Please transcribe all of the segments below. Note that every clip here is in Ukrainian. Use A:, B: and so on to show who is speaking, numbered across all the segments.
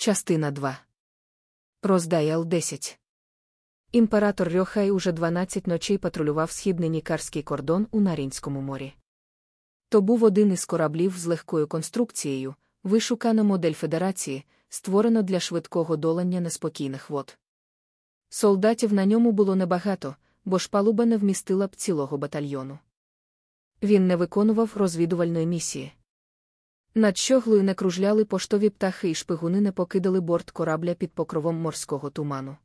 A: Частина 2. Роздай Л-10. Імператор Рьохай уже 12 ночей патрулював східний нікарський кордон у Нарінському морі. То був один із кораблів з легкою конструкцією, вишукана модель Федерації, створена для швидкого долання неспокійних вод. Солдатів на ньому було небагато, бо ж палуба не вмістила б цілого батальйону. Він не виконував розвідувальної місії. Над щоглою не кружляли поштові птахи і шпигуни не покидали борт корабля під покровом морського туману.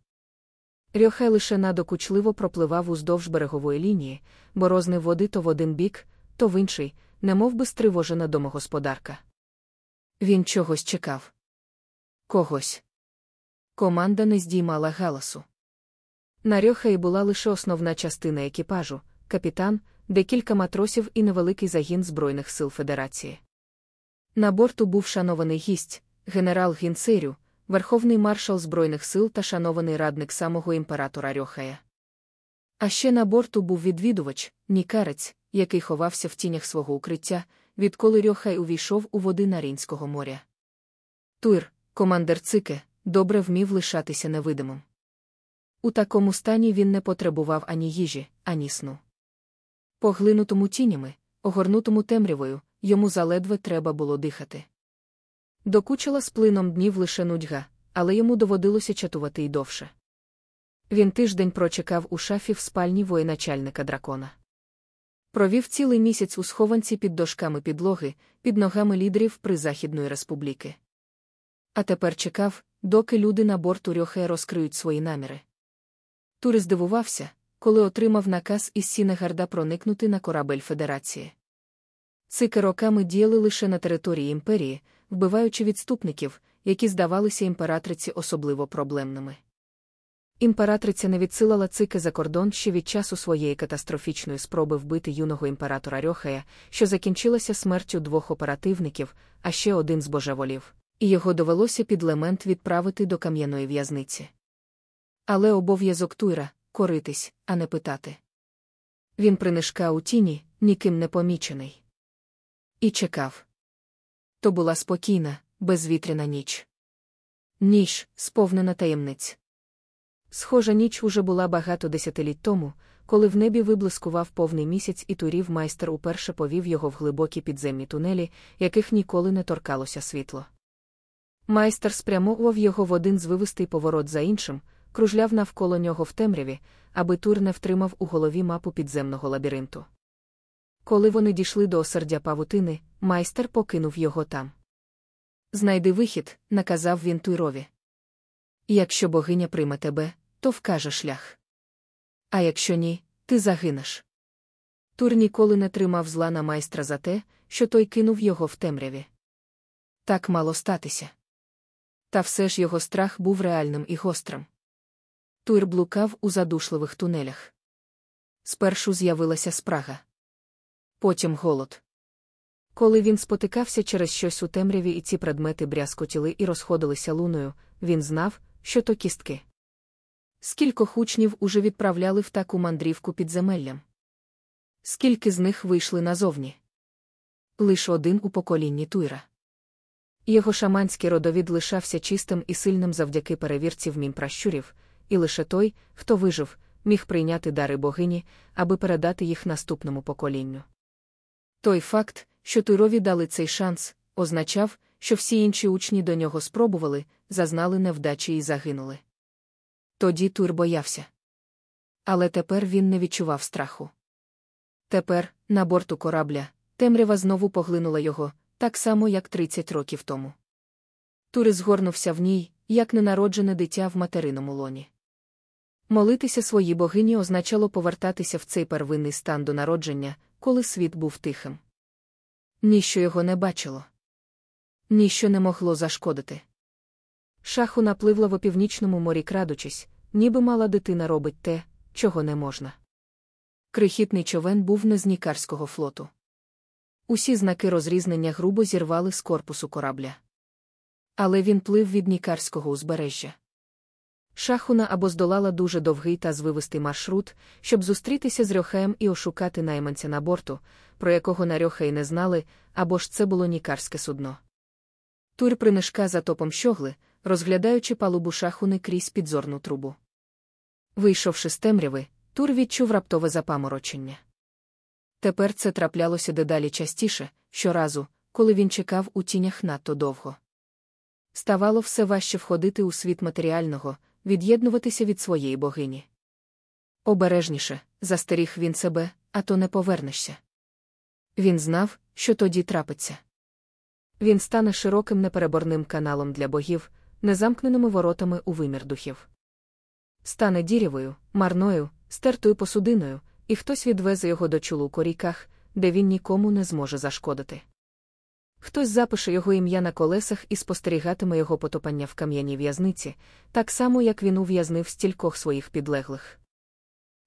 A: Рьохай лише надокучливо пропливав уздовж берегової лінії, борозни води то в один бік, то в інший, немов би стривожена домогосподарка. Він чогось чекав. Когось. Команда не здіймала галасу. На Рьохаї була лише основна частина екіпажу, капітан, декілька матросів і невеликий загін Збройних сил Федерації. На борту був шанований гість, генерал Гінцерю, верховний маршал Збройних сил та шанований радник самого імператора Рьохая. А ще на борту був відвідувач, нікарець, який ховався в тінях свого укриття, відколи Рьохай увійшов у води Нарінського моря. Тур, командир Цике, добре вмів лишатися невидимим. У такому стані він не потребував ані їжі, ані сну. Поглинутому тінями, огорнутому темрявою, йому заледве треба було дихати. Докучила з плином днів лише нудьга, але йому доводилося чатувати й довше. Він тиждень прочекав у шафі в спальні воєначальника дракона. Провів цілий місяць у схованці під дошками підлоги, під ногами лідерів Призахідної республіки. А тепер чекав, доки люди на борту Рьохе розкриють свої наміри. Тури здивувався, коли отримав наказ із Сінегарда проникнути на корабель Федерації. Цики роками діяли лише на території імперії, вбиваючи відступників, які здавалися імператриці особливо проблемними. Імператриця не відсилала цики за кордон ще від часу своєї катастрофічної спроби вбити юного імператора Рьохая, що закінчилася смертю двох оперативників, а ще один з божеволів, і його довелося під лемент відправити до кам'яної в'язниці. Але обов'язок Туйра коритись, а не питати. Він принишка у тіні, ніким не помічений. І чекав. То була спокійна, безвітряна ніч. Ніч, сповнена таємниць. Схожа ніч уже була багато десятиліть тому, коли в небі виблискував повний місяць і турів майстер уперше повів його в глибокі підземні тунелі, яких ніколи не торкалося світло. Майстер спрямовував його в один звивистий поворот за іншим, кружляв навколо нього в темряві, аби тур не втримав у голові мапу підземного лабіринту. Коли вони дійшли до осердя павутини, майстер покинув його там. Знайди вихід, наказав він Туйрові. Якщо богиня прийме тебе, то вкаже шлях. А якщо ні, ти загинеш. Тур ніколи не тримав зла на майстра за те, що той кинув його в темряві. Так мало статися. Та все ж його страх був реальним і гострим. Тур блукав у задушливих тунелях. Спершу з'явилася спрага. Потім голод. Коли він спотикався через щось у темряві і ці предмети брязкотіли і розходилися луною, він знав, що то кістки. Скількох учнів уже відправляли в таку мандрівку підземеллям? Скільки з них вийшли назовні? Лиш один у поколінні Туйра. Його шаманський родовід лишався чистим і сильним завдяки перевірці вмінь пращурів, і лише той, хто вижив, міг прийняти дари богині, аби передати їх наступному поколінню. Той факт, що Туйрові дали цей шанс, означав, що всі інші учні до нього спробували, зазнали невдачі і загинули. Тоді Тур боявся. Але тепер він не відчував страху. Тепер, на борту корабля, темрява знову поглинула його, так само, як 30 років тому. Тури згорнувся в ній, як ненароджене дитя в материному лоні. Молитися своїй богині означало повертатися в цей первинний стан до народження, коли світ був тихим. Ніщо його не бачило. Ніщо не могло зашкодити. Шаху напливла в опівнічному морі, крадучись, ніби мала дитина робить те, чого не можна. Крихітний човен був не з Нікарського флоту. Усі знаки розрізнення грубо зірвали з корпусу корабля. Але він плив від Нікарського узбережжя. Шахуна або здолала дуже довгий та звивистий маршрут, щоб зустрітися з Рьохаєм і ошукати найманця на борту, про якого на Рьохаї не знали, або ж це було нікарське судно. Тур принишка за топом щогли, розглядаючи палубу шахуни крізь підзорну трубу. Вийшовши з темряви, Тур відчув раптове запаморочення. Тепер це траплялося дедалі частіше, щоразу, коли він чекав у тінях надто довго. Ставало все важче входити у світ матеріального, від'єднуватися від своєї богині. Обережніше, застеріг він себе, а то не повернешся. Він знав, що тоді трапиться. Він стане широким непереборним каналом для богів, незамкненими воротами у вимір духів. Стане дірявою, марною, стертою посудиною, і хтось відвезе його до чулу коріках, де він нікому не зможе зашкодити. Хтось запише його ім'я на колесах і спостерігатиме його потопання в кам'яній в'язниці, так само, як він ув'язнив стількох своїх підлеглих.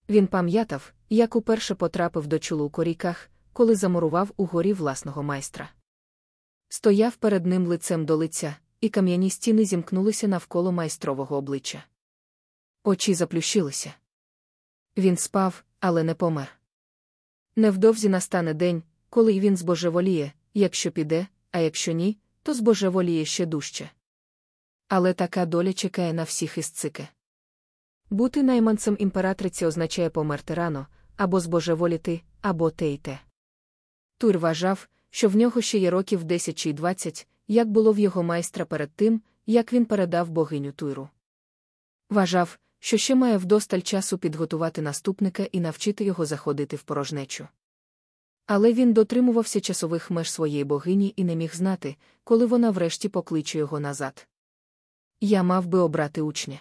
A: Він пам'ятав, як уперше потрапив до чулу у коріках, коли замурував у горі власного майстра. Стояв перед ним лицем до лиця, і кам'яні стіни зімкнулися навколо майстрового обличчя. Очі заплющилися. Він спав, але не помер. Невдовзі настане день, коли він збожеволіє, якщо піде, а якщо ні, то збожеволіє ще дужче. Але така доля чекає на всіх із цики. Бути найманцем імператриці означає померти рано, або збожеволіти, або те й те. Тур вважав, що в нього ще є років 10 чи 20, як було в його майстра перед тим, як він передав богиню Туйру. Вважав, що ще має вдосталь часу підготувати наступника і навчити його заходити в порожнечу. Але він дотримувався часових меж своєї богині і не міг знати, коли вона врешті покличе його назад. Я мав би обрати учня.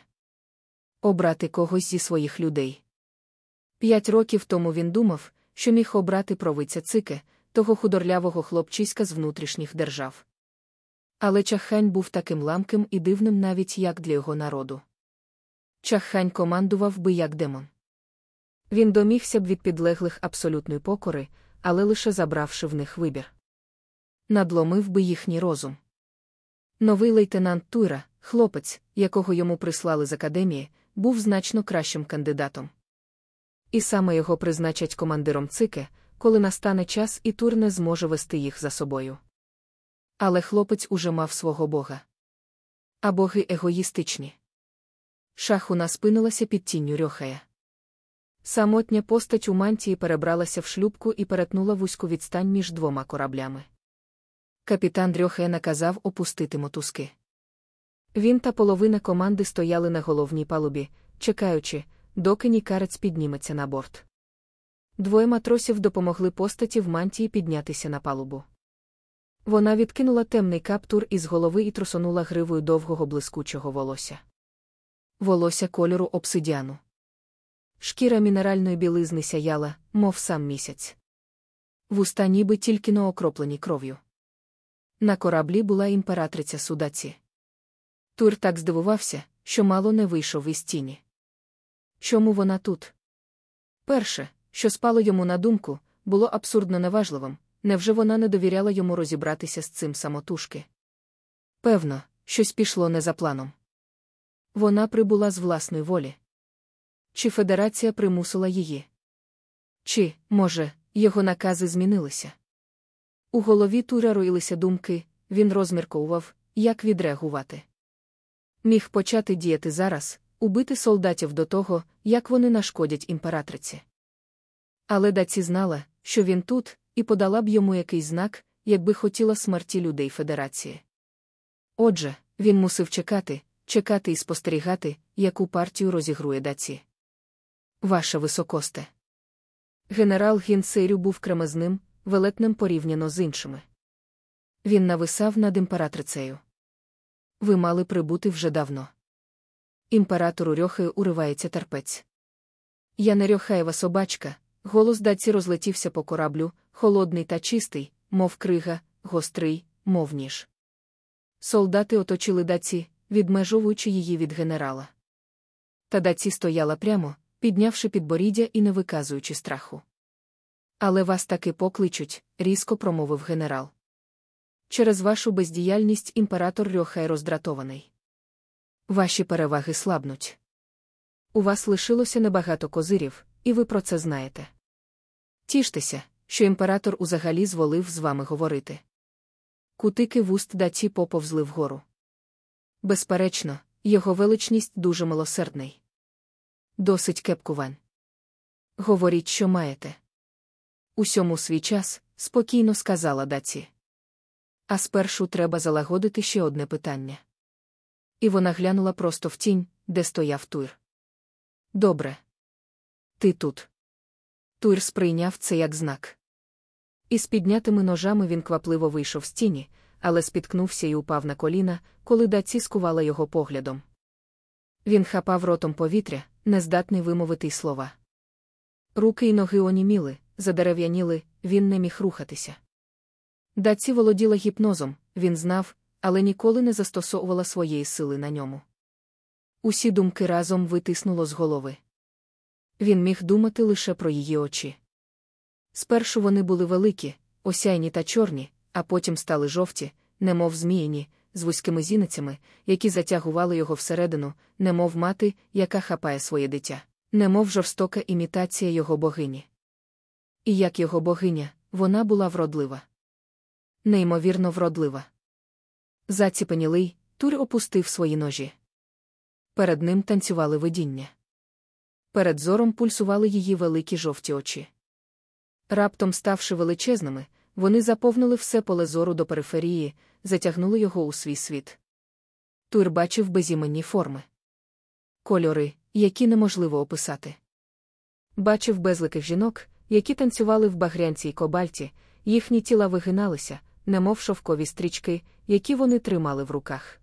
A: Обрати когось зі своїх людей. П'ять років тому він думав, що міг обрати провиця цике, того худорлявого хлопчиська з внутрішніх держав. Але чахань був таким ламким і дивним навіть як для його народу. Чахань командував би як демон. Він домігся б від підлеглих абсолютної покори, але лише забравши в них вибір. Надломив би їхній розум. Новий лейтенант Туйра, хлопець, якого йому прислали з академії, був значно кращим кандидатом. І саме його призначать командиром цике, коли настане час і Тур не зможе вести їх за собою. Але хлопець уже мав свого бога. А боги егоїстичні. Шахуна спинилася під тінню рьохая. Самотня постать у мантії перебралася в шлюбку і перетнула вузьку відстань між двома кораблями. Капітан Рьохая наказав опустити мотузки. Він та половина команди стояли на головній палубі, чекаючи, доки нікарець підніметься на борт. Двоє матросів допомогли постаті в мантії піднятися на палубу. Вона відкинула темний каптур із голови і трусонула гривою довгого блискучого волосся. Волосся кольору обсидіану. Шкіра мінеральної білизни сяяла, мов сам місяць. Вуста ніби тільки но окроплені кров'ю. На кораблі була імператриця судаці. Тур так здивувався, що мало не вийшов із тіні. Чому вона тут? Перше, що спало йому на думку, було абсурдно неважливим невже вона не довіряла йому розібратися з цим самотужки? Певно, щось пішло не за планом. Вона прибула з власної волі. Чи федерація примусила її? Чи, може, його накази змінилися? У голові Тура роїлися думки, він розмірковував, як відреагувати. Міг почати діяти зараз, убити солдатів до того, як вони нашкодять імператриці. Але даці знала, що він тут, і подала б йому якийсь знак, якби хотіла смерті людей Федерації. Отже, він мусив чекати, чекати і спостерігати, яку партію розігрує даці. Ваша високосте. Генерал Гінсерю був кремезним, велетним порівняно з іншими. Він нависав над імператрицею. Ви мали прибути вже давно. Імператору Рьохи уривається терпець. Я не Рьохаєва собачка, голос даці розлетівся по кораблю, холодний та чистий, мов крига, гострий, мов ніж. Солдати оточили даці, відмежовуючи її від генерала. Та даці стояла прямо, піднявши підборіддя і не виказуючи страху. Але вас таки покличуть, різко промовив генерал. Через вашу бездіяльність імператор Рьохай роздратований. Ваші переваги слабнуть. У вас лишилося небагато козирів, і ви про це знаєте. Тіштеся, що імператор узагалі зволив з вами говорити. Кутики вуст даці поповзли вгору. Безперечно, його величність дуже милосердний. Досить кепкувань. Говоріть, що маєте. Усьому свій час, спокійно сказала даці. А спершу треба залагодити ще одне питання. І вона глянула просто в тінь, де стояв тур. Добре. Ти тут. Тур сприйняв це як знак. Із піднятими ножами він квапливо вийшов з тіні, але спіткнувся і упав на коліна, коли даці скувала його поглядом. Він хапав ротом повітря, нездатний вимовити й слова. Руки й ноги оніміли, задерев'яніли, він не міг рухатися. Даці володіла гіпнозом, він знав, але ніколи не застосовувала своєї сили на ньому. Усі думки разом витиснуло з голови. Він міг думати лише про її очі. Спершу вони були великі, осяйні та чорні, а потім стали жовті, немов зміяні, з вузькими зіницями, які затягували його всередину, немов мати, яка хапає своє дитя, немов жорстока імітація його богині. І як його богиня, вона була вродлива. Неймовірно вродлива. Заціпенілий, Тур опустив свої ножі. Перед ним танцювали видіння. Перед зором пульсували її великі жовті очі. Раптом ставши величезними, вони заповнили все поле зору до периферії, затягнули його у свій світ. Тур бачив безіменні форми. Кольори, які неможливо описати. Бачив безликих жінок, які танцювали в багрянці й кобальті, їхні тіла вигиналися, немов шовкові стрічки, які вони тримали в руках.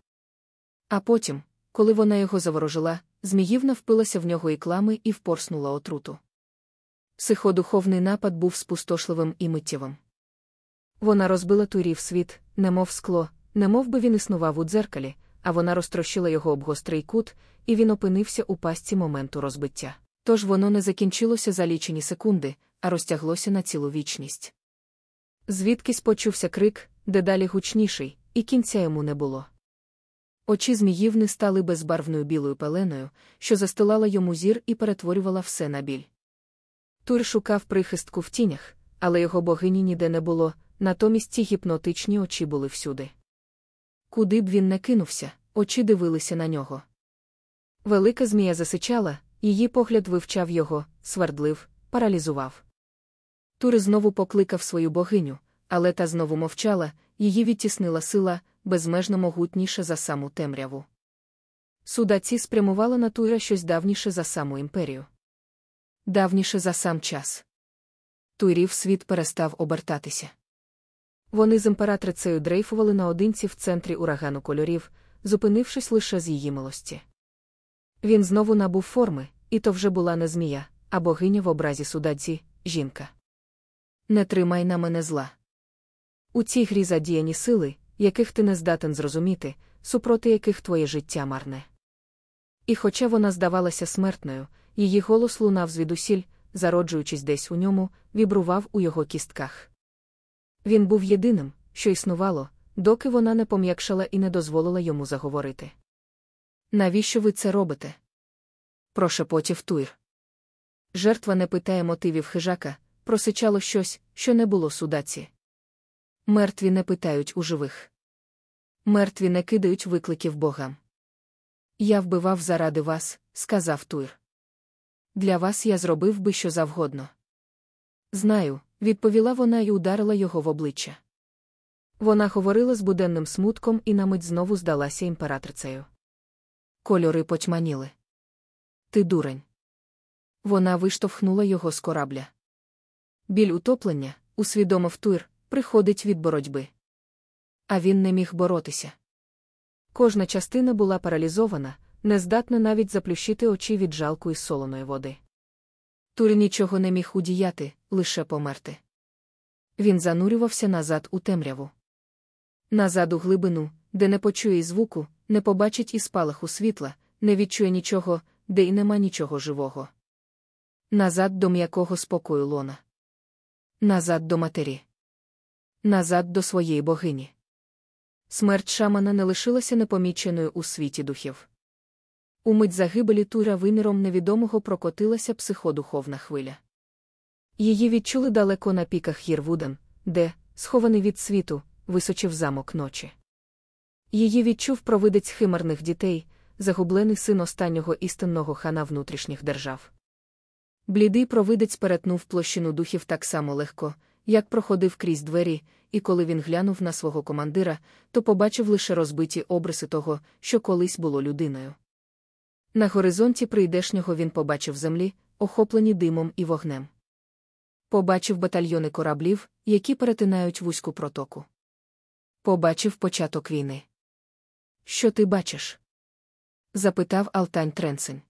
A: А потім, коли вона його заворожила, Зміївна впилася в нього іклами і впорснула отруту. Психодуховний напад був спустошливим і миттєвим. Вона розбила турів світ, немов скло, немов би він існував у дзеркалі, а вона розтрощила його об гострий кут, і він опинився у пастці моменту розбиття. Тож воно не закінчилося за лічені секунди, а розтяглося на цілу вічність. Звідкись почувся крик, дедалі гучніший, і кінця йому не було. Очі Зміївни стали безбарвною білою пеленою, що застилала йому зір і перетворювала все на біль. Тур шукав прихистку в тінях, але його богині ніде не було, натомість ці гіпнотичні очі були всюди. Куди б він не кинувся, очі дивилися на нього. Велика змія засичала, її погляд вивчав його, свердлив, паралізував. Тур знову покликав свою богиню, але та знову мовчала, її відтіснила сила, безмежно могутніше за саму темряву. Судаці спрямувала на Тура щось давніше за саму імперію. Давніше за сам час. Туйрів світ перестав обертатися. Вони з імператрицею дрейфували наодинці в центрі урагану кольорів, зупинившись лише з її милості. Він знову набув форми, і то вже була не змія, а богиня в образі судадзі, жінка. Не тримай на мене зла. У цій грі задіяні сили, яких ти не здатен зрозуміти, супроти яких твоє життя марне. І хоча вона здавалася смертною, її голос лунав звідусіль, зароджуючись десь у ньому, вібрував у його кістках. Він був єдиним, що існувало, доки вона не пом'якшала і не дозволила йому заговорити. Навіщо ви це робите? Прошепотів Туйр. Жертва не питає мотивів хижака, просичало щось, що не було судаці. Мертві не питають у живих. Мертві не кидають викликів богам. Я вбивав заради вас, сказав Туйр. Для вас я зробив би що завгодно. Знаю, відповіла вона і ударила його в обличчя. Вона говорила з буденним смутком і на мить знову здалася імператрицею. Кольори потьманіли. Ти дурень. Вона виштовхнула його з корабля. Біль утоплення, усвідомив Туйр, приходить від боротьби. А він не міг боротися. Кожна частина була паралізована, нездатна навіть заплющити очі від жалку із солоної води. Тур нічого не міг удіяти, лише померти. Він занурювався назад у темряву. Назад у глибину, де не почує і звуку, не побачить і спалаху світла, не відчує нічого, де й нема нічого живого. Назад до м'якого спокою лона. Назад до матері. Назад до своєї богині. Смерть шамана не лишилася непоміченою у світі духів. У мить загибелі тура виміром невідомого прокотилася психодуховна хвиля. Її відчули далеко на піках Єрвуден, де, схований від світу, височив замок ночі. Її відчув провидець химерних дітей, загублений син останнього істинного хана внутрішніх держав. Блідий провидець перетнув площину духів так само легко, як проходив крізь двері, і коли він глянув на свого командира, то побачив лише розбиті обриси того, що колись було людиною. На горизонті прийдешнього він побачив землі, охоплені димом і вогнем. Побачив батальйони кораблів, які перетинають вузьку протоку. Побачив початок війни. Що ти бачиш? запитав Алтань Тренсен.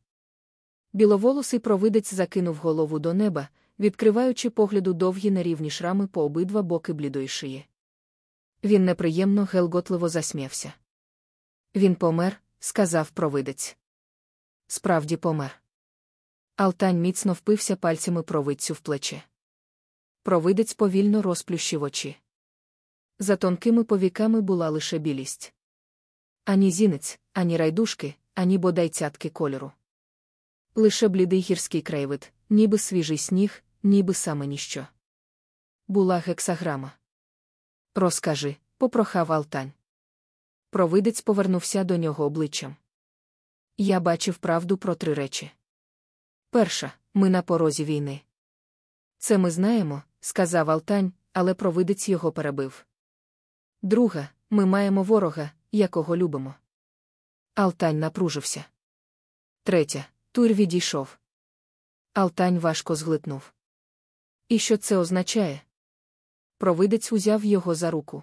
A: Біловолосий провидець закинув голову до неба, відкриваючи погляду довгі нерівні шрами по обидва боки блідої шиї. Він неприємно гелготливо засміявся. Він помер, сказав провидець. Справді помер. Алтань міцно впився пальцями провидцю в плече. Провидець повільно розплющив очі. За тонкими повіками була лише білість. Ані зінець, ані райдушки, ані бодай цятки кольору. Лише блідий гірський краєвид, ніби свіжий сніг, ніби саме ніщо. Була гексаграма. Розкажи, попрохав Алтань. Провидець повернувся до нього обличчям. Я бачив правду про три речі. Перша, ми на порозі війни. Це ми знаємо, сказав Алтань, але провидець його перебив. Друга, ми маємо ворога, якого любимо. Алтань напружився. Третя, Тур відійшов. Алтань важко зглитнув. І що це означає? Провидець узяв його за руку.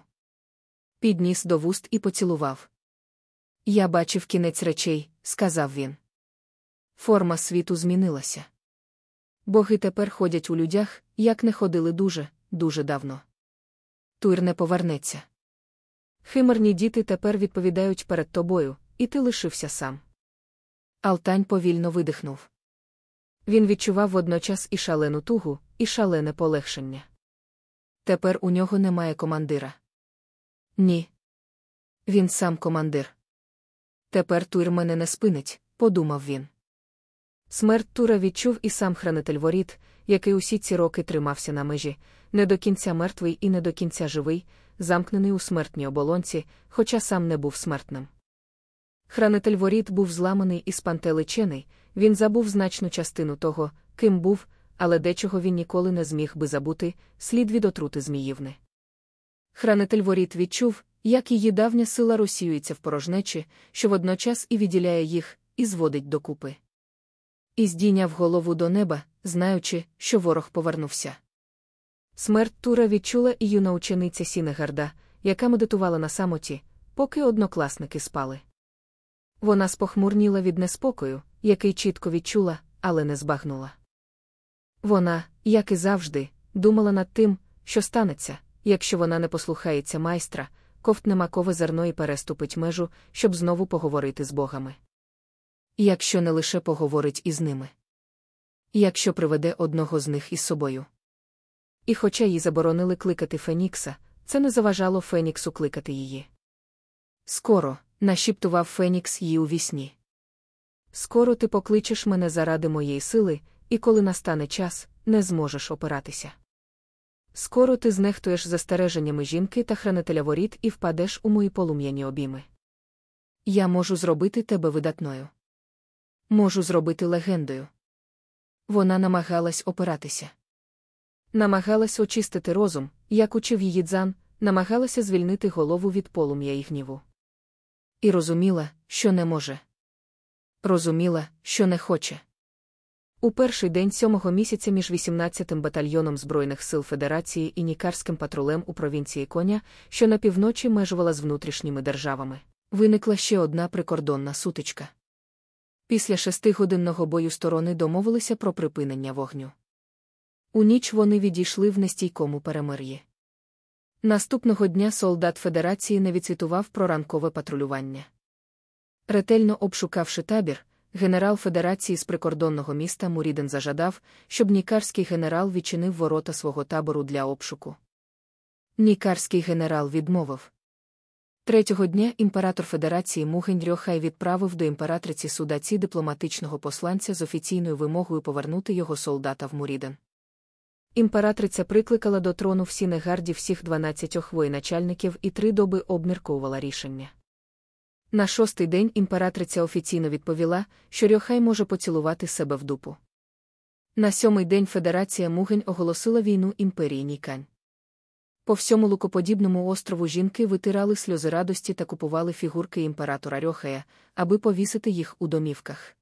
A: Підніс до вуст і поцілував. Я бачив кінець речей, сказав він. Форма світу змінилася. Боги тепер ходять у людях, як не ходили дуже, дуже давно. Тур не повернеться. Химерні діти тепер відповідають перед тобою, і ти лишився сам. Алтань повільно видихнув. Він відчував водночас і шалену тугу, і шалене полегшення. Тепер у нього немає командира. Ні. Він сам командир. Тепер тур мене не спинить, подумав він. Смерть Тура відчув і сам хранитель воріт, який усі ці роки тримався на межі, не до кінця мертвий і не до кінця живий, замкнений у смертній оболонці, хоча сам не був смертним. Хранитель воріт був зламаний і спантеличений, він забув значну частину того, ким був, але дечого він ніколи не зміг би забути, слід від отрути Зміївни. Хранитель воріт відчув, як її давня сила розсіюється в порожнечі, що водночас і відділяє їх, і зводить докупи. І здійняв голову до неба, знаючи, що ворог повернувся. Смерть Тура відчула і юна учениця Сінегарда, яка медитувала на самоті, поки однокласники спали. Вона спохмурніла від неспокою, який чітко відчула, але не збагнула. Вона, як і завжди, думала над тим, що станеться, якщо вона не послухається майстра, ковтне макове зерно і переступить межу, щоб знову поговорити з богами. Якщо не лише поговорить із ними. Якщо приведе одного з них із собою. І хоча їй заборонили кликати Фенікса, це не заважало Феніксу кликати її. Скоро, нашіптував Фенікс їй у вісні. Скоро ти покличеш мене заради моєї сили, і коли настане час, не зможеш опиратися. Скоро ти знехтуєш застереженнями жінки та хранителя воріт і впадеш у мої полум'яні обійми. Я можу зробити тебе видатною. Можу зробити легендою. Вона намагалась опиратися. Намагалась очистити розум, як учив її дзан, намагалася звільнити голову від полум'я і гніву. І розуміла, що не може. Розуміла, що не хоче. У перший день сьомого місяця між 18-тим батальйоном Збройних сил Федерації і Нікарським патрулем у провінції Коня, що на півночі межувала з внутрішніми державами, виникла ще одна прикордонна сутичка. Після шестигодинного бою сторони домовилися про припинення вогню. У ніч вони відійшли в нестійкому перемир'ї. Наступного дня солдат Федерації не відцвітував про ранкове патрулювання. Ретельно обшукавши табір, генерал Федерації з прикордонного міста Муріден зажадав, щоб нікарський генерал відчинив ворота свого табору для обшуку. Нікарський генерал відмовив. Третього дня імператор Федерації Мугень Рьохай відправив до імператриці судаці дипломатичного посланця з офіційною вимогою повернути його солдата в Муріден. Імператриця прикликала до трону всі негарді всіх дванадцятьох воєначальників і три доби обмірковувала рішення. На шостий день імператриця офіційно відповіла, що Рьохай може поцілувати себе в дупу. На сьомий день Федерація Мугень оголосила війну імперії Нікань. По всьому лукоподібному острову жінки витирали сльози радості та купували фігурки імператора Рьохая, аби повісити їх у домівках.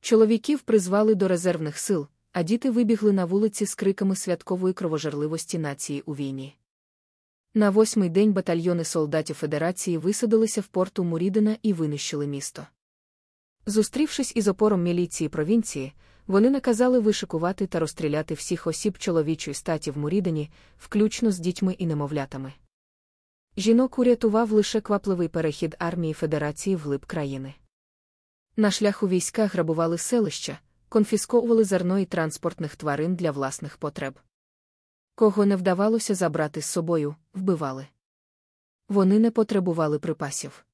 A: Чоловіків призвали до резервних сил, а діти вибігли на вулиці з криками святкової кровожерливості нації у війні. На восьмий день батальйони солдатів Федерації висадилися в порту Мурідина і винищили місто. Зустрівшись із опором міліції провінції, вони наказали вишикувати та розстріляти всіх осіб чоловічої статі в Мурідині, включно з дітьми і немовлятами. Жінок урятував лише квапливий перехід армії Федерації вглиб країни. На шляху війська грабували селища, конфісковували зерно і транспортних тварин для власних потреб. Кого не вдавалося забрати з собою, вбивали. Вони не потребували припасів.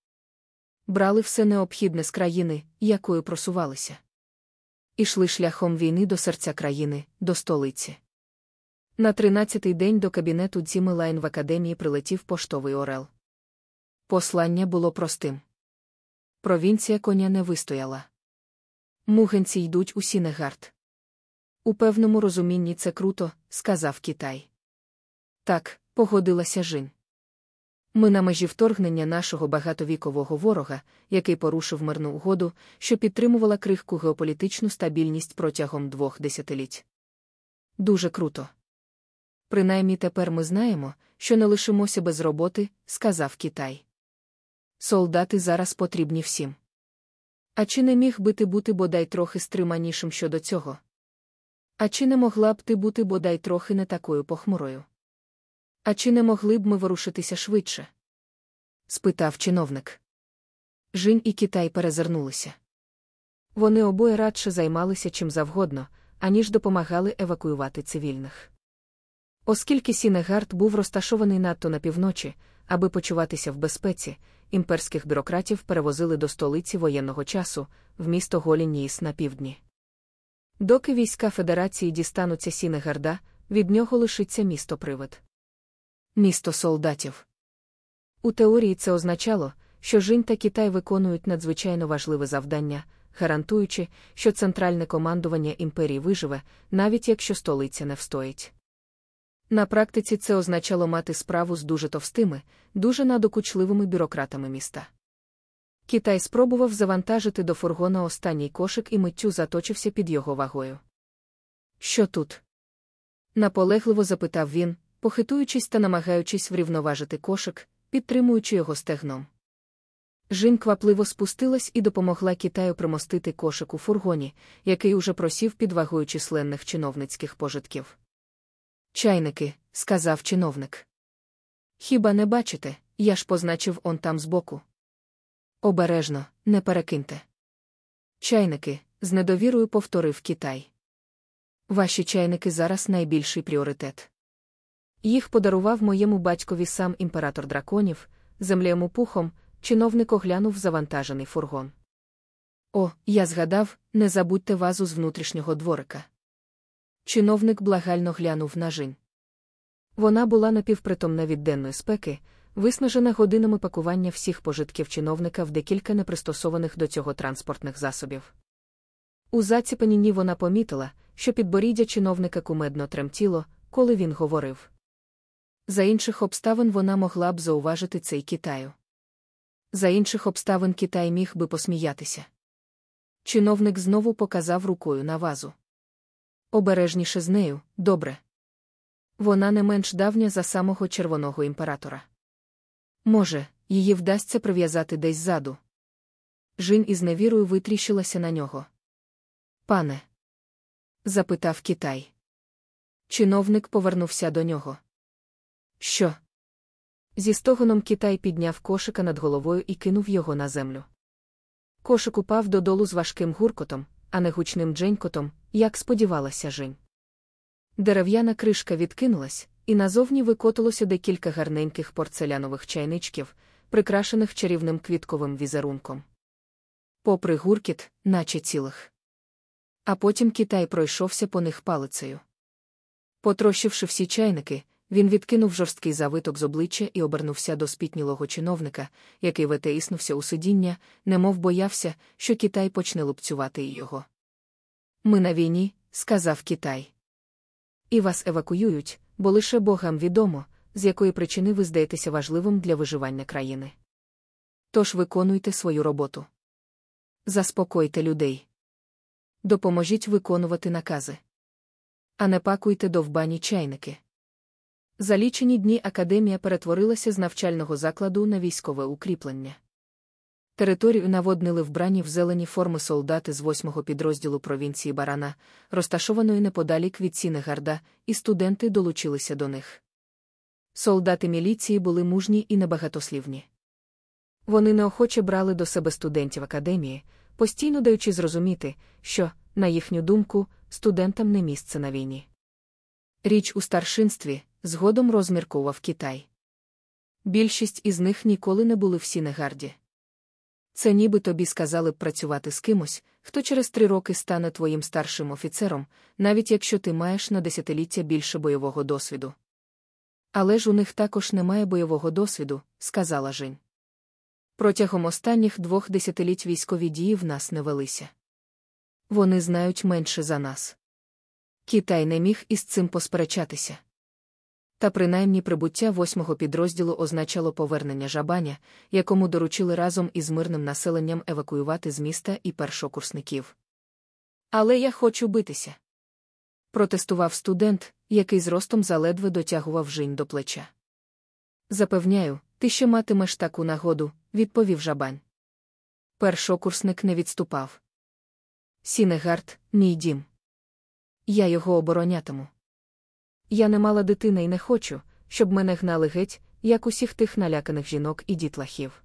A: Брали все необхідне з країни, якою просувалися. Ішли шляхом війни до серця країни, до столиці. На тринадцятий день до кабінету Дзіми Лайн в академії прилетів поштовий орел. Послання було простим. Провінція Коня не вистояла. Мугенці йдуть у Сінегард. У певному розумінні це круто, сказав Китай. Так, погодилася Жін. Ми на межі вторгнення нашого багатовікового ворога, який порушив мирну угоду, що підтримувала крихку геополітичну стабільність протягом двох десятиліть. Дуже круто. Принаймні тепер ми знаємо, що не лишимося без роботи, сказав Китай. Солдати зараз потрібні всім. А чи не міг би ти бути бодай трохи стриманішим щодо цього? А чи не могла б ти бути бодай трохи не такою похмурою? А чи не могли б ми ворушитися швидше? спитав чиновник. Жінь і Китай перезирнулися. Вони обоє радше займалися чим завгодно, аніж допомагали евакуювати цивільних. Оскільки Сінегард був розташований надто на півночі, аби почуватися в безпеці, імперських бюрократів перевозили до столиці воєнного часу, в місто Голініїс на півдні. Доки війська Федерації дістануться Сінегарда, від нього лишиться місто Привид. Місто солдатів. У теорії це означало, що Жінь та Китай виконують надзвичайно важливе завдання, гарантуючи, що центральне командування імперії виживе, навіть якщо столиця не встоїть. На практиці це означало мати справу з дуже товстими, дуже надокучливими бюрократами міста. Китай спробував завантажити до фургона останній кошик і миттю заточився під його вагою. Що тут? Наполегливо запитав він, похитуючись та намагаючись врівноважити кошик, підтримуючи його стегном. Жін квапливо спустилась і допомогла Китаю примостити кошик у фургоні, який уже просів під вагою численних чиновницьких пожитків. Чайники, сказав чиновник. Хіба не бачите, я ж позначив он там збоку. Обережно, не перекиньте. Чайники, з недовірою повторив Китай. Ваші чайники зараз найбільший пріоритет. Їх подарував моєму батькові сам імператор драконів, землеєму пухом, чиновник оглянув завантажений фургон. О, я згадав, не забудьте вазу з внутрішнього дворика. Чиновник благально глянув на жінь. Вона була напівпритомна від денної спеки, виснажена годинами пакування всіх пожитків чиновника в декілька непристосованих до цього транспортних засобів. У заціпанінні вона помітила, що підборіддя чиновника кумедно тремтіло, коли він говорив. За інших обставин вона могла б зауважити цей Китаю. За інших обставин Китай міг би посміятися. Чиновник знову показав рукою на вазу. Обережніше з нею, добре. Вона не менш давня за самого червоного імператора. Може, її вдасться прив'язати десь ззаду. Жінь із невірою витріщилася на нього. Пане. запитав Китай. Чиновник повернувся до нього. Що? Зі стогоном Китай підняв кошика над головою і кинув його на землю. Кошик упав додолу з важким гуркотом, а не гучним дженькотом, як сподівалася Жень. Дерев'яна кришка відкинулась, і назовні викотилося декілька гарненьких порцелянових чайничків, прикрашених чарівним квітковим візерунком. Попри гуркіт, наче цілих. А потім Китай пройшовся по них палицею. Потрощивши всі чайники, він відкинув жорсткий завиток з обличчя і обернувся до спітнілого чиновника, який ветеїснувся у сидіння, немов боявся, що Китай почне лупцювати його. Ми на війні, сказав Китай. І вас евакуюють, бо лише богам відомо, з якої причини ви здаєтеся важливим для виживання країни. Тож виконуйте свою роботу. Заспокойте людей. Допоможіть виконувати накази. А не пакуйте довбані чайники. За лічені дні академія перетворилася з навчального закладу на військове укріплення. Територію наводнили вбрані в зелені форми солдати з 8-го підрозділу провінції Барана, розташованої неподалік від Сінегарда, і студенти долучилися до них. Солдати міліції були мужні і небагатослівні. Вони неохоче брали до себе студентів академії, постійно даючи зрозуміти, що, на їхню думку, студентам не місце на війні. Річ у старшинстві згодом розміркував Катай. Більшість із них ніколи не були в Сінегарді. Це ніби тобі сказали б працювати з кимось, хто через три роки стане твоїм старшим офіцером, навіть якщо ти маєш на десятиліття більше бойового досвіду. Але ж у них також немає бойового досвіду, сказала Жень. Протягом останніх двох десятиліть військові дії в нас не велися. Вони знають менше за нас. Китай не міг із цим посперечатися. Та принаймні прибуття восьмого підрозділу означало повернення жабаня, якому доручили разом із мирним населенням евакуювати з міста і першокурсників. Але я хочу битися. Протестував студент, який зростом заледве дотягував жінь до плеча. Запевняю, ти ще матимеш таку нагоду, відповів жабань. Першокурсник не відступав. Сінегард — мій дім. Я його оборонятиму. Я не мала дитини і не хочу, щоб мене гнали геть, як усіх тих наляканих жінок і дітлахів.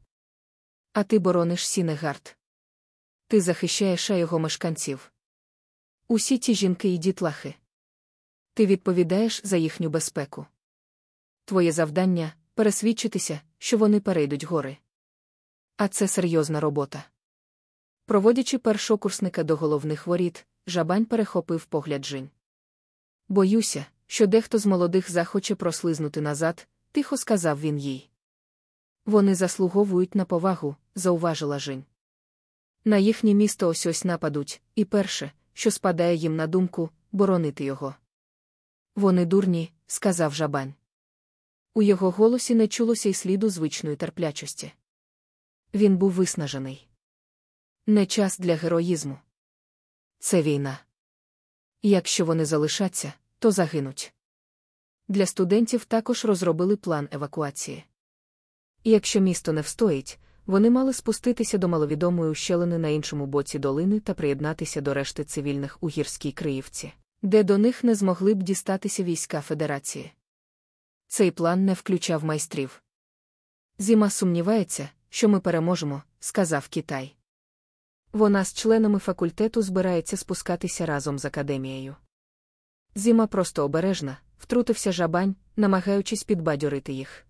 A: А ти борониш Сінегард. Ти захищаєш його мешканців. Усі ті жінки і дітлахи. Ти відповідаєш за їхню безпеку. Твоє завдання пересвідчитися, що вони перейдуть гори. А це серйозна робота. Проводячи першокурсника до головних воріт, жабань перехопив погляд Жінь. Боюся, що дехто з молодих захоче прослизнути назад, тихо сказав він їй. Вони заслуговують на повагу, зауважила Жінь. На їхнє місто ось ось нападуть, і перше, що спадає їм на думку, боронити його. Вони дурні, сказав жабань. У його голосі не чулося й сліду звичної терплячості. Він був виснажений. Не час для героїзму. Це війна. Якщо вони залишаться, то загинуть. Для студентів також розробили план евакуації. І якщо місто не встоїть, вони мали спуститися до маловідомої ущелини на іншому боці долини та приєднатися до решти цивільних у гірській Криївці, де до них не змогли б дістатися війська Федерації. Цей план не включав майстрів. Зіма сумнівається, що ми переможемо, сказав Китай. Вона з членами факультету збирається спускатися разом з академією. Зима просто обережна, втрутився жабань, намагаючись підбадьорити їх.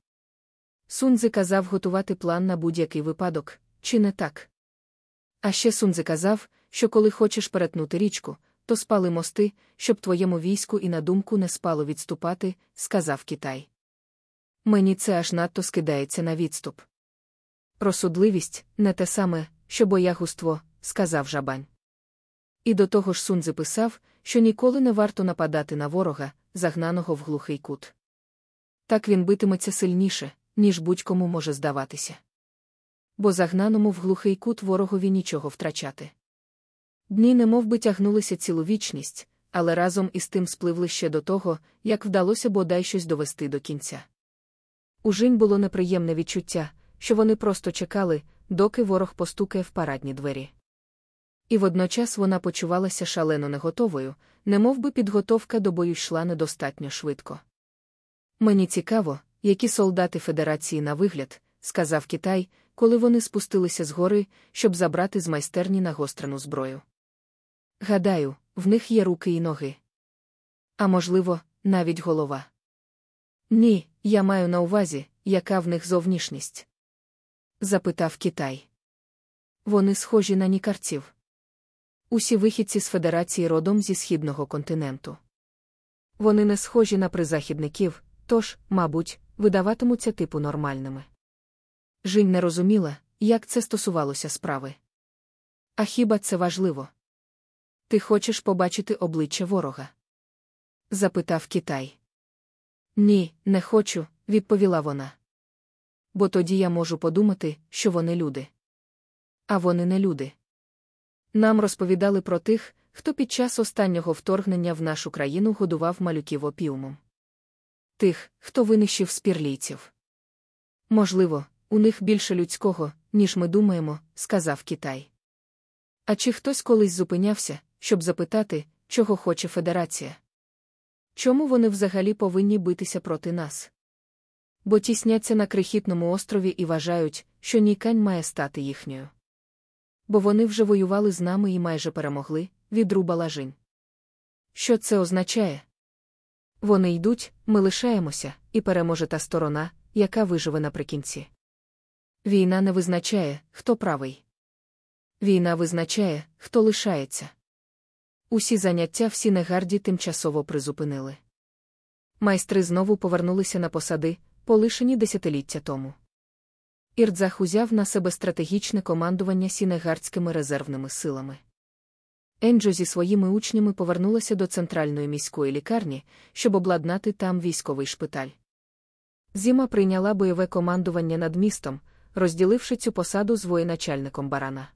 A: Сунзи казав готувати план на будь-який випадок, чи не так? А ще Сунзи казав, що коли хочеш перетнути річку, то спали мости, щоб твоєму війську і на думку не спало відступати, сказав Китай. Мені це аж надто скидається на відступ. Розсудливість не те саме, що боягуство, сказав жабань. І до того ж Сунзи писав, що ніколи не варто нападати на ворога, загнаного в глухий кут. Так він битиметься сильніше, ніж будь-кому може здаватися. Бо загнаному в глухий кут ворогові нічого втрачати. Дні немов би тягнулися цілу вічність, але разом із тим спливли ще до того, як вдалося бодай щось довести до кінця. У Жінь було неприємне відчуття, що вони просто чекали, доки ворог постукає в парадні двері. І водночас вона почувалася шалено неготовою, немов би підготовка до бою йшла недостатньо швидко. Мені цікаво, які солдати Федерації на вигляд, сказав Китай, коли вони спустилися з гори, щоб забрати з майстерні нагострену зброю. Гадаю, в них є руки і ноги. А можливо, навіть голова. Ні, я маю на увазі, яка в них зовнішність? запитав Китай. Вони схожі на нікарців. Усі вихідці з Федерації родом зі східного континенту. Вони не схожі на призахідників, тож, мабуть, видаватимуться типу нормальними. Жінь не розуміла, як це стосувалося справи. А хіба це важливо? Ти хочеш побачити обличчя ворога? запитав Китай. Ні, не хочу, відповіла вона. Бо тоді я можу подумати, що вони люди. А вони не люди. Нам розповідали про тих, хто під час останнього вторгнення в нашу країну годував малюків опіумом. Тих, хто винищив спірлійців. Можливо, у них більше людського, ніж ми думаємо, сказав Китай. А чи хтось колись зупинявся, щоб запитати, чого хоче Федерація? Чому вони взагалі повинні битися проти нас? Бо тісняться на крихітному острові і вважають, що Нікань має стати їхньою. Бо вони вже воювали з нами і майже перемогли, відрубала Жінь. Що це означає? Вони йдуть, ми лишаємося, і переможе та сторона, яка виживе наприкінці. Війна не визначає, хто правий. Війна визначає, хто лишається. Усі заняття в Сінегарді тимчасово призупинили. Майстри знову повернулися на посади, полишені десятиліття тому. Ірдзях узяв на себе стратегічне командування сінегардськими резервними силами. Енджо зі своїми учнями повернулася до центральної міської лікарні, щоб обладнати там військовий шпиталь. Зіма прийняла бойове командування над містом, розділивши цю посаду з воєначальником барана.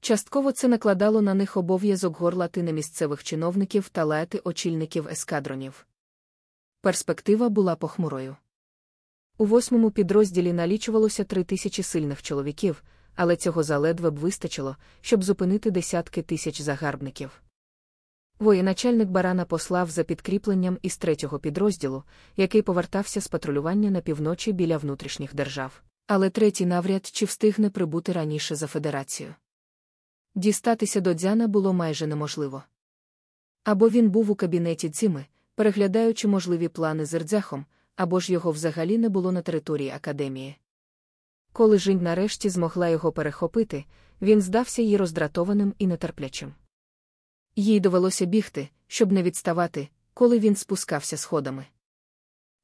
A: Частково це накладало на них обов'язок горлати немісцевих чиновників та лаяти очільників ескадронів. Перспектива була похмурою. У восьмому підрозділі налічувалося три тисячі сильних чоловіків, але цього заледве б вистачило, щоб зупинити десятки тисяч загарбників. Воєначальник барана послав за підкріпленням із третього підрозділу, який повертався з патрулювання на півночі біля внутрішніх держав. Але третій навряд чи встигне прибути раніше за федерацію. Дістатися до дзяна було майже неможливо. Або він був у кабінеті Дзіми, переглядаючи можливі плани з Ірдзяхом, або ж його взагалі не було на території академії. Коли Жінь нарешті змогла його перехопити, він здався їй роздратованим і нетерплячим. Їй довелося бігти, щоб не відставати, коли він спускався сходами.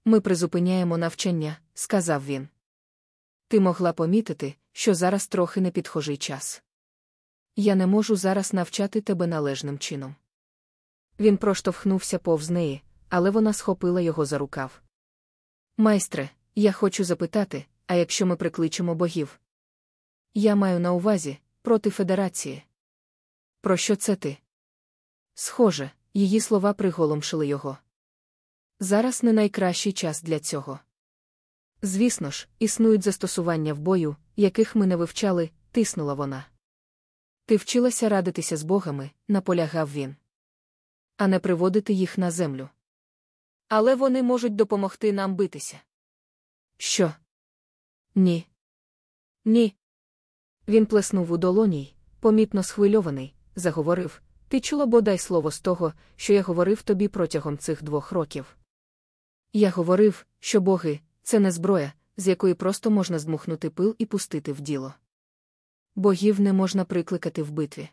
A: Ми призупиняємо навчання, сказав він. Ти могла помітити, що зараз трохи непідхожий час. Я не можу зараз навчати тебе належним чином. Він проштовхнувся повз неї, але вона схопила його за рукав. Майстре, я хочу запитати, а якщо ми прикличемо богів? Я маю на увазі проти Федерації. Про що це ти? Схоже, її слова приголомшили його. Зараз не найкращий час для цього. Звісно ж, існують застосування в бою, яких ми не вивчали, тиснула вона. Ти вчилася радитися з богами, наполягав він. А не приводити їх на землю. Але вони можуть допомогти нам битися. Що? Ні. Ні. Він плеснув у долоній, помітно схвильований, заговорив Ти чула бодай слово з того, що я говорив тобі протягом цих двох років. Я говорив, що боги це не зброя, з якої просто можна здмухнути пил і пустити в діло. Богів не можна прикликати в битві.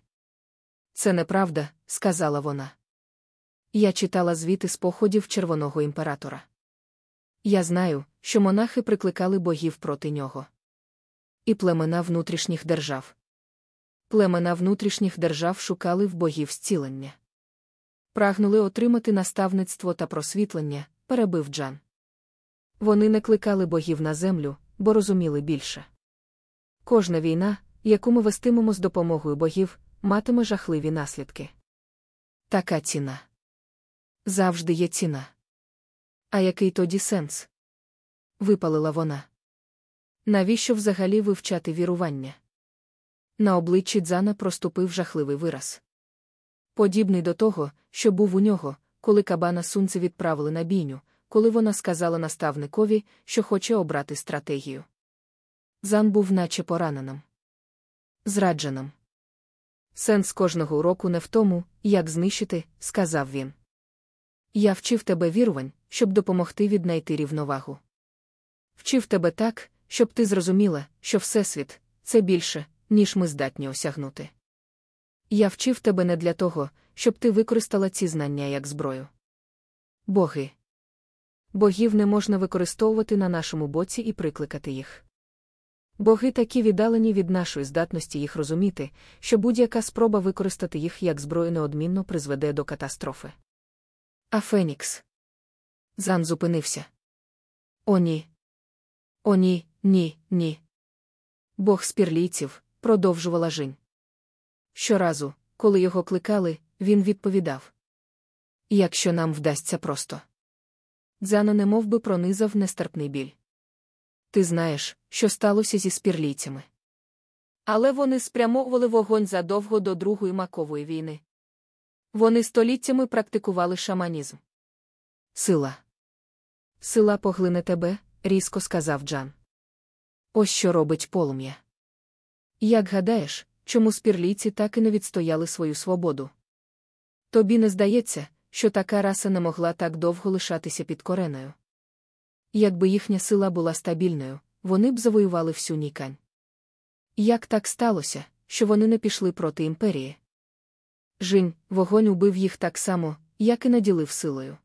A: Це неправда, сказала вона. Я читала звіти з походів червоного імператора. Я знаю, що монахи прикликали богів проти нього. І племена внутрішніх держав. Племена внутрішніх держав шукали в богів зцілення. Прагнули отримати наставництво та просвітлення, перебив Джан. Вони не кликали богів на землю, бо розуміли більше. Кожна війна, яку ми вестимемо з допомогою богів, матиме жахливі наслідки. Така ціна. Завжди є ціна. А який тоді сенс? Випалила вона. Навіщо взагалі вивчати вірування? На обличчі Дзана проступив жахливий вираз. Подібний до того, що був у нього, коли кабана сунце відправили на бійню, коли вона сказала наставникові, що хоче обрати стратегію. Зан був наче пораненим. Зрадженим. Сенс кожного уроку не в тому, як знищити, сказав він. Я вчив тебе вірувань, щоб допомогти віднайти рівновагу. Вчив тебе так, щоб ти зрозуміла, що Всесвіт це більше, ніж ми здатні осягнути. Я вчив тебе не для того, щоб ти використала ці знання як зброю. Боги. Богів не можна використовувати на нашому боці і прикликати їх. Боги такі віддалені від нашої здатності їх розуміти, що будь-яка спроба використати їх як зброю неодмінно призведе до катастрофи. А Фенікс. Зан зупинився. О, ні. О, ні, ні, ні. Бог спірлійців, продовжувала Жінь. Щоразу, коли його кликали, він відповідав: Якщо нам вдасться просто. Дзана немов би пронизав нестерпний біль. Ти знаєш, що сталося зі спірлійцями. Але вони спрямовували вогонь задовго до Другої макової війни. Вони століттями практикували шаманізм. Сила. Сила поглине тебе, різко сказав Джан. Ось що робить полум'я. Як гадаєш, чому спірлійці так і не відстояли свою свободу? Тобі не здається, що така раса не могла так довго лишатися під кореною. Якби їхня сила була стабільною, вони б завоювали всю Нікань. Як так сталося, що вони не пішли проти імперії? Жінь, вогонь убив їх так само, як і наділив силою.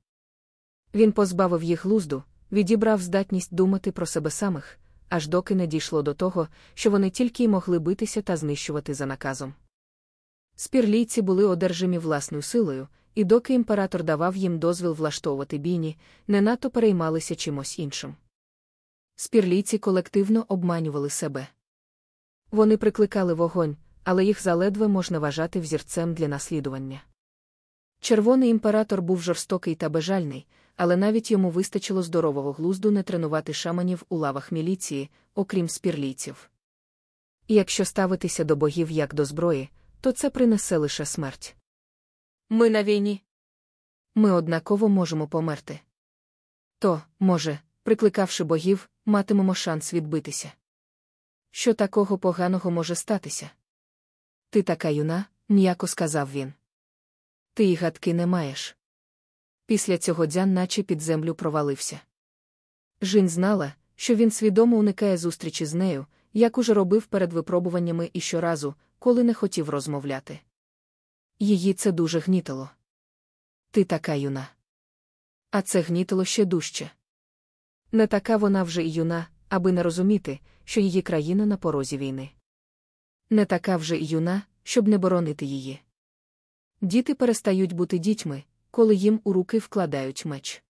A: Він позбавив їх глузду, відібрав здатність думати про себе самих, аж доки не дійшло до того, що вони тільки й могли битися та знищувати за наказом. Спірлійці були одержимі власною силою, і доки імператор давав їм дозвіл влаштовувати бійні, не надто переймалися чимось іншим. Спірлійці колективно обманювали себе. Вони прикликали вогонь, але їх заледве можна вважати взірцем для наслідування. Червоний імператор був жорстокий та бежальний, але навіть йому вистачило здорового глузду не тренувати шаманів у лавах міліції, окрім спірлійців. І якщо ставитися до богів як до зброї, то це принесе лише смерть. Ми на війні. Ми однаково можемо померти. То, може, прикликавши богів, матимемо шанс відбитися. Що такого поганого може статися? Ти така юна, м'яко сказав він. Ти й гадки не маєш. Після цього дзян наче під землю провалився. Жін знала, що він свідомо уникає зустрічі з нею, як уже робив перед випробуваннями і щоразу, коли не хотів розмовляти. Її це дуже гнітило. Ти така юна. А це гнітило ще дужче. Не така вона вже й юна, аби не розуміти, що її країна на порозі війни. Не така вже й юна, щоб не боронити її. Діти перестають бути дітьми, коли їм у руки вкладають меч.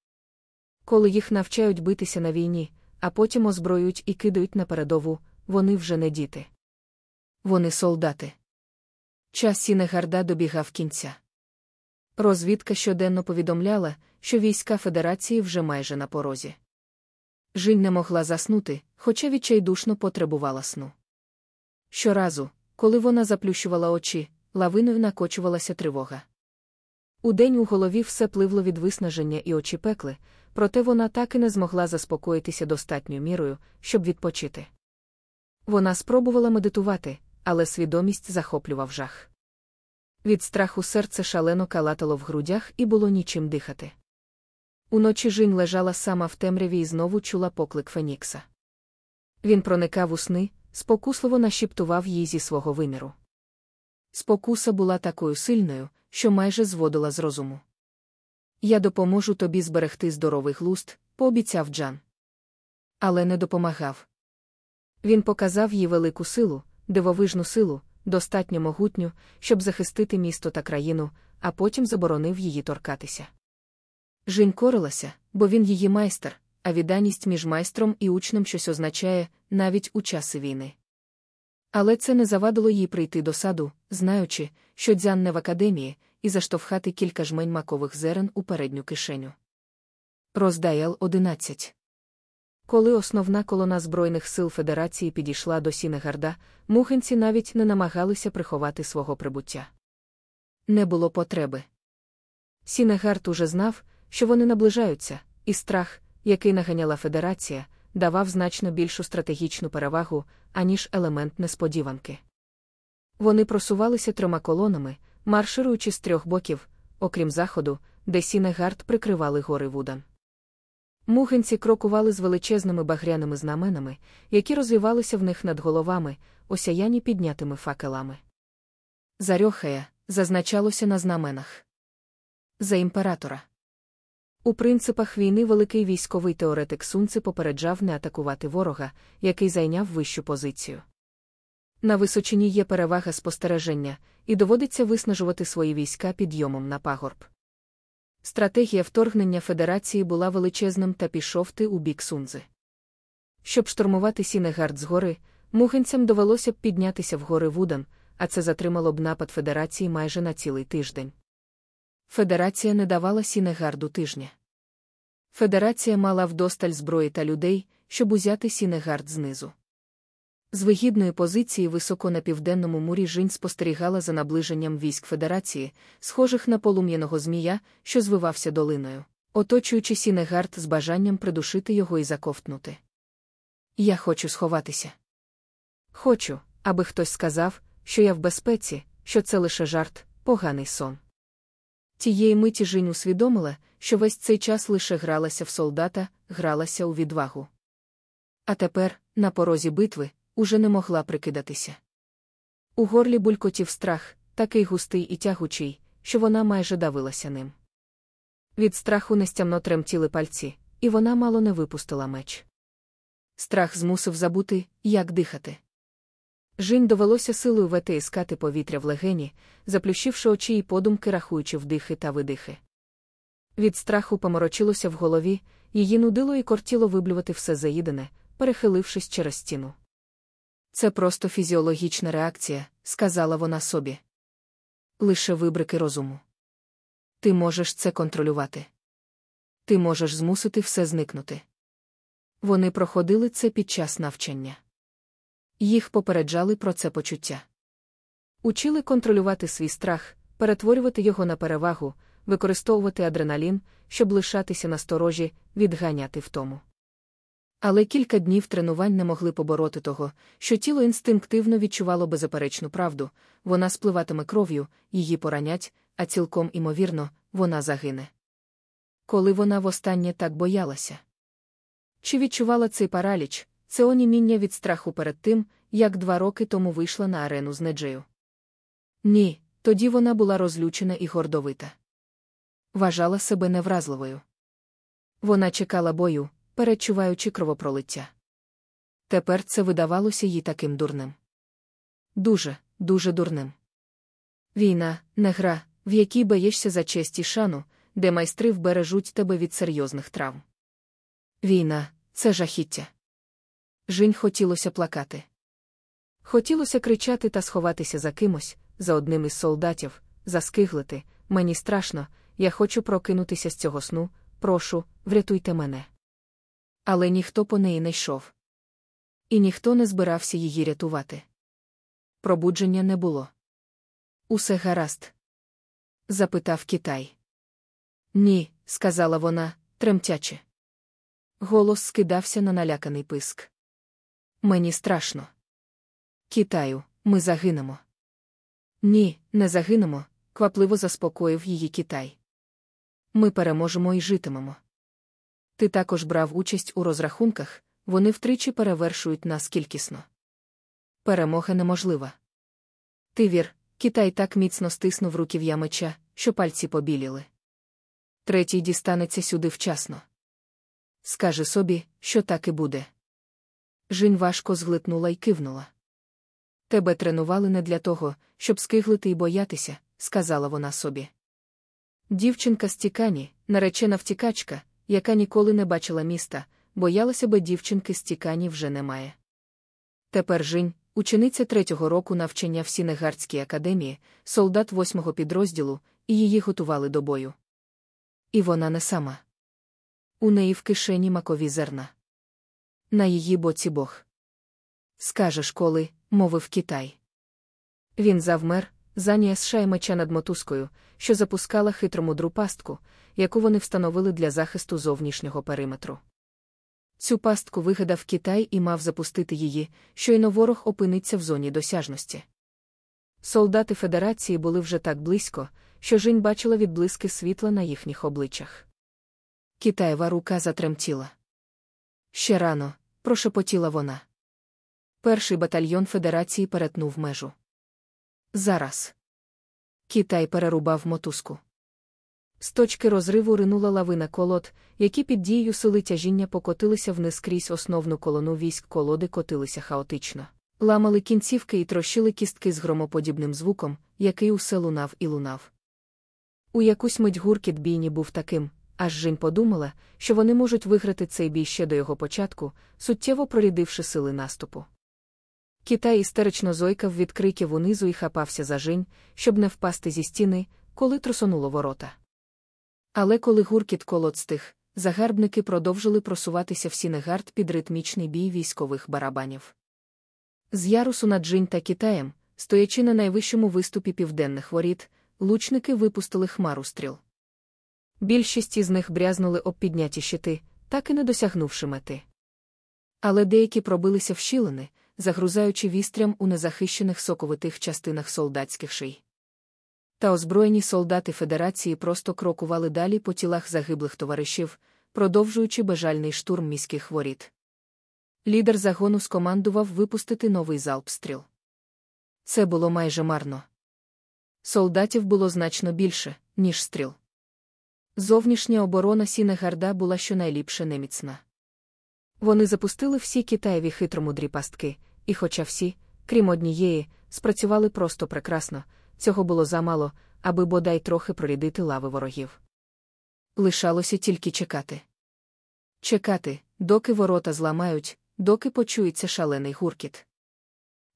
A: Коли їх навчають битися на війні, а потім озброюють і кидають на передову, вони вже не діти. Вони солдати. Час Сінегарда добігав кінця. Розвідка щоденно повідомляла, що війська Федерації вже майже на порозі. Жінь не могла заснути, хоча відчайдушно потребувала сну. Щоразу, коли вона заплющувала очі, лавиною накочувалася тривога. Удень у голові все пливло від виснаження і очі пекли, проте вона так і не змогла заспокоїтися достатньою мірою, щоб відпочити. Вона спробувала медитувати, але свідомість захоплював жах. Від страху серце шалено калатало в грудях і було нічим дихати. Уночі Жінь лежала сама в темряві і знову чула поклик Фенікса. Він проникав у сни, спокусливо нашіптував їй зі свого виміру. Спокуса була такою сильною, що майже зводила з розуму. Я допоможу тобі зберегти здоровий глуст, пообіцяв Джан. Але не допомагав. Він показав їй велику силу, дивовижну силу, достатньо могутню, щоб захистити місто та країну, а потім заборонив її торкатися. Жінь корилася, бо він її майстер, а відданість між майстром і учнем щось означає навіть у часи війни. Але це не завадило їй прийти до саду, знаючи, що дзян не в академії, і заштовхати кілька жмень макових зерен у передню кишеню. Розділ 11 Коли основна колона Збройних сил Федерації підійшла до Сінегарда, мухенці навіть не намагалися приховати свого прибуття. Не було потреби. Сінегард уже знав, що вони наближаються, і страх, який наганяла Федерація, давав значно більшу стратегічну перевагу, аніж елемент несподіванки. Вони просувалися трьома колонами, маршируючи з трьох боків, окрім заходу, де Сінегард прикривали гори Вудан. Мухенці крокували з величезними багряними знаменами, які розвівалися в них над головами, осяяні піднятими факелами. За Рьохая зазначалося на знаменах. За імператора. У принципах війни великий військовий теоретик Сунци попереджав не атакувати ворога, який зайняв вищу позицію. На височині є перевага спостереження, і доводиться виснажувати свої війська підйомом на пагорб. Стратегія вторгнення Федерації була величезним «та пішов ти» у бік Сунцзи. Щоб штурмувати Сінегард згори, мухенцям довелося б піднятися в гори Вудан, а це затримало б напад Федерації майже на цілий тиждень. Федерація не давала Сінегарду тижня. Федерація мала вдосталь зброї та людей, щоб узяти Сінегард знизу. З вигідної позиції високо на південному мурі Жінь спостерігала за наближенням військ Федерації, схожих на полум'яного змія, що звивався долиною, оточуючи Сінегард з бажанням придушити його і заковтнути. Я хочу сховатися. Хочу, аби хтось сказав, що я в безпеці, що це лише жарт, поганий сон. Тієї миті Жінь усвідомила, що весь цей час лише гралася в солдата, гралася у відвагу. А тепер, на порозі битви, уже не могла прикидатися. У горлі булькотів страх, такий густий і тягучий, що вона майже давилася ним. Від страху нестямно тремтіли пальці, і вона мало не випустила меч. Страх змусив забути, як дихати. Жінь довелося силою витискати повітря в легені, заплющивши очі і подумки, рахуючи вдихи та видихи. Від страху поморочилося в голові, її нудило і кортіло виблювати все заїдене, перехилившись через стіну. Це просто фізіологічна реакція, сказала вона собі. Лише вибрики розуму. Ти можеш це контролювати. Ти можеш змусити все зникнути. Вони проходили це під час навчання. Їх попереджали про це почуття. Учили контролювати свій страх, перетворювати його на перевагу, використовувати адреналін, щоб лишатися насторожі, відганяти втому. Але кілька днів тренувань не могли побороти того, що тіло інстинктивно відчувало беззаперечну правду, вона спливатиме кров'ю, її поранять, а цілком імовірно, вона загине. Коли вона востаннє так боялася. Чи відчувала цей параліч, це оніміння від страху перед тим, як два роки тому вийшла на арену з Неджею? Ні, тоді вона була розлючена і гордовита. Вважала себе невразливою. Вона чекала бою, перечуваючи кровопролиття. Тепер це видавалося їй таким дурним. Дуже, дуже дурним. Війна не гра, в якій боєшся за честь і шану, де майстри вбережуть тебе від серйозних травм. Війна це жахіття. Жінь хотілося плакати. Хотілося кричати та сховатися за кимось, за одним із солдатів, заскиглити. Мені страшно, я хочу прокинутися з цього сну, прошу, врятуйте мене. Але ніхто по неї не йшов. І ніхто не збирався її рятувати. Пробудження не було. Усе гаразд? запитав Китай. Ні, сказала вона, тремтячи. Голос скидався на наляканий писк. Мені страшно. Китаю, ми загинемо. Ні, не загинемо, квапливо заспокоїв її Китай. Ми переможемо і житимемо. Ти також брав участь у розрахунках, вони втричі перевершують нас кількісно. Перемога неможлива. Ти вір, Китай так міцно стиснув руків'я меча, що пальці побіліли. Третій дістанеться сюди вчасно. Скажи собі, що так і буде. Жінь важко зглитнула і кивнула. Тебе тренували не для того, щоб скиглити і боятися, сказала вона собі. Дівчинка з Тікані, наречена втікачка, яка ніколи не бачила міста, боялася би дівчинки з Тікані вже немає. Тепер Жінь, учениця третього року навчання в Сінегардській академії, солдат восьмого підрозділу, і її готували до бою. І вона не сама. У неї в кишені макові зерна. На її боці Бог. Скажеш, коли, мовив Китай. Він завмер, заніс шай меча над мотузкою, що запускала хитру мудру пастку, яку вони встановили для захисту зовнішнього периметру. Цю пастку вигадав Китай і мав запустити її, щойно ворог опиниться в зоні досяжності. Солдати Федерації були вже так близько, що Жінь бачила відблиски світла на їхніх обличчях. Китаєва рука затремтіла. Ще рано, прошепотіла вона. Перший батальйон Федерації перетнув межу. Зараз. Китай перерубав мотузку. З точки розриву ринула лавина колод, які під дією сили тяжіння покотилися вниз крізь основну колону військ колоди котилися хаотично. Ламали кінцівки і трощили кістки з громоподібним звуком, який усе лунав і лунав. У якусь мить гуркіт бійні був таким, аж Жінь подумала, що вони можуть виграти цей бій ще до його початку, суттєво прорідивши сили наступу. Катай істерично зойкав від криків унизу і хапався за Жінь, щоб не впасти зі стіни, коли трусонуло ворота. Але коли гуркіт колод стих, загарбники продовжили просуватися в Сінегард під ритмічний бій військових барабанів. З ярусу над Джинь та Китаєм, стоячи на найвищому виступі південних воріт, лучники випустили хмару стріл. Більшість із них брязнули об підняті щити, так і не досягнувши мети. Але деякі пробилися в щілини, загрузаючи вістрям у незахищених соковитих частинах солдатських ший. Та озброєні солдати Федерації просто крокували далі по тілах загиблих товаришів, продовжуючи бажальний штурм міських воріт. Лідер загону скомандував випустити новий залп стріл. Це було майже марно. Солдатів було значно більше, ніж стріл. Зовнішня оборона Сінегарда була щонайліпше неміцна. Вони запустили всі Китаєві хитромудрі пастки, і, хоча всі, крім однієї, спрацювали просто прекрасно, цього було замало, аби бодай трохи прорідити лави ворогів. Лишалося тільки чекати. Чекати, доки ворота зламають, доки почується шалений гуркіт.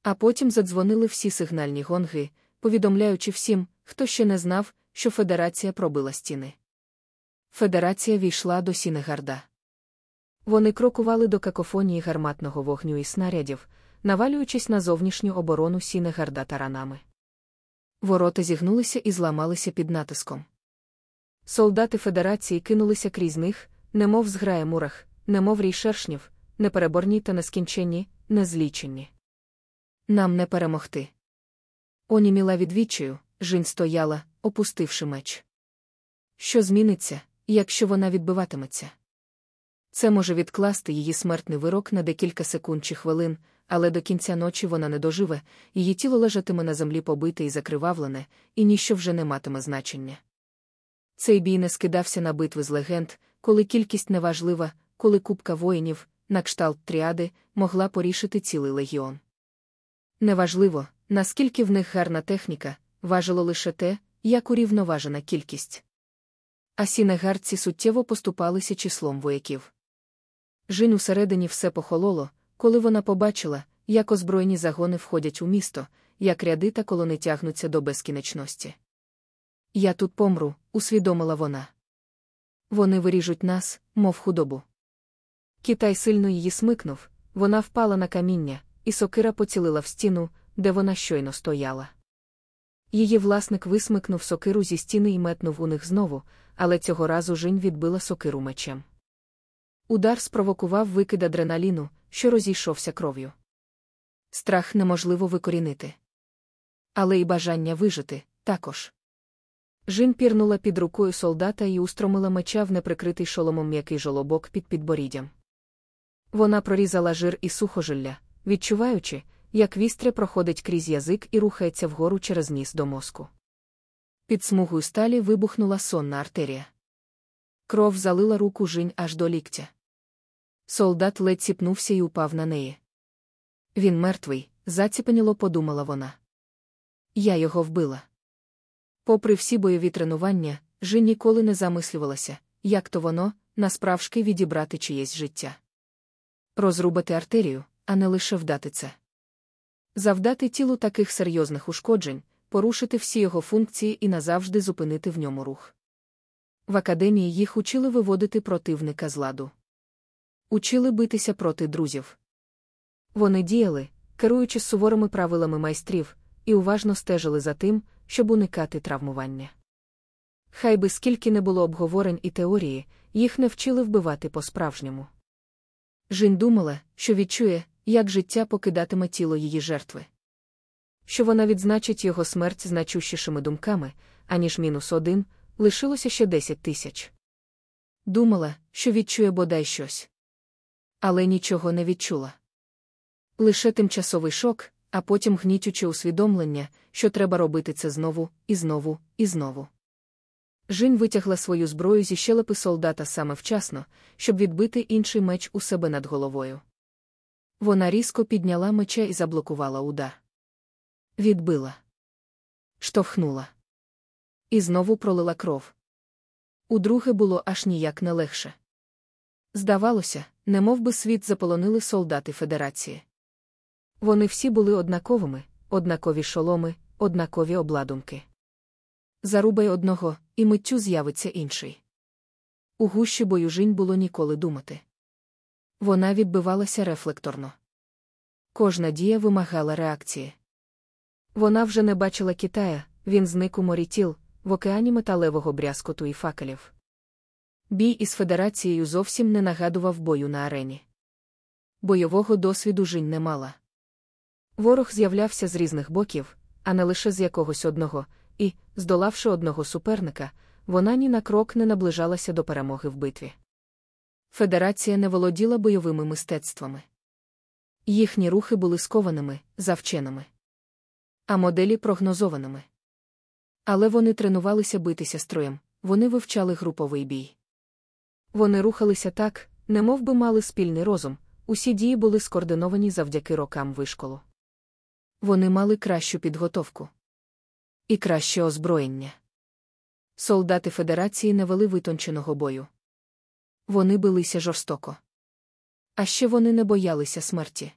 A: А потім задзвонили всі сигнальні гонги, повідомляючи всім, хто ще не знав, що Федерація пробила стіни. Федерація ввійшла до Сінегарда. Вони крокували до какофонії гарматного вогню і снарядів, навалюючись на зовнішню оборону Сінегарда таранами. Ворота зігнулися і зламалися під натиском. Солдати Федерації кинулися крізь них, немов зграє мурах, немов рій шершнів, непереборні та нескінченні, незліченні. Нам не перемогти. Оніміла відвічаю, жінь стояла, опустивши меч. Що зміниться, якщо вона відбиватиметься? Це може відкласти її смертний вирок на декілька секунд чи хвилин, але до кінця ночі вона не доживе, її тіло лежатиме на землі побите і закривавлене, і ніщо вже не матиме значення. Цей бій не скидався на битви з легенд, коли кількість неважлива, коли купка воїнів, на кшталт тріади, могла порішити цілий легіон. Неважливо, наскільки в них гарна техніка, важило лише те, як урівноважена кількість. А сінегарці суттєво поступалися числом вояків. Жінь усередині все похололо, коли вона побачила, як озброєні загони входять у місто, як ряди та колони тягнуться до безкінечності. Я тут помру, усвідомила вона. Вони виріжуть нас, мов худобу. Китай сильно її смикнув, вона впала на каміння, і сокира поцілила в стіну, де вона щойно стояла. Її власник висмикнув сокиру зі стіни і метнув у них знову, але цього разу Жінь відбила сокиру мечем. Удар спровокував викид адреналіну, що розійшовся кров'ю. Страх неможливо викорінити. Але й бажання вижити також. Жін пірнула під рукою солдата і устромила меча в неприкритий шоломом м'який жолобок під підборіддям. Вона прорізала жир і сухожилля, відчуваючи, як вістря проходить крізь язик і рухається вгору через ніс до мозку. Під смугою сталі вибухнула сонна артерія. Кров залила руку жінь аж до ліктя. Солдат ледь сіпнувся і упав на неї. Він мертвий, заціпеніло подумала вона. Я його вбила. Попри всі бойові тренування, Жін ніколи не замислювалася, як то воно, насправжки відібрати чиєсь життя. Розрубати артерію, а не лише вдати це. Завдати тілу таких серйозних ушкоджень, порушити всі його функції і назавжди зупинити в ньому рух. В академії їх учили виводити противника з ладу. Учили битися проти друзів. Вони діяли, керуючись суворими правилами майстрів, і уважно стежили за тим, щоб уникати травмування. Хай би скільки не було обговорень і теорії, їх не вчили вбивати по-справжньому. Жінь думала, що відчує, як життя покидатиме тіло її жертви. Що вона відзначить його смерть значущішими думками, аніж мінус один, лишилося ще десять тисяч. Думала, що відчує бодай щось. Але нічого не відчула. Лише тимчасовий шок, а потім гнітюче усвідомлення, що треба робити це знову, і знову, і знову. Жінь витягла свою зброю зі щелепи солдата саме вчасно, щоб відбити інший меч у себе над головою. Вона різко підняла меча і заблокувала удар. Відбила. Штовхнула. І знову пролила кров. Удруге було аж ніяк не легше. Здавалося, немов би світ заполонили солдати Федерації. Вони всі були однаковими, однакові шоломи, однакові обладунки. Зарубай одного, і миттю з'явиться інший. У гущі бою жінь було ніколи думати. Вона відбивалася рефлекторно. Кожна дія вимагала реакції. Вона вже не бачила Китая, він зник у морі тіл, в океані металевого брязкоту і факелів. Бій із федерацією зовсім не нагадував бою на арені. Бойового досвіду жінь не мала. Ворог з'являвся з різних боків, а не лише з якогось одного, і, здолавши одного суперника, вона ні на крок не наближалася до перемоги в битві. Федерація не володіла бойовими мистецтвами. Їхні рухи були скованими, завченими, а моделі прогнозованими. Але вони тренувалися битися строєм, вони вивчали груповий бій. Вони рухалися так, немов би мали спільний розум, усі дії були скоординовані завдяки рокам вишколу. Вони мали кращу підготовку і краще озброєння. Солдати Федерації не вели витонченого бою. Вони билися жорстоко. А ще вони не боялися смерті.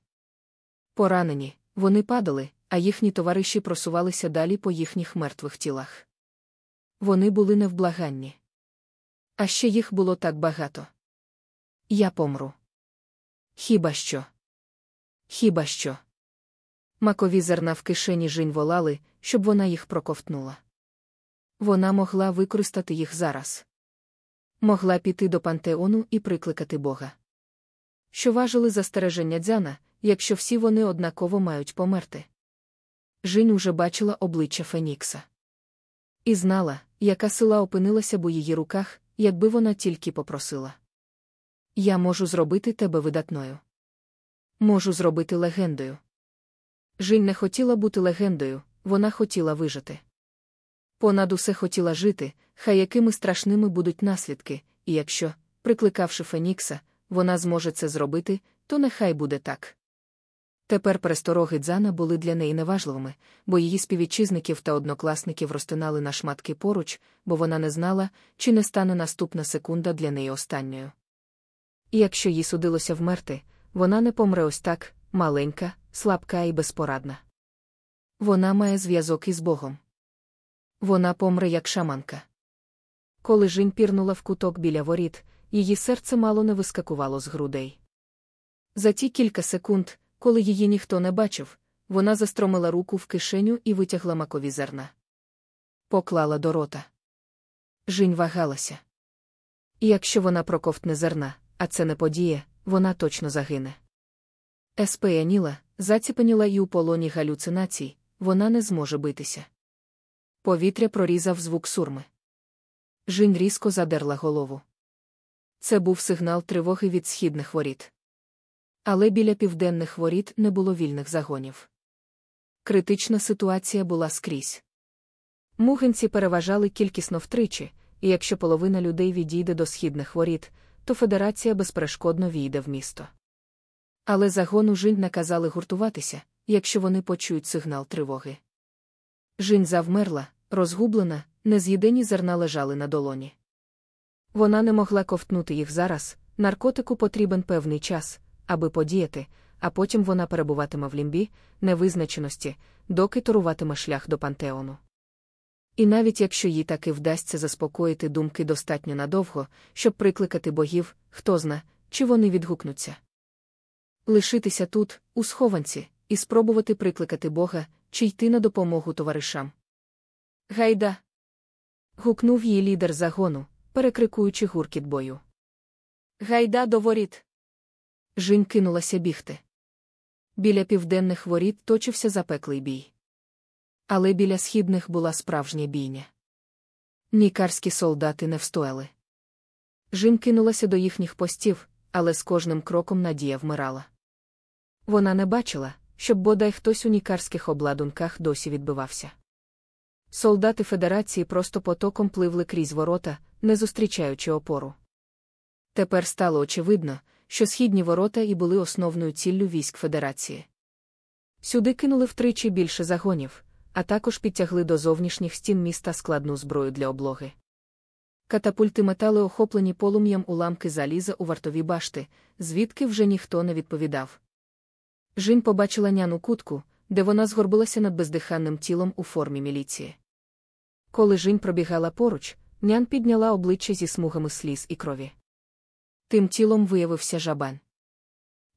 A: Поранені, вони падали, а їхні товариші просувалися далі по їхніх мертвих тілах. Вони були невблаганні. А ще їх було так багато. Я помру. Хіба що? Хіба що? Макові зерна в кишені жінь волали, щоб вона їх проковтнула. Вона могла використати їх зараз. Могла піти до пантеону і прикликати Бога. Що важили застереження дзяна, якщо всі вони однаково мають померти. Жінь уже бачила обличчя Фенікса. І знала, яка сила опинилася б у її руках, якби вона тільки попросила. Я можу зробити тебе видатною. Можу зробити легендою. Жінь не хотіла бути легендою, вона хотіла вижити. Понад усе хотіла жити, хай якими страшними будуть наслідки, і якщо, прикликавши Фенікса, вона зможе це зробити, то нехай буде так. Тепер перестороги дзана були для неї неважливими, бо її співвітчизників та однокласників розтинали на шматки поруч, бо вона не знала, чи не стане наступна секунда для неї останньою. І якщо їй судилося вмерти, вона не помре ось так, маленька, слабка і безпорадна. Вона має зв'язок із Богом. Вона помре як шаманка. Коли Жінь пірнула в куток біля воріт, її серце мало не вискакувало з грудей. За ті кілька секунд, коли її ніхто не бачив, вона застромила руку в кишеню і витягла макові зерна. Поклала до рота. Жінь вагалася. І якщо вона проковтне зерна, а це не подіє, вона точно загине. Еспеяніла, заціпеніла і у полоні галюцинацій, вона не зможе битися. Повітря прорізав звук сурми. Жінь різко задерла голову. Це був сигнал тривоги від східних воріт. Але біля південних воріт не було вільних загонів. Критична ситуація була скрізь. Мугинці переважали кількісно втричі, і якщо половина людей відійде до східних воріт, то федерація безперешкодно війде в місто. Але загону жінь наказали гуртуватися, якщо вони почують сигнал тривоги. Жінь завмерла, розгублена, нез'їдені зерна лежали на долоні. Вона не могла ковтнути їх зараз, наркотику потрібен певний час, аби подіяти, а потім вона перебуватиме в лімбі, невизначеності, доки торуватиме шлях до пантеону. І навіть якщо їй таки вдасться заспокоїти думки достатньо надовго, щоб прикликати богів, хто зна, чи вони відгукнуться. Лишитися тут, у схованці, і спробувати прикликати Бога, чи йти на допомогу товаришам. Гайда. Гукнув її лідер загону, перекрикуючи гуркіт бою. Гайда до воріт. Жінь кинулася бігти. Біля південних воріт точився запеклий бій. Але біля східних була справжня бійня. Нікарські солдати не встояли. Жінь кинулася до їхніх постів, але з кожним кроком надія вмирала. Вона не бачила, щоб бодай хтось у нікарських обладунках досі відбивався. Солдати Федерації просто потоком пливли крізь ворота, не зустрічаючи опору. Тепер стало очевидно, що східні ворота і були основною ціллю військ Федерації. Сюди кинули втричі більше загонів, а також підтягли до зовнішніх стін міста складну зброю для облоги. Катапульти метали охоплені полум'ям уламки заліза у вартові башти, звідки вже ніхто не відповідав. Жінь побачила няну кутку, де вона згорбилася над бездиханним тілом у формі міліції. Коли Жінь пробігала поруч, нян підняла обличчя зі смугами сліз і крові. Тим тілом виявився жабан.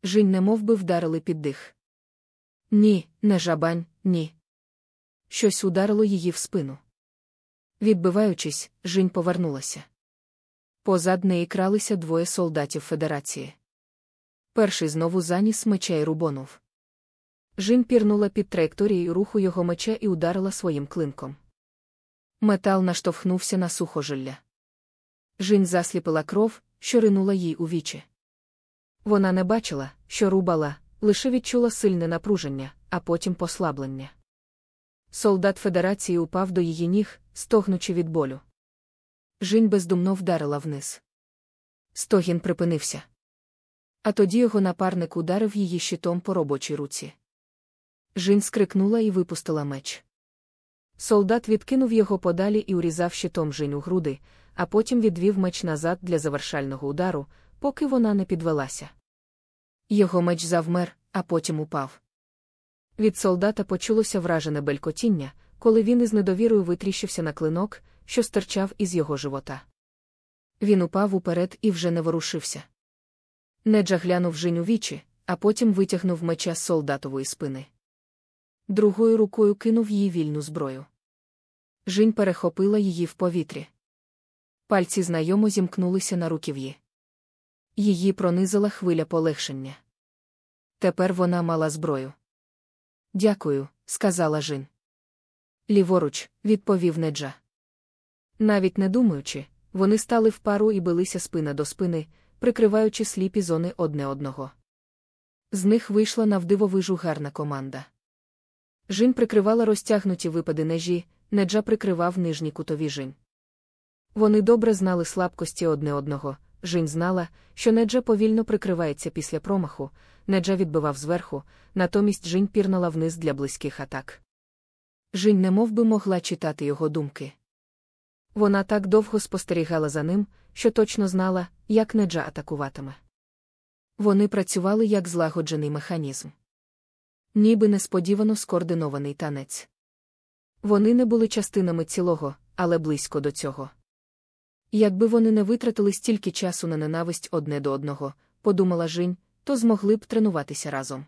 A: Жінь немов би вдарили під дих. Ні, не жабань, ні. Щось ударило її в спину. Відбиваючись, Жінь повернулася. Позад неї кралися двоє солдатів Федерації. Перший знову заніс меча і рубонув. Жін пірнула під траєкторією руху його меча і ударила своїм клинком. Метал наштовхнувся на сухожилля. Жінь засліпила кров, що ринула їй у вічі. Вона не бачила, що рубала, лише відчула сильне напруження, а потім послаблення. Солдат Федерації упав до її ніг, стогнучи від болю. Жінь бездумно вдарила вниз. Стогін припинився. А тоді його напарник ударив її щитом по робочій руці. Жінь скрикнула і випустила меч. Солдат відкинув його подалі і урізав щитом Жінь у груди, а потім відвів меч назад для завершального удару, поки вона не підвелася. Його меч завмер, а потім упав. Від солдата почулося вражене белькотіння, коли він із недовірою витріщився на клинок, що стирчав із його живота. Він упав уперед і вже не ворушився. Неджа глянув Жінь у вічі, а потім витягнув меча з солдатової спини. Другою рукою кинув їй вільну зброю. Жінь перехопила її в повітрі. Пальці знайомо зімкнулися на руків'ї. Її пронизила хвиля полегшення. Тепер вона мала зброю. Дякую, сказала Жін. Ліворуч, відповів Неджа. Навіть не думаючи, вони стали в пару і билися спина до спини, прикриваючи сліпі зони одне одного. З них вийшла навдивовижу гарна команда. Жін прикривала розтягнуті випади нежі, Неджа прикривав нижні кутові жін. Вони добре знали слабкості одне одного. Жінь знала, що Неджа повільно прикривається після промаху, Неджа відбивав зверху, натомість Жінь пірнала вниз для близьких атак. Жінь немов би могла читати його думки. Вона так довго спостерігала за ним, що точно знала, як Неджа атакуватиме. Вони працювали як злагоджений механізм. Ніби несподівано скоординований танець. Вони не були частинами цілого, але близько до цього. Якби вони не витратили стільки часу на ненависть одне до одного, подумала Жінь, то змогли б тренуватися разом.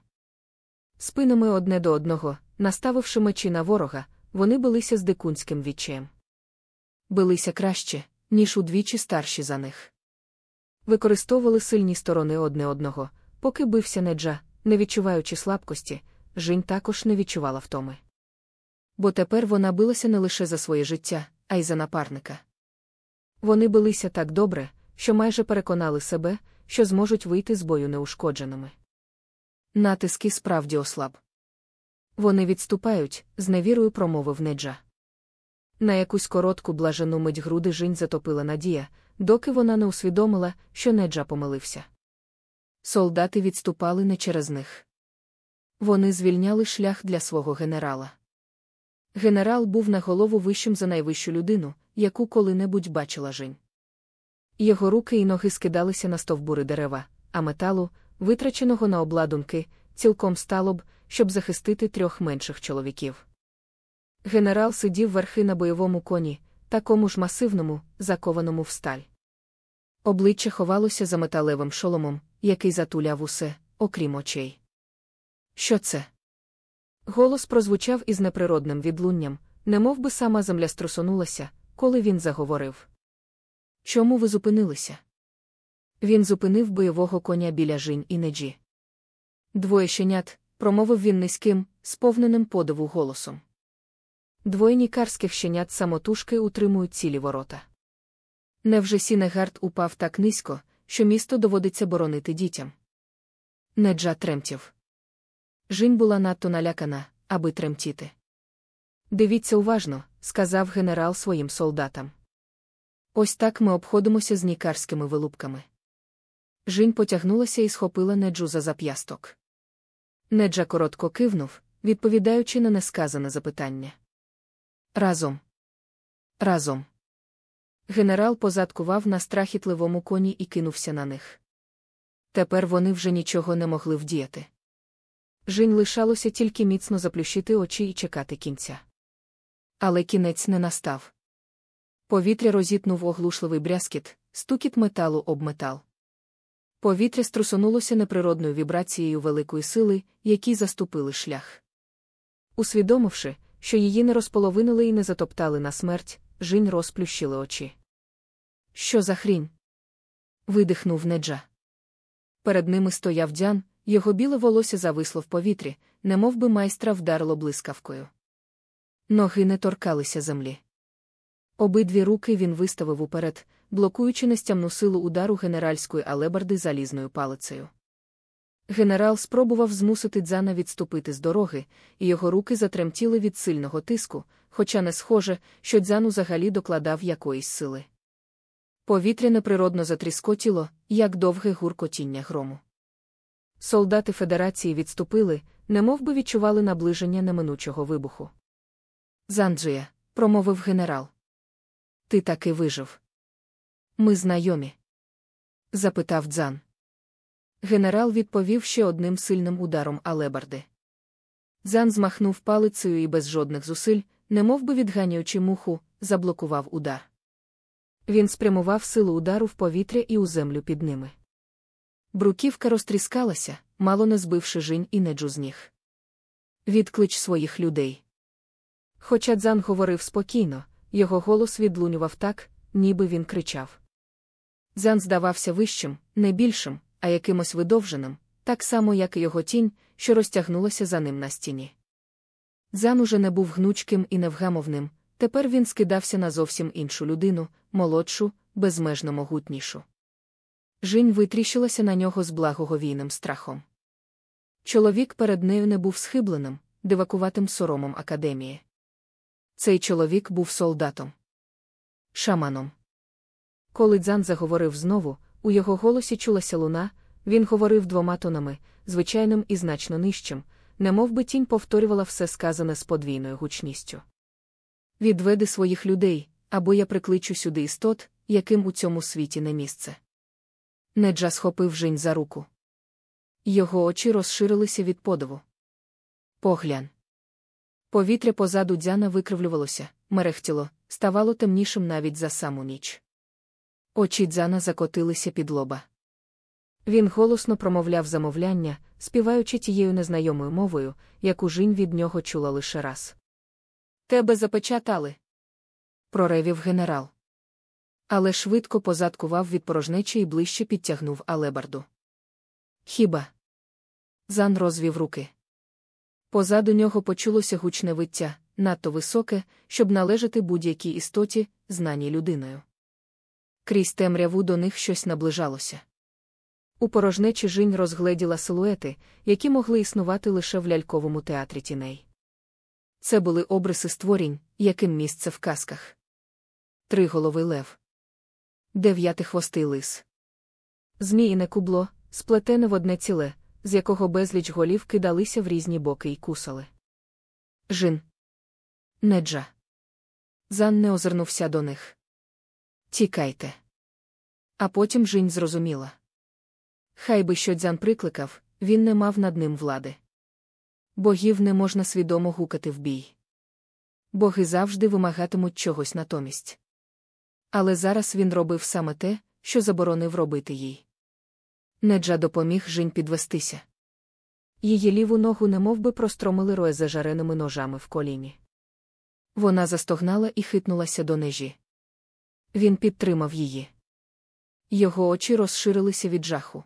A: Спинами одне до одного, наставивши мечі на ворога, вони билися з дикунським відчаєм. Билися краще, ніж удвічі старші за них. Використовували сильні сторони одне одного, поки бився неджа, не відчуваючи слабкості, Жінь також не відчувала втоми. Бо тепер вона билася не лише за своє життя, а й за напарника. Вони билися так добре, що майже переконали себе, що зможуть вийти з бою неушкодженими. Натиски справді ослаб. Вони відступають, з невірою промовив неджа. На якусь коротку блажену мить груди жінь затопила надія, доки вона не усвідомила, що неджа помилився. Солдати відступали не через них. Вони звільняли шлях для свого генерала. Генерал був на голову вищим за найвищу людину, яку коли-небудь бачила Жінь. Його руки і ноги скидалися на стовбури дерева, а металу, витраченого на обладунки, цілком стало б, щоб захистити трьох менших чоловіків. Генерал сидів верхи на бойовому коні, такому ж масивному, закованому в сталь. Обличчя ховалося за металевим шоломом, який затуляв усе, окрім очей. Що це? Голос прозвучав із неприродним відлунням, немов би сама земля струсонулася, коли він заговорив. Чому ви зупинилися? Він зупинив бойового коня біля Жінь і Неджі. Двоє щенят, промовив він низьким, сповненим подиву голосом. Двоє нікарських щенят самотужки утримують цілі ворота. Невже Сінегард упав так низько, що місто доводиться боронити дітям? Неджа тремтів. Жінь була надто налякана, аби тремтіти. Дивіться уважно, сказав генерал своїм солдатам. Ось так ми обходимося з нікарськими вилупками. Жінь потягнулася і схопила неджу за зап'ясток. Неджа коротко кивнув, відповідаючи на несказане запитання. Разом. Разом. Генерал позадкував на страхітливому коні і кинувся на них. Тепер вони вже нічого не могли вдіяти. Жінь лишалося тільки міцно заплющити очі і чекати кінця. Але кінець не настав. Повітря розітнув оглушливий брязкіт, стукіт металу об метал. Повітря струсонулося неприродною вібрацією великої сили, якій заступили шлях. Усвідомивши, що її не розполовинили і не затоптали на смерть, Жінь розплющили очі. Що за хрінь? видихнув неджа. Перед ними стояв дян, його біле волосся зависло в повітрі, немов би майстра вдарило блискавкою. Ноги не торкалися землі. Обидві руки він виставив уперед, блокуючи нестямну силу удару генеральської алебарди залізною палицею. Генерал спробував змусити дзана відступити з дороги, і його руки затремтіли від сильного тиску, хоча не схоже, що дзан взагалі докладав якоїсь сили. Повітря неприродно затріскотіло, як довге гуркотіння грому. Солдати Федерації відступили, немов би відчували наближення неминучого вибуху. Занджія, промовив генерал. Ти таки вижив. Ми знайомі? запитав дзан. Генерал відповів ще одним сильним ударом алебарди. Дзан змахнув палицею і без жодних зусиль, немов би відганяючи муху, заблокував удар. Він спрямував силу удару в повітря і у землю під ними. Бруківка розтріскалася, мало не збивши жінь і неджу з ніг. Відклич своїх людей. Хоча Дзан говорив спокійно, його голос відлунював так, ніби він кричав. Дзан здавався вищим, не більшим, а якимось видовженим, так само, як і його тінь, що розтягнулася за ним на стіні. Дзан уже не був гнучким і невгамовним, тепер він скидався на зовсім іншу людину, молодшу, безмежно могутнішу. Жінь витріщилася на нього з благоговійним страхом. Чоловік перед нею не був схибленим, дивакуватим соромом академії. Цей чоловік був солдатом, шаманом. Коли Дзан заговорив знову, у його голосі чулася луна, він говорив двома тонами, звичайним і значно нижчим, немов би тінь повторювала все сказане з подвійною гучністю. Відведи своїх людей, або я прикличу сюди істот, яким у цьому світі не місце. Неджа схопив Жень за руку. Його очі розширилися від подиву. Поглянь. Повітря позаду дзяна викривлювалося, мерехтіло, ставало темнішим навіть за саму ніч. Очі дзяна закотилися під лоба. Він голосно промовляв замовляння, співаючи тією незнайомою мовою, яку жінь від нього чула лише раз. Тебе запечатали. проревів генерал. Але швидко позадкував від порожнечі і ближче підтягнув алебарду. Хіба? Зан розвів руки. Позаду нього почулося гучне виття, надто високе, щоб належати будь-якій істоті, знаній людиною. Крізь темряву до них щось наближалося. У порожнечі жінь розгледіла силуети, які могли існувати лише в ляльковому театрі тіней. Це були обриси створінь, яким місце в казках. Триголовий лев, дев'ятихвостий лис. Зміїне кубло, сплетене в одне ціле, з якого безліч голів кидалися в різні боки й кусали. Жин. Неджа. Зан не озирнувся до них. Тікайте. А потім Жінь зрозуміла. Хай би що дзян прикликав, він не мав над ним влади. Богів не можна свідомо гукати в бій. Боги завжди вимагатимуть чогось натомість. Але зараз він робив саме те, що заборонив робити їй. Неджа допоміг Жінь підвестися. Її ліву ногу немов би простромили роє зажареними ножами в коліні. Вона застогнала і хитнулася до нежі. Він підтримав її. Його очі розширилися від жаху.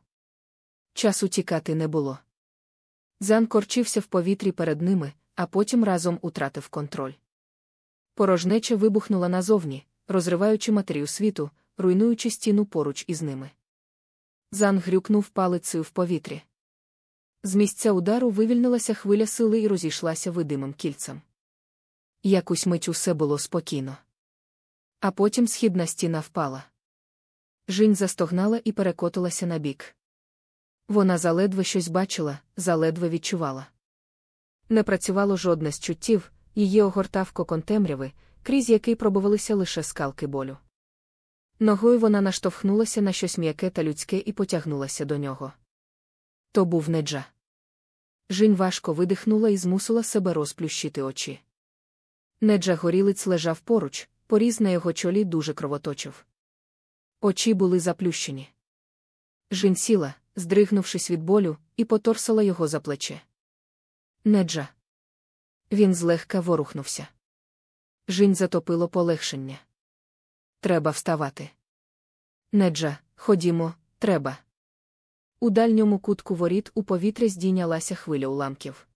A: Часу тікати не було. Зан корчився в повітрі перед ними, а потім разом утратив контроль. Порожнеча вибухнула назовні, розриваючи матерію світу, руйнуючи стіну поруч із ними. Зан грюкнув палицею в повітрі. З місця удару вивільнилася хвиля сили і розійшлася видимим кільцем. Якусь мить усе було спокійно. А потім східна стіна впала. Жінь застогнала і перекотилася на бік. Вона заледве щось бачила, заледве відчувала. Не працювало жодне з чуттів, її огортав кокон темряви, крізь який пробувалися лише скалки болю. Ногою вона наштовхнулася на щось м'яке та людське і потягнулася до нього. То був неджа. Жінь важко видихнула і змусила себе розплющити очі. Неджа горілиць лежав поруч, поріз на його чолі дуже кровоточив. Очі були заплющені. Жінь сіла, здригнувшись від болю, і поторсила його за плече. Неджа. Він злегка ворухнувся. Жінь затопило полегшення. Треба вставати. Неджа, ходімо, треба. У дальньому кутку воріт у повітря здійнялася хвиля уламків.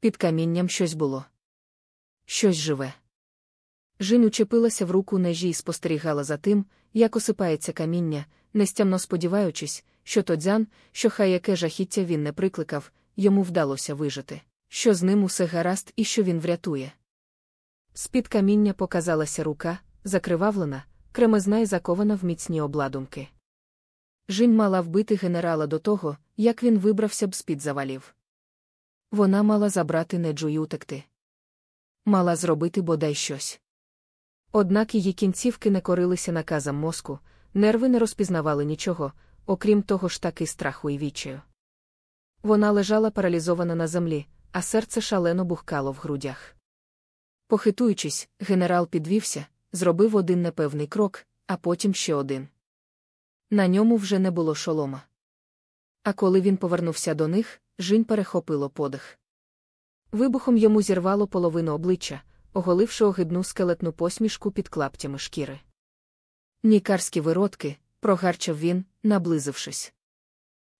A: Під камінням щось було. Щось живе. Жін учепилася в руку нежі і спостерігала за тим, як осипається каміння, нестямно сподіваючись, що то дзян, що хай яке жахіття він не прикликав, йому вдалося вижити, що з ним усе гаразд і що він врятує. З-під каміння показалася рука, закривавлена, кремезна і закована в міцні обладунки. Жінь мала вбити генерала до того, як він вибрався б з-під завалів. Вона мала забрати неджу й утекти. Мала зробити бодай щось. Однак її кінцівки не корилися наказам мозку, нерви не розпізнавали нічого, окрім того ж таки страху і вічаю. Вона лежала паралізована на землі, а серце шалено бухкало в грудях. Похитуючись, генерал підвівся, зробив один непевний крок, а потім ще один. На ньому вже не було шолома. А коли він повернувся до них, жінь перехопило подих. Вибухом йому зірвало половину обличчя, оголивши огидну скелетну посмішку під клаптями шкіри. Нікарські виродки, прогарчав він, наблизившись.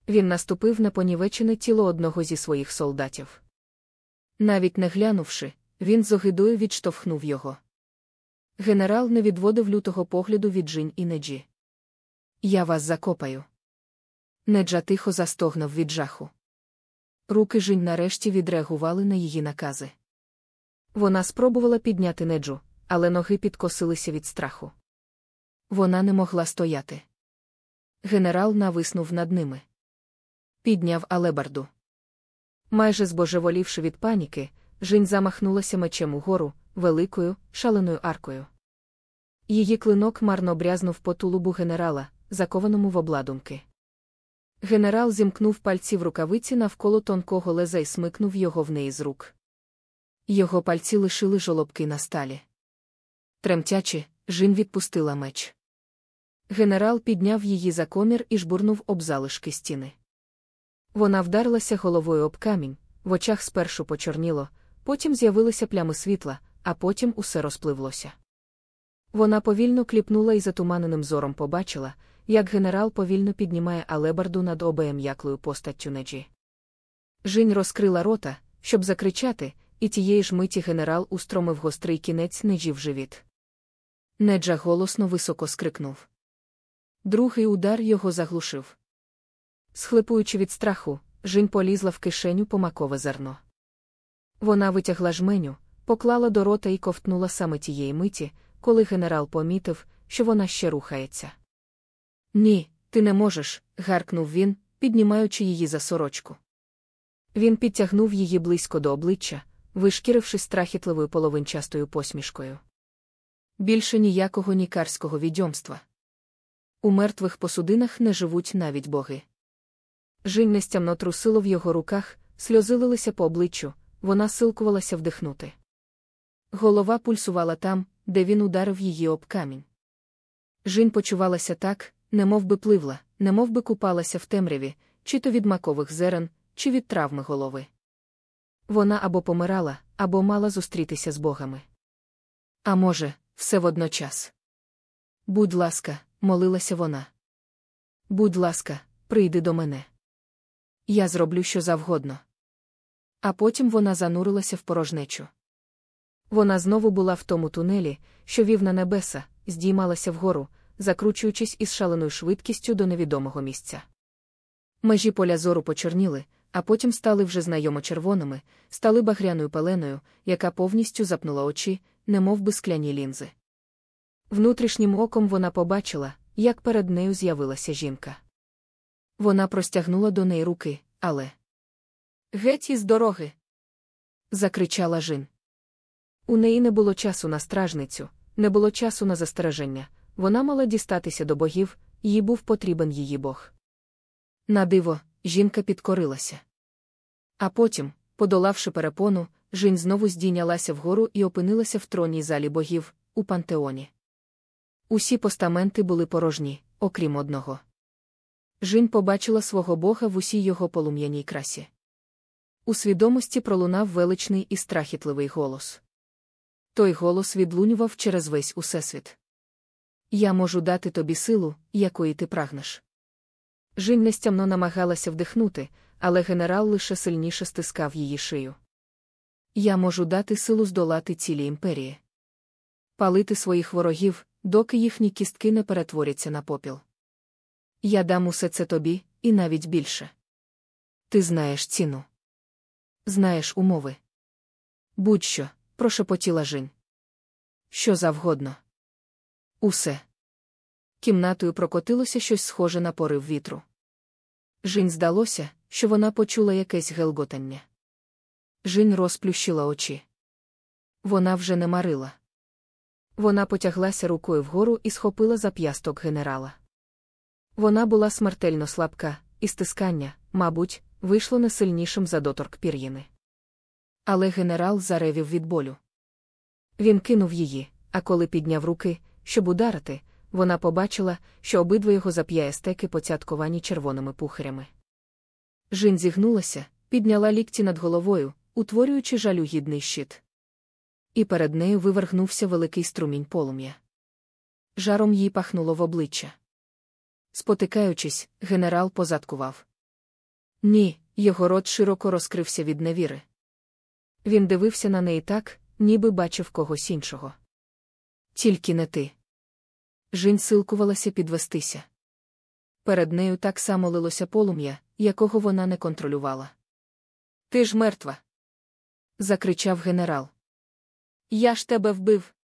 A: Він наступив на понівечене тіло одного зі своїх солдатів. Навіть не глянувши, він з огидою відштовхнув його. Генерал не відводив лютого погляду від Жінь і Неджі. Я вас закопаю. Неджа тихо застогнав від жаху. Руки Жінь нарешті відреагували на її накази. Вона спробувала підняти неджу, але ноги підкосилися від страху. Вона не могла стояти. Генерал нависнув над ними. Підняв алебарду. Майже збожеволівши від паніки, Жінь замахнулася мечем угору, великою, шаленою аркою. Її клинок марно брязнув по тулубу генерала, закованому в обладунки. Генерал зімкнув пальці в рукавиці навколо тонкого леза і смикнув його в неї з рук. Його пальці лишили жолобки на сталі. Тремтячи, Жін відпустила меч. Генерал підняв її за комір і жбурнув об залишки стіни. Вона вдарилася головою об камінь, в очах спершу почорніло, потім з'явилися плями світла, а потім усе розпливлося. Вона повільно кліпнула і затуманеним зором побачила, як генерал повільно піднімає алебарду над обеєм'яклою постаттю неджі. Жінь розкрила рота, щоб закричати, і тієї ж миті генерал устромив гострий кінець неджі в живіт. Неджа голосно високо скрикнув. Другий удар його заглушив. Схлипуючи від страху, Жінь полізла в кишеню по макове зерно. Вона витягла жменю, поклала до рота і ковтнула саме тієї миті, коли генерал помітив, що вона ще рухається. Ні, ти не можеш, гаркнув він, піднімаючи її за сорочку. Він підтягнув її близько до обличчя, вишкіривши страхітливою половинчастою посмішкою. Більше ніякого нікарського відьомства. У мертвих посудинах не живуть навіть боги. Жінь нестямно трусило в його руках, сльози лилися по обличчю, вона силкувалася вдихнути. Голова пульсувала там, де він ударив її об камінь. Жінь почувалася так, немов би пливла, немов би купалася в темряві, чи то від макових зерен, чи від травми голови. Вона або помирала, або мала зустрітися з богами. А може, все водночас. Будь ласка, молилася вона. Будь ласка, прийди до мене. Я зроблю що завгодно. А потім вона занурилася в порожнечу. Вона знову була в тому тунелі, що вів на небеса, здіймалася вгору, закручуючись із шаленою швидкістю до невідомого місця. Межі поля зору почорніли, а потім стали вже знайомо червоними, стали багряною пеленою, яка повністю запнула очі, немов би скляні лінзи. Внутрішнім оком вона побачила, як перед нею з'явилася жінка. Вона простягнула до неї руки, але. Геть із дороги. закричала Жін. У неї не було часу на стражницю, не було часу на застереження. Вона мала дістатися до богів, їй був потрібен її Бог. На диво, жінка підкорилася. А потім, подолавши перепону, Жінь знову здійнялася вгору і опинилася в тронній залі богів у пантеоні. Усі постаменти були порожні, окрім одного. Жінь побачила свого бога в усій його полум'яній красі. У свідомості пролунав величний і страхітливий голос. Той голос відлунював через весь усесвіт. Я можу дати тобі силу, якої ти прагнеш. Жінь нестямно намагалася вдихнути, але генерал лише сильніше стискав її шию. Я можу дати силу здолати цілі імперії. Палити своїх ворогів, доки їхні кістки не перетворяться на попіл. Я дам усе це тобі, і навіть більше. Ти знаєш ціну. Знаєш умови. Будь-що, прошепотіла Жінь. Що завгодно. Усе. Кімнатою прокотилося щось схоже на порив вітру. Жінь здалося, що вона почула якесь гелготання. Жінь розплющила очі. Вона вже не марила. Вона потяглася рукою вгору і схопила зап'ясток генерала. Вона була смертельно слабка, і стискання, мабуть, вийшло не сильнішим за доторк пір'їни. Але генерал заревів від болю. Він кинув її, а коли підняв руки, щоб ударити, вона побачила, що обидва його зап'ястеки поцятковані червоними пухарями. Жін зігнулася, підняла лікті над головою, утворюючи жалюгідний щит. І перед нею вивергнувся великий струмінь полум'я. Жаром їй пахнуло в обличчя. Спотикаючись, генерал позадкував. Ні, його рот широко розкрився від невіри. Він дивився на неї так, ніби бачив когось іншого. Тільки не ти. Жінь силкувалася підвестися. Перед нею так само лилося полум'я, якого вона не контролювала. Ти ж мертва. закричав генерал. Я ж тебе вбив.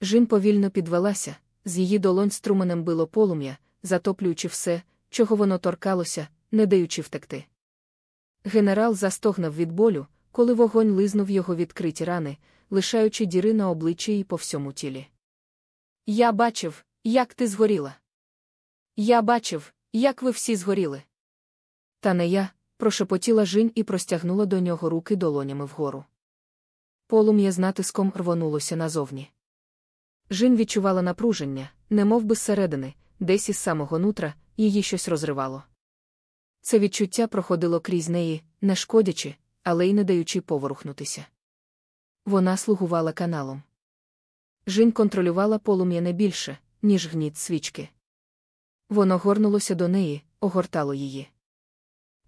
A: Жін повільно підвелася, з її долонь струменем било полум'я, затоплюючи все, чого воно торкалося, не даючи втекти. Генерал застогнав від болю, коли вогонь лизнув його відкриті рани, лишаючи діри на обличчі і по всьому тілі. Я бачив, як ти згоріла. Я бачив, як ви всі згоріли. Та не я, прошепотіла Жінь і простягнула до нього руки долонями вгору. Полум'я з натиском рвонулося назовні. Жін відчувала напруження, немов би зсередини, десь із самого нутра, її щось розривало. Це відчуття проходило крізь неї, не шкодячи, але й не даючи поворухнутися. Вона слугувала каналом. Жінь контролювала полум'я не більше, ніж гніт свічки. Воно горнулося до неї, огортало її.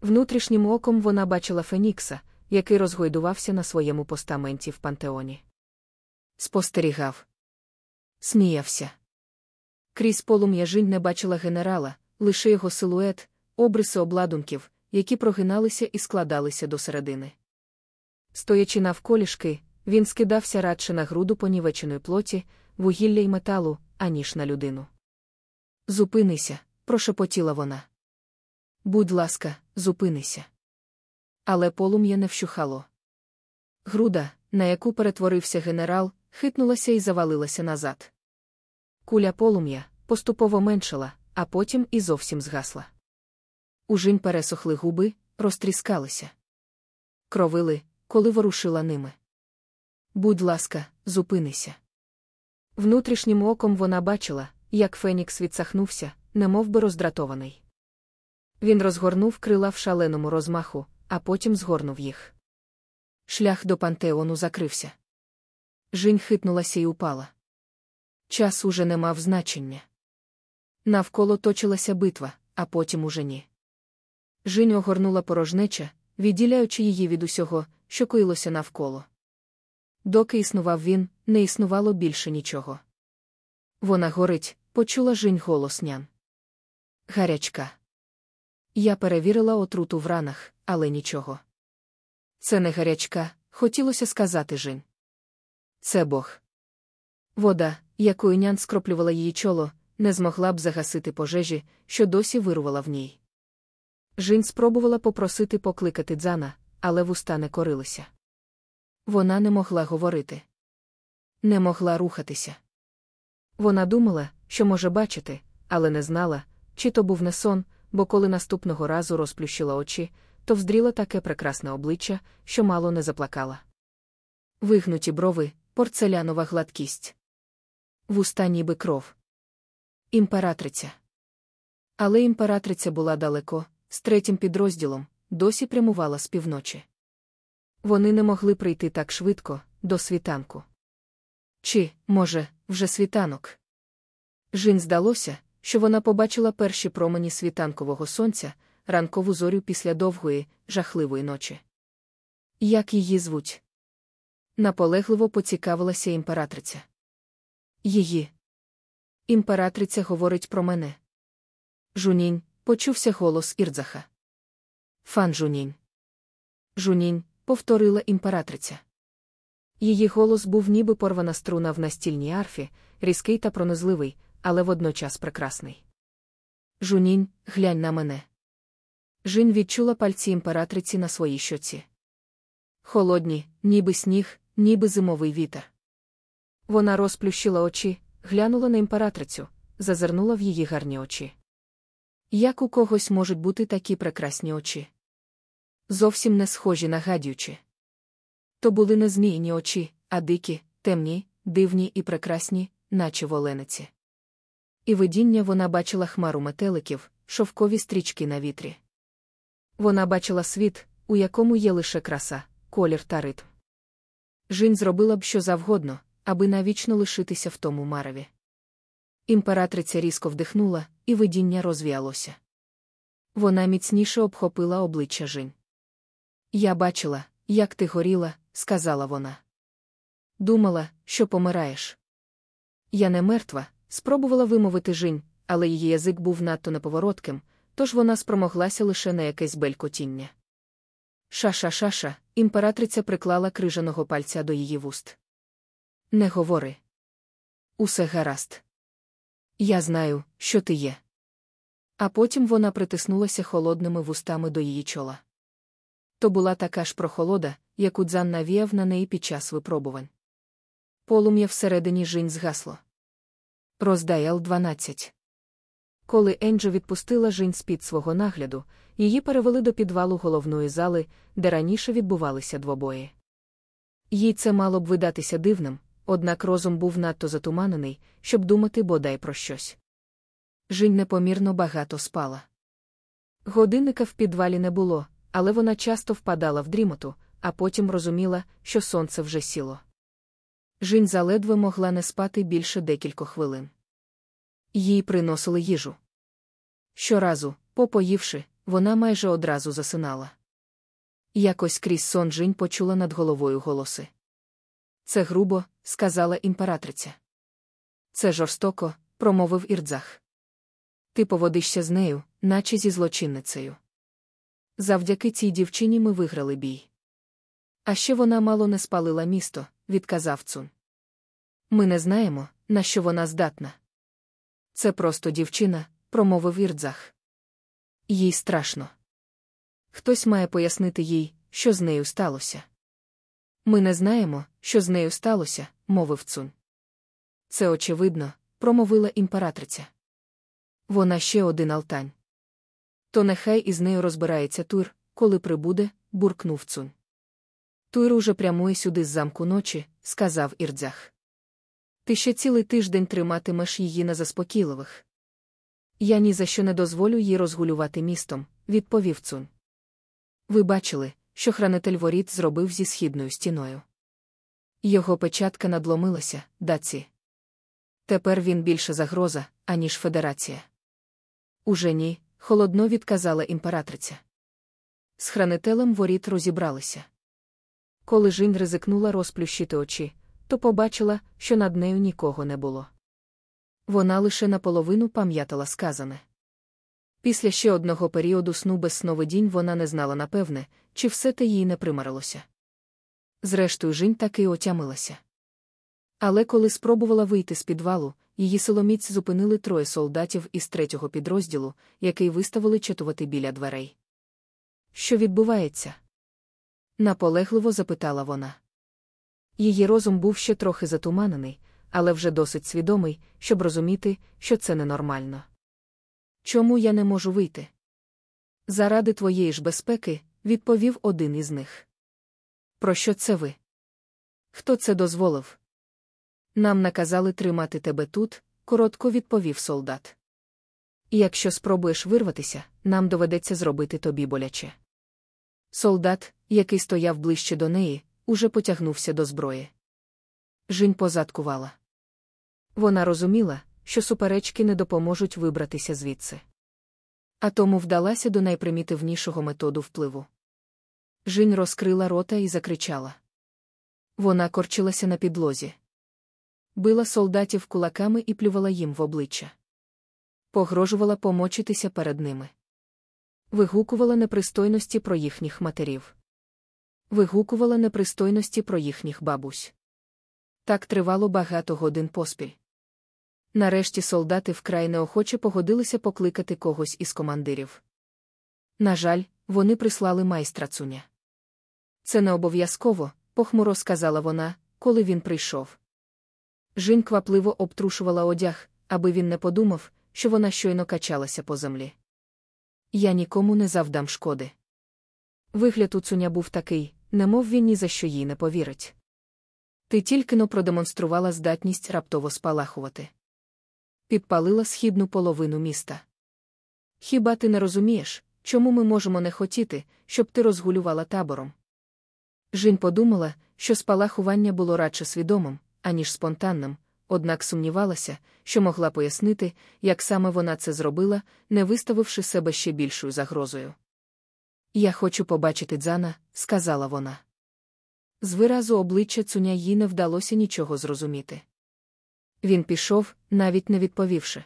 A: Внутрішнім оком вона бачила Фенікса, який розгойдувався на своєму постаменті в пантеоні. Спостерігав. Сміявся. Крізь полум'я Жінь не бачила генерала, лише його силует, обриси обладунків, які прогиналися і складалися до середини. Стоячи навколішки, він скидався радше на груду понівеченої плоті, вугілля й металу, аніж на людину. Зупинися, прошепотіла вона. Будь ласка, зупинися. Але полум'я не вщухало. Груда, на яку перетворився генерал, хитнулася і завалилася назад. Куля полум'я поступово меншала, а потім і зовсім згасла. У Жінь пересохли губи, розтріскалися. Кровили, коли ворушила ними. Будь ласка, зупинися. Внутрішнім оком вона бачила, як Фенікс відсахнувся, немов би роздратований. Він розгорнув крила в шаленому розмаху, а потім згорнув їх. Шлях до пантеону закрився. Жінь хитнулася і упала. Час уже не мав значення. Навколо точилася битва, а потім уже ні. Жінь огорнула порожнеча, відділяючи її від усього, що коїлося навколо. Доки існував він, не існувало більше нічого. Вона горить, почула Жінь голос нян. Гарячка. Я перевірила отруту в ранах, але нічого. Це не гарячка, хотілося сказати Жін. Це Бог. Вода, якою нян скроплювала її чоло, не змогла б загасити пожежі, що досі вирувала в ній. Жін спробувала попросити покликати дзана, але вуста не корилися. Вона не могла говорити, не могла рухатися. Вона думала, що може бачити, але не знала, чи то був не сон, бо коли наступного разу розплющила очі, то вздріла таке прекрасне обличчя, що мало не заплакала. Вигнуті брови, порцелянова гладкість. Вуста ніби кров. Імператриця. Але імператриця була далеко, з третім підрозділом, досі прямувала з півночі. Вони не могли прийти так швидко, до світанку. Чи, може, вже світанок? Жін здалося, що вона побачила перші промені світанкового сонця, ранкову зорю після довгої, жахливої ночі. Як її звуть? Наполегливо поцікавилася імператриця. Її. Імператриця говорить про мене. Жунінь, почувся голос Ірдзаха. Фан Жунінь. Жунінь, повторила імператриця. Її голос був ніби порвана струна в настільній арфі, різкий та пронизливий, але водночас прекрасний. Жунінь, глянь на мене. Жін відчула пальці імператриці на своїй щоці. Холодні, ніби сніг, ніби зимовий вітер. Вона розплющила очі, глянула на імператрицю, зазирнула в її гарні очі. Як у когось можуть бути такі прекрасні очі? Зовсім не схожі на гадючі. То були не зміїні очі, а дикі, темні, дивні і прекрасні, наче волениці. І видіння вона бачила хмару метеликів, шовкові стрічки на вітрі. Вона бачила світ, у якому є лише краса, колір та ритм. Жінь зробила б що завгодно, аби навічно лишитися в тому мареві. Імператриця різко вдихнула, і видіння розвіялося. Вона міцніше обхопила обличчя Жінь. Я бачила, як ти горіла, сказала вона. Думала, що помираєш. Я не мертва, спробувала вимовити Жінь, але її язик був надто неповоротким, тож вона спромоглася лише на якесь белькотіння. Ша-ша-ша-ша, імператриця приклала крижаного пальця до її вуст. Не говори. Усе гаразд. Я знаю, що ти є. А потім вона притиснулася холодними вустами до її чола. То була така ж прохолода, яку дзан навіяв на неї під час випробувань. Полум'я всередині жінь згасло. Роздай 12 Коли Енджо відпустила жінь з-під свого нагляду, її перевели до підвалу головної зали, де раніше відбувалися двобої. Їй це мало б видатися дивним, однак розум був надто затуманений, щоб думати бодай про щось. Жінь непомірно багато спала. Годинника в підвалі не було, але вона часто впадала в дрімоту, а потім розуміла, що сонце вже сіло. Жінь заледве могла не спати більше декількох хвилин. Їй приносили їжу. Щоразу, попоївши, вона майже одразу засинала. Якось крізь сон Жінь почула над головою голоси. Це грубо, сказала імператриця. Це жорстоко, промовив ірдзах. Ти поводишся з нею, наче зі злочинницею. Завдяки цій дівчині ми виграли бій. А ще вона мало не спалила місто, відказав Цун. Ми не знаємо, на що вона здатна. Це просто дівчина, промовив ірдзах. Їй страшно. Хтось має пояснити їй, що з нею сталося. Ми не знаємо, що з нею сталося, мовив Цун. Це очевидно, промовила імператриця. Вона ще один алтань. То нехай із нею розбирається тур, коли прибуде, буркнув Цун. Тур уже прямує сюди з замку ночі, сказав Ірдзях. Ти ще цілий тиждень триматимеш її на заспокійливих. Я ні за що не дозволю їй розгулювати містом, відповів Цун. Ви бачили, що хранитель воріт зробив зі східною стіною. Його печатка надломилася, даці. Тепер він більше загроза, аніж федерація. Уже ні, холодно відказала імператриця. З хранителем воріт розібралися. Коли Жінь ризикнула розплющити очі, то побачила, що над нею нікого не було. Вона лише наполовину пам'ятала сказане. Після ще одного періоду сну без сновидінь вона не знала напевне, чи все те їй не примарилося. Зрештою, жінь таки отямилася. Але коли спробувала вийти з підвалу, її силоміць зупинили троє солдатів із третього підрозділу, який виставили чатувати біля дверей. Що відбувається? наполегливо запитала вона. Її розум був ще трохи затуманений, але вже досить свідомий, щоб розуміти, що це ненормально. Чому я не можу вийти? Заради твоєї ж безпеки, відповів один із них. Про що це ви? Хто це дозволив? Нам наказали тримати тебе тут, коротко відповів солдат. Якщо спробуєш вирватися, нам доведеться зробити тобі боляче. Солдат, який стояв ближче до неї, уже потягнувся до зброї. Жінь позадкувала. Вона розуміла, що суперечки не допоможуть вибратися звідси. А тому вдалася до найпримітивнішого методу впливу. Жінь розкрила рота і закричала. Вона корчилася на підлозі. Била солдатів кулаками і плювала їм в обличчя. Погрожувала помочитися перед ними. Вигукувала непристойності про їхніх матерів. Вигукувала непристойності про їхніх бабусь. Так тривало багато годин поспіль. Нарешті солдати вкрай неохоче погодилися покликати когось із командирів. На жаль, вони прислали майстра цуня. Це не обов'язково, похмуро сказала вона, коли він прийшов. Жінь квапливо обтрушувала одяг, аби він не подумав, що вона щойно качалася по землі. Я нікому не завдам шкоди. Вигляд у цуня був такий, немов він ні за що їй не повірить. Ти тільки но продемонструвала здатність раптово спалахувати. Підпалила східну половину міста. Хіба ти не розумієш, чому ми можемо не хотіти, щоб ти розгулювала табором? Жінь подумала, що спалахування було радше свідомим, аніж спонтанним, однак сумнівалася, що могла пояснити, як саме вона це зробила, не виставивши себе ще більшою загрозою. Я хочу побачити дзана, сказала вона. З виразу обличчя цуня їй не вдалося нічого зрозуміти. Він пішов, навіть не відповівши.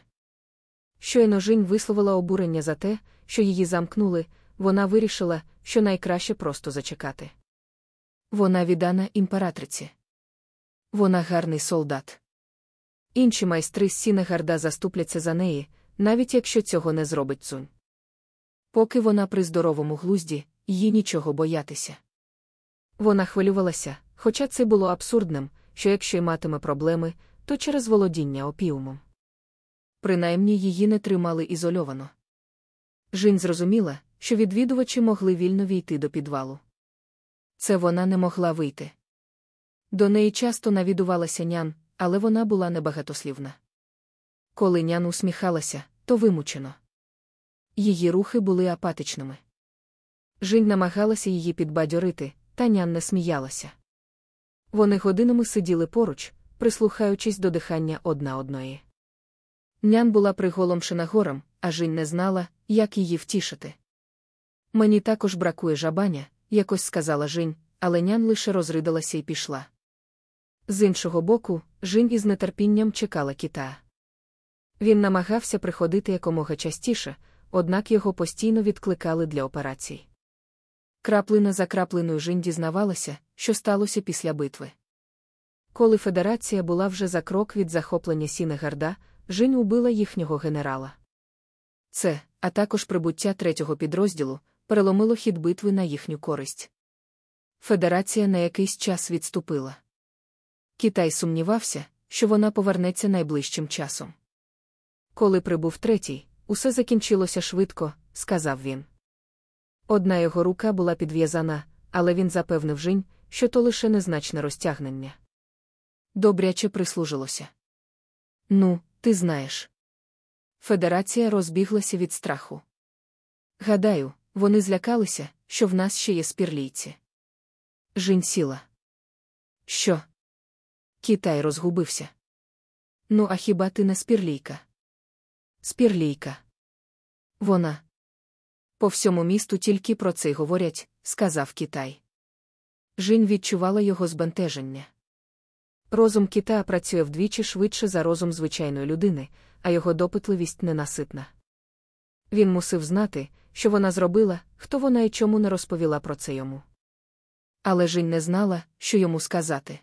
A: Щойно Жінь висловила обурення за те, що її замкнули, вона вирішила, що найкраще просто зачекати. Вона віддана імператриці. Вона гарний солдат. Інші майстри з Сінегарда заступляться за неї, навіть якщо цього не зробить Цзюнь. Поки вона при здоровому глузді, їй нічого боятися. Вона хвилювалася, хоча це було абсурдним, що якщо й матиме проблеми, то через володіння опіумом. Принаймні її не тримали ізольовано. Жінь зрозуміла, що відвідувачі могли вільно війти до підвалу. Це вона не могла вийти. До неї часто навідувалася нян, але вона була небагатослівна. Коли нян усміхалася, то вимучено. Її рухи були апатичними. Жінь намагалася її підбадьорити, та нян не сміялася. Вони годинами сиділи поруч, прислухаючись до дихання одна одної. Нян була приголомшена горем, а Жінь не знала, як її втішити. Мені також бракує жабаня, якось сказала Жінь, але нян лише розридалася і пішла. З іншого боку, Жінь із нетерпінням чекала кита. Він намагався приходити якомога частіше, однак його постійно відкликали для операцій. Краплина за краплиною Жінь дізнавалася, що сталося після битви. Коли федерація була вже за крок від захоплення Сінегарда, Жінь убила їхнього генерала. Це, а також прибуття третього підрозділу, переломило хід битви на їхню користь. Федерація на якийсь час відступила. Китай сумнівався, що вона повернеться найближчим часом. Коли прибув третій, усе закінчилося швидко, сказав він. Одна його рука була підв'язана, але він запевнив Жінь, що то лише незначне розтягнення. Добряче прислужилося. Ну, ти знаєш. Федерація розбіглася від страху. Гадаю, вони злякалися, що в нас ще є спірлійці. Жінь сіла. Що? Китай розгубився. Ну, а хіба ти не спірлійка? Спірлійка. Вона. По всьому місту тільки про це й говорять, сказав Китай. Жінь відчувала його збентеження. Розум кита працює вдвічі швидше за розум звичайної людини, а його допитливість ненаситна. Він мусив знати, що вона зробила, хто вона і чому не розповіла про це йому. Але Жінь не знала, що йому сказати.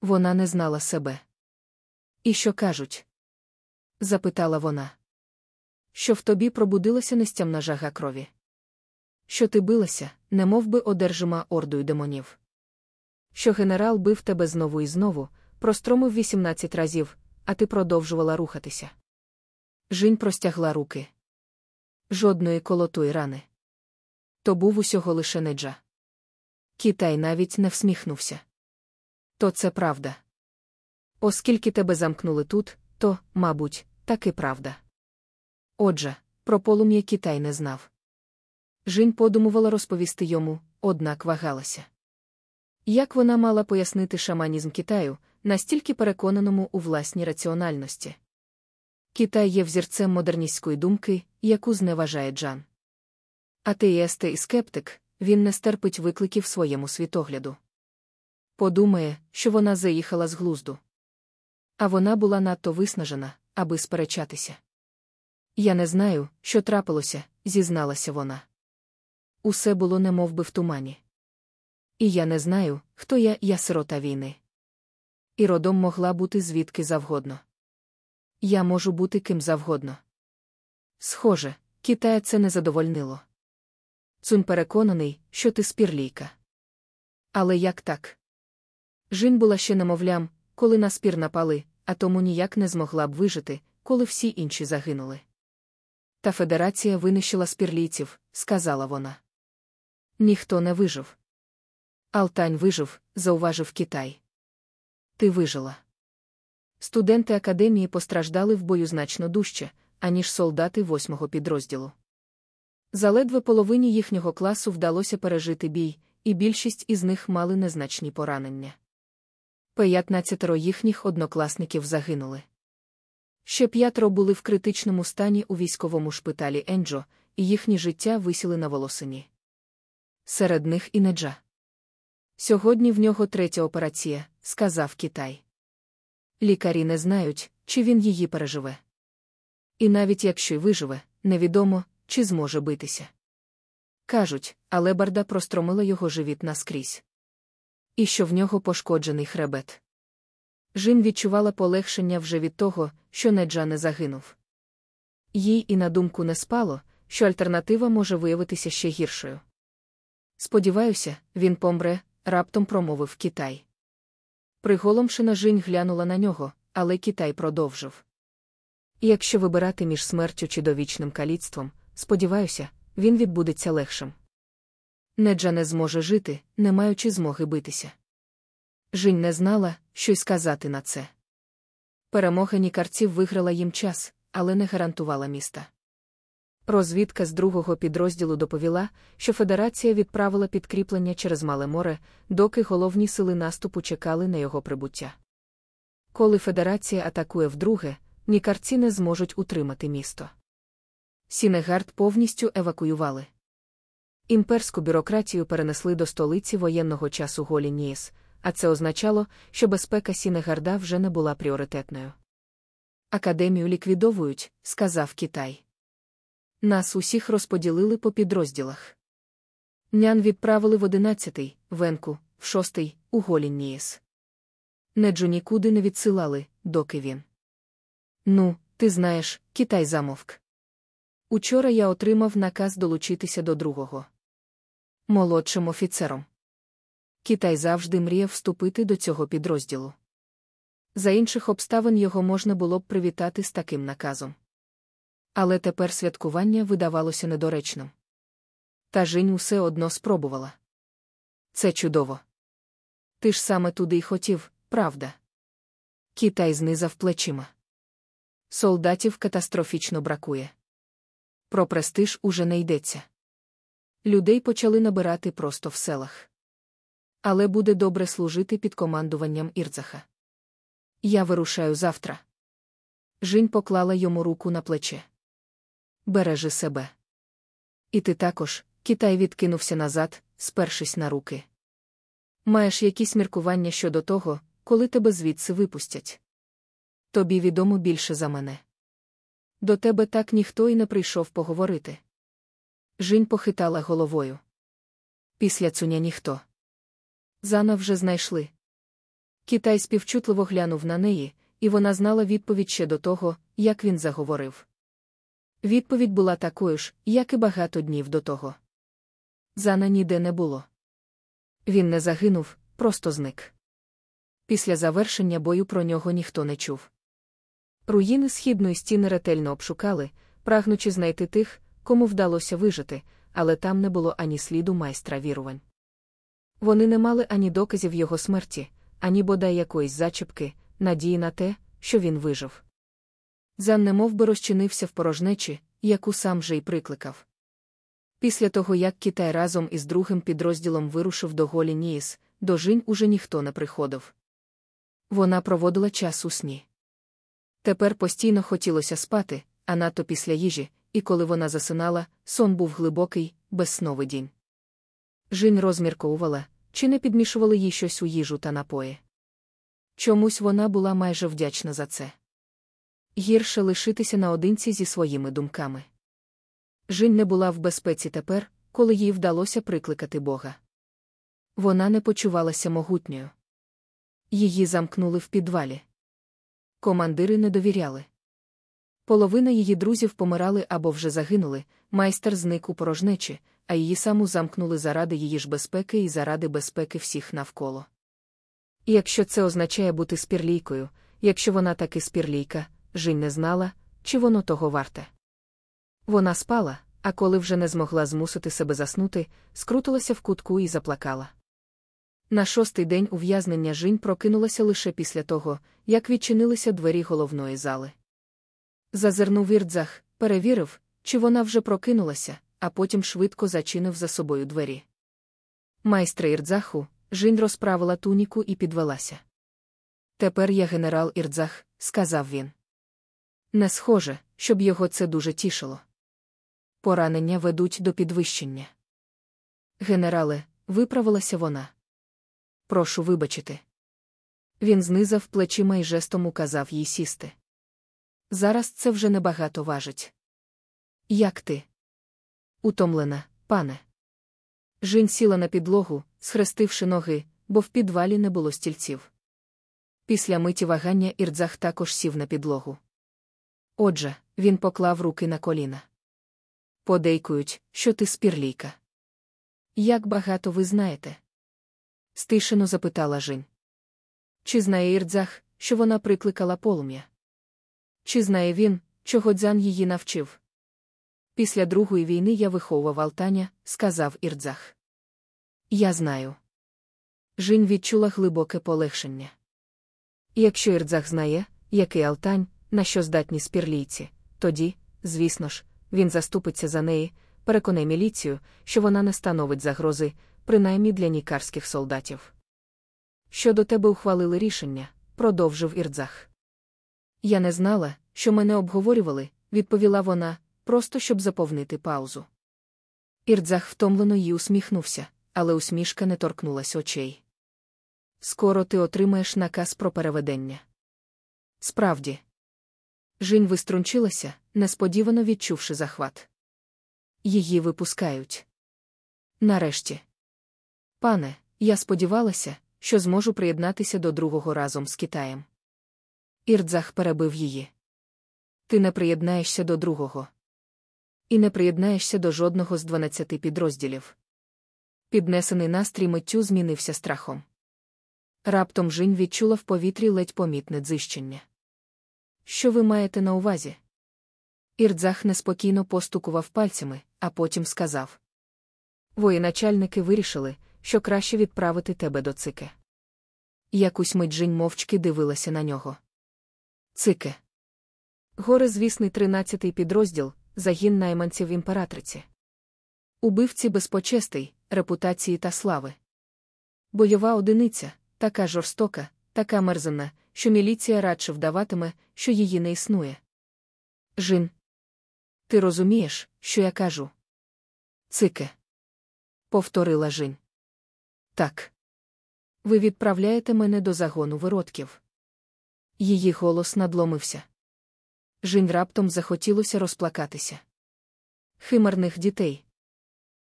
A: Вона не знала себе. І що кажуть? запитала вона. Що в тобі пробудилася нестямна жага крові? Що ти билася, немов би одержима ордою демонів? Що генерал бив тебе знову і знову, простромив 18 разів, а ти продовжувала рухатися. Жінь простягла руки. Жодної колотої рани. То був усього лише неджа. Китай навіть не всміхнувся. То це правда. Оскільки тебе замкнули тут, то, мабуть, таки правда. Отже, про полум'я Китай не знав. Жінь подумувала розповісти йому, однак вагалася. Як вона мала пояснити шаманізм Китаю, настільки переконаному у власній раціональності? Китай є взірцем модерністської думки, яку зневажає Джан. Атеїст і скептик, він не стерпить викликів своєму світогляду. Подумає, що вона заїхала з глузду. А вона була надто виснажена, аби сперечатися. Я не знаю, що трапилося, зізналася вона. Усе було немов би в тумані. І я не знаю, хто я, я сирота війни. І родом могла бути звідки завгодно. Я можу бути ким завгодно. Схоже, Китая це не задовольнило. Цун переконаний, що ти спірлійка. Але як так? Жін була ще немовлям, коли на спір напали, а тому ніяк не змогла б вижити, коли всі інші загинули. Та федерація винищила спірлійців, сказала вона. Ніхто не вижив. Алтань вижив, зауважив Китай. Ти вижила. Студенти академії постраждали в бою значно дужче, аніж солдати восьмого підрозділу. Заледве половині їхнього класу вдалося пережити бій, і більшість із них мали незначні поранення. П'ятнадцятеро їхніх однокласників загинули. Ще п'ятеро були в критичному стані у військовому шпиталі Енджо, і їхні життя висіли на волосині. Серед них і Неджа. Сьогодні в нього третя операція, сказав Китай. Лікарі не знають, чи він її переживе. І навіть якщо й виживе, невідомо, чи зможе битися. Кажуть, але барда простромила його живіт наскрізь. І що в нього пошкоджений хребет. Жін відчувала полегшення вже від того, що Неджа не загинув. Їй і на думку не спало, що альтернатива може виявитися ще гіршою. Сподіваюся, він помре, раптом промовив Китай. Приголомшена Жінь глянула на нього, але Китай продовжив. Якщо вибирати між смертю чи довічним каліцтвом, сподіваюся, він відбудеться легшим. Неджа не зможе жити, не маючи змоги битися. Жінь не знала, що й сказати на це. Перемога нікарців виграла їм час, але не гарантувала міста. Розвідка з другого підрозділу доповіла, що Федерація відправила підкріплення через Мале море, доки головні сили наступу чекали на його прибуття. Коли Федерація атакує вдруге, нікарці не зможуть утримати місто. Сінегард повністю евакуювали. Імперську бюрократію перенесли до столиці воєнного часу Голін-Ніїс, а це означало, що безпека Сінегарда вже не була пріоритетною. Академію ліквідовують, сказав Китай. Нас усіх розподілили по підрозділах. Нян відправили в одинадцятий, венку, в шостий, у Голіннієс. Неджу нікуди не відсилали, доки він. Ну, ти знаєш, Китай замовк. Учора я отримав наказ долучитися до другого. Молодшим офіцером. Китай завжди мріяв вступити до цього підрозділу. За інших обставин його можна було б привітати з таким наказом. Але тепер святкування видавалося недоречним. Та Жінь усе одно спробувала. Це чудово. Ти ж саме туди й хотів, правда? Китай знизав плечима. Солдатів катастрофічно бракує. Про престиж уже не йдеться. Людей почали набирати просто в селах. Але буде добре служити під командуванням Ірдзаха. Я вирушаю завтра. Жінь поклала йому руку на плече. Бережи себе. І ти також, Китай відкинувся назад, спершись на руки. Маєш якісь міркування щодо того, коли тебе звідси випустять? Тобі відомо більше за мене. до тебе так ніхто і не прийшов поговорити. Жінь похитала головою. Після цуня ніхто. Зана вже знайшли. Китай співчутливо глянув на неї, і вона знала відповідь ще до того, як він заговорив. Відповідь була такою ж, як і багато днів до того. Зана ніде не було. Він не загинув, просто зник. Після завершення бою про нього ніхто не чув. Руїни східної стіни ретельно обшукали, прагнучи знайти тих, кому вдалося вижити, але там не було ані сліду майстра вірувань. Вони не мали ані доказів його смерті, ані бодай якоїсь зачіпки, надії на те, що він вижив. Зан немов би розчинився в порожнечі, яку сам же й прикликав. Після того, як Китай разом із другим підрозділом вирушив до голі Ніїс, до Жінь уже ніхто не приходив. Вона проводила час у сні. Тепер постійно хотілося спати, а надто після їжі, і коли вона засинала, сон був глибокий, безсновий дінь. Жінь розмірковувала, чи не підмішували їй щось у їжу та напої. Чомусь вона була майже вдячна за це. Гірше лишитися наодинці зі своїми думками. Жінь не була в безпеці тепер, коли їй вдалося прикликати Бога. Вона не почувалася могутньою. Її замкнули в підвалі. Командири не довіряли. Половина її друзів помирали або вже загинули, майстер зник у порожнечі, а її саму замкнули заради її ж безпеки і заради безпеки всіх навколо. І якщо це означає бути спірлійкою, якщо вона таки спірлійка, Жінь не знала, чи воно того варте. Вона спала, а коли вже не змогла змусити себе заснути, скрутилася в кутку і заплакала. На шостий день ув'язнення Жінь прокинулася лише після того, як відчинилися двері головної зали. Зазирнув Ірдзах, перевірив, чи вона вже прокинулася, а потім швидко зачинив за собою двері. Майстре Ірдзаху, Жінь розправила туніку і підвелася. Тепер я генерал Ірдзах, сказав він. Не схоже, щоб його це дуже тішило. Поранення ведуть до підвищення. Генерале, виправилася вона. Прошу вибачити. Він знизав плечима і жестом указав їй сісти. Зараз це вже небагато важить. Як ти? Утомлена, пане. Жінь сіла на підлогу, схрестивши ноги, бо в підвалі не було стільців. Після миті вагання Ірдзах також сів на підлогу. Отже, він поклав руки на коліна. Подейкують, що ти спірлійка. Як багато ви знаєте? Стишено запитала Жінь. Чи знає Ірдзах, що вона прикликала полум'я? Чи знає він, чого дзян її навчив? Після Другої війни я виховував Алтаня, сказав Ірдзах. Я знаю. Жінь відчула глибоке полегшення. Якщо Ірдзах знає, який Алтань, на що здатні спірлійці, тоді, звісно ж, він заступиться за неї, переконає міліцію, що вона не становить загрози, принаймні для нікарських солдатів. Щодо тебе ухвалили рішення, продовжив Ірдзах. Я не знала, що мене обговорювали, відповіла вона, просто щоб заповнити паузу. Ірдзах втомлено їй усміхнувся, але усмішка не торкнулась очей. Скоро ти отримаєш наказ про переведення. Справді. Жінь виструнчилася, несподівано відчувши захват. Її випускають. Нарешті. Пане, я сподівалася, що зможу приєднатися до другого разом з Китаєм. Ірдзах перебив її. Ти не приєднаєшся до другого. І не приєднаєшся до жодного з дванадцяти підрозділів. Піднесений настрій миттю змінився страхом. Раптом Жінь відчула в повітрі ледь помітне дзищення. Що ви маєте на увазі? Ірдзах неспокійно постукував пальцями, а потім сказав: Воєначальники вирішили, що краще відправити тебе до цике. Якусь мить Жінь мовчки дивилася на нього. Цике. Горе звісний тринадцятий підрозділ, загін найманців імператриці. Убивці без почестей, репутації та слави. Бойова одиниця, така жорстока, така мерзенна, що міліція радше вдаватиме, що її не існує. Жін. Ти розумієш, що я кажу? Цике. Повторила Жін. Так. Ви відправляєте мене до загону виродків. Її голос надломився. Жінь раптом захотілося розплакатися. Химерних дітей.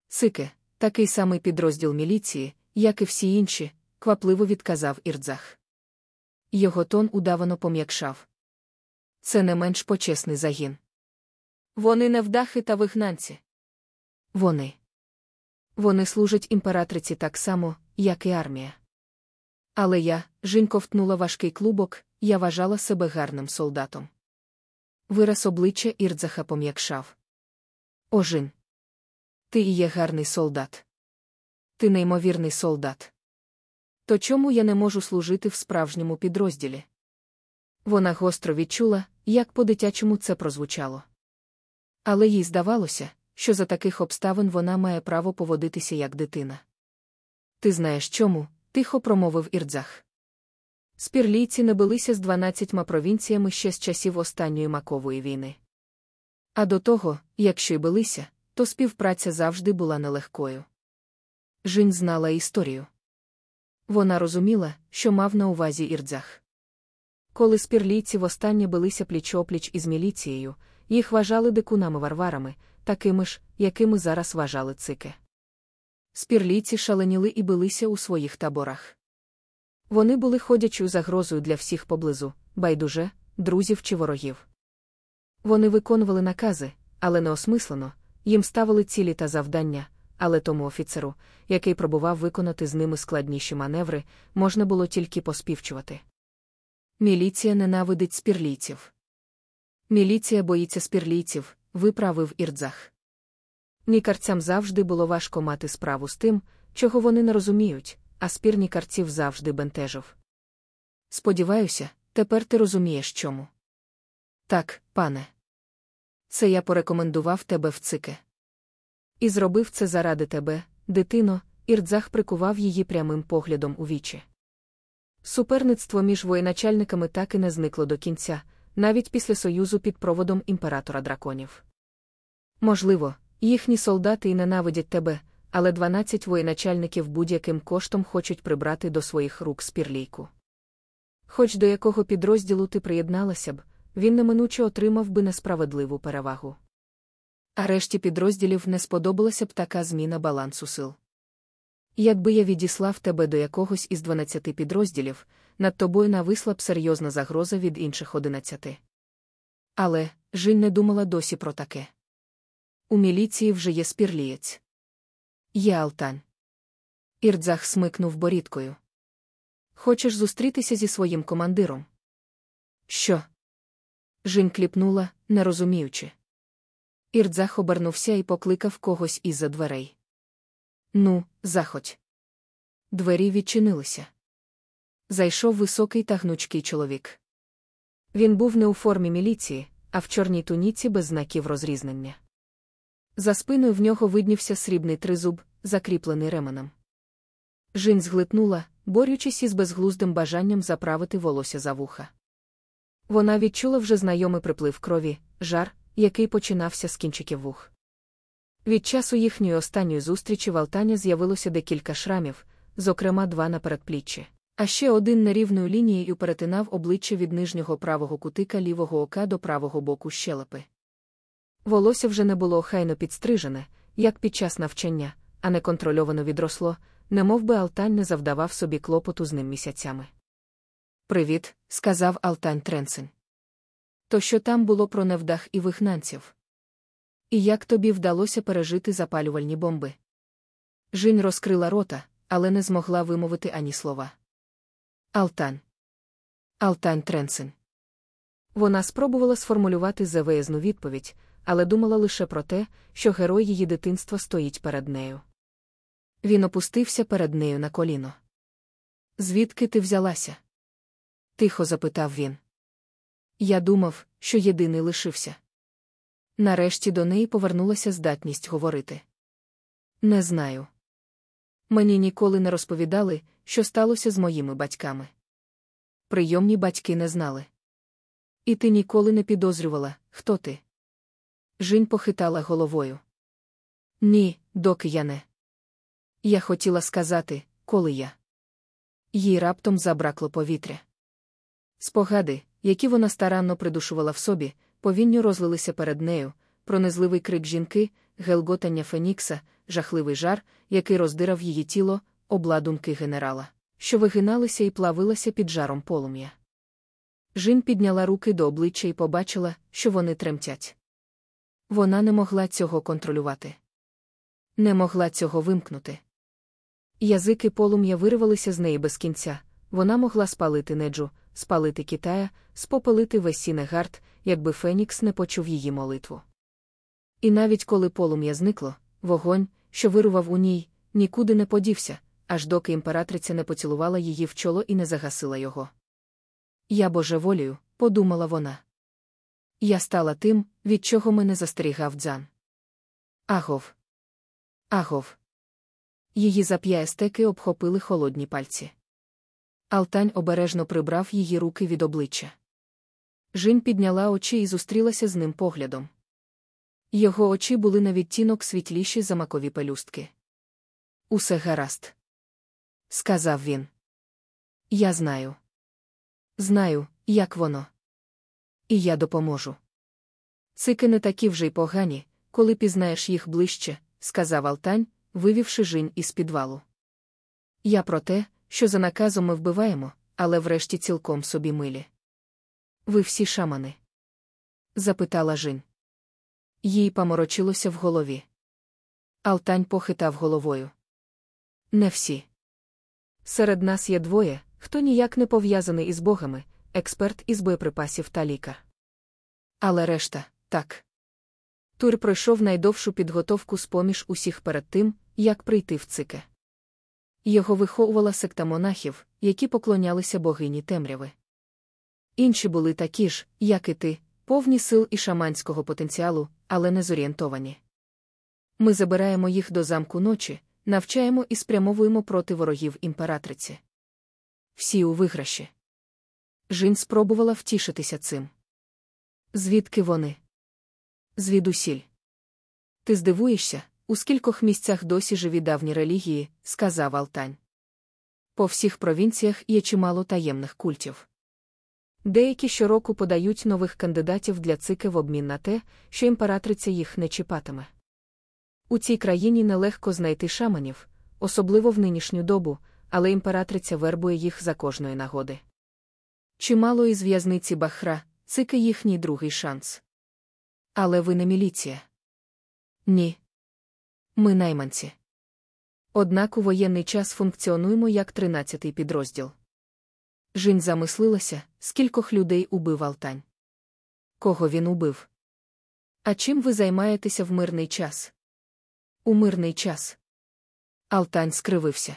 A: Цике, такий самий підрозділ міліції, як і всі інші, квапливо відказав Ірдзах. Його тон удавано пом'якшав. Це не менш почесний загін. Вони невдахи та вигнанці. Вони. Вони служать імператриці так само, як і армія. Але я, Жінь ковтнула важкий клубок, я вважала себе гарним солдатом. Вираз обличчя Ірдзаха пом'якшав. Ожин. Ти і є гарний солдат. Ти неймовірний солдат. То чому я не можу служити в справжньому підрозділі? Вона гостро відчула, як по-дитячому це прозвучало. Але їй здавалося, що за таких обставин вона має право поводитися як дитина. Ти знаєш чому? тихо промовив Ірдзах. Спірлійці не билися з дванадцятьма провінціями ще з часів останньої макової війни. А до того, якщо й билися, то співпраця завжди була нелегкою. Жінь знала історію. Вона розуміла, що мав на увазі Ірдзах. Коли спірлійці востаннє билися пліч-опліч із міліцією, їх вважали дикунами-варварами, такими ж, якими зараз вважали цики. Спірлійці шаленіли і билися у своїх таборах. Вони були ходячою загрозою для всіх поблизу, байдуже, друзів чи ворогів. Вони виконували накази, але не осмислено, їм ставили цілі та завдання, але тому офіцеру, який пробував виконати з ними складніші маневри, можна було тільки поспівчувати. Міліція ненавидить спірлійців. Міліція боїться спірлійців, виправив ірдзах. Нікарцям завжди було важко мати справу з тим, чого вони не розуміють, а спір нікарців завжди бентежив. Сподіваюся, тепер ти розумієш чому. Так, пане. Це я порекомендував тебе в цике. І зробив це заради тебе, дитино, Ірдзах прикував її прямим поглядом у вічі. Суперництво між воєначальниками так і не зникло до кінця, навіть після союзу під проводом імператора драконів. Можливо, їхні солдати і ненавидять тебе, але 12 воєначальників будь-яким коштом хочуть прибрати до своїх рук спірлійку. Хоч до якого підрозділу ти приєдналася б, він неминуче отримав би несправедливу перевагу. А решті підрозділів не сподобалася б така зміна балансу сил. Якби я відіслав тебе до якогось із 12 підрозділів, над тобою нависла б серйозна загроза від інших 11. Але Жінь не думала досі про таке. У міліції вже є спірлієць. Є Алтань. Ірдзах смикнув борідкою. Хочеш зустрітися зі своїм командиром? Що? Жінь кліпнула, не розуміючи. Ірдзах обернувся і покликав когось із-за дверей. Ну, заходь. Двері відчинилися. Зайшов високий та гнучкий чоловік. Він був не у формі міліції, а в чорній туніці без знаків розрізнення. За спиною в нього виднівся срібний тризуб, закріплений ременем. Жінь зглитнула, борючись із безглуздим бажанням заправити волосся за вуха. Вона відчула вже знайомий приплив крові, жар, який починався з кінчиків вух. Від часу їхньої останньої зустрічі в Алтані з'явилося декілька шрамів, зокрема два на передпліччі. А ще один нерівною лінією перетинав обличчя від нижнього правого кутика лівого ока до правого боку щелепи. Волосся вже не було охайно підстрижене, як під час навчання, а неконтрольовано відросло, немов би Алтань не завдавав собі клопоту з ним місяцями. Привіт, сказав Алтань Тренсен. То що там було про невдах і вигнанців? І як тобі вдалося пережити запалювальні бомби? Жінь розкрила рота, але не змогла вимовити ані слова. Алтан. Алтань Тренсен. Вона спробувала сформулювати завиязну відповідь, але думала лише про те, що герой її дитинства стоїть перед нею. Він опустився перед нею на коліно. Звідки ти взялася? тихо запитав він. Я думав, що єдиний лишився. Нарешті до неї повернулася здатність говорити. Не знаю. Мені ніколи не розповідали, що сталося з моїми батьками. Прийомні батьки не знали. І ти ніколи не підозрювала, хто ти. Жінь похитала головою. Ні, доки я не. Я хотіла сказати, коли я. Їй раптом забракло повітря. Спогади, які вона старанно придушувала в собі, повінню розлилися перед нею, пронизливий крик жінки, гелготання Фенікса, жахливий жар, який роздирав її тіло, обладунки генерала, що вигиналися і плавилися під жаром полум'я. Жінь підняла руки до обличчя і побачила, що вони тремтять. Вона не могла цього контролювати. Не могла цього вимкнути. Язики полум'я вирвалися з неї без кінця. Вона могла спалити Неджу, спалити Китая, спопелити весь Сінегард, якби Фенікс не почув її молитву. І навіть коли полум'я зникло, вогонь, що вирував у ній, нікуди не подівся, аж доки імператриця не поцілувала її в чоло і не загасила його. Я божеволію, подумала вона. Я стала тим, від чого мене застерігав дзан. Агов. Агов. Її зап'ястеки обхопили холодні пальці. Алтань обережно прибрав її руки від обличчя. Жін підняла очі і зустрілася з ним поглядом. Його очі були на відтінок світліші за макові пелюстки. Усе гаразд, сказав він. Я знаю. Знаю, як воно. І я допоможу. Цики не такі вже й погані, коли пізнаєш їх ближче, сказав Алтань, вивівши жінь із підвалу. Я про те, що за наказом ми вбиваємо, але врешті цілком собі милі. Ви всі шамани? запитала Жін. Їй поморочилося в голові. Алтань похитав головою. Не всі. Серед нас є двоє, хто ніяк не пов'язаний із богами, експерт із боєприпасів та лікар. Але решта так. Тур пройшов найдовшу підготовку з поміж усіх перед тим, як прийти в цике. Його виховувала секта монахів, які поклонялися богині темряви. Інші були такі ж, як і ти, повні сил і шаманського потенціалу, але не зорієнтовані. Ми забираємо їх до замку ночі, навчаємо і спрямовуємо проти ворогів імператриці. Всі у виграші. Жін спробувала втішитися цим. Звідки вони? Звідусіль. Ти здивуєшся, у скількох місцях досі живі давні релігії, сказав Алтань. По всіх провінціях є чимало таємних культів. Деякі щороку подають нових кандидатів для цики в обмін на те, що імператриця їх не чіпатиме. У цій країні нелегко знайти шаманів, особливо в нинішню добу, але імператриця вербує їх за кожної нагоди. Чимало із в'язниці Бахра, цики їхній другий шанс. Але ви не міліція. Ні. Ми найманці. Однак у воєнний час функціонуємо як тринадцятий підрозділ. Жінь замислилася, скількох людей убив Алтань. Кого він убив? А чим ви займаєтеся в мирний час? У мирний час. Алтань скривився.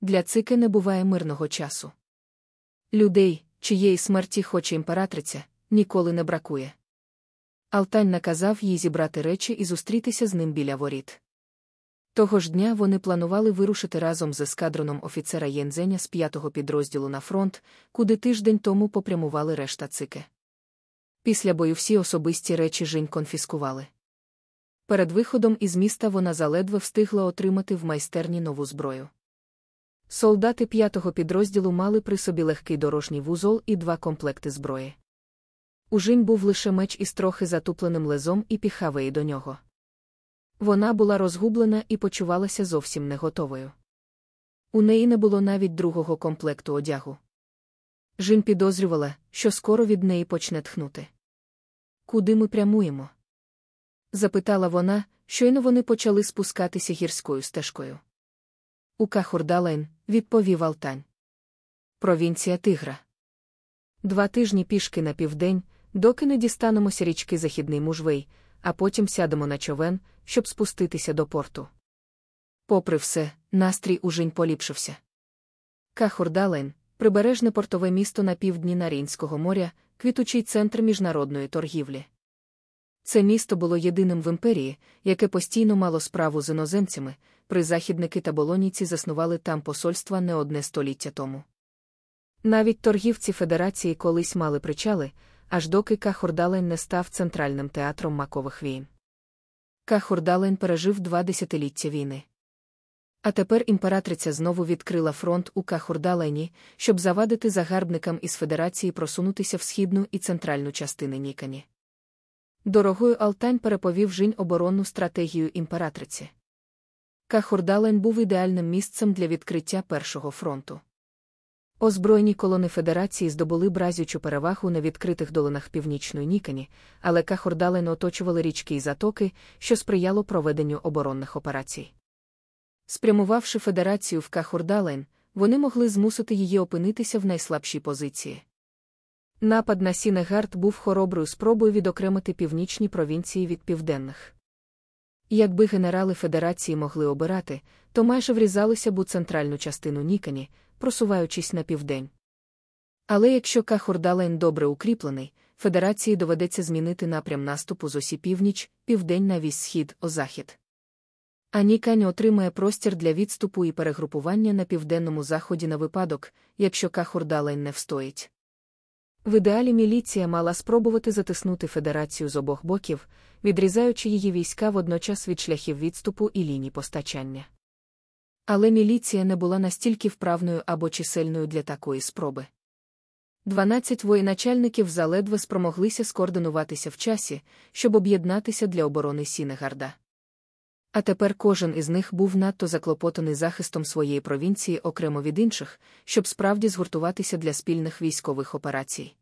A: Для цики не буває мирного часу. Людей, чиєї смерті хоче імператриця, ніколи не бракує. Алтань наказав їй зібрати речі і зустрітися з ним біля воріт. Того ж дня вони планували вирушити разом з ескадроном офіцера Єнзеня з п'ятого підрозділу на фронт, куди тиждень тому попрямували решта цики. Після бою всі особисті речі Жінь конфіскували. Перед виходом із міста вона заледве встигла отримати в майстерні нову зброю. Солдати п'ятого підрозділу мали при собі легкий дорожній вузол і два комплекти зброї. У Жінь був лише меч із трохи затупленим лезом і піхавеї до нього. Вона була розгублена і почувалася зовсім не готовою. У неї не було навіть другого комплекту одягу. Жін підозрювала, що скоро від неї почне тхнути. Куди ми прямуємо? запитала вона, щойно вони почали спускатися гірською стежкою. У Кахурдалайн, відповів Алтань. Провінція Тигра. Два тижні пішки на південь, доки не дістанемося річки Західний Мужвей, а потім сядемо на човен, щоб спуститися до порту. Попри все, настрій ужень поліпшився. Кахурдалайн прибережне портове місто на півдні Нарінського моря, квітучий центр міжнародної торгівлі. Це місто було єдиним в імперії, яке постійно мало справу з іноземцями, призахідники та болонійці заснували там посольства не одне століття тому. Навіть торгівці Федерації колись мали причали, аж доки Кахурдалень не став центральним театром макових війн. Кахурдалень пережив два десятиліття війни. А тепер імператриця знову відкрила фронт у Кахурдалені, щоб завадити загарбникам із Федерації просунутися в східну і центральну частини Нікані. Дорогою Алтань переповів Жінь оборонну стратегію імператриці. Кахурдалень був ідеальним місцем для відкриття першого фронту. Озброєні колони Федерації здобули бразючу перевагу на відкритих долинах північної Нікані, але Кахурдален оточували річки і затоки, що сприяло проведенню оборонних операцій. Спрямувавши Федерацію в Кахурдален, вони могли змусити її опинитися в найслабшій позиції. Напад на Сінегард був хороброю спробою відокремити північні провінції від південних. Якби генерали Федерації могли обирати, то майже врізалися б у центральну частину Нікані, просуваючись на південь. Але якщо Кахурдалайн добре укріплений, Федерації доведеться змінити напрям наступу з осі північ — південь на вісь схід — захід. А Нікань отримає простір для відступу і перегрупування на південному заході на випадок, якщо Кахурдалайн не встоїть. В ідеалі міліція мала спробувати затиснути федерацію з обох боків, відрізаючи її війська водночас від шляхів відступу і ліній постачання. Але міліція не була настільки вправною або чисельною для такої спроби. Дванадцять воєначальників заледве спромоглися скоординуватися в часі, щоб об'єднатися для оборони Сінегарда. А тепер кожен із них був надто заклопотаний захистом своєї провінції окремо від інших, щоб справді згуртуватися для спільних військових операцій.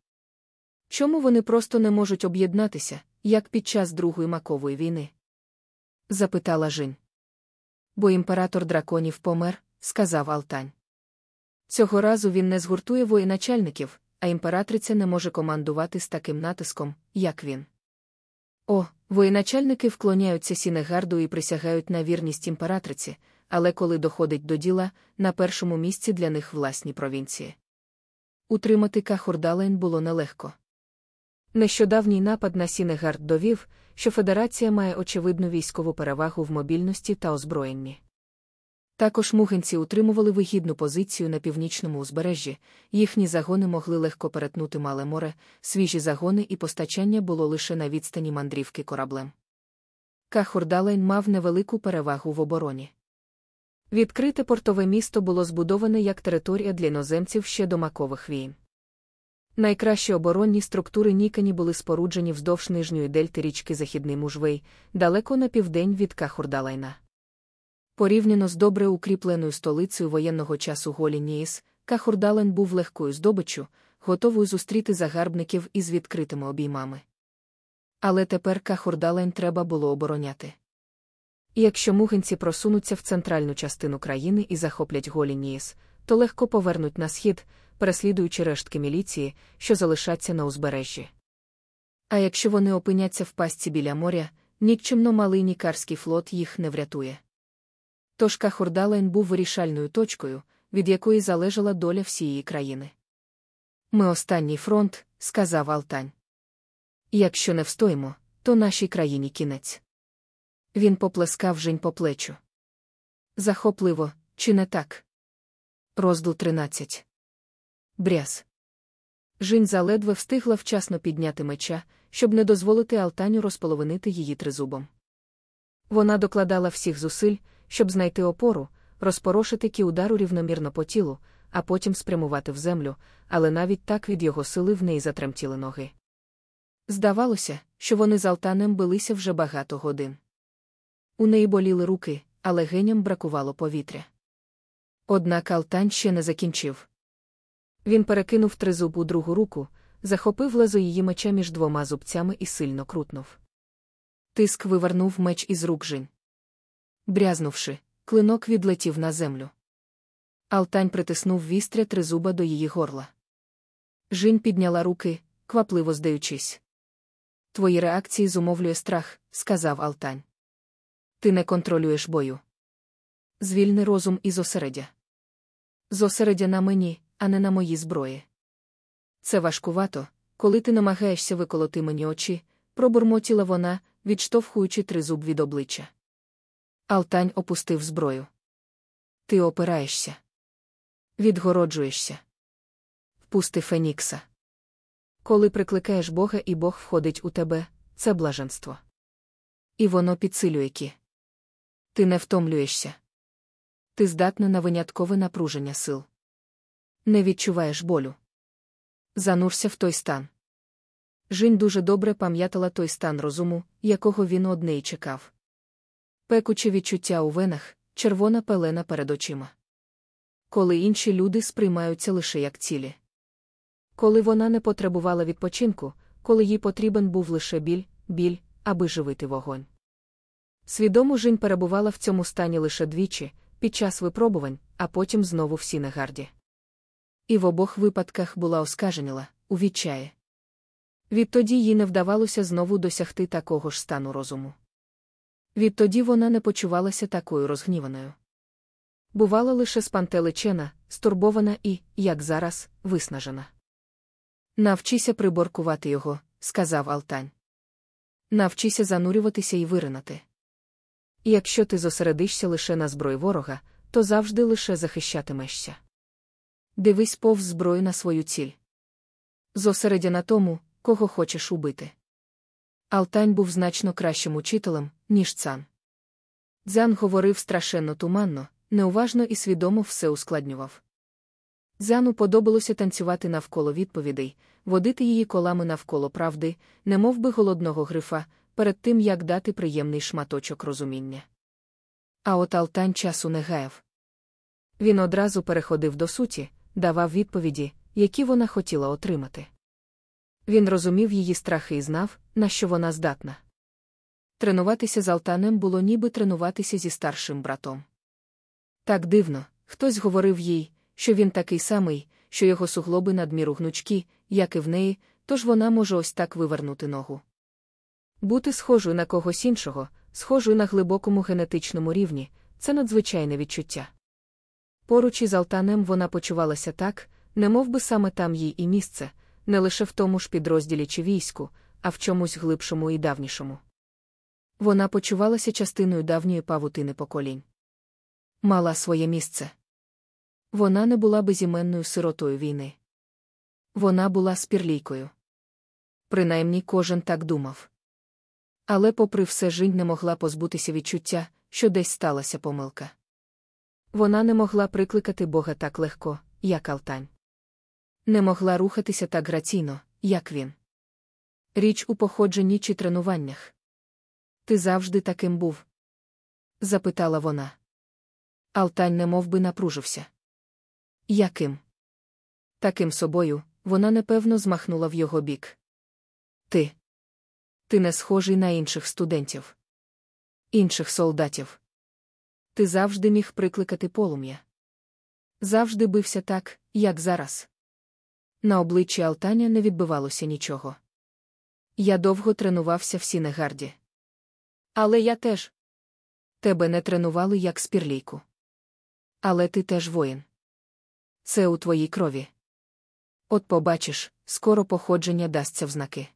A: Чому вони просто не можуть об'єднатися, як під час Другої макової війни? запитала Жінь. Бо імператор драконів помер, сказав Алтань. Цього разу він не згуртує воєначальників, а імператриця не може командувати з таким натиском, як він. О, воєначальники вклоняються Сінегарду і присягають на вірність імператриці, але коли доходить до діла, на першому місці для них власні провінції. Утримати Кахурдалайн було нелегко. Нещодавній напад на Сінегард довів, що Федерація має очевидну військову перевагу в мобільності та озброєнні. Також мугенці утримували вигідну позицію на північному узбережжі, їхні загони могли легко перетнути мале море, свіжі загони і постачання було лише на відстані мандрівки кораблем. Кахурдалайн мав невелику перевагу в обороні. Відкрите портове місто було збудоване як територія для іноземців ще до макових війн. Найкращі оборонні структури Нікані були споруджені вздовж нижньої дельти річки Західний Мужвей, далеко на південь від Кахурдалайна. Порівняно з добре укріпленою столицею воєнного часу Голі Ніїс, Кахурдален був легкою здобиччю, готовою зустріти загарбників із відкритими обіймами. Але тепер Кахурдален треба було обороняти. І якщо мугинці просунуться в центральну частину країни і захоплять Голі Ніїс, то легко повернуть на схід, переслідуючи рештки міліції, що залишаться на узбережжі. А якщо вони опиняться в пастці біля моря, нікчемно малий нікарський флот їх не врятує. Тож Кахурдалайн був вирішальною точкою, від якої залежала доля всієї країни. Ми останній фронт, сказав Алтань. Якщо не встоїмо, то нашій країні кінець. Він поплескав Жень по плечу. Захопливо, чи не так? Розділ 13. Бряз. Жінь заледве встигла вчасно підняти меча, щоб не дозволити Алтаню розполовинити її тризубом. Вона докладала всіх зусиль, щоб знайти опору, розпорошити кі удару рівномірно по тілу, а потім спрямувати в землю, але навіть так від його сили в неї затремтіли ноги. Здавалося, що вони з Алтанем билися вже багато годин. У неї боліли руки, але геням бракувало повітря. Однак Алтань ще не закінчив. Він перекинув тризуб у другу руку, захопив лезо її меча між двома зубцями і сильно крутнув. Тиск вивернув меч із рук Жінь. Брязнувши, клинок відлетів на землю. Алтань притиснув вістря тризуба до її горла. Жінь підняла руки, квапливо здаючись. Твої реакції зумовлює страх, сказав Алтань. Ти не контролюєш бою. Звільни розум і зосередя. Зосередя на мені, а не на моїй зброї. Це важкувато, коли ти намагаєшся виколоти мені очі, пробурмотіла вона, відштовхуючи тризуб від обличчя. Алтань опустив зброю. Ти опираєшся. Відгороджуєшся. Впусти Фенікса. Коли прикликаєш Бога і Бог входить у тебе, це блаженство. І воно підсилює кі. Ти не втомлюєшся. Ти здатна на виняткове напруження сил. Не відчуваєш болю. Занурся в той стан. Жінь дуже добре пам'ятала той стан розуму, якого він одне й чекав. Пекуче відчуття у венах, червона пелена перед очима. Коли інші люди сприймаються лише як цілі. Коли вона не потребувала відпочинку, коли їй потрібен був лише біль, біль, аби живити вогонь. Свідомо Жінь перебувала в цьому стані лише двічі, під час випробувань, а потім знову всі на гарді. І в обох випадках була оскаженіла, у відчаї. Відтоді їй не вдавалося знову досягти такого ж стану розуму. Відтоді вона не почувалася такою розгніваною. Бувала лише спантеличена, стурбована і, як зараз, виснажена. Навчися приборкувати його, сказав Алтань. Навчися занурюватися і виринати. Якщо ти зосередишся лише на зброї ворога, то завжди лише захищатимешся. Дивись повз зброю на свою ціль. Зосередя на тому, кого хочеш убити. Алтань був значно кращим учителем, ніж цан. Дзян говорив страшенно туманно, неуважно і свідомо все ускладнював. Дзяну подобалося танцювати навколо відповідей, водити її колами навколо правди, немов би голодного грифа, перед тим як дати приємний шматочок розуміння. А от Алтань часу не гаяв. Він одразу переходив до суті, давав відповіді, які вона хотіла отримати. Він розумів її страхи і знав, на що вона здатна. Тренуватися з Алтанем було ніби тренуватися зі старшим братом. Так дивно, хтось говорив їй, що він такий самий, що його суглоби надміру гнучкі, як і в неї, тож вона може ось так вивернути ногу. Бути схожою на когось іншого, схожою на глибокому генетичному рівні це надзвичайне відчуття. Поруч із Алтанем вона почувалася так, немов би саме там їй і місце, не лише в тому ж підрозділі чи війську, а в чомусь глибшому і давнішому. Вона почувалася частиною давньої павутини поколінь. Мала своє місце. Вона не була безіменною сиротою війни. Вона була спірлійкою. Принаймні кожен так думав. Але, попри все, Жінь не могла позбутися відчуття, що десь сталася помилка. Вона не могла прикликати Бога так легко, як Алтань. Не могла рухатися так граційно, як він. Річ у походженні чи тренуваннях. Ти завжди таким був? запитала вона. Алтань немов би напружився. Яким? Таким собою, вона непевно змахнула в його бік. Ти. Ти не схожий на інших студентів, інших солдатів. Ти завжди міг прикликати полум'я. Завжди бився так, як зараз. На обличчі Алтаня не відбивалося нічого. Я довго тренувався в Сінегарді. Але я теж. Тебе не тренували як спірлійку. Але ти теж воїн. Це у твоїй крові. От побачиш, скоро походження дасться в знаки.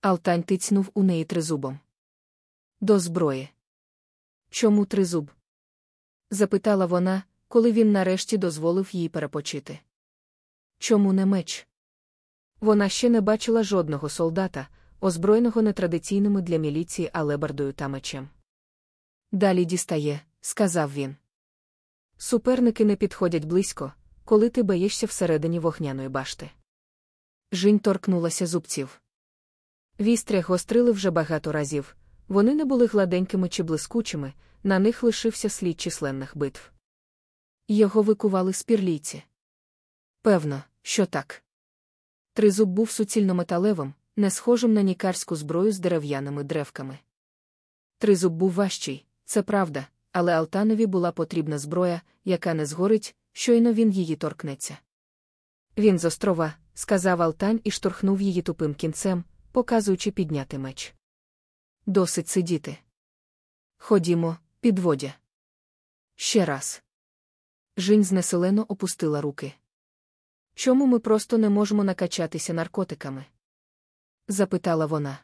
A: Алтань тицнув у неї тризубом. До зброї. Чому тризуб? запитала вона, коли він нарешті дозволив їй перепочити. Чому не меч? Вона ще не бачила жодного солдата, озброєного нетрадиційними для міліції алебардою та мечем. Далі дістає, сказав він. Суперники не підходять близько, коли ти боїшся всередині вогняної башти. Жінь торкнулася зубців. Вістря гострили вже багато разів, вони не були гладенькими чи блискучими, на них лишився слід численних битв. Його викували спірлійці. Певно, що так. Тризуб був суцільно металевим, не схожим на нікарську зброю з дерев'яними древками. Тризуб був важчий, це правда, але Алтанові була потрібна зброя, яка не згорить, щойно він її торкнеться. Він з острова, сказав Алтань і штурхнув її тупим кінцем, показуючи підняти меч. Досить сидіти. Ходімо, підводя. Ще раз. Жінь знеселено опустила руки. Чому ми просто не можемо накачатися наркотиками? запитала вона.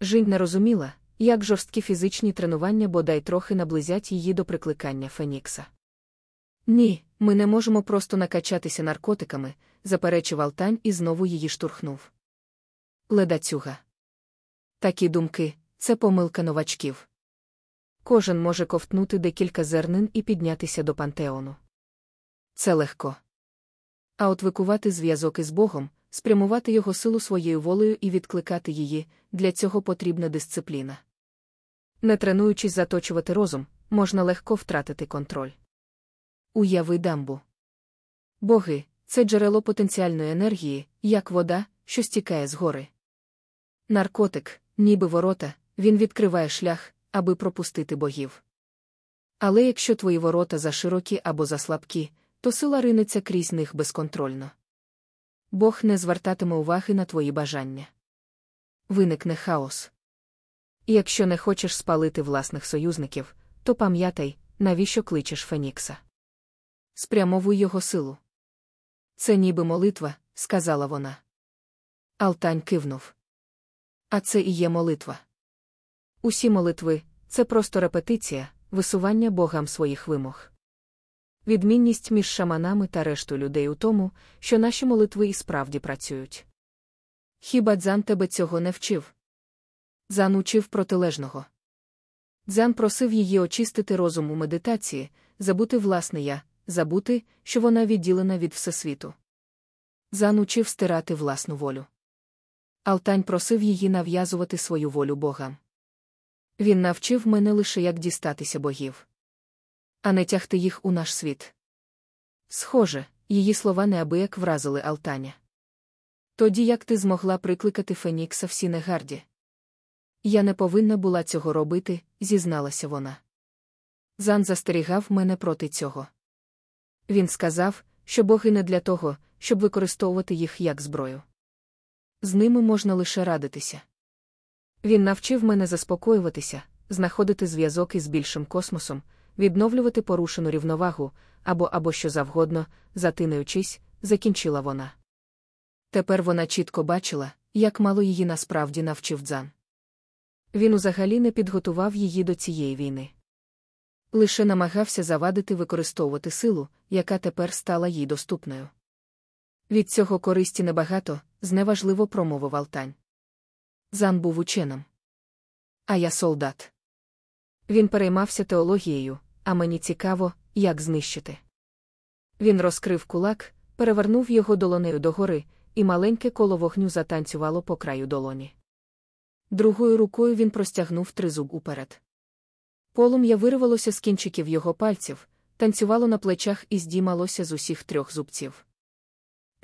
A: Жінь не розуміла, як жорсткі фізичні тренування бодай трохи наблизять її до прикликання Фенікса. Ні, ми не можемо просто накачатися наркотиками, заперечив Алтань і знову її штурхнув. Ледацюга. Такі думки це помилка новачків. Кожен може ковтнути декілька зернин і піднятися до пантеону. Це легко. А от викувати зв'язок із Богом, спрямувати його силу своєю волею і відкликати її, для цього потрібна дисципліна. Не тренуючись заточувати розум, можна легко втратити контроль. Уяви дамбу. Боги це джерело потенціальної енергії, як вода, що стікає з гори. Наркотик, ніби ворота, він відкриває шлях, аби пропустити богів. Але якщо твої ворота заширокі або заслабкі, то сила ринеться крізь них безконтрольно. Бог не звертатиме уваги на твої бажання. Виникне хаос. І якщо не хочеш спалити власних союзників, то пам'ятай, навіщо кличеш Фенікса. Спрямовуй його силу. Це ніби молитва, сказала вона. Алтань кивнув. А це і є молитва. Усі молитви це просто репетиція, висування богам своїх вимог. Відмінність між шаманами та рештою людей у тому, що наші молитви і справді працюють. Хіба дзан тебе цього не вчив? Дзан учив протилежного. Дзан просив її очистити розум у медитації, забути власне я, забути, що вона відділена від всесвіту. Зан учив стирати власну волю. Алтань просив її нав'язувати свою волю богам. Він навчив мене лише як дістатися богів, а не тягти їх у наш світ. Схоже, її слова неабияк вразили Алтаня. Тоді як ти змогла прикликати Фенікса в Сінегарді? Я не повинна була цього робити, зізналася вона. Цзян застерігав мене проти цього. Він сказав, що боги не для того, щоб використовувати їх як зброю. З ними можна лише радитися. Він навчив мене заспокоюватися, знаходити зв'язок із більшим космосом, відновлювати порушену рівновагу або або що завгодно, затинаючись, закінчила вона. Тепер вона чітко бачила, як мало її насправді навчив дзан. Він узагалі не підготував її до цієї війни. Лише намагався завадити використовувати силу, яка тепер стала їй доступною. Від цього користі небагато, зневажливо промовив Алтань. Зан був ученим. А я солдат. Він переймався теологією, а мені цікаво, як знищити. Він розкрив кулак, перевернув його долонею догори, і маленьке коло вогню затанцювало по краю долоні. Другою рукою він простягнув тризуб уперед. Полум'я вирвалося з кінчиків його пальців, танцювало на плечах і здіймалося з усіх трьох зубців.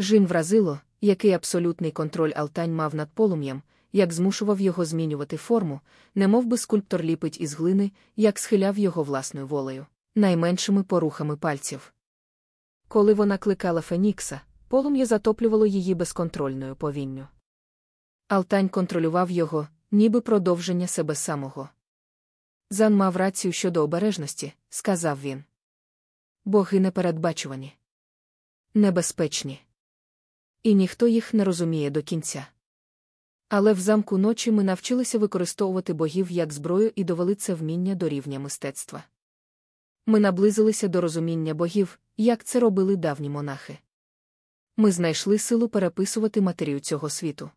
A: Жін вразило, який абсолютний контроль Алтань мав над полум'ям, як змушував його змінювати форму, немов би скульптор ліпить із глини, як схиляв його власною волею, найменшими порухами пальців. Коли вона кликала Фенікса, полум'я затоплювало її безконтрольною повінню. Алтань контролював його, ніби продовження себе самого. Зан мав рацію щодо обережності, сказав він. Боги непередбачувані. Небезпечні. І ніхто їх не розуміє до кінця. Але в замку ночі ми навчилися використовувати богів як зброю і довели це вміння до рівня мистецтва. Ми наблизилися до розуміння богів, як це робили давні монахи. Ми знайшли силу переписувати матерію цього світу.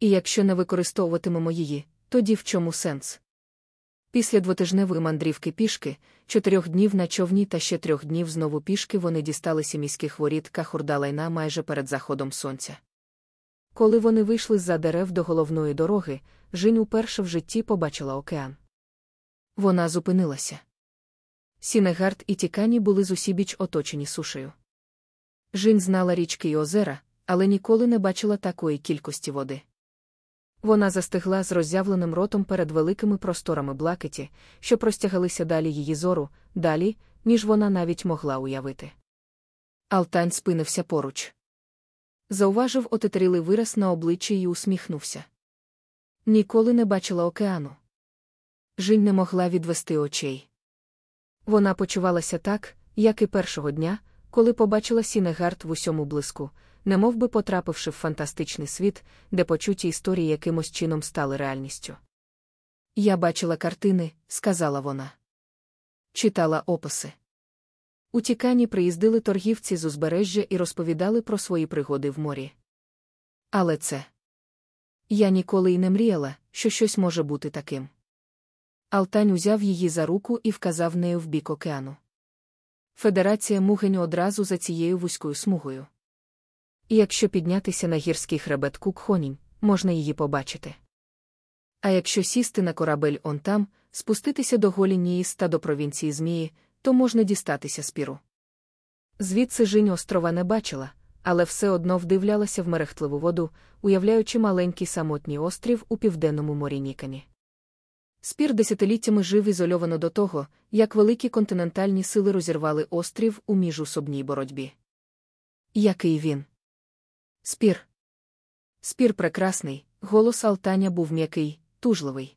A: І якщо не використовуватимемо її, тоді в чому сенс? Після двотижневої мандрівки пішки, чотирьох днів на човні та ще трьох днів знову пішки вони дісталися міських воріт Кахурдалайна майже перед заходом сонця. Коли вони вийшли з за дерев до головної дороги, Жінь уперше в житті побачила океан. Вона зупинилася. Сінегард і Тікані були зусібіч оточені сушею. Жінь знала річки й озера, але ніколи не бачила такої кількості води. Вона застигла з роззявленим ротом перед великими просторами блакиті, що простягалися далі її зору, далі, ніж вона навіть могла уявити. Алтань спинився поруч. Зауважив отетерілий вираз на обличчі і усміхнувся. Ніколи не бачила океану. Жінь не могла відвести очей. Вона почувалася так, як і першого дня, коли побачила Сінегард в усьому блиску, немов би потрапивши в фантастичний світ, де почуті історії якимось чином стали реальністю. Я бачила картини, сказала вона. Читала описи. У Тікані приїздили торгівці з узбережжя і розповідали про свої пригоди в морі. Але це. Я ніколи й не мріяла, що щось може бути таким. Алтань узяв її за руку і вказав нею в бік океану. Федерація мугень одразу за цією вузькою смугою. І якщо піднятися на гірський хребет Кукхонінь, можна її побачити. А якщо сісти на корабель он там, спуститися до Голініїс та до провінції Змії, то можна дістатися спіру. Звідси Жінь острова не бачила, але все одно вдивлялася в мерехтливу воду, уявляючи маленький самотній острів у південному морі Нікані. Спір десятиліттями жив ізольовано до того, як великі континентальні сили розірвали острів у міжусобній боротьбі. Який він? Спір. Спір прекрасний, голос Алтаня був м'який, тужливий.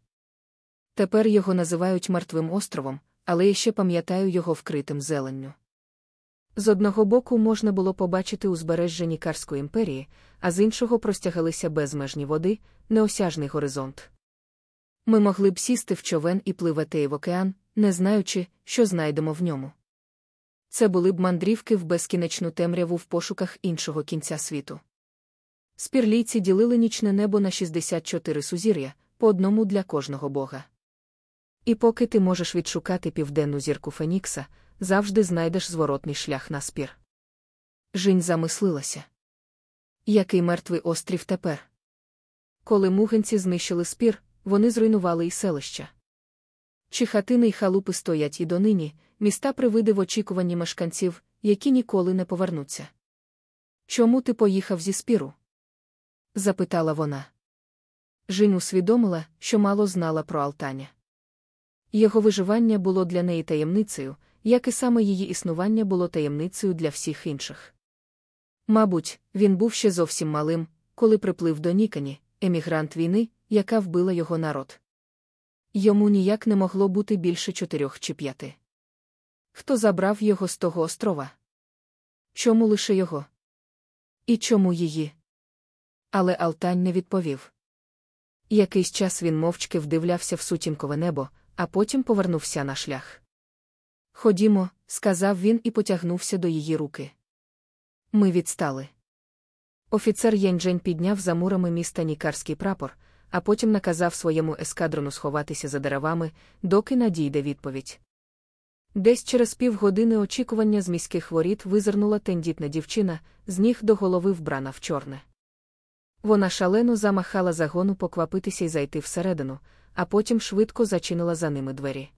A: Тепер його називають мертвим островом, але я ще пам'ятаю його вкритим зеленню. З одного боку можна було побачити узбережжя Нікарської імперії, а з іншого простягалися безмежні води, неосяжний горизонт. Ми могли б сісти в човен і пливати в океан, не знаючи, що знайдемо в ньому. Це були б мандрівки в безкінечну темряву в пошуках іншого кінця світу. Спірлійці ділили нічне небо на 64 сузір'я, по одному для кожного бога. І поки ти можеш відшукати південну зірку Фенікса, завжди знайдеш зворотний шлях на спір. Жінь замислилася. Який мертвий острів тепер? Коли мугенці знищили спір, вони зруйнували і селища. Чи хатини й халупи стоять і донині, міста привиди в очікуванні мешканців, які ніколи не повернуться. Чому ти поїхав зі спіру? Запитала вона. Жінь усвідомила, що мало знала про Алтаня. Його виживання було для неї таємницею, як і саме її існування було таємницею для всіх інших. Мабуть, він був ще зовсім малим, коли приплив до Нікані, емігрант війни, яка вбила його народ. Йому ніяк не могло бути більше чотирьох чи п'яти. Хто забрав його з того острова? Чому лише його? І чому її? Але Алтань не відповів. Якийсь час він мовчки вдивлявся в сутінкове небо, а потім повернувся на шлях. Ходімо, сказав він і потягнувся до її руки. Ми відстали. Офіцер Янджень підняв за мурами міста Нікарський прапор, а потім наказав своєму ескадрону сховатися за деревами, доки надійде відповідь. Десь через півгодини очікування з міських воріт визирнула тендітна дівчина, з ніг до голови вбрана в чорне. Вона шалено замахала загону поквапитися й зайти всередину, а потім швидко зачинила за ними двері.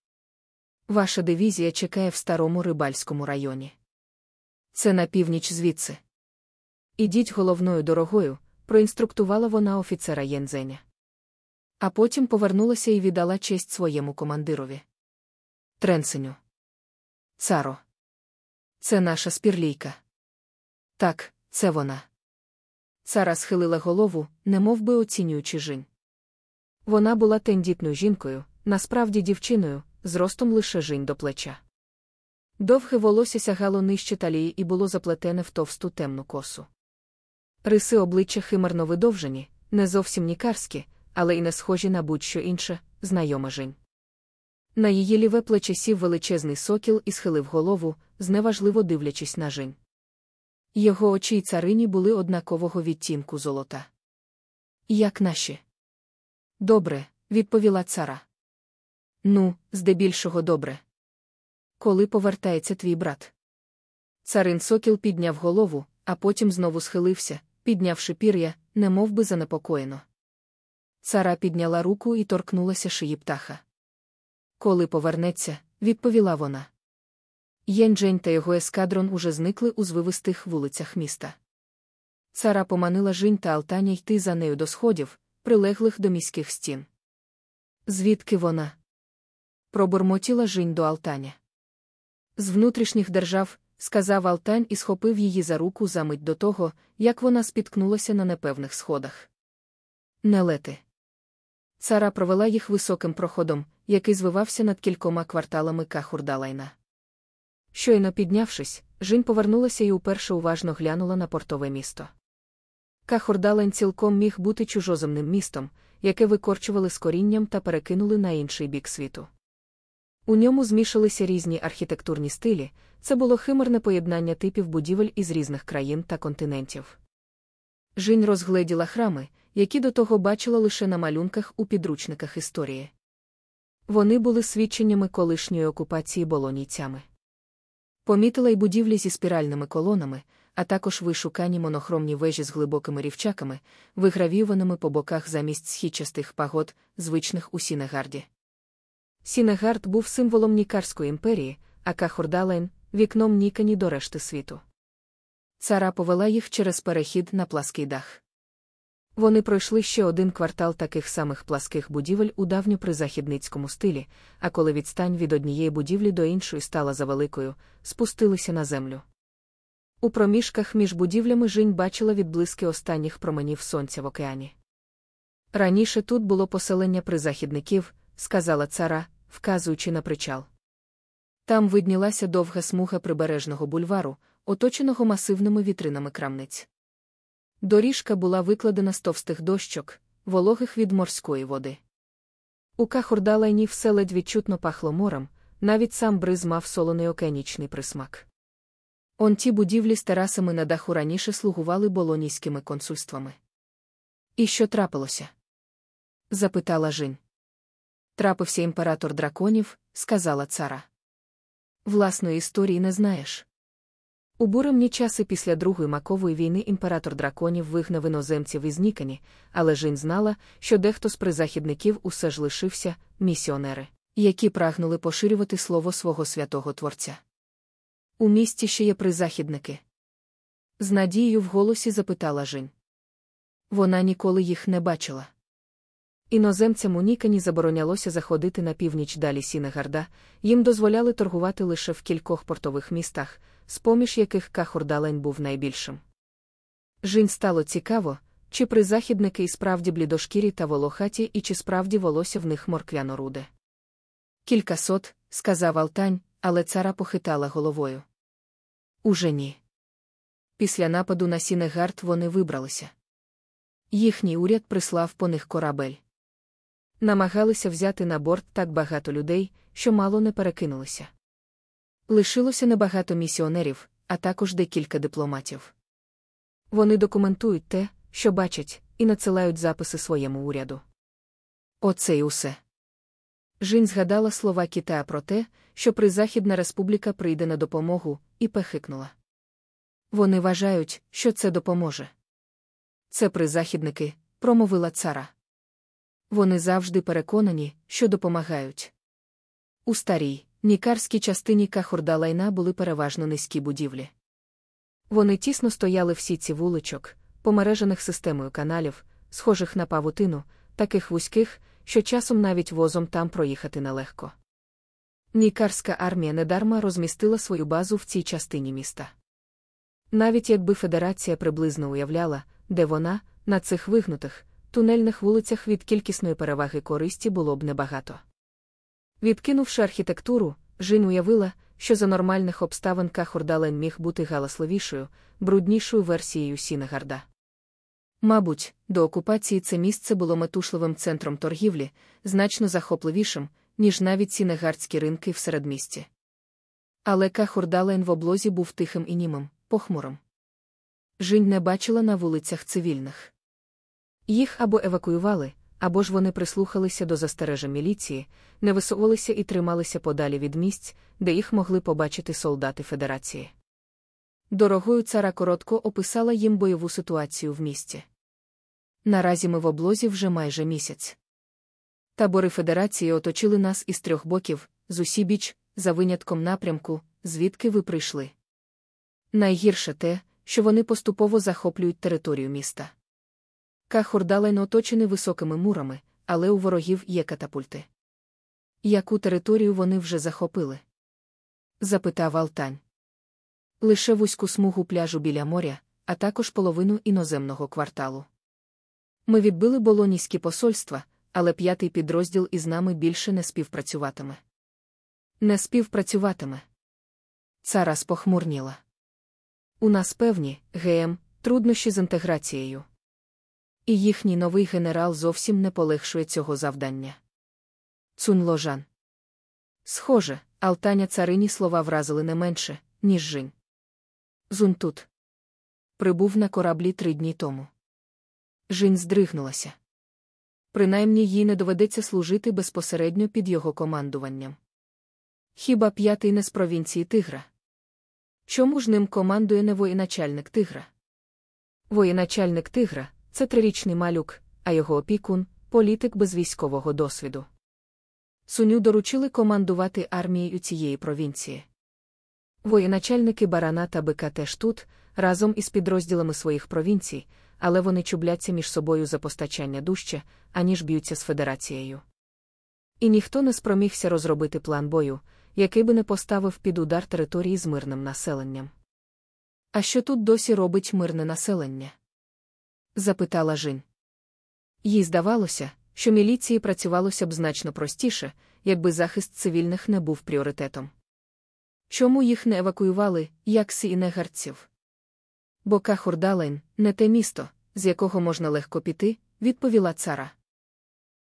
A: Ваша дивізія чекає в старому рибальському районі. Це на північ звідси. Ідіть головною дорогою, проінструктувала вона офіцера Єнзеня. А потім повернулася і віддала честь своєму командирові. Тренсеню. Царо. Це наша спірлійка. Так, це вона. Цара схилила голову, немов би оцінюючи жінь. Вона була тендітною жінкою, насправді дівчиною, зростом лише жінь до плеча. Довге волосся сягало нижче талії і було заплетене в товсту темну косу. Риси обличчя химерно видовжені, не зовсім нікарські, але й не схожі на будь-що інше, знайома жінь. На її ліве плече сів величезний сокіл і схилив голову, зневажливо дивлячись на жінь. Його очі й царині були однакового відтінку золота. Як наші? Добре, відповіла цара. Ну, здебільшого добре. Коли повертається твій брат? Царин сокіл підняв голову, а потім знову схилився, піднявши пір'я, немов би занепокоєно. Цара підняла руку і торкнулася шиї птаха. Коли повернеться, відповіла вона. Єнджень та його ескадрон уже зникли у звивистих вулицях міста. Цара поманила жінь та Алтаня йти за нею до сходів, прилеглих до міських стін. Звідки вона? Пробурмотіла жінь до Алтаня. З внутрішніх держав, сказав Алтань і схопив її за руку за мить до того, як вона спіткнулася на непевних сходах. Не лети. Цара провела їх високим проходом, який звивався над кількома кварталами Кахурдалайна. Щойно піднявшись, Жінь повернулася і уперше уважно глянула на портове місто. Кахурдалайн цілком міг бути чужоземним містом, яке викорчували з корінням та перекинули на інший бік світу. У ньому змішалися різні архітектурні стилі, це було химерне поєднання типів будівель із різних країн та континентів. Жінь розгледіла храми, які до того бачила лише на малюнках у підручниках історії. Вони були свідченнями колишньої окупації болонійцями. Помітила й будівлі зі спіральними колонами, а також вишукані монохромні вежі з глибокими рівчаками, вигравійованими по боках замість східчастих пагод, звичних у Сінегарді. Сінегард був символом Нікарської імперії, а Кахурдалайн вікном Нікані до решти світу. Цара повела їх через перехід на плаский дах. Вони пройшли ще один квартал таких самих пласких будівель у давньопризахідницькому стилі, а коли відстань від однієї будівлі до іншої стала завеликою, спустилися на землю. У проміжках між будівлями Жінь бачила відблиски останніх променів сонця в океані. Раніше тут було поселення призахідників, сказала цара, вказуючи на причал. Там виднілася довга смуга прибережного бульвару, оточеного масивними вітринами крамниць. Доріжка була викладена з товстих дощок, вологих від морської води. У Кахурдалайні все ледь відчутно пахло морем, навіть сам бриз мав солоний океанічний присмак. Он ті будівлі з терасами на даху раніше слугували болонійськими консульствами. І що трапилося? запитала Жінь. Трапився імператор драконів, сказала цара. Власної історії не знаєш. У буремні часи після Другої макової війни імператор драконів вигнав іноземців із Нікані, але Жінь знала, що дехто з призахідників усе ж лишився місіонери, які прагнули поширювати слово свого святого Творця. У місті ще є призахідники. З надією в голосі запитала Жінь. Вона ніколи їх не бачила. Іноземцям у Нікані заборонялося заходити на північ далі Сінегарда, їм дозволяли торгувати лише в кількох портових містах, з поміж яких Кахурдалень був найбільшим. Жінь стало цікаво, чи призахідники і справді блідошкірі та волохаті, і чи справді волосся в них морквяно руде. Кількасот, сказав Алтань, але цара похитала головою. Уже ні. Після нападу на Сінегард вони вибралися. Їхній уряд прислав по них корабель. Намагалися взяти на борт так багато людей, що мало не перекинулися. Лишилося небагато місіонерів, а також декілька дипломатів. Вони документують те, що бачать, і надсилають записи своєму уряду. Оце й усе. Жінь згадала слова Китая про те, що Призахідна республіка прийде на допомогу, і пехикнула. Вони вважають, що це допоможе. Це призахідники, промовила цара. Вони завжди переконані, що допомагають. У старій, нікарській частині Кахурдалайна були переважно низькі будівлі. Вони тісно стояли в сітці вуличок, помережених системою каналів, схожих на павутину, таких вузьких, що часом навіть возом там проїхати нелегко. Нікарська армія недарма розмістила свою базу в цій частині міста. Навіть якби Федерація приблизно уявляла, де вона, на цих вигнутих, тунельних вулицях від кількісної переваги користі було б небагато. Відкинувши архітектуру, Жінь уявила, що за нормальних обставин Кахурдален міг бути галасливішою, бруднішою версією Сінегарда. Мабуть, до окупації це місце було метушливим центром торгівлі, значно захопливішим, ніж навіть сінегардські ринки в середмісті. Але Кахурдален в облозі був тихим і німим, похмурим. Жінь не бачила на вулицях цивільних. Їх або евакуювали, або ж вони прислухалися до застережень міліції, не висовувалися і трималися подалі від місць, де їх могли побачити солдати Федерації. Дорогою цара коротко описала їм бойову ситуацію в місті. Наразі ми в облозі вже майже місяць. Табори Федерації оточили нас із трьох боків, з усібіч, за винятком напрямку, звідки ви прийшли. Найгірше те, що вони поступово захоплюють територію міста. Кахурдален оточений високими мурами, але у ворогів є катапульти. Яку територію вони вже захопили? запитав Алтань. Лише вузьку смугу пляжу біля моря, а також половину іноземного кварталу. Ми відбили болонійські посольства, але п'ятий підрозділ із нами більше не співпрацюватиме. Не співпрацюватиме. Цара спохмурніла. У нас певні, ГМ, труднощі з інтеграцією. І їхній новий генерал зовсім не полегшує цього завдання. Цун ложан. Схоже, Алтаня царині слова вразили не менше, ніж жінь. Зун тут. Прибув на кораблі три дні тому. Жінь здригнулася. Принаймні їй не доведеться служити безпосередньо під його командуванням. Хіба п'ятий не з провінції Тигра? Чому ж ним командує не воєначальник тигра? Воєначальник тигра це трирічний малюк, а його опікун політик без військового досвіду. Суню доручили командувати армією цієї провінції. Воєначальники барана та бика теж тут, разом із підрозділами своїх провінцій, але вони чубляться між собою за постачання дужче, аніж б'ються з федерацією. І ніхто не спромігся розробити план бою, який би не поставив під удар території з мирним населенням. А що тут досі робить мирне населення? Запитала Жін. Їй здавалося, що міліції працювалося б значно простіше, якби захист цивільних не був пріоритетом. Чому їх не евакуювали, як сі і? Бо Кахурдалайн не те місто, з якого можна легко піти, відповіла цара.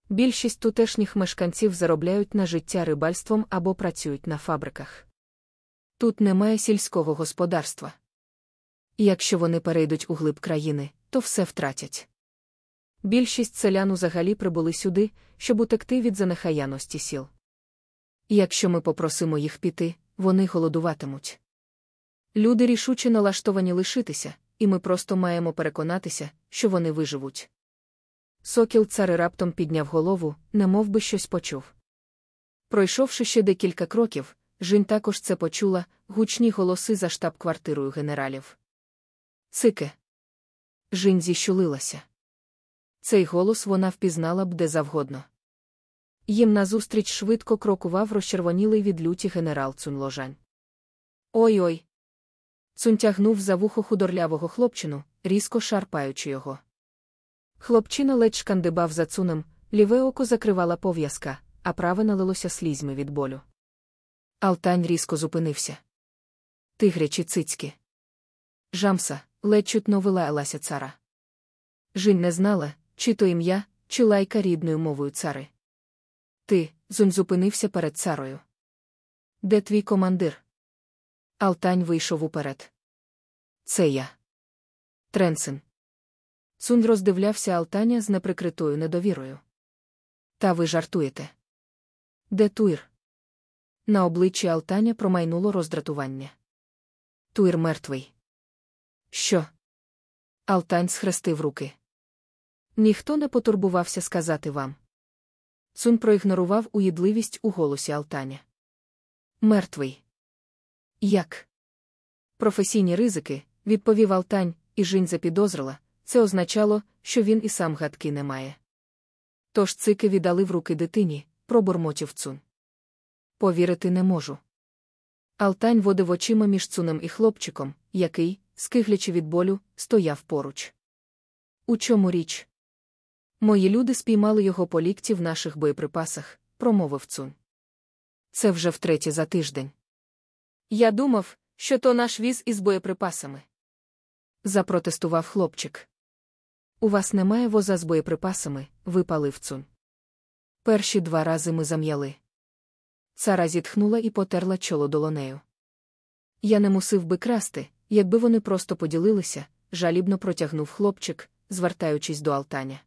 A: Більшість тутешніх мешканців заробляють на життя рибальством або працюють на фабриках. Тут немає сільського господарства. Якщо вони перейдуть у глиб країни, то все втратять. Більшість селян взагалі прибули сюди, щоб утекти від занехаяності сіл. Якщо ми попросимо їх піти, вони голодуватимуть. Люди рішуче налаштовані лишитися, і ми просто маємо переконатися, що вони виживуть. Сокіл цари раптом підняв голову, немов би щось почув. Пройшовши ще декілька кроків, Жінь також це почула гучні голоси за штаб-квартирою генералів. Цике. Жінь зіщулилася. Цей голос вона впізнала б де завгодно. Їм назустріч швидко крокував розчервонілий від люті генерал Цунложань. Ой ой. Цун тягнув за вухо худорлявого хлопчину, різко шарпаючи його. Хлопчина ледь шкандибав за цунем, ліве око закривала пов'язка, а праве налилося слізьми від болю. Алтань різко зупинився. Тигрячі цицьки. Жамса, ледь чутно вилаялася цара. Жінь не знала, чи то ім'я, чи лайка рідною мовою цари. Ти, зунь зупинився перед царою. Де твій командир? Алтань вийшов уперед. Це я. Тренсен. Цунь роздивлявся Алтаня з неприкритою недовірою. Та ви жартуєте. Де туїр? На обличчі Алтаня промайнуло роздратування. Туїр мертвий. Що? Алтань схрестив руки. Ніхто не потурбувався сказати вам. Цун проігнорував уїдливість у голосі Алтаня. Мертвий. Як? Професійні ризики, відповів Алтань, і Жінь запідозрила, це означало, що він і сам гадки не має. Тож цики віддали в руки дитині, пробурмотів цун. Повірити не можу. Алтань водив очима між цунем і хлопчиком, який, скиглячи від болю, стояв поруч. У чому річ? Мої люди спіймали його по лікті в наших боєприпасах, промовив цун. Це вже втретє за тиждень. Я думав, що то наш віз із боєприпасами. Запротестував хлопчик. У вас немає воза з боєприпасами, випалив цун. Перші два рази ми зам'яли. Цара зітхнула і потерла чоло долонею. Я не мусив би красти, якби вони просто поділилися, жалібно протягнув хлопчик, звертаючись до Алтаня.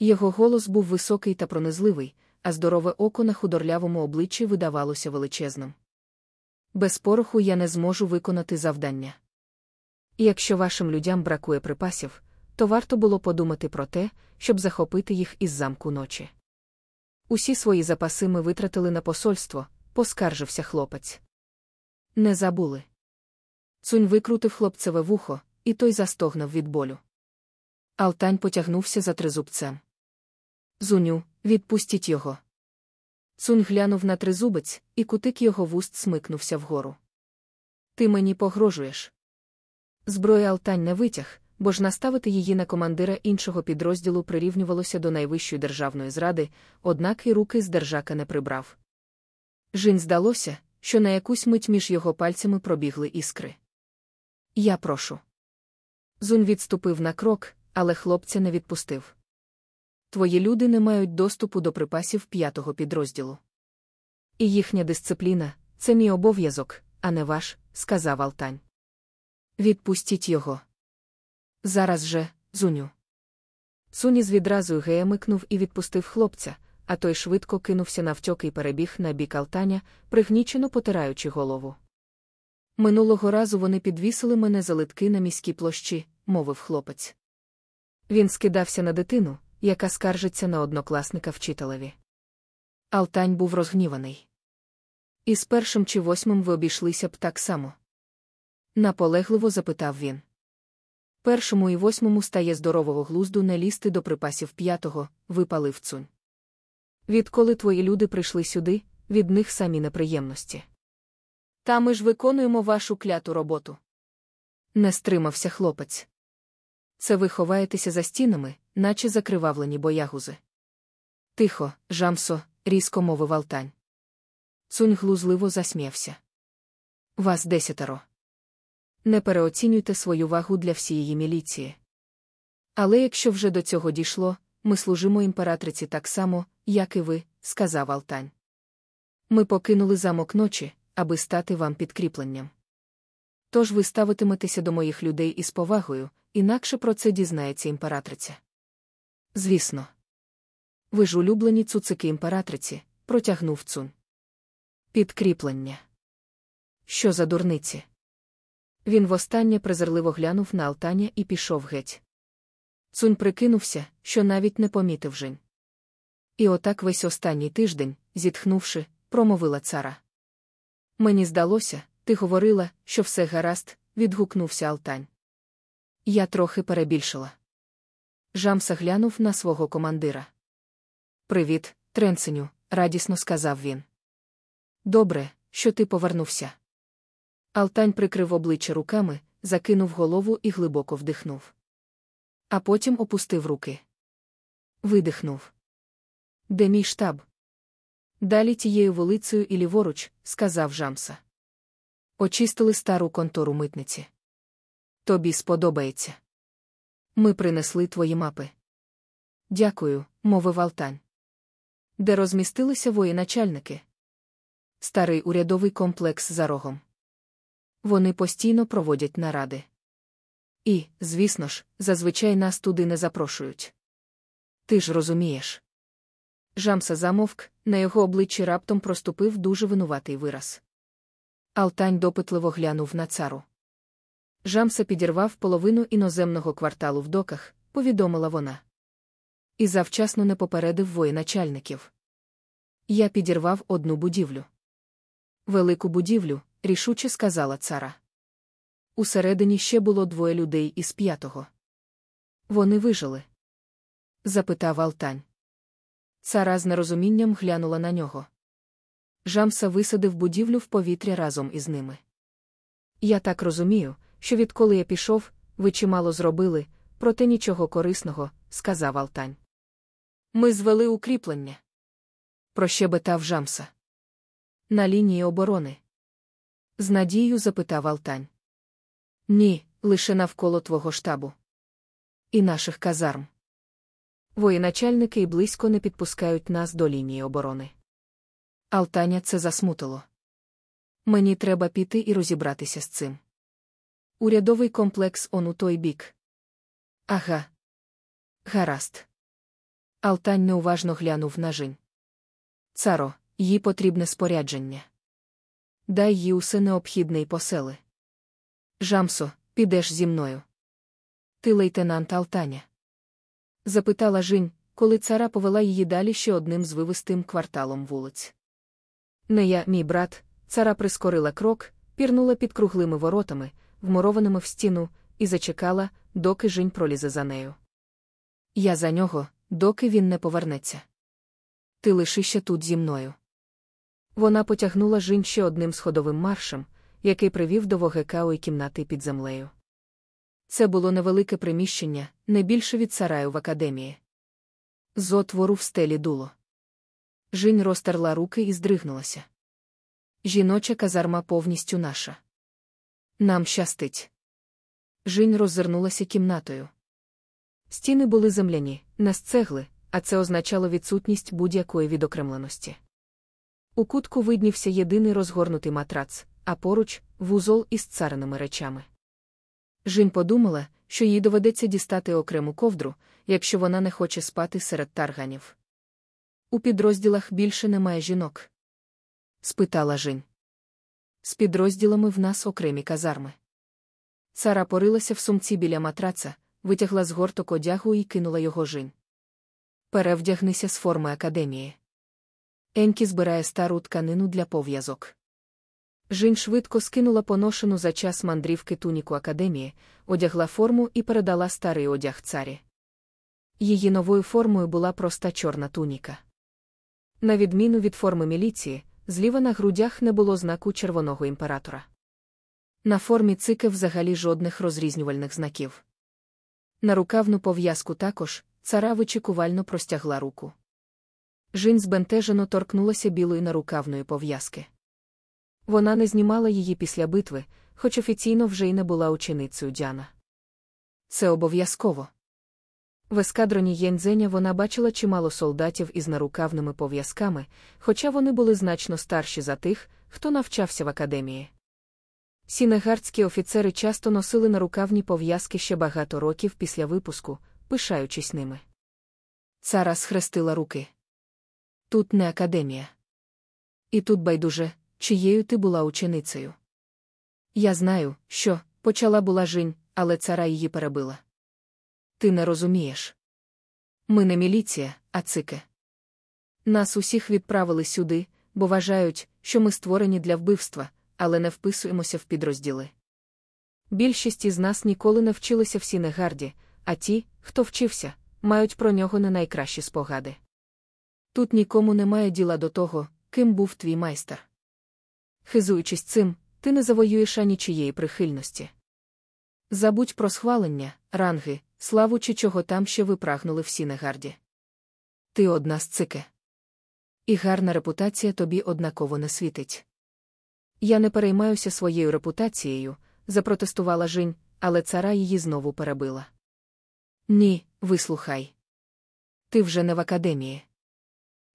A: Його голос був високий та пронизливий, а здорове око на худорлявому обличчі видавалося величезним. Без пороху я не зможу виконати завдання. Якщо вашим людям бракує припасів, то варто було подумати про те, щоб захопити їх із замку ночі. Усі свої запаси ми витратили на посольство, поскаржився хлопець. Не забули. Цунь викрутив хлопцеве вухо, і той застогнав від болю. Алтань потягнувся за тризубцем. Зуню, відпустіть його. Цунь глянув на тризубець, і кутик його вуст смикнувся вгору. Ти мені погрожуєш. Зброя Алтань не витяг, бо ж наставити її на командира іншого підрозділу прирівнювалося до найвищої державної зради, однак і руки з держака не прибрав. Жінь здалося, що на якусь мить між його пальцями пробігли іскри. Я прошу. Зунь відступив на крок, але хлопця не відпустив. Твої люди не мають доступу до припасів п'ятого підрозділу. І їхня дисципліна це мій обов'язок, а не ваш, сказав Алтань. Відпустіть його. Зараз же, зуню. Суніс відразу гея микнув і відпустив хлопця, а той швидко кинувся навтьок і перебіг на бік Алтаня, пригнічено потираючи голову. Минулого разу вони підвісили мене за литки на міській площі, мовив хлопець. Він скидався на дитину, яка скаржиться на однокласника вчителеві. Алтань був розгніваний. І з першим чи восьмим ви обійшлися б так само. Наполегливо запитав він. Першому і восьмому стає здорового глузду не лізти до припасів п'ятого, випалив цунь. Відколи твої люди прийшли сюди, від них самі неприємності. Та ми ж виконуємо вашу кляту роботу. Не стримався хлопець. Це ви ховаєтеся за стінами, наче закривавлені боягузи. Тихо, жамсо, різко мовив Алтань. Цунь глузливо засміявся. Вас десятеро. Не переоцінюйте свою вагу для всієї міліції. Але якщо вже до цього дійшло, ми служимо імператриці так само, як і ви, сказав Алтань. Ми покинули замок ночі, аби стати вам підкріпленням. Тож ви ставитиметеся до моїх людей із повагою, інакше про це дізнається імператриця. Звісно. Ви ж улюблені цуцики імператриці, протягнув цун. Підкріплення. Що за дурниці? Він востаннє презирливо глянув на Алтаня і пішов геть. Цунь прикинувся, що навіть не помітив жень. І отак весь останній тиждень, зітхнувши, промовила цара. Мені здалося, ти говорила, що все гаразд, відгукнувся Алтань. Я трохи перебільшила. Жамса глянув на свого командира. Привіт, Тренсеню, радісно сказав він. Добре, що ти повернувся. Алтань прикрив обличчя руками, закинув голову і глибоко вдихнув. А потім опустив руки. Видихнув. Де мій штаб? Далі тією вулицею і ліворуч, сказав Жамса. Очистили стару контору митниці. Тобі сподобається. Ми принесли твої мапи. Дякую, мовив Алтань. Де розмістилися воєначальники? Старий урядовий комплекс за рогом. Вони постійно проводять наради. І, звісно ж, зазвичай нас туди не запрошують. Ти ж розумієш. Жамса замовк, на його обличчі раптом проступив дуже винуватий вираз. Алтань допитливо глянув на цару. Жамса підірвав половину іноземного кварталу в доках, повідомила вона. І завчасно не попередив воєначальників. Я підірвав одну будівлю. Велику будівлю, рішуче сказала цара. Усередині ще було двоє людей із п'ятого. Вони вижили? запитав Алтань. Цара з нерозумінням глянула на нього. Жамса висадив будівлю в повітря разом із ними. Я так розумію, що відколи я пішов, ви чимало зробили, проте нічого корисного, сказав Алтань. Ми звели укріплення. Прощебетав Жамса. На лінії оборони. З надією запитав Алтань. Ні, лише навколо твого штабу. І наших казарм. Воєначальники й близько не підпускають нас до лінії оборони. Алтаня це засмутило. Мені треба піти і розібратися з цим. Урядовий комплекс он у той бік. Ага. Гаразд. Алтань неуважно глянув на жінь. Царо, їй потрібне спорядження. Дай їй усе необхідне й посели. Жамсо, підеш зі мною. Ти лейтенант Алтаня? Запитала Жінь, коли цара повела її далі ще одним звивистим кварталом вулиць. Не я, мій брат, цара прискорила крок, пірнула під круглими воротами, вмурованими в стіну, і зачекала, доки Жінь пролізе за нею. Я за нього, доки він не повернеться. Ти лишишся тут зі мною. Вона потягнула Жінь ще одним сходовим маршем, який привів до вогекау і кімнати під землею. Це було невелике приміщення, не більше від сараю в академії. З отвору в стелі дуло. Жінь розтерла руки і здригнулася. Жіноча казарма повністю наша. Нам щастить. Жінь роззирнулася кімнатою. Стіни були земляні, з цегли, а це означало відсутність будь-якої відокремленості. У кутку виднівся єдиний розгорнутий матрац, а поруч вузол із цариними речами. Жінь подумала, що їй доведеться дістати окрему ковдру, якщо вона не хоче спати серед тарганів. У підрозділах більше немає жінок? спитала Жінь. З підрозділами в нас окремі казарми. Цара порилася в сумці біля матраца, витягла з горток одягу і кинула його жінь. Перевдягнися з форми академії. Енкі збирає стару тканину для пов'язок. Жінь швидко скинула поношену за час мандрівки туніку академії, одягла форму і передала старий одяг царі. Її новою формою була проста чорна туніка. На відміну від форми міліції, зліва на грудях не було знаку червоного імператора. На формі цики взагалі жодних розрізнювальних знаків. На рукавну пов'язку також цара вичікувально простягла руку. Жінь збентежено торкнулася білої нарукавної пов'язки. Вона не знімала її після битви, хоч офіційно вже й не була ученицею Дяна. Це обов'язково. В ескадроні Єньцзеня вона бачила чимало солдатів із нарукавними пов'язками, хоча вони були значно старші за тих, хто навчався в академії. Сінегардські офіцери часто носили нарукавні пов'язки ще багато років після випуску, пишаючись ними. Цара схрестила руки. Тут не академія. І тут байдуже, чиєю ти була ученицею. Я знаю, що почала була жінь, але цара її перебила. Ти не розумієш. Ми не міліція, а цики. Нас усіх відправили сюди, бо вважають, що ми створені для вбивства, але не вписуємося в підрозділи. Більшість із нас ніколи не вчилися в Сінегарді, а ті, хто вчився, мають про нього не найкращі спогади. Тут нікому немає діла до того, ким був твій майстер. Хизуючись цим, ти не завоюєш ані чиєї прихильності. Забудь про схвалення, ранги, славу чи чого там ще ви прагнули в Сінегарді. Ти одна з цики. І гарна репутація тобі однаково не світить. Я не переймаюся своєю репутацією, запротестувала Жінь, але цара її знову перебила. Ні, вислухай. Ти вже не в академії.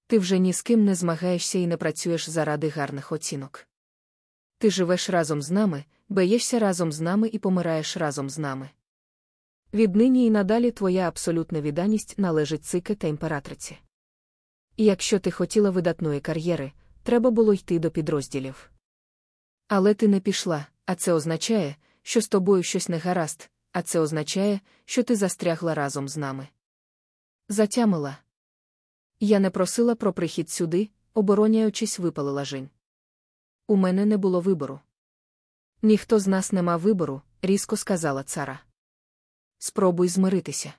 A: Ти вже ні з ким не змагаєшся і не працюєш заради гарних оцінок. Ти живеш разом з нами, беєшся разом з нами і помираєш разом з нами. Віднині і надалі твоя абсолютна відданість належить цике та імператриці. І якщо ти хотіла видатної кар'єри, треба було йти до підрозділів. Але ти не пішла, а це означає, що з тобою щось не гаразд, а це означає, що ти застрягла разом з нами. Затямила. Я не просила про прихід сюди, обороняючись, випалила жінь. У мене не було вибору. Ніхто з нас не мав вибору, різко сказала цара. Спробуй змиритися.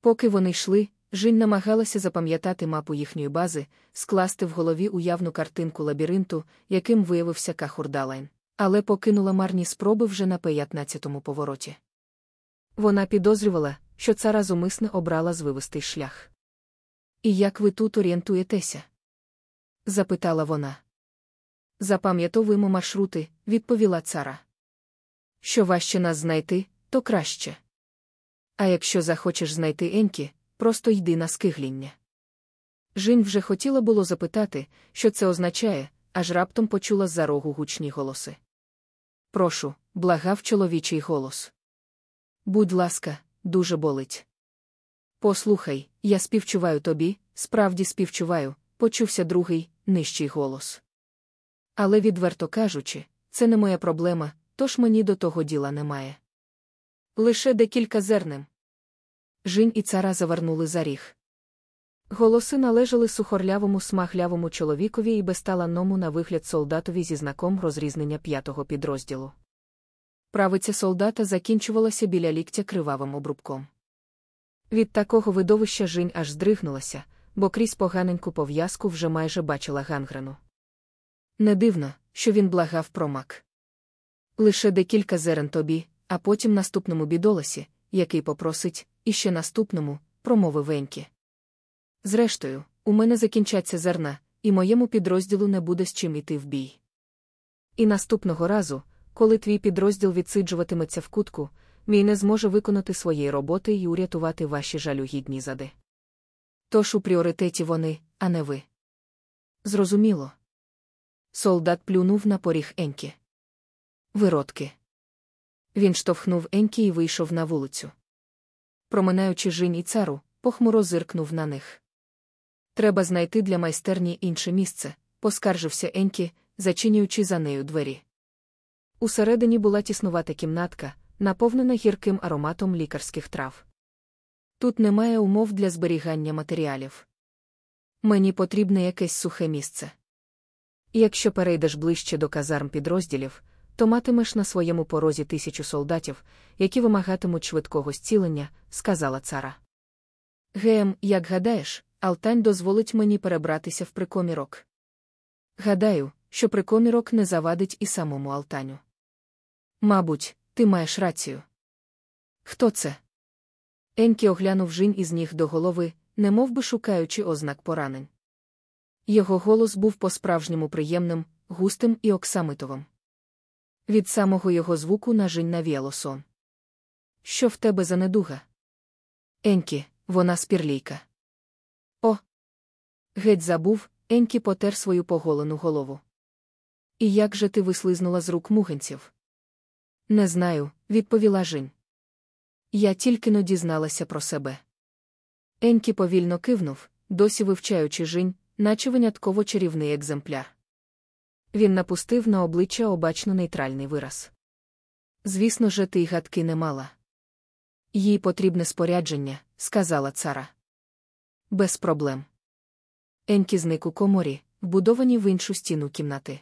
A: Поки вони йшли, Жінь намагалася запам'ятати мапу їхньої бази, скласти в голові уявну картинку лабіринту, яким виявився Кахурдалайн, але покинула марні спроби вже на 15-му повороті. Вона підозрювала, що цара зумисне обрала звивистий шлях. І як ви тут орієнтуєтеся? запитала вона. Запам'ятовуємо маршрути, відповіла цара. Що важче нас знайти, то краще. А якщо захочеш знайти Енькі, просто йди на скигління. Жінь вже хотіла було запитати, що це означає, аж раптом почула з-за рогу гучні голоси. Прошу, благав чоловічий голос. Будь ласка, дуже болить. Послухай, я співчуваю тобі, справді співчуваю, почувся другий, нижчий голос. Але, відверто кажучи, це не моя проблема, тож мені до того діла немає. Лише декілька зернем. Жінь і цара завернули за ріг. Голоси належали сухорлявому смахлявому чоловікові і безталанному на вигляд солдатові зі знаком розрізнення п'ятого підрозділу. Правиця солдата закінчувалася біля ліктя кривавим обрубком. Від такого видовища Жінь аж здригнулася, бо крізь поганеньку пов'язку вже майже бачила гангрену. Не дивно, що він благав про мак. Лише декілька зерен тобі, а потім наступному бідолосі, який попросить, і ще наступному, промовив Венькі. Зрештою, у мене закінчаться зерна, і моєму підрозділу не буде з чим іти в бій. І наступного разу, коли твій підрозділ відсиджуватиметься в кутку, мій не зможе виконати своєї роботи і урятувати ваші жалюгідні зади. Тож у пріоритеті вони, а не ви. Зрозуміло. Солдат плюнув на поріг Енькі. Виродки. Він штовхнув Енькі і вийшов на вулицю. Проминаючи жінь і цару, похмуро зиркнув на них. Треба знайти для майстерні інше місце, поскаржився Енькі, зачинюючи за нею двері. Усередині була тіснувата кімнатка, наповнена гірким ароматом лікарських трав. Тут немає умов для зберігання матеріалів. Мені потрібне якесь сухе місце. Якщо перейдеш ближче до казарм підрозділів, то матимеш на своєму порозі тисячу солдатів, які вимагатимуть швидкого зцілення, сказала цара. Гем, як гадаєш, Алтань дозволить мені перебратися в прикомірок. Гадаю, що прикомірок не завадить і самому Алтаню. Мабуть, ти маєш рацію. Хто це? Енкі оглянув жінь із ніг до голови, немов би шукаючи ознак поранень. Його голос був по-справжньому приємним, густим і оксамитовим. Від самого його звуку на жінь навіяло сон. Що в тебе за недуга? Енкі, вона спірлійка. О. Геть забув, Енкі потер свою поголену голову. І як же ти вислизнула з рук мугенців? Не знаю, відповіла Жінь. Я тільки но дізналася про себе. Енкі повільно кивнув, досі вивчаючи Жінь, наче винятково чарівний екземпляр. Він напустив на обличчя обачно нейтральний вираз. Звісно же, ти й гадки не мала. Їй потрібне спорядження, сказала цара. Без проблем. Енкі зник у коморі, вбудовані в іншу стіну кімнати.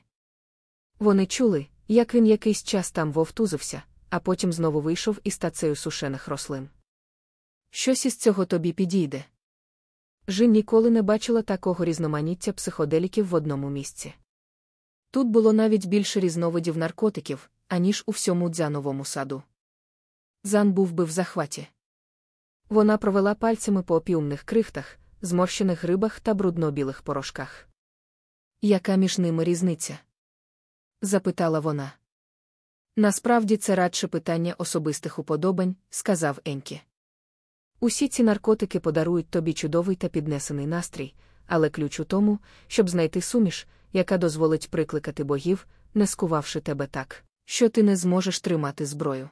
A: Вони чули, як він якийсь час там вовтузився, а потім знову вийшов із тацею сушених рослин. Щось із цього тобі підійде. Жін ніколи не бачила такого різноманіття психоделіків в одному місці. Тут було навіть більше різновидів наркотиків, аніж у всьому дзяновому саду. Зан був би в захваті. Вона провела пальцями по опіумних крихтах, зморщених рибах та брудно-білих порошках. Яка між ними різниця? запитала вона. Насправді це радше питання особистих уподобань, сказав Енкі. Усі ці наркотики подарують тобі чудовий та піднесений настрій, але ключ у тому, щоб знайти суміш, яка дозволить прикликати богів, не скувавши тебе так, що ти не зможеш тримати зброю.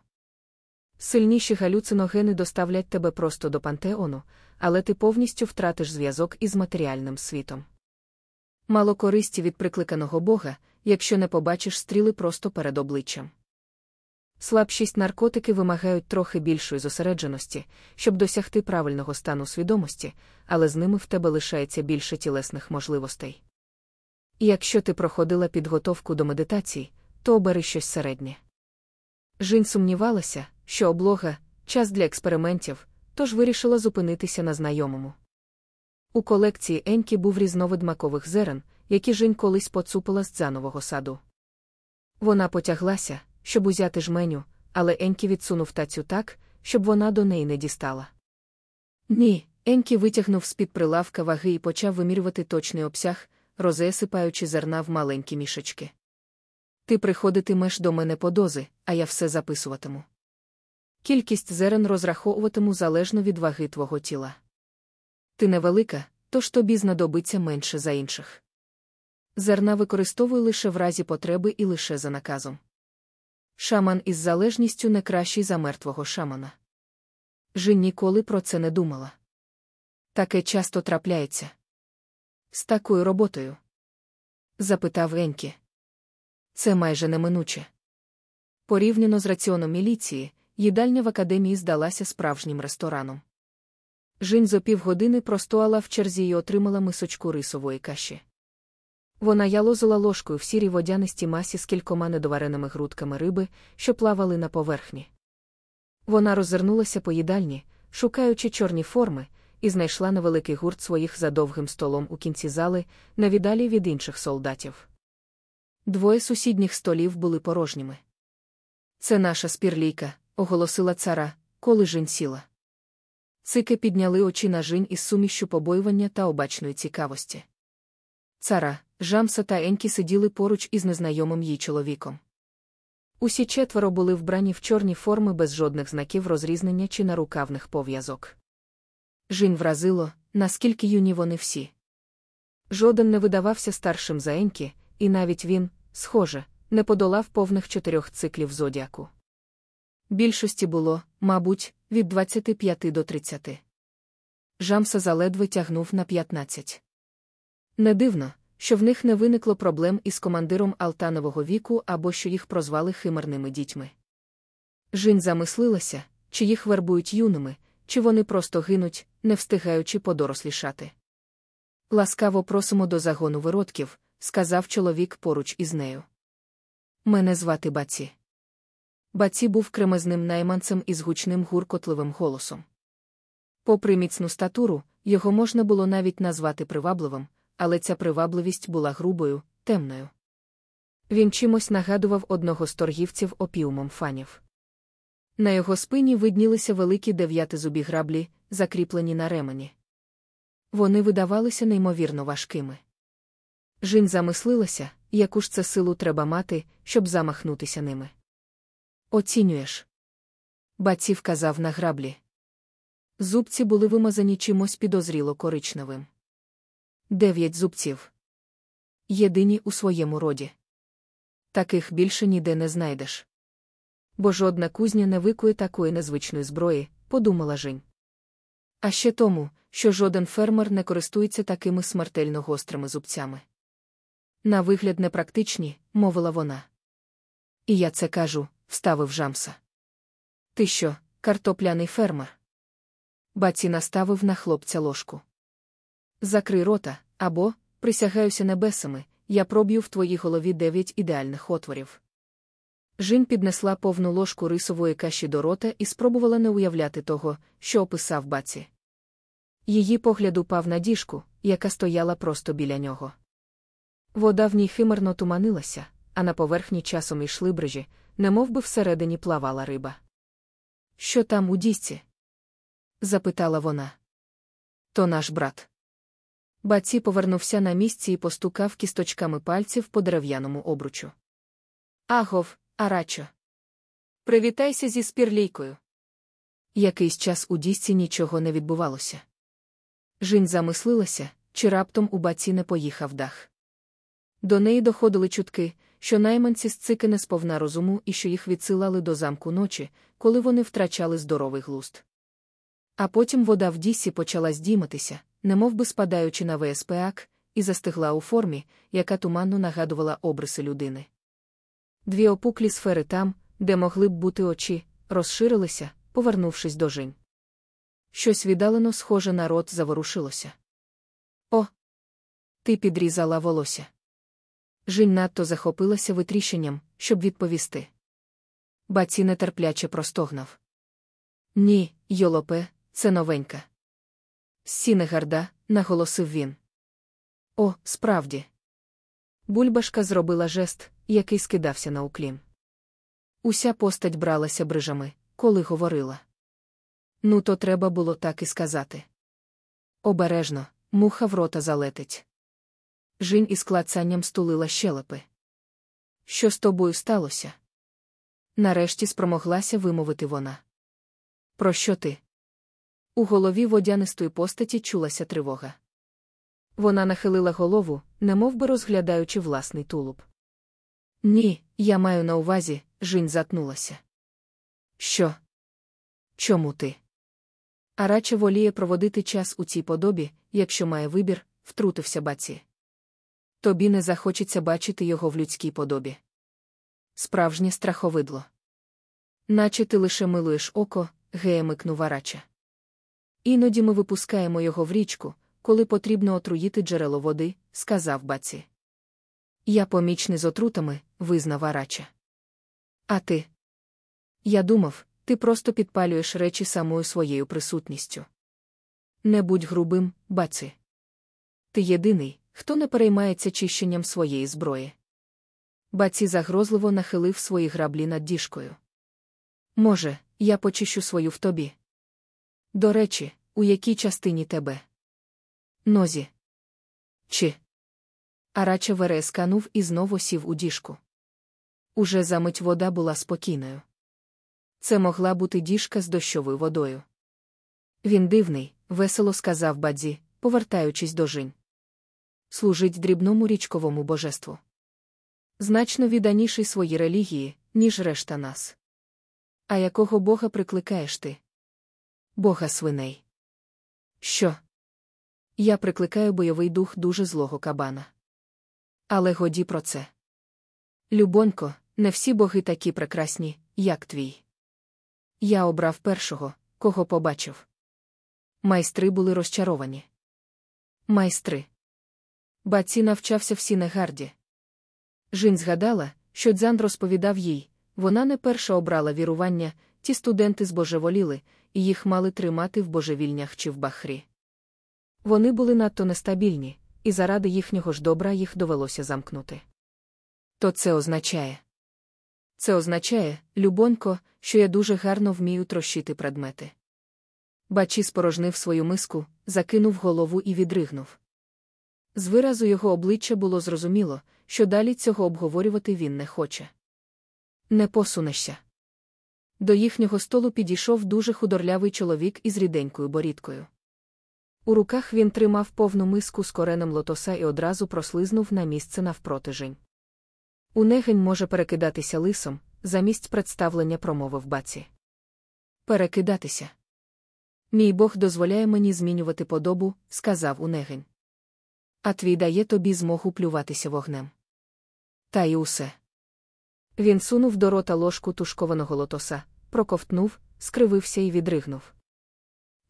A: Сильніші галюциногени доставлять тебе просто до пантеону, але ти повністю втратиш зв'язок із матеріальним світом. Мало користі від прикликаного Бога, якщо не побачиш стріли просто перед обличчям. Слабшість наркотики вимагають трохи більшої зосередженості, щоб досягти правильного стану свідомості, але з ними в тебе лишається більше тілесних можливостей. І якщо ти проходила підготовку до медитації, то обери щось середнє. Жінь сумнівалася, що облога час для експериментів, тож вирішила зупинитися на знайомому. У колекції Енкі був різновид макових зерен, які Жінь колись поцупила з дзанового саду. Вона потяглася, щоб узяти жменю, але Енкі відсунув тацю так, щоб вона до неї не дістала. Ні, Енкі витягнув з-під прилавка ваги і почав вимірювати точний обсяг, розесипаючи зерна в маленькі мішечки. Ти приходитимеш до мене по дози, а я все записуватиму. Кількість зерен розраховуватиму залежно від ваги твого тіла. Ти невелика, тож тобі знадобиться менше за інших. Зерна використовуй лише в разі потреби і лише за наказом. Шаман із залежністю не кращий за мертвого шамана. Жін ніколи про це не думала. Таке часто трапляється. З такою роботою? запитав Енкі. Це майже неминуче. Порівняно з раціоном міліції, їдальня в академії здалася справжнім рестораном. Жінь зо півгодини простояла в черзі і отримала мисочку рисової каші. Вона ялозила ложкою в сірій водянистій масі з кількома недовареними грудками риби, що плавали на поверхні. Вона роззирнулася по їдальні, шукаючи чорні форми, і знайшла невеликий гурт своїх за довгим столом у кінці зали, навідалі від інших солдатів. Двоє сусідніх столів були порожніми. Це наша спірлійка, оголосила цара, коли жінь сіла. Цики підняли очі на жінь із сумішю побоювання та обачної цікавості. Цара, Жамса та Енкі сиділи поруч із незнайомим їй чоловіком. Усі четверо були вбрані в чорні форми без жодних знаків розрізнення чи нарукавних пов'язок. Жінь вразило, наскільки юні вони всі. Жоден не видавався старшим за Енкі, і навіть він, схоже, не подолав повних чотирьох циклів зодіаку. Більшості було, мабуть, від 25 до 30. Жамса заледве тягнув на 15. Не дивно, що в них не виникло проблем із командиром Алтанового віку або що їх прозвали химерними дітьми. Жінь замислилася, чи їх вербують юними, чи вони просто гинуть, не встигаючи подорослішати. Ласкаво просимо до загону виродків, сказав чоловік поруч із нею. Мене звати Баці. Баці був кремезним найманцем із гучним гуркотливим голосом. Попри міцну статуру, його можна було навіть назвати привабливим, але ця привабливість була грубою, темною. Він чимось нагадував одного з торгівців опіумом фанів. На його спині виднілися великі дев'ятизубі граблі, закріплені на ремені. Вони видавалися неймовірно важкими. Жінь замислилася, яку ж це силу треба мати, щоб замахнутися ними. Оцінюєш. Баці вказав на граблі. Зубці були вимазані чимось підозріло коричневим. Дев'ять зубців. Єдині у своєму роді. Таких більше ніде не знайдеш. Бо жодна кузня не викує такої незвичної зброї, подумала Жень. А ще тому, що жоден фермер не користується такими смертельно гострими зубцями. На вигляд непрактичні, мовила вона. І я це кажу, вставив Жамса. Ти що, картопляний фермер? Баці наставив на хлопця ложку. Закрий рота, або, присягаюся небесами, я проб'ю в твоїй голові дев'ять ідеальних отворів. Жінь піднесла повну ложку рисової каші до рота і спробувала не уявляти того, що описав баці. Її погляд упав на діжку, яка стояла просто біля нього. Вода в ній химерно туманилася, а на поверхні часом йшли брижі, немов би всередині плавала риба. Що там у дісці? запитала вона. То наш брат. Баці повернувся на місці і постукав кісточками пальців по дерев'яному обручу. Агов, арачо. Привітайся зі спірлійкою. Якийсь час у дісці нічого не відбувалося. Жінь замислилася, чи раптом у баці не поїхав дах. До неї доходили чутки, що найманці з цики не сповна розуму і що їх відсилали до замку ночі, коли вони втрачали здоровий глуст. А потім вода в дісі почала здійматися, немов би спадаючи на ВСПАК, і застигла у формі, яка туманно нагадувала обриси людини. Дві опуклі сфери там, де могли б бути очі, розширилися, повернувшись до жінь. Щось віддалено схоже на рот заворушилося. О! Ти підрізала волосся. Жінь надто захопилася витріщенням, щоб відповісти. Баці нетерпляче простогнав. Ні, йолопе, це новенька. Сінегарда, наголосив він. О, справді. Бульбашка зробила жест, який скидався на уклін. Уся постать бралася брижами, коли говорила. Ну, то треба було так і сказати. Обережно, муха в рота залетить. Жінь із клацанням стулила щелепи. Що з тобою сталося? Нарешті спромоглася вимовити вона. Про що ти? У голові водянистої постаті чулася тривога. Вона нахилила голову, немов би розглядаючи власний тулуб. Ні, я маю на увазі, жінь затнулася. Що? Чому ти? А радше воліє проводити час у цій подобі, якщо має вибір, втрутився баці. Тобі не захочеться бачити його в людській подобі. Справжнє страховидло. Наче ти лише милуєш око, геє микнув Арача. Іноді ми випускаємо його в річку, коли потрібно отруїти джерело води, сказав баці. Я помічний з отрутами, визнав Арача. А ти? Я думав, ти просто підпалюєш речі самою своєю присутністю. Не будь грубим, баці. Ти єдиний, хто не переймається чищенням своєї зброї. Баці загрозливо нахилив свої граблі над діжкою. Може, я почищу свою в тобі. До речі, у якій частині тебе? Нозі. Чи? Арача вересканув і знову сів у діжку. Уже за мить вода була спокійною. Це могла бути діжка з дощовою водою. Він дивний, весело сказав бадзі, повертаючись до жінь. Служить дрібному річковому божеству. Значно відданіший своїй релігії, ніж решта нас. А якого бога прикликаєш ти? Бога свиней. Що? Я прикликаю бойовий дух дуже злого кабана. Але годі про це. Любонько, не всі боги такі прекрасні, як твій. Я обрав першого, кого побачив. Майстри були розчаровані. Майстри. Баці навчався в Сінегарді. Жінь згадала, що Дзян розповідав їй вона не перша обрала вірування, ті студенти збожеволіли, і їх мали тримати в божевільнях чи в бахрі. Вони були надто нестабільні, і заради їхнього ж добра їх довелося замкнути. То це означає. Це означає, любонько, що я дуже гарно вмію трощити предмети. Бачі спорожнив свою миску, закинув голову і відригнув. З виразу його обличчя було зрозуміло, що далі цього обговорювати він не хоче. Не посунешся. До їхнього столу підійшов дуже худорлявий чоловік із ріденькою борідкою. У руках він тримав повну миску з коренем лотоса і одразу прослизнув на місце навпротижень. Унегень може перекидатися лисом, замість представлення промовив баці. Перекидатися. Мій Бог дозволяє мені змінювати подобу, сказав унегень. А твій дає тобі змогу плюватися вогнем. Та й усе. Він сунув до рота ложку тушкованого лотоса, проковтнув, скривився і відригнув.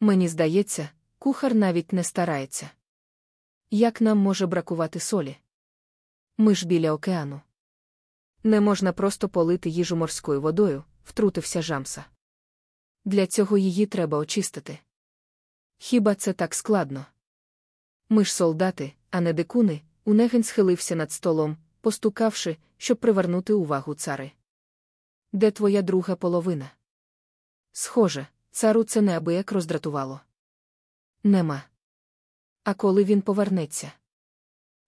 A: Мені здається, кухар навіть не старається. Як нам може бракувати солі? Ми ж біля океану. Не можна просто полити їжу морською водою, втрутився жамса. Для цього її треба очистити. Хіба це так складно? Ми ж солдати, а не дикуни, унегень схилився над столом, постукавши, щоб привернути увагу цари. Де твоя друга половина? Схоже, цару це неабияк роздратувало. Нема. А коли він повернеться?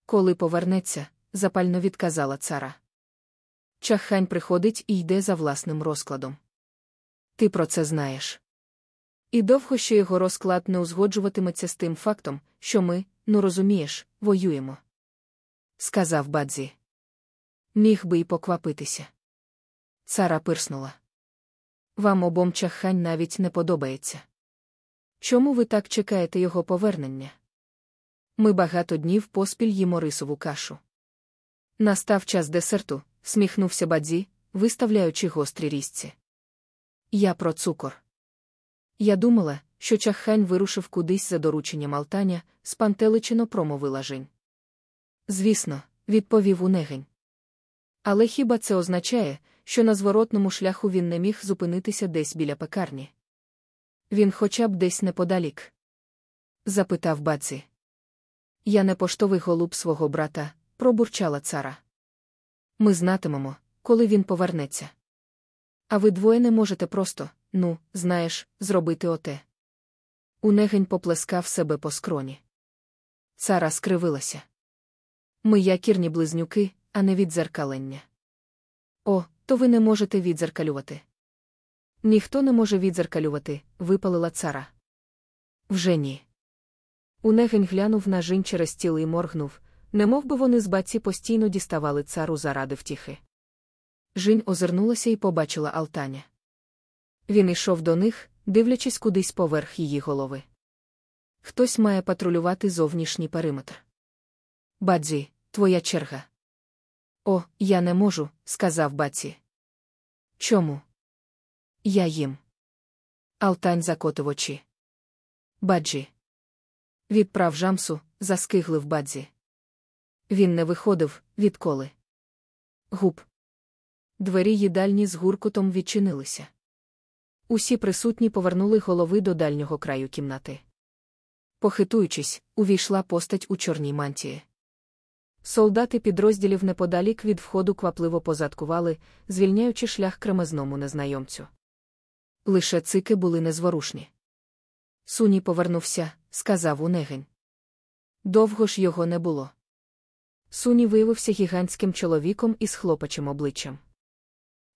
A: Коли повернеться, запально відказала цара. Чаххань приходить і йде за власним розкладом. Ти про це знаєш. І довго ще його розклад не узгоджуватиметься з тим фактом, що ми, ну розумієш, воюємо. Сказав Бадзі. Міг би й поквапитися. Цара пирснула. Вам обом чаххань навіть не подобається. Чому ви так чекаєте його повернення? Ми багато днів поспіль їмо рисову кашу. Настав час десерту, сміхнувся бадзі, виставляючи гострі різці. Я про цукор. Я думала, що чаххань вирушив кудись за дорученням Алтаня, спантеличено промовила Жень. Звісно, відповів унегень. Але хіба це означає, що на зворотному шляху він не міг зупинитися десь біля пекарні? Він хоча б десь неподалік? запитав баці. Я не поштовий голуб свого брата, пробурчала цара. Ми знатимемо, коли він повернеться. А ви двоє не можете просто, ну, знаєш, зробити оте. Унегень поплескав себе по скроні. Цара скривилася. Ми якірні близнюки, а не відзеркалення. О, то ви не можете відзеркалювати. Ніхто не може відзеркалювати, випалила цара. Вже ні. Унегень глянув на жінь через тіло і моргнув, немов би вони з баці постійно діставали цару заради втіхи. Жінь озирнулася і побачила Алтаня. Він йшов до них, дивлячись кудись поверх її голови. Хтось має патрулювати зовнішній периметр. Бадзі, твоя черга. О, я не можу, сказав баці. Чому? Я їм. Алтань закотив очі. Баджі. Відправ жамсу, заскиглив бадзі. Він не виходив, відколи. Губ. Двері їдальні з гуркутом відчинилися. Усі присутні повернули голови до дальнього краю кімнати. Похитуючись, увійшла постать у чорній мантії. Солдати підрозділів неподалік від входу квапливо позадкували, звільняючи шлях кремезному незнайомцю. Лише цики були незворушні. Суні повернувся, сказав унегень. Довго ж його не було. Суні виявився гігантським чоловіком із хлопачим обличчям.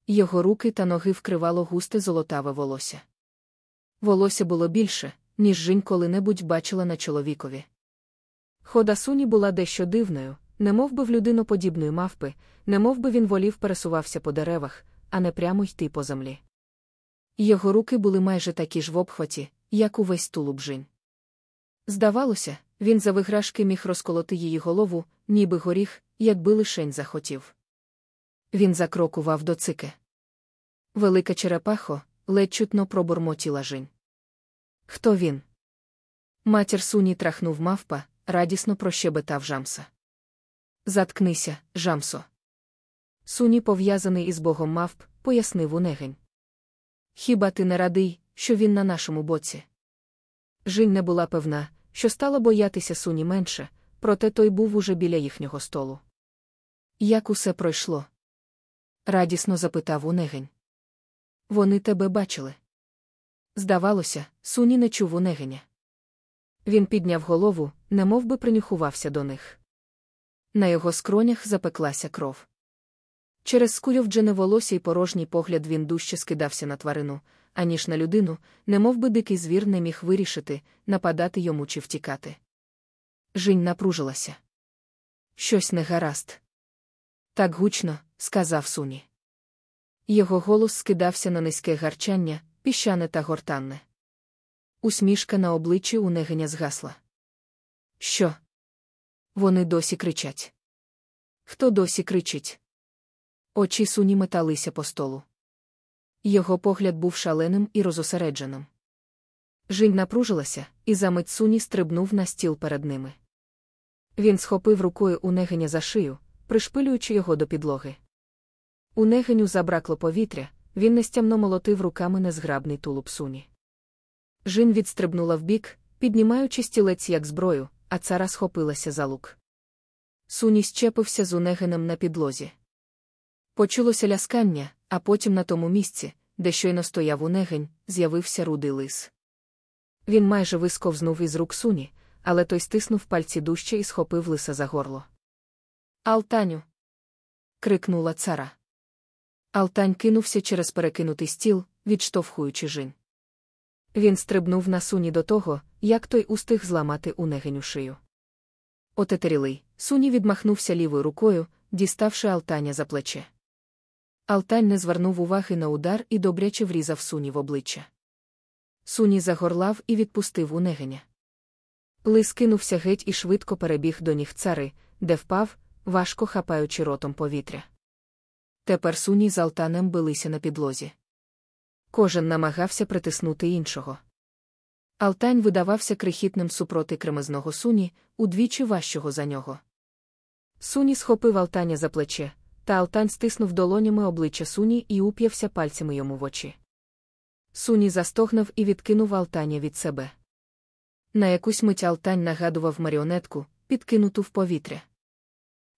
A: Його руки та ноги вкривало густе золотаве волосся. Волосся було більше, ніж Жінь коли-небудь бачила на чоловікові. Хода суні була дещо дивною, немов би в людиноподібної мавпи, немов би він волів пересувався по деревах, а не прямо йти по землі. Його руки були майже такі ж в обхваті, як увесь тулуб Жінь. Здавалося, він за виграшки міг розколоти її голову, ніби горіх, якби лишень захотів. Він закрокував до цики. Велика черепахо, ледь чутно пробурмотіла жінь. Хто він? Матір суні трахнув мавпа, радісно прощебетав жамса. Заткнися, жамсо. Суні, пов'язаний із богом мавп, пояснив унегень. Хіба ти не радий, що він на нашому боці? Жінь не була певна, що стала боятися суні менше, проте той був уже біля їхнього столу. Як усе пройшло? радісно запитав унегень. Вони тебе бачили. Здавалося, суні не чув унегеня. Він підняв голову, немов би принюхувався до них. На його скронях запеклася кров. Через скуйовджене волосся й порожній погляд він дужче скидався на тварину, аніж на людину, немов би дикий звір не міг вирішити, нападати йому чи втікати. Жінь напружилася. Щось не гаразд. Так гучно, сказав суні. Його голос скидався на низьке гарчання, піщане та гортанне. Усмішка на обличчі у негеня згасла. Що? Вони досі кричать. Хто досі кричить? Очі суні металися по столу. Його погляд був шаленим і розосередженим. Жінь напружилася, і за мить суні стрибнув на стіл перед ними. Він схопив рукою у за шию, пришпилюючи його до підлоги. У забракло повітря, він нестямно молотив руками незграбний тулуб суні. Жін відстрибнула вбік, піднімаючи стілець як зброю, а цара схопилася за лук. Суні щепився з унегенем на підлозі. Почулося ляскання, а потім на тому місці, де щойно стояв унегень, з'явився рудий лис. Він майже висковзнув із рук суні, але той стиснув пальці дужче і схопив лиса за горло. Алтаню. крикнула цара. Алтань кинувся через перекинутий стіл, відштовхуючи жін. Він стрибнув на суні до того, як той устиг зламати у негеню шию. Отетерілий, суні відмахнувся лівою рукою, діставши Алтаня за плече. Алтань не звернув уваги на удар і добряче врізав суні в обличчя. Суні загорлав і відпустив унегеня. Лис кинувся геть і швидко перебіг до ніг цари, де впав, важко хапаючи ротом повітря. Тепер суні з Алтанем билися на підлозі. Кожен намагався притиснути іншого. Алтань видавався крихітним супроти кремезного суні, удвічі важчого за нього. Суні схопив Алтаня за плече, та Алтань стиснув долонями обличчя Суні і уп'явся пальцями йому в очі. Суні застогнав і відкинув Алтаня від себе. На якусь мить Алтань нагадував маріонетку, підкинуту в повітря.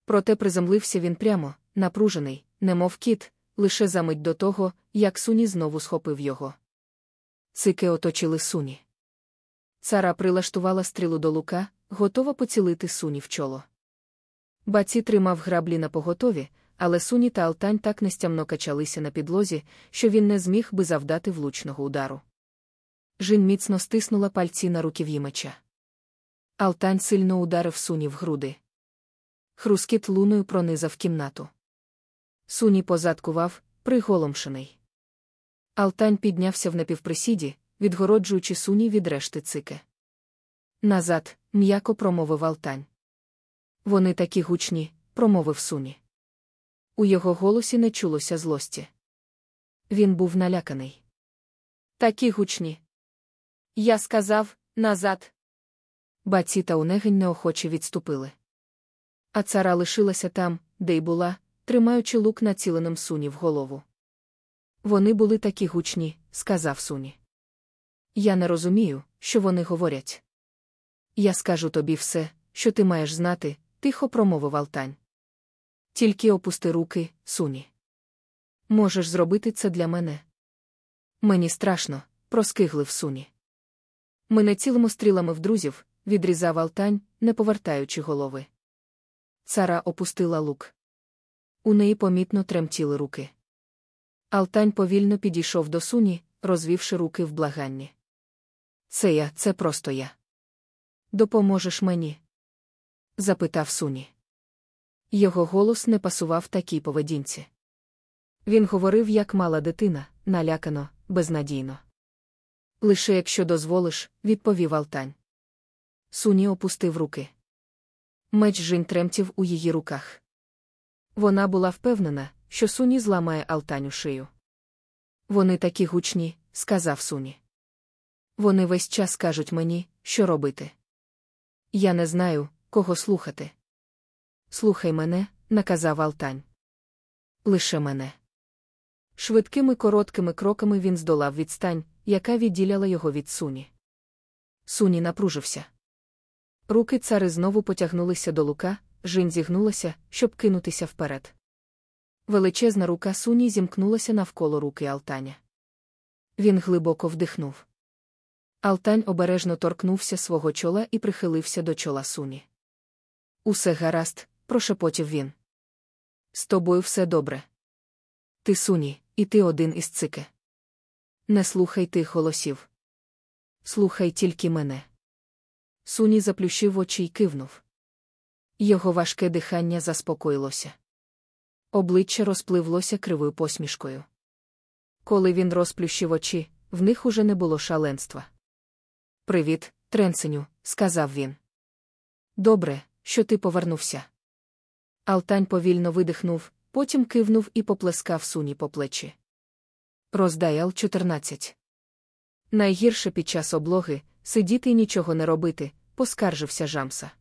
A: Проте приземлився він прямо, напружений, немов кіт, лише за мить до того, як суні знову схопив його. Цики оточили суні. Цара прилаштувала стрілу до лука, готова поцілити суні в чоло. Баці тримав граблі на поготові, але суні та Алтань так нестямно качалися на підлозі, що він не зміг би завдати влучного удару. Жін міцно стиснула пальці на руків'ї меча. Алтань сильно ударив суні в груди. Хрускіт луною пронизав кімнату. Суні позадкував, приголомшений. Алтань піднявся в напівприсіді, відгороджуючи суні від решти цики. Назад, м'яко промовив Алтань. Вони такі гучні, промовив суні. У його голосі не чулося злості. Він був наляканий. Такі гучні. Я сказав назад. Баці та унегень неохоче відступили. А цара лишилася там, де й була, тримаючи лук націленим суні в голову. Вони були такі гучні, сказав суні. Я не розумію, що вони говорять. Я скажу тобі все, що ти маєш знати, тихо промовив Алтань. Тільки опусти руки, суні. Можеш зробити це для мене. Мені страшно, проскиглив суні. Ми не цілимо стрілами в друзів, відрізав Алтань, не повертаючи голови. Цара опустила лук. У неї помітно тремтіли руки. Алтань повільно підійшов до суні, розвівши руки в благанні. Це я, це просто я. Допоможеш мені? запитав суні. Його голос не пасував такій поведінці. Він говорив, як мала дитина, налякано, безнадійно. Лише якщо дозволиш, відповів Алтань. Суні опустив руки. Меч жінь тремтів у її руках. Вона була впевнена, що суні зламає Алтаню шию. Вони такі гучні, сказав суні. Вони весь час кажуть мені, що робити. Я не знаю, кого слухати. Слухай мене, наказав Алтань. Лише мене. Швидкими короткими кроками він здолав відстань, яка відділяла його від суні. Суні напружився. Руки цари знову потягнулися до лука, жінь зігнулася, щоб кинутися вперед. Величезна рука суні зімкнулася навколо руки Алтаня. Він глибоко вдихнув. Алтань обережно торкнувся свого чола і прихилився до чола суні. Усе гаразд, прошепотів він. З тобою все добре. Ти суні, і ти один із цики. Не слухай тих голосів. Слухай тільки мене. Суні заплющив очі й кивнув. Його важке дихання заспокоїлося. Обличчя розпливлося кривою посмішкою. Коли він розплющив очі, в них уже не було шаленства. Привіт, Тренсеню, сказав він. Добре, що ти повернувся. Алтань повільно видихнув, потім кивнув і поплескав суні по плечі. Роздаял 14. Найгірше під час облоги сидіти і нічого не робити, поскаржився Жамса.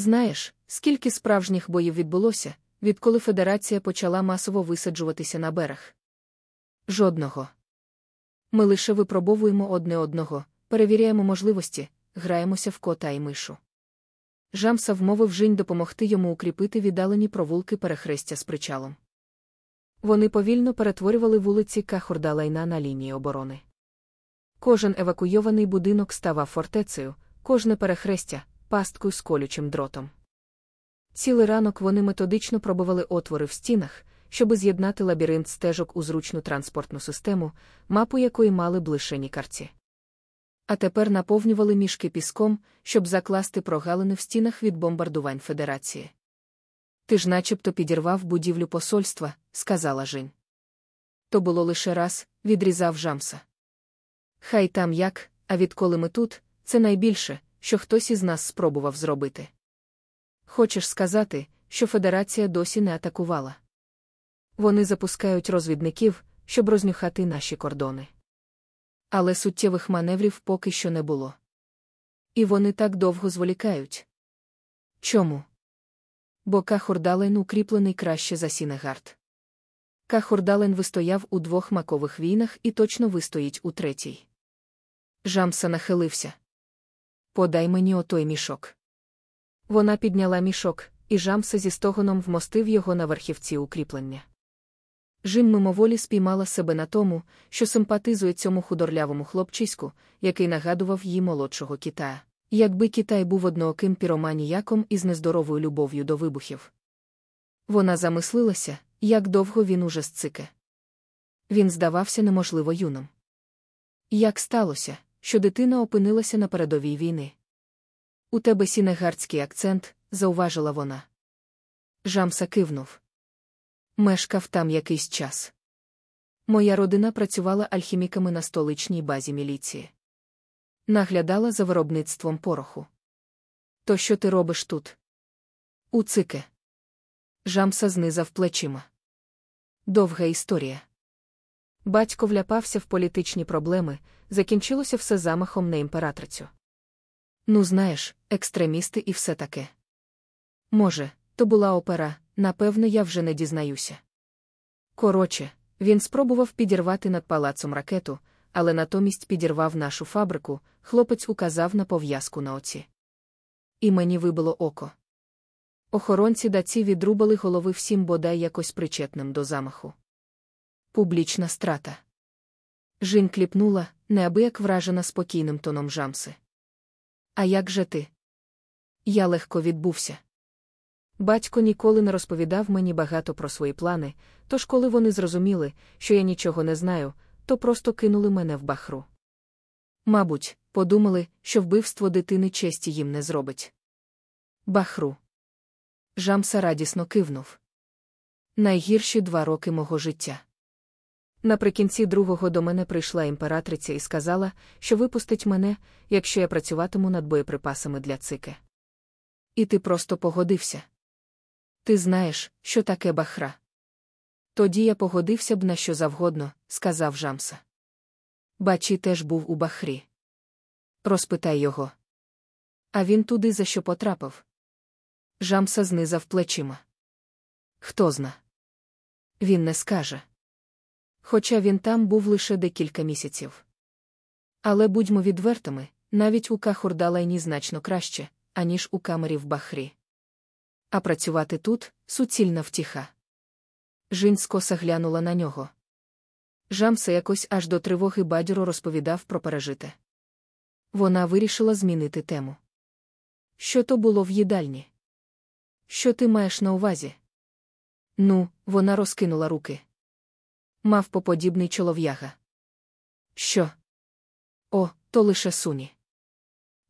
A: Знаєш, скільки справжніх боїв відбулося, відколи Федерація почала масово висаджуватися на берег? Жодного. Ми лише випробовуємо одне одного, перевіряємо можливості, граємося в кота і мишу. Жамса вмовив Жінь допомогти йому укріпити віддалені провулки перехрестя з причалом. Вони повільно перетворювали вулиці Кахурдалайна на лінії оборони. Кожен евакуйований будинок ставав фортецею, кожне перехрестя пасткою з колючим дротом. Цілий ранок вони методично пробували отвори в стінах, щоби з'єднати лабіринт стежок у зручну транспортну систему, мапу якої мали б лише карці. А тепер наповнювали мішки піском, щоб закласти прогалини в стінах від бомбардувань Федерації. Ти ж начебто підірвав будівлю посольства, сказала Жінь. То було лише раз, відрізав Жамса. Хай там як, а відколи ми тут, це найбільше, що хтось із нас спробував зробити. Хочеш сказати, що Федерація досі не атакувала? Вони запускають розвідників, щоб рознюхати наші кордони. Але суттєвих маневрів поки що не було. І вони так довго зволікають. Чому? Бо Кахурдален укріплений краще за Сінегард. Кахурдален вистояв у двох макових війнах і точно вистоїть у третій. Жамса нахилився. Подай мені отой мішок. Вона підняла мішок, і Жамса зі стогоном вмостив його на верхівці укріплення. Жим мимоволі спіймала себе на тому, що симпатизує цьому худорлявому хлопчиську, який нагадував їй молодшого Китая. Якби Китай був однооким піроманіяком із нездоровою любов'ю до вибухів. Вона замислилася, як довго він уже зцике. Він здавався неможливо юним. Як сталося, що дитина опинилася на передовій війни? У тебе сінегардський акцент, зауважила вона. Жамса кивнув. Мешкав там якийсь час. Моя родина працювала альхіміками на столичній базі міліції. Наглядала за виробництвом пороху. То що ти робиш тут? У цике. Жамса знизав плечима. Довга історія. Батько вляпався в політичні проблеми, закінчилося все замахом на імператрицю. Ну, знаєш, екстремісти і все таке. Може, то була опера, напевне, я вже не дізнаюся. Коротше, він спробував підірвати над палацом ракету, але натомість підірвав нашу фабрику, хлопець указав на пов'язку на оці. І мені вибило око. Охоронці даці відрубали голови всім бодай якось причетним до замаху. Публічна страта. Жінь кліпнула, неабияк вражена спокійним тоном жамси. А як же ти? Я легко відбувся. Батько ніколи не розповідав мені багато про свої плани, тож, коли вони зрозуміли, що я нічого не знаю, то просто кинули мене в бахру. Мабуть, подумали, що вбивство дитини честі їм не зробить. Бахру. Жамса радісно кивнув. Найгірші два роки мого життя. Наприкінці другого до мене прийшла імператриця і сказала, що випустить мене, якщо я працюватиму над боєприпасами для цики. І ти просто погодився. Ти знаєш, що таке бахра. Тоді я погодився б на що завгодно, сказав Жамса. Бачі теж був у бахрі. Розпитай його. А він туди за що потрапив. Жамса знизав плечима. Хто зна? Він не скаже. Хоча він там був лише декілька місяців. Але будьмо відвертими, навіть у Кахурдалайні значно краще, аніж у камері в Бахрі. А працювати тут суцільна втіха. Жінь скоса глянула на нього. Жамса якось аж до тривоги бадьоро розповідав про пережите. Вона вирішила змінити тему. Що то було в їдальні? Що ти маєш на увазі? Ну, вона розкинула руки. Мав поподібний чолов'яга. Що? О, то лише суні.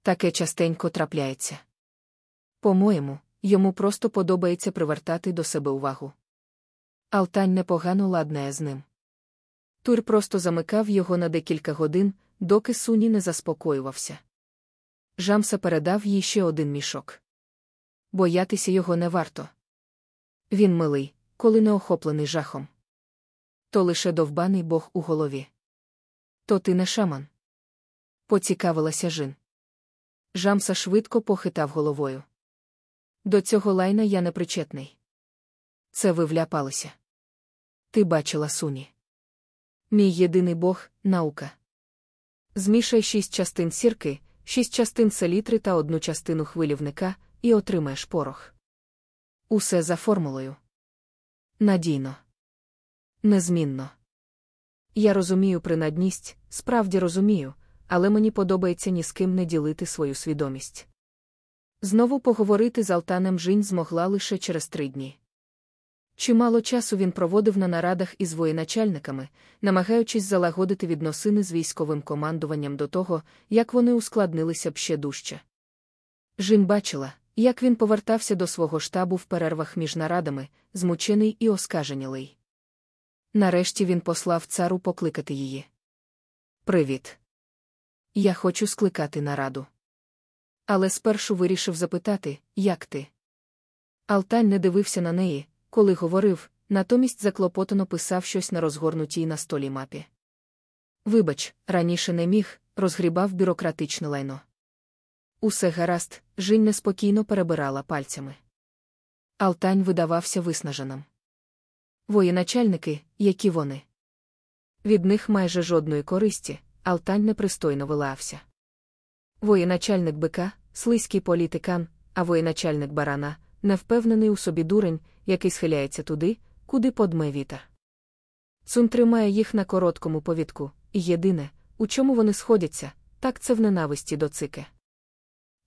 A: Таке частенько трапляється. По-моєму, йому просто подобається привертати до себе увагу. Алтань непогано ладнає з ним. Тур просто замикав його на декілька годин, доки суні не заспокоювався. Жамса передав їй ще один мішок. Боятися його не варто. Він милий, коли не охоплений жахом. То лише довбаний бог у голові. То ти не шаман. Поцікавилася жін. Жамса швидко похитав головою. До цього лайна я не причетний. Це ви вляпалися. Ти бачила суні. Мій єдиний бог наука. Змішай шість частин сірки, шість частин селітри та одну частину хвилівника, і отримаєш порох. Усе за формулою. Надійно. Незмінно. Я розумію принадність, справді розумію, але мені подобається ні з ким не ділити свою свідомість. Знову поговорити з Алтанем Жінь змогла лише через три дні. Чимало часу він проводив на нарадах із воєначальниками, намагаючись залагодити відносини з військовим командуванням до того, як вони ускладнилися б ще дужче. Жін бачила, як він повертався до свого штабу в перервах між нарадами, змучений і оскаженілий. Нарешті він послав цару покликати її. Привіт. Я хочу скликати нараду. Але спершу вирішив запитати, як ти. Алтань не дивився на неї, коли говорив, натомість заклопотано писав щось на розгорнутій на столі мапі. Вибач, раніше не міг, розгрібав бюрократичне лайно. Усе гаразд, Жінь неспокійно перебирала пальцями. Алтань видавався виснаженим. Воєначальники, які вони. Від них майже жодної користі, Алтань непристойно вилався. Воєначальник бика, слизький політикан, а воєначальник барана, невпевнений у собі дурень, який схиляється туди, куди подме вітер. Цун тримає їх на короткому повідку, і єдине, у чому вони сходяться, так це в ненависті до цики.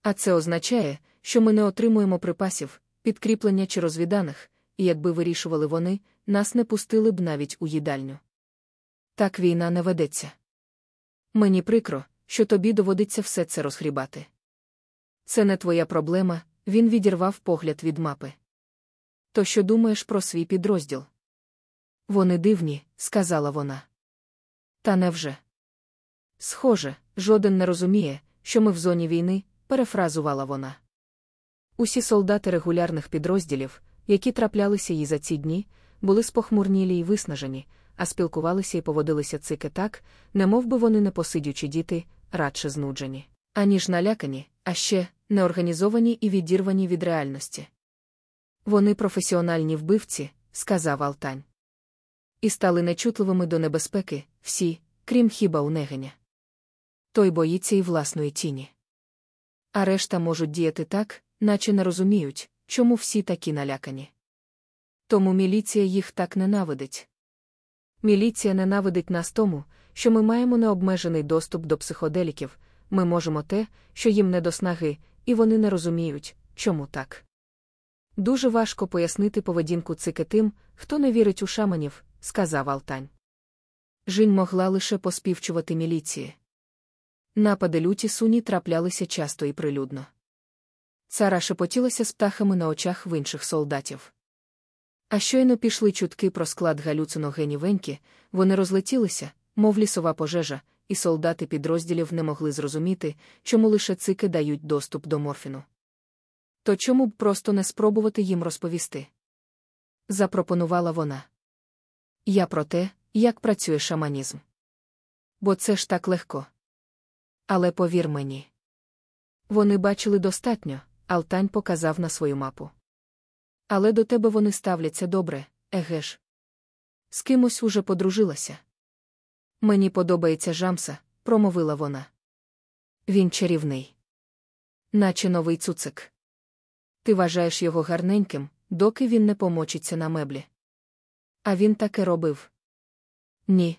A: А це означає, що ми не отримуємо припасів, підкріплення чи розвіданих, і якби вирішували вони, нас не пустили б навіть у їдальню. Так війна не ведеться. Мені прикро, що тобі доводиться все це розхрібати. Це не твоя проблема, він відірвав погляд від мапи. То що думаєш про свій підрозділ? Вони дивні, сказала вона. Та невже? Схоже, жоден не розуміє, що ми в зоні війни, перефразувала вона. Усі солдати регулярних підрозділів, які траплялися їй за ці дні, були спохмурнілі й виснажені, а спілкувалися і поводилися цики так, немов би вони не посидючі діти, радше знуджені, аніж налякані, а ще неорганізовані і відірвані від реальності. Вони професіональні вбивці, сказав Алтань. І стали нечутливими до небезпеки, всі, крім хіба унегеня. Той боїться і власної тіні. А решта можуть діяти так, наче не розуміють, чому всі такі налякані. Тому міліція їх так ненавидить. Міліція ненавидить нас тому, що ми маємо необмежений доступ до психоделіків, ми можемо те, що їм не до снаги, і вони не розуміють, чому так. Дуже важко пояснити поведінку цики тим, хто не вірить у шаманів, сказав Алтань. Жінь могла лише поспівчувати міліції. Напади люті суні траплялися часто і прилюдно. Цара шепотілася з птахами на очах в інших солдатів. А щойно пішли чутки про склад галюциногенів Веньки, вони розлетілися, мов лісова пожежа, і солдати підрозділів не могли зрозуміти, чому лише цики дають доступ до морфіну. То чому б просто не спробувати їм розповісти? Запропонувала вона. Я про те, як працює шаманізм. Бо це ж так легко. Але повір мені. Вони бачили достатньо, Алтань показав на свою мапу. Але до тебе вони ставляться добре, еге ж. З кимось уже подружилася. Мені подобається Жамса, промовила вона. Він чарівний. Наче новий цуцик. Ти вважаєш його гарненьким, доки він не помочиться на меблі. А він таке робив. Ні.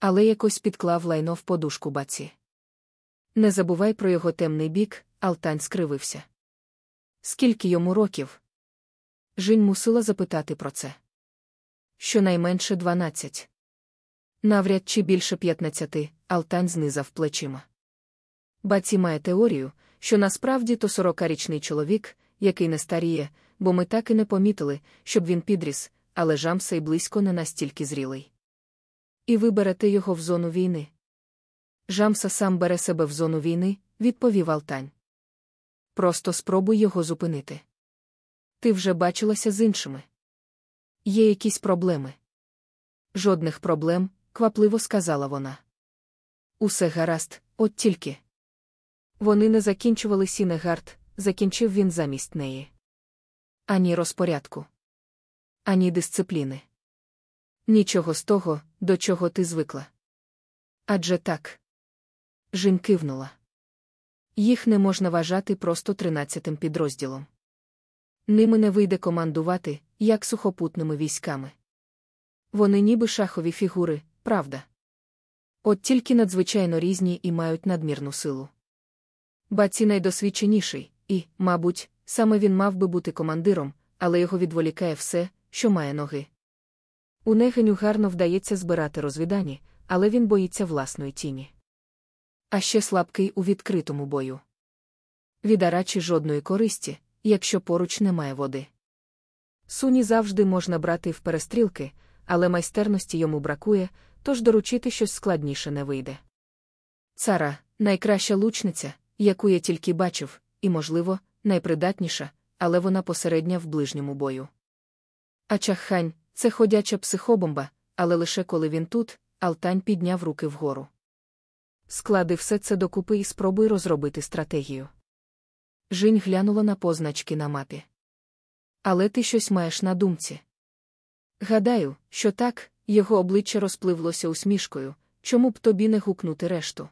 A: Але якось підклав лайно в подушку баці. Не забувай про його темний бік, Алтань скривився. Скільки йому років? Жінь мусила запитати про це. Щонайменше дванадцять. Навряд чи більше п'ятнадцяти, Алтань знизав плечима. Баці має теорію, що насправді то сорокарічний чоловік, який не старіє, бо ми так і не помітили, щоб він підріс, але жамса й близько не настільки зрілий. І ви берете його в зону війни. Жамса сам бере себе в зону війни, відповів Алтань. Просто спробуй його зупинити. Ти вже бачилася з іншими. Є якісь проблеми. Жодних проблем, квапливо сказала вона. Усе гаразд, от тільки. Вони не закінчували Сінегард, закінчив він замість неї. Ані розпорядку, ані дисципліни. Нічого з того, до чого ти звикла. Адже так. Жінь кивнула. Їх не можна вважати просто тринадцятим підрозділом. Ними не вийде командувати, як сухопутними військами. Вони ніби шахові фігури, правда. От тільки надзвичайно різні і мають надмірну силу. Баці найдосвідченіший, і, мабуть, саме він мав би бути командиром, але його відволікає все, що має ноги. У Негеню гарно вдається збирати розвідані, але він боїться власної тіні. А ще слабкий у відкритому бою. Від арачі жодної користі, якщо поруч немає води. Суні завжди можна брати в перестрілки, але майстерності йому бракує, тож доручити щось складніше не вийде. Цара найкраща лучниця, яку я тільки бачив, і, можливо, найпридатніша, але вона посередня в ближньому бою. А чаххань це ходяча психобомба, але лише коли він тут, Алтань підняв руки вгору. Склади все це докупи і спробуй розробити стратегію. Жінь глянула на позначки на мапі. Але ти щось маєш на думці. Гадаю, що так, його обличчя розпливлося усмішкою, чому б тобі не гукнути решту.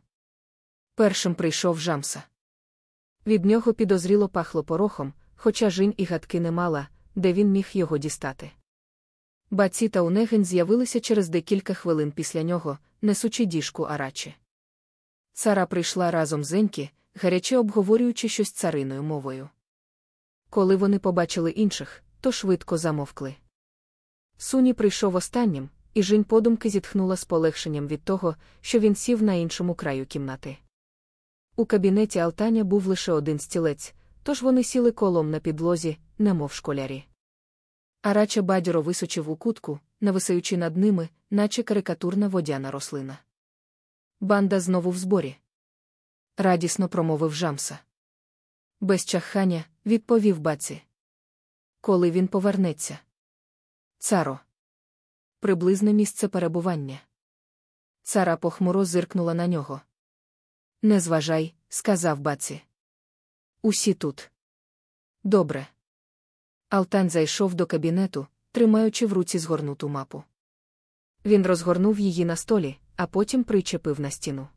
A: Першим прийшов Жамса. Від нього підозріло пахло порохом, хоча жінь і гадки не мала, де він міг його дістати. Баці та Унеген з'явилися через декілька хвилин після нього, несучи діжку арачі. Цара прийшла разом з Енькі, гаряче обговорюючи щось цариною мовою. Коли вони побачили інших, то швидко замовкли. Суні прийшов останнім, і Жінь подумки зітхнула з полегшенням від того, що він сів на іншому краю кімнати. У кабінеті Алтаня був лише один стілець, тож вони сіли колом на підлозі, немов школярі. Арача бадьоро височив у кутку, нависаючи над ними, наче карикатурна водяна рослина. Банда знову в зборі. Радісно промовив Жамса. Без чахання, відповів баці. Коли він повернеться. Царо. Приблизне місце перебування. Цара похмуро зиркнула на нього. Не зважай, сказав баці. Усі тут. Добре. Алтан зайшов до кабінету, тримаючи в руці згорнуту мапу. Він розгорнув її на столі, а потім причепив на стіну.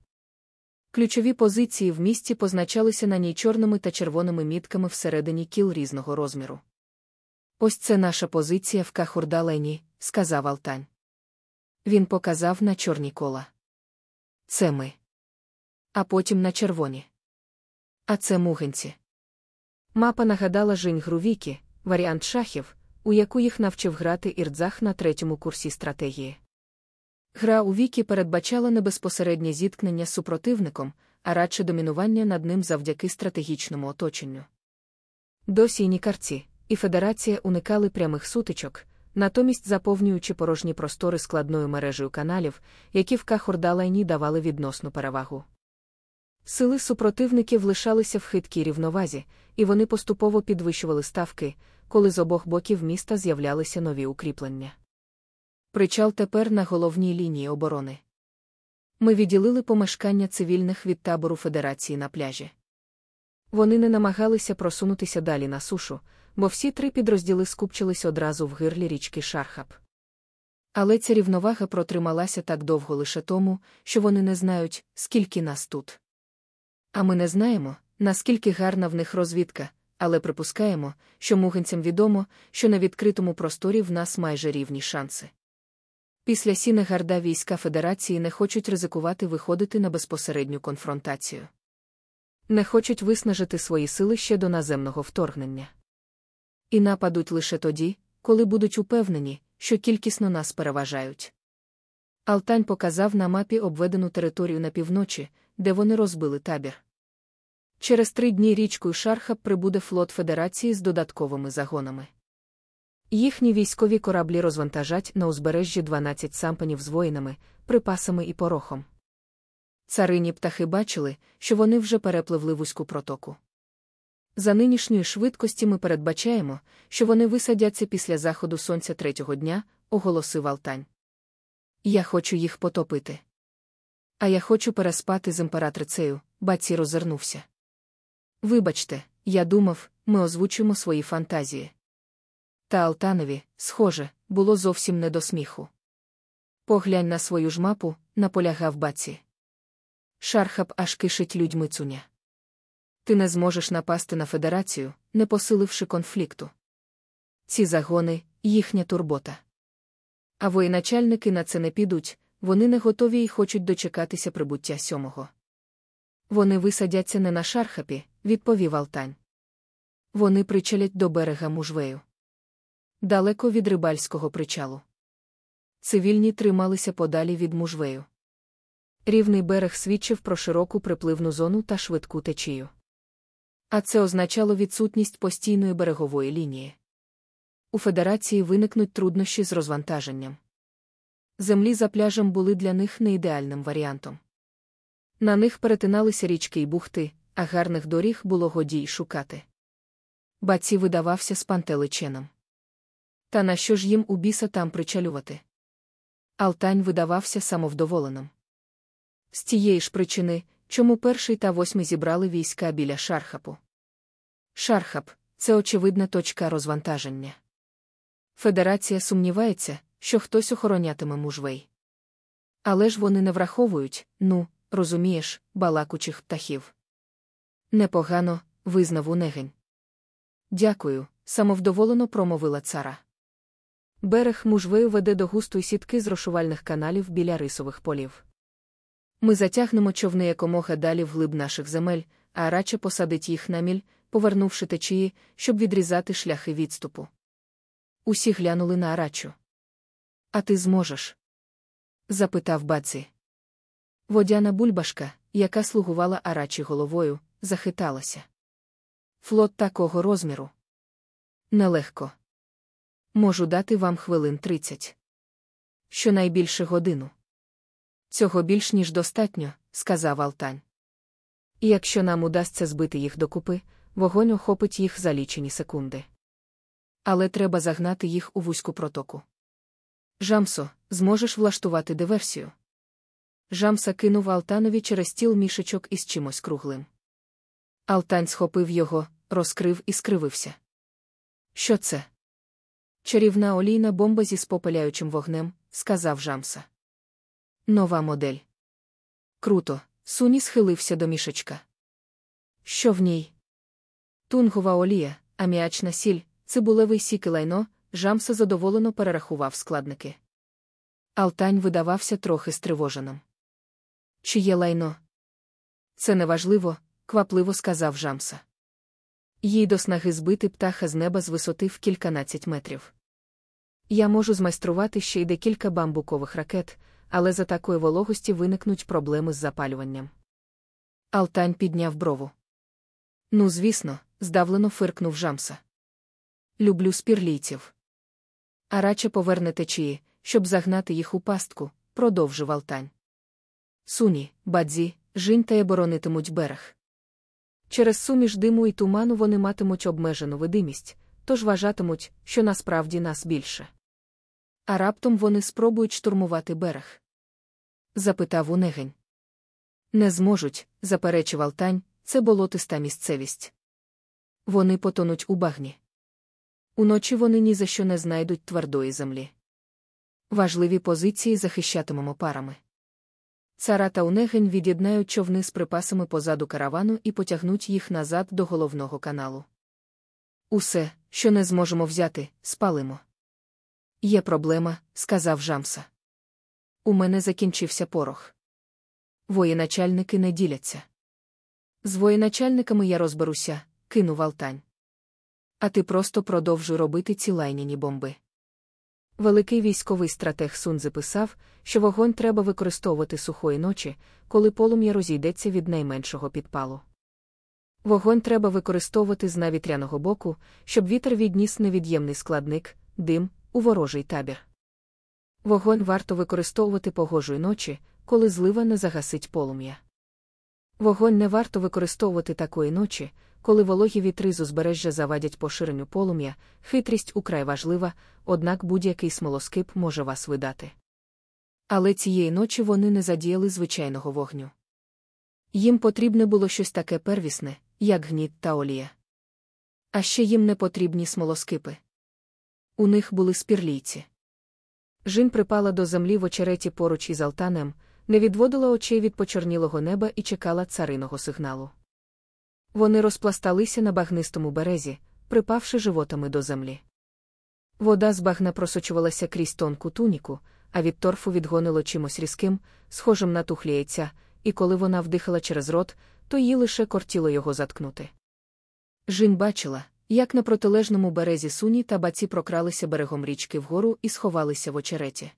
A: Ключові позиції в місті позначалися на ній чорними та червоними мітками всередині кіл різного розміру. Ось це наша позиція в Кахурдалені, сказав Алтань. Він показав на чорні кола. Це ми. А потім на червоні. А це мугенці. Мапа нагадала Жень Грувікі, варіант шахів, у яку їх навчив грати Ірдзах на третьому курсі стратегії. Гра у вікі передбачала не безпосереднє зіткнення з супротивником, а радше домінування над ним завдяки стратегічному оточенню. Досі нікарці, і Федерація уникали прямих сутичок, натомість заповнюючи порожні простори складною мережею каналів, які в Кахордалайні давали відносну перевагу. Сили супротивників лишалися в хиткій рівновазі, і вони поступово підвищували ставки, коли з обох боків міста з'являлися нові укріплення. Причал тепер на головній лінії оборони. Ми відділили помешкання цивільних від табору Федерації на пляжі. Вони не намагалися просунутися далі на сушу, бо всі три підрозділи скупчились одразу в гирлі річки Шархаб. Але ця рівновага протрималася так довго лише тому, що вони не знають, скільки нас тут. А ми не знаємо, наскільки гарна в них розвідка, але припускаємо, що муганцям відомо, що на відкритому просторі в нас майже рівні шанси. Після Сінегарда війська Федерації не хочуть ризикувати виходити на безпосередню конфронтацію. Не хочуть виснажити свої сили ще до наземного вторгнення. І нападуть лише тоді, коли будуть упевнені, що кількісно нас переважають. Алтань показав на мапі обведену територію на півночі, де вони розбили табір. Через три дні річкою Шархаб прибуде флот Федерації з додатковими загонами. Їхні військові кораблі розвантажать на узбережжі 12 сампанів з воїнами, припасами і порохом. Царині птахи бачили, що вони вже перепливли вузьку протоку. За нинішньої швидкості ми передбачаємо, що вони висадяться після заходу сонця третього дня, оголосив Алтань. Я хочу їх потопити. А я хочу переспати з імператрицею, баці розвернувся. Вибачте, я думав, ми озвучимо свої фантазії. Та Алтанові, схоже, було зовсім не до сміху. Поглянь на свою ж мапу, наполягав баці. Шархаб аж кишить людьми цуня. Ти не зможеш напасти на федерацію, не посиливши конфлікту. Ці загони їхня турбота. А воєначальники на це не підуть, вони не готові і хочуть дочекатися прибуття сьомого. Вони висадяться не на шархапі, відповів Алтань. Вони причалять до берега мужвею. Далеко від рибальського причалу. Цивільні трималися подалі від мужвею. Рівний берег свідчив про широку припливну зону та швидку течію. А це означало відсутність постійної берегової лінії. У Федерації виникнуть труднощі з розвантаженням. Землі за пляжем були для них не ідеальним варіантом. На них перетиналися річки й бухти, а гарних доріг було годі й шукати. Баці видавався спантеличеном. Та на що ж їм у біса там причалювати? Алтань видавався самовдоволеним. З тієї ж причини, чому перший та восьмий зібрали війська біля Шархапу. Шархап це очевидна точка розвантаження. Федерація сумнівається, що хтось охоронятиме мужвей. Але ж вони не враховують, ну, розумієш, балакучих птахів. Непогано, визнав унегень. Дякую, самовдоволено промовила цара. Берег мужвею веде до густої сітки з рошувальних каналів біля рисових полів. Ми затягнемо човни якомога далі вглиб наших земель, а радше посадить їх на міль, повернувши течії, щоб відрізати шляхи відступу. Усі глянули на Арачу. А ти зможеш? запитав баці. Водяна бульбашка, яка слугувала Арачі головою, захиталася. Флот такого розміру. Нелегко. Можу дати вам хвилин тридцять. Щонайбільше годину. Цього більш ніж достатньо, сказав Алтань. І якщо нам удасться збити їх докупи, вогонь охопить їх за лічені секунди. Але треба загнати їх у вузьку протоку. Жамсо, зможеш влаштувати диверсію. Жамса кинув Алтанові через стіл мішечок із чимось круглим. Алтань схопив його, розкрив і скривився. Що це? Чарівна олійна бомба зі спопаляючим вогнем, сказав Жамса. Нова модель. Круто, суні схилився до мішечка. Що в ній? Тунгова олія, аміачна сіль, цибулевий сік і лайно, Жамса задоволено перерахував складники. Алтань видавався трохи стривоженим. Чи є лайно? Це неважливо, квапливо сказав Жамса. Їй до снаги збити птаха з неба з висоти в кільканадцять метрів. Я можу змайструвати ще й декілька бамбукових ракет, але за такої вологості виникнуть проблеми з запалюванням. Алтань підняв брову. Ну, звісно, здавлено фиркнув Жамса. Люблю спірлійців. А радше поверне течії, щоб загнати їх у пастку, продовжив Алтань. Суні, бадзі, жінь боронитимуть берег. Через суміш диму і туману вони матимуть обмежену видимість, тож вважатимуть, що насправді нас більше. А раптом вони спробують штурмувати берег? запитав унегень. Не зможуть, заперечив Алтань, це болотиста місцевість. Вони потонуть у багні. Уночі вони ні за що не знайдуть твердої землі. Важливі позиції захищатимемо парами. Цара та Унегень від'єднають човни з припасами позаду каравану і потягнуть їх назад до головного каналу. Усе, що не зможемо взяти, спалимо. Є проблема, сказав Жамса. У мене закінчився порох. Воєначальники не діляться. З воєначальниками я розберуся, кинув Алтань. А ти просто продовжуй робити ці лайняні бомби. Великий військовий стратег Сунзи писав, що вогонь треба використовувати сухої ночі, коли полум'я розійдеться від найменшого підпалу. Вогонь треба використовувати з навітряного боку, щоб вітер відніс невід'ємний складник, дим, у ворожий табір. Вогонь варто використовувати погожої ночі, коли злива не загасить полум'я. Вогонь не варто використовувати такої ночі, коли вологі вітри з узбережжя завадять поширенню полум'я, хитрість украй важлива, однак будь-який смолоскип може вас видати. Але цієї ночі вони не задіяли звичайного вогню. Їм потрібне було щось таке первісне, як гніт та олія. А ще їм не потрібні смолоскипи. У них були спірлійці. Жін припала до землі в очереті поруч із алтанем, не відводила очей від почорнілого неба і чекала цариного сигналу. Вони розпласталися на багнистому березі, припавши животами до землі. Вода з багна просочувалася крізь тонку туніку, а від торфу відгонило чимось різким, схожим на тухлі яйця, і коли вона вдихала через рот, то їй лише кортіло його заткнути. Жінь бачила, як на протилежному березі суні та баці прокралися берегом річки вгору і сховалися в очереті.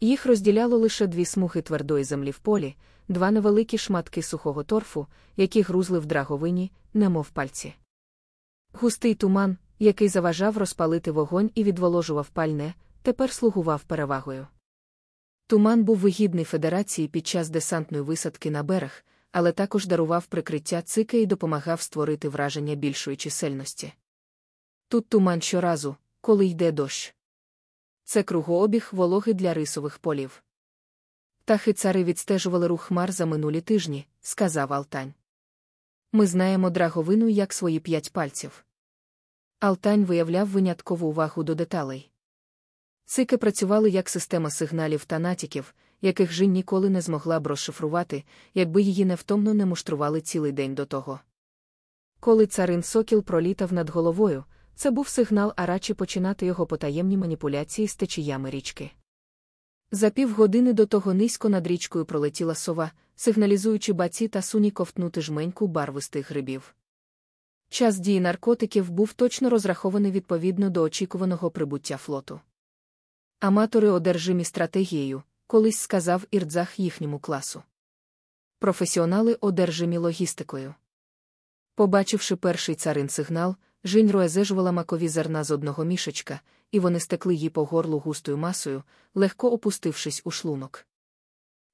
A: Їх розділяло лише дві смуги твердої землі в полі, два невеликі шматки сухого торфу, які грузли в драговині, немов пальці. Густий туман, який заважав розпалити вогонь і відволожував пальне, тепер слугував перевагою. Туман був вигідний федерації під час десантної висадки на берег, але також дарував прикриття цика і допомагав створити враження більшої чисельності. Тут туман щоразу, коли йде дощ. Це кругообіг вологи для рисових полів. Птахи цари відстежували рух хмар за минулі тижні, сказав Алтань. Ми знаємо драговину як свої п'ять пальців. Алтань виявляв виняткову увагу до деталей. Цики працювали як система сигналів та натяків, яких Жін ніколи не змогла б розшифрувати, якби її невтомно не муштрували цілий день до того. Коли царин сокіл пролітав над головою, це був сигнал Арачі починати його потаємні маніпуляції з течіями річки. За півгодини до того низько над річкою пролетіла сова, сигналізуючи баці та суні ковтнути жменьку барвистих грибів. Час дії наркотиків був точно розрахований відповідно до очікуваного прибуття флоту. Аматори одержимі стратегією, колись сказав ірдзах їхньому класу. Професіонали одержимі логістикою. Побачивши перший царин сигнал, Жінь роезежувала макові зерна з одного мішечка, і вони стекли їй по горлу густою масою, легко опустившись у шлунок.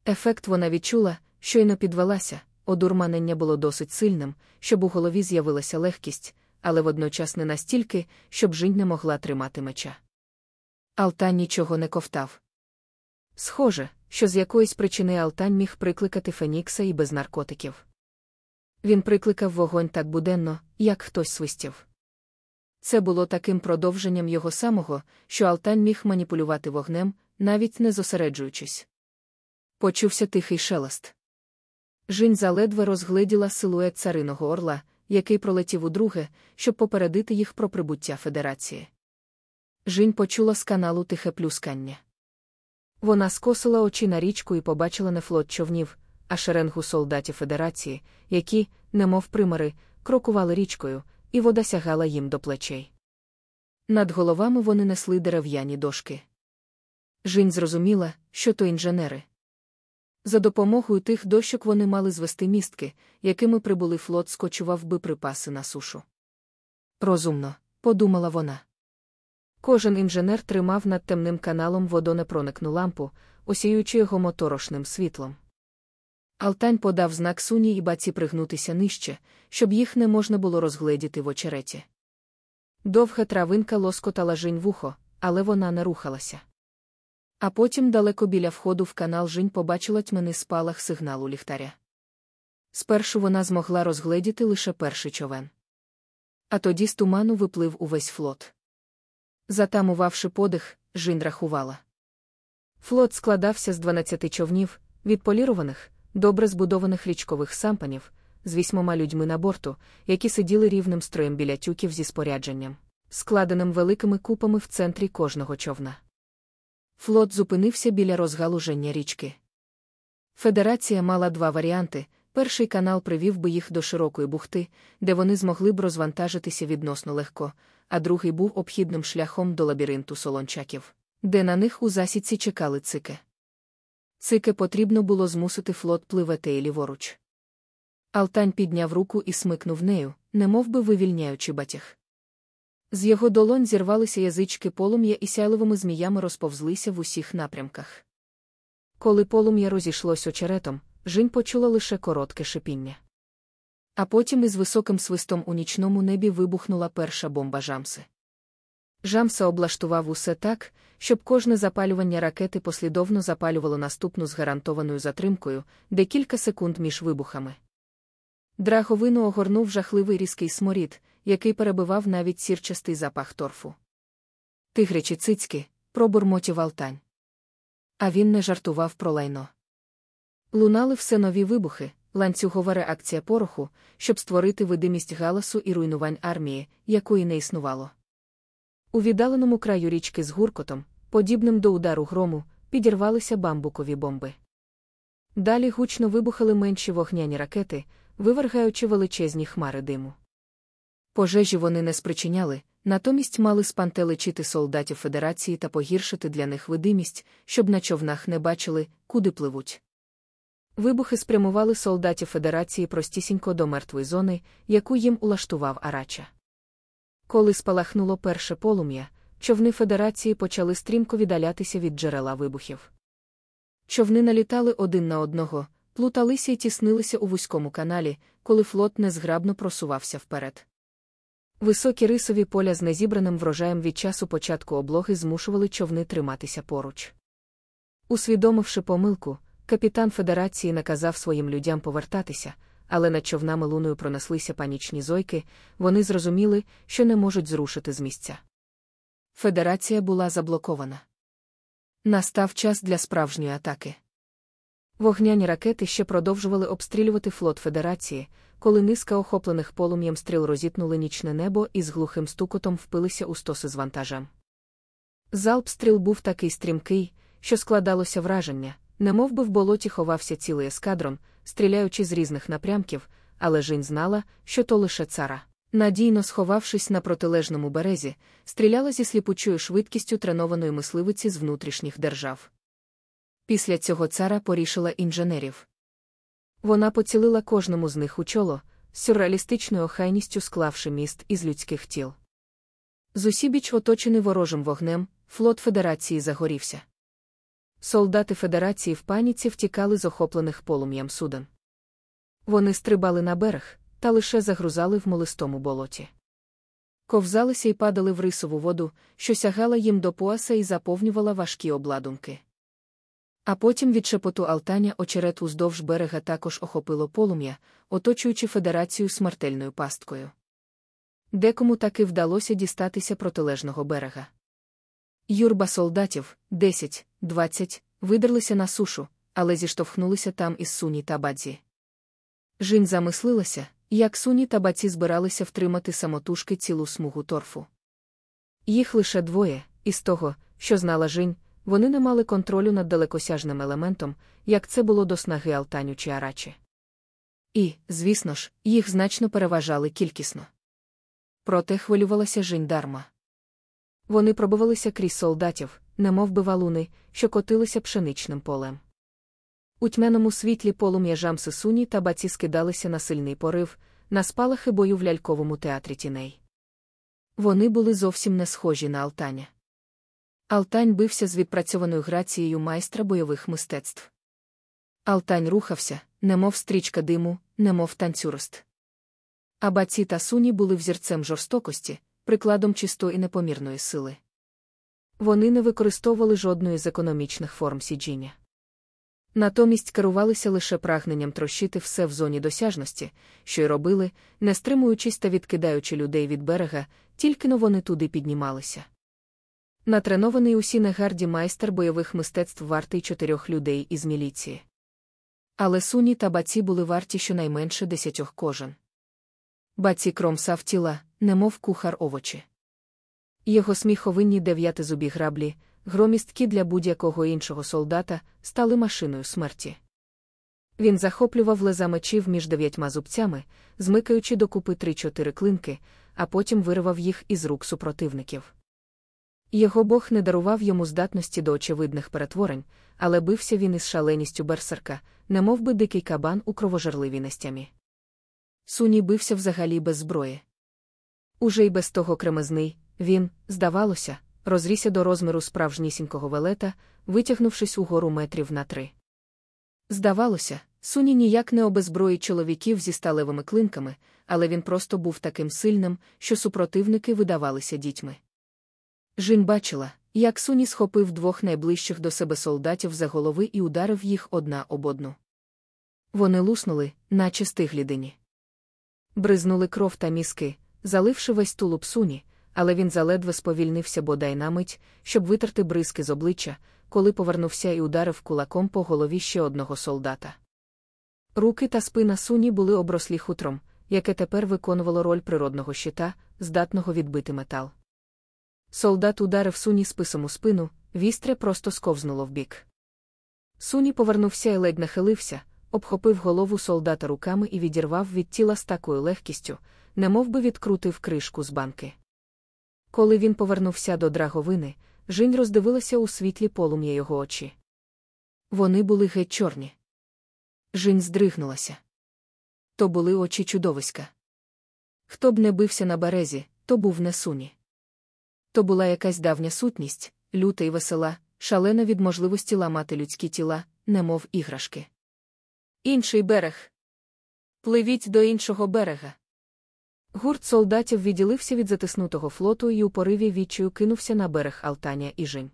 A: Ефект вона відчула, щойно підвелася, одурманення було досить сильним, щоб у голові з'явилася легкість, але водночас не настільки, щоб Жінь не могла тримати меча. Алтан нічого не ковтав. Схоже, що з якоїсь причини Алтань міг прикликати Фенікса і без наркотиків. Він прикликав вогонь так буденно, як хтось свистів. Це було таким продовженням його самого, що Алтань міг маніпулювати вогнем, навіть не зосереджуючись. Почувся тихий шелест. Жінь заледве розгледіла силует цариного орла, який пролетів удруге, щоб попередити їх про прибуття Федерації. Жінь почула з каналу тихе плюскання. Вона скосила очі на річку і побачила не флот човнів, а шеренгу солдатів Федерації, які, немов примари, крокували річкою, і вода сягала їм до плечей. Над головами вони несли дерев'яні дошки. Жінь зрозуміла, що то інженери. За допомогою тих дощок вони мали звести містки, якими прибули флот скочував би припаси на сушу. Розумно, подумала вона. Кожен інженер тримав над темним каналом водонепроникну лампу, осіюючи його моторошним світлом. Алтань подав знак суні і баці пригнутися нижче, щоб їх не можна було розгледіти в очереті. Довга травинка лоскотала жінь вухо, але вона не рухалася. А потім далеко біля входу в канал Жінь побачила тьмяний спалах сигналу ліхтаря. Спершу вона змогла розгледіти лише перший човен. А тоді з туману виплив увесь флот. Затамувавши подих, Жінь рахувала. Флот складався з 12 човнів, відполірованих, добре збудованих річкових сампанів, з вісьмома людьми на борту, які сиділи рівним строєм біля тюків зі спорядженням, складеним великими купами в центрі кожного човна. Флот зупинився біля розгалуження річки. Федерація мала два варіанти. Перший канал привів би їх до широкої бухти, де вони змогли б розвантажитися відносно легко, а другий був обхідним шляхом до лабіринту солончаків, де на них у засідці чекали цики. Цики потрібно було змусити флот пливати ліворуч. Алтань підняв руку і смикнув нею, немов би вивільняючи батяг. З його долонь зірвалися язички полум'я і сяйливими зміями розповзлися в усіх напрямках. Коли полум'я розійшлось очеретом, Жінь почула лише коротке шипіння. А потім із високим свистом у нічному небі вибухнула перша бомба Жамси. Жамса облаштував усе так, щоб кожне запалювання ракети послідовно запалювало наступну з гарантованою затримкою, декілька секунд між вибухами. Драговину огорнув жахливий різкий сморід, який перебивав навіть сірчастий запах торфу. Тигричі цицьки, пробурмотів Алтань. А він не жартував про лайно. Лунали все нові вибухи, ланцюгова реакція пороху, щоб створити видимість галасу і руйнувань армії, якої не існувало. У віддаленому краю річки з гуркотом, подібним до удару грому, підірвалися бамбукові бомби. Далі гучно вибухали менші вогняні ракети, вивергаючи величезні хмари диму. Пожежі вони не спричиняли, натомість мали спантеличити солдатів Федерації та погіршити для них видимість, щоб на човнах не бачили, куди пливуть. Вибухи спрямували солдатів Федерації простісінько до мертвої зони, яку їм улаштував Арача. Коли спалахнуло перше полум'я, човни Федерації почали стрімко віддалятися від джерела вибухів. Човни налітали один на одного, плуталися і тіснилися у вузькому каналі, коли флот незграбно просувався вперед. Високі рисові поля з незібраним врожаєм від часу початку облоги змушували човни триматися поруч. Усвідомивши помилку, капітан Федерації наказав своїм людям повертатися, але над човнами луною пронеслися панічні зойки, вони зрозуміли, що не можуть зрушити з місця. Федерація була заблокована. Настав час для справжньої атаки. Вогняні ракети ще продовжували обстрілювати флот Федерації, коли низка охоплених полум'ям стріл розітнули нічне небо і з глухим стукотом впилися у стоси з вантажем. Залп стріл був такий стрімкий, що складалося враження, немов би в болоті ховався цілий ескадрон, стріляючи з різних напрямків, але Жінь знала, що то лише цара. Надійно сховавшись на протилежному березі, стріляла зі сліпучою швидкістю тренованої мисливиці з внутрішніх держав. Після цього цара порішила інженерів. Вона поцілила кожному з них у чоло, з сюрреалістичною охайністю склавши міст із людських тіл. Зусібіч, оточений ворожим вогнем, флот Федерації загорівся. Солдати Федерації в паніці втікали з охоплених полум'ям суден. Вони стрибали на берег та лише загрузали в молистому болоті. Ковзалися і падали в рисову воду, що сягала їм до пояса і заповнювала важкі обладунки. А потім від шепоту Алтаня очерет уздовж берега також охопило полум'я, оточуючи федерацію смертельною пасткою. Декому таки вдалося дістатися протилежного берега. Юрба солдатів, 10, 20, видерлися на сушу, але зіштовхнулися там із суні та бадзі. Жінь замислилася, як суні та баці збиралися втримати самотужки цілу смугу торфу. Їх лише двоє, із того, що знала Жінь, вони не мали контролю над далекосяжним елементом, як це було до снаги Алтаню чи Арачі. І, звісно ж, їх значно переважали кількісно. Проте хвилювалася Жінь дарма. Вони пробувалися крізь солдатів, немов би валуни, що котилися пшеничним полем. У тьмяному світлі полум'я жамси суні та баці скидалися на сильний порив, на спалахи бою в ляльковому театрі тіней. Вони були зовсім не схожі на Алтаня. Алтань бився з відпрацьованою грацією майстра бойових мистецтв. Алтань рухався, немов стрічка диму, немов танцюрост. А баці та суні були взірцем жорстокості, прикладом чистої непомірної сили. Вони не використовували жодної з економічних форм сіджіння. Натомість керувалися лише прагненням трощити все в зоні досяжності, що й робили, не стримуючись та відкидаючи людей від берега, тільки но вони туди піднімалися. Натренований у Сінегарді майстер бойових мистецтв вартий чотирьох людей із міліції. Але суні та баці були варті щонайменше десятьох кожен. Баці кромсав тіла, немов кухар овочі. Його сміховинні дев'ятизубі граблі, громістки для будь-якого іншого солдата, стали машиною смерті. Він захоплював леза мечів між дев'ятьма зубцями, змикаючи докупи три-чотири клинки, а потім виривав їх із рук супротивників. Його Бог не дарував йому здатності до очевидних перетворень, але бився він із шаленістю берсерка, немов би дикий кабан у кровожерливій нестямі. Суні бився взагалі без зброї. Уже й без того кремезний, він, здавалося, розрісся до розміру справжнісінького велета, витягнувшись угору метрів на три. Здавалося, суні ніяк не обезброїть чоловіків зі сталевими клинками, але він просто був таким сильним, що супротивники видавалися дітьми. Жінь бачила, як суні схопив двох найближчих до себе солдатів за голови і ударив їх одна об одну. Вони луснули, наче стиглідині. Бризнули кров та мізки, заливши весь тулуб суні, але він заледве сповільнився бодай на мить, щоб витерти бризки з обличчя, коли повернувся і ударив кулаком по голові ще одного солдата. Руки та спина суні були оброслі хутром, яке тепер виконувало роль природного щита, здатного відбити метал. Солдат ударив суні списом у спину, вістря просто сковзнуло вбік. Суні повернувся і ледь нахилився, обхопив голову солдата руками і відірвав від тіла з такою легкістю, немов би відкрутив кришку з банки. Коли він повернувся до драговини, Жінь роздивилася у світлі полум'я його очі. Вони були геть чорні. Жінь здригнулася. То були очі чудовиська. Хто б не бився на березі, то був не суні. То була якась давня сутність, люта й весела, шалена від можливості ламати людські тіла, немов іграшки. Інший берег. Пливіть до іншого берега. Гурт солдатів відділився від затиснутого флоту і у пориві відчаю кинувся на берег Алтаня і Жень.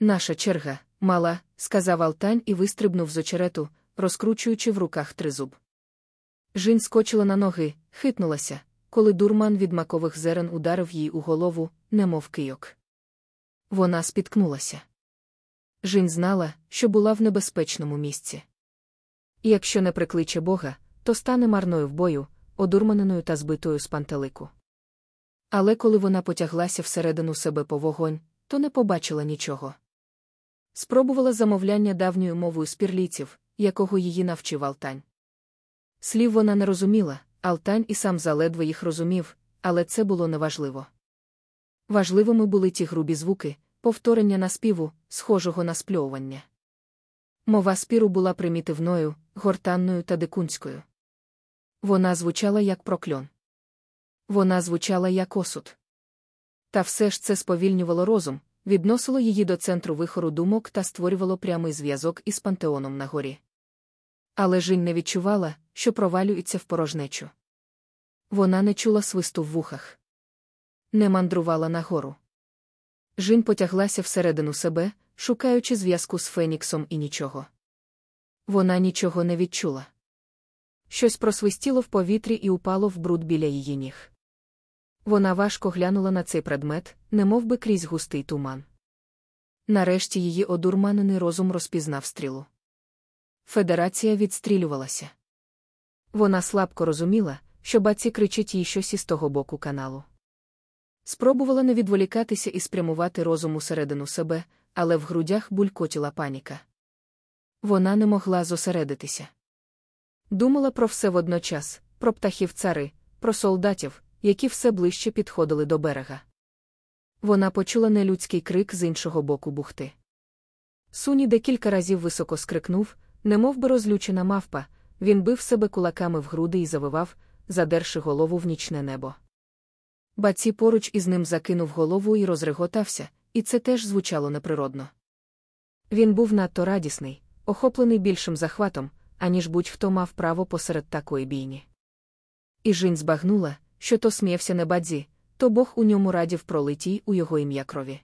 A: Наша черга, мала, сказав Алтань і вистрибнув з очерету, розкручуючи в руках тризуб. Жінь скочила на ноги, хитнулася, коли дурман від макових зерен ударив їй у голову, немов кийок. Вона спіткнулася. Жінь знала, що була в небезпечному місці. Якщо не прикличе Бога, то стане марною в бою, одурманеною та збитою з пантелику. Але коли вона потяглася всередину себе по вогонь, то не побачила нічого. Спробувала замовляння давньою мовою спірлійців, якого її навчив Алтань. Слів вона не розуміла, Алтань і сам заледве їх розумів, але це було неважливо. Важливими були ті грубі звуки, повторення наспіву, схожого на спльовування. Мова спіру була примітивною, гортанною та дикунською. Вона звучала як прокльон. Вона звучала як осуд. Та все ж це сповільнювало розум, відносило її до центру вихору думок та створювало прямий зв'язок із пантеоном на горі. Але Жінь не відчувала, що провалюється в порожнечу. Вона не чула свисту в вухах, не мандрувала нагору. Жінь потяглася всередину себе, шукаючи зв'язку з Феніксом і нічого. Вона нічого не відчула. Щось просвистіло в повітрі і упало в бруд біля її ніг. Вона важко глянула на цей предмет, немов би крізь густий туман. Нарешті її одурманений розум розпізнав стрілу. Федерація відстрілювалася. Вона слабко розуміла, що баці кричить їй щось із того боку каналу. Спробувала не відволікатися і спрямувати розум усередину себе, але в грудях булькотіла паніка. Вона не могла зосередитися. Думала про все водночас, про птахів цари, про солдатів, які все ближче підходили до берега. Вона почула нелюдський крик з іншого боку бухти. Суні декілька разів високо скрикнув, немов би розлючена мавпа, він бив себе кулаками в груди і завивав, задерши голову в нічне небо. Баці поруч із ним закинув голову і розреготався, і це теж звучало неприродно. Він був надто радісний, охоплений більшим захватом, аніж будь-хто мав право посеред такої бійні. І Жінь збагнула, що то сміявся не бадзі, то Бог у ньому радів пролитій у його ім'я крові.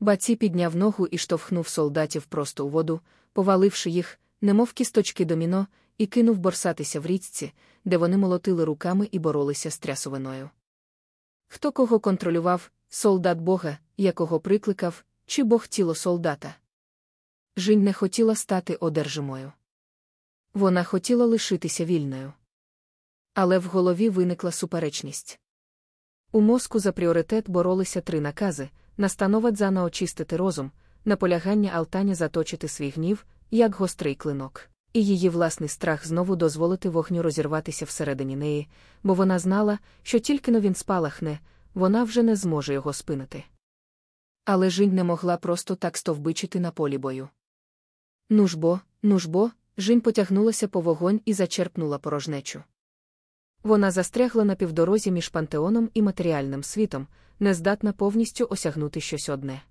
A: Баці підняв ногу і штовхнув солдатів просто у воду, поваливши їх, немов кісточки доміно, і кинув борсатися в річці, де вони молотили руками і боролися з трясовиною. Хто кого контролював, солдат Бога, якого прикликав, чи Бог тіло солдата? Жінь не хотіла стати одержимою. Вона хотіла лишитися вільною. Але в голові виникла суперечність. У мозку за пріоритет боролися три накази настанова дзана очистити розум, наполягання Алтаня заточити свій гнів, як гострий клинок, і її власний страх знову дозволити вогню розірватися всередині неї, бо вона знала, що тільки но він спалахне, вона вже не зможе його спинити. Але Жінь не могла просто так стовбичити на полі бою. Нужбо, нужбо, Жінь потягнулася по вогонь і зачерпнула порожнечу. Вона застрягла на півдорозі між пантеоном і матеріальним світом, не здатна повністю осягнути щось одне.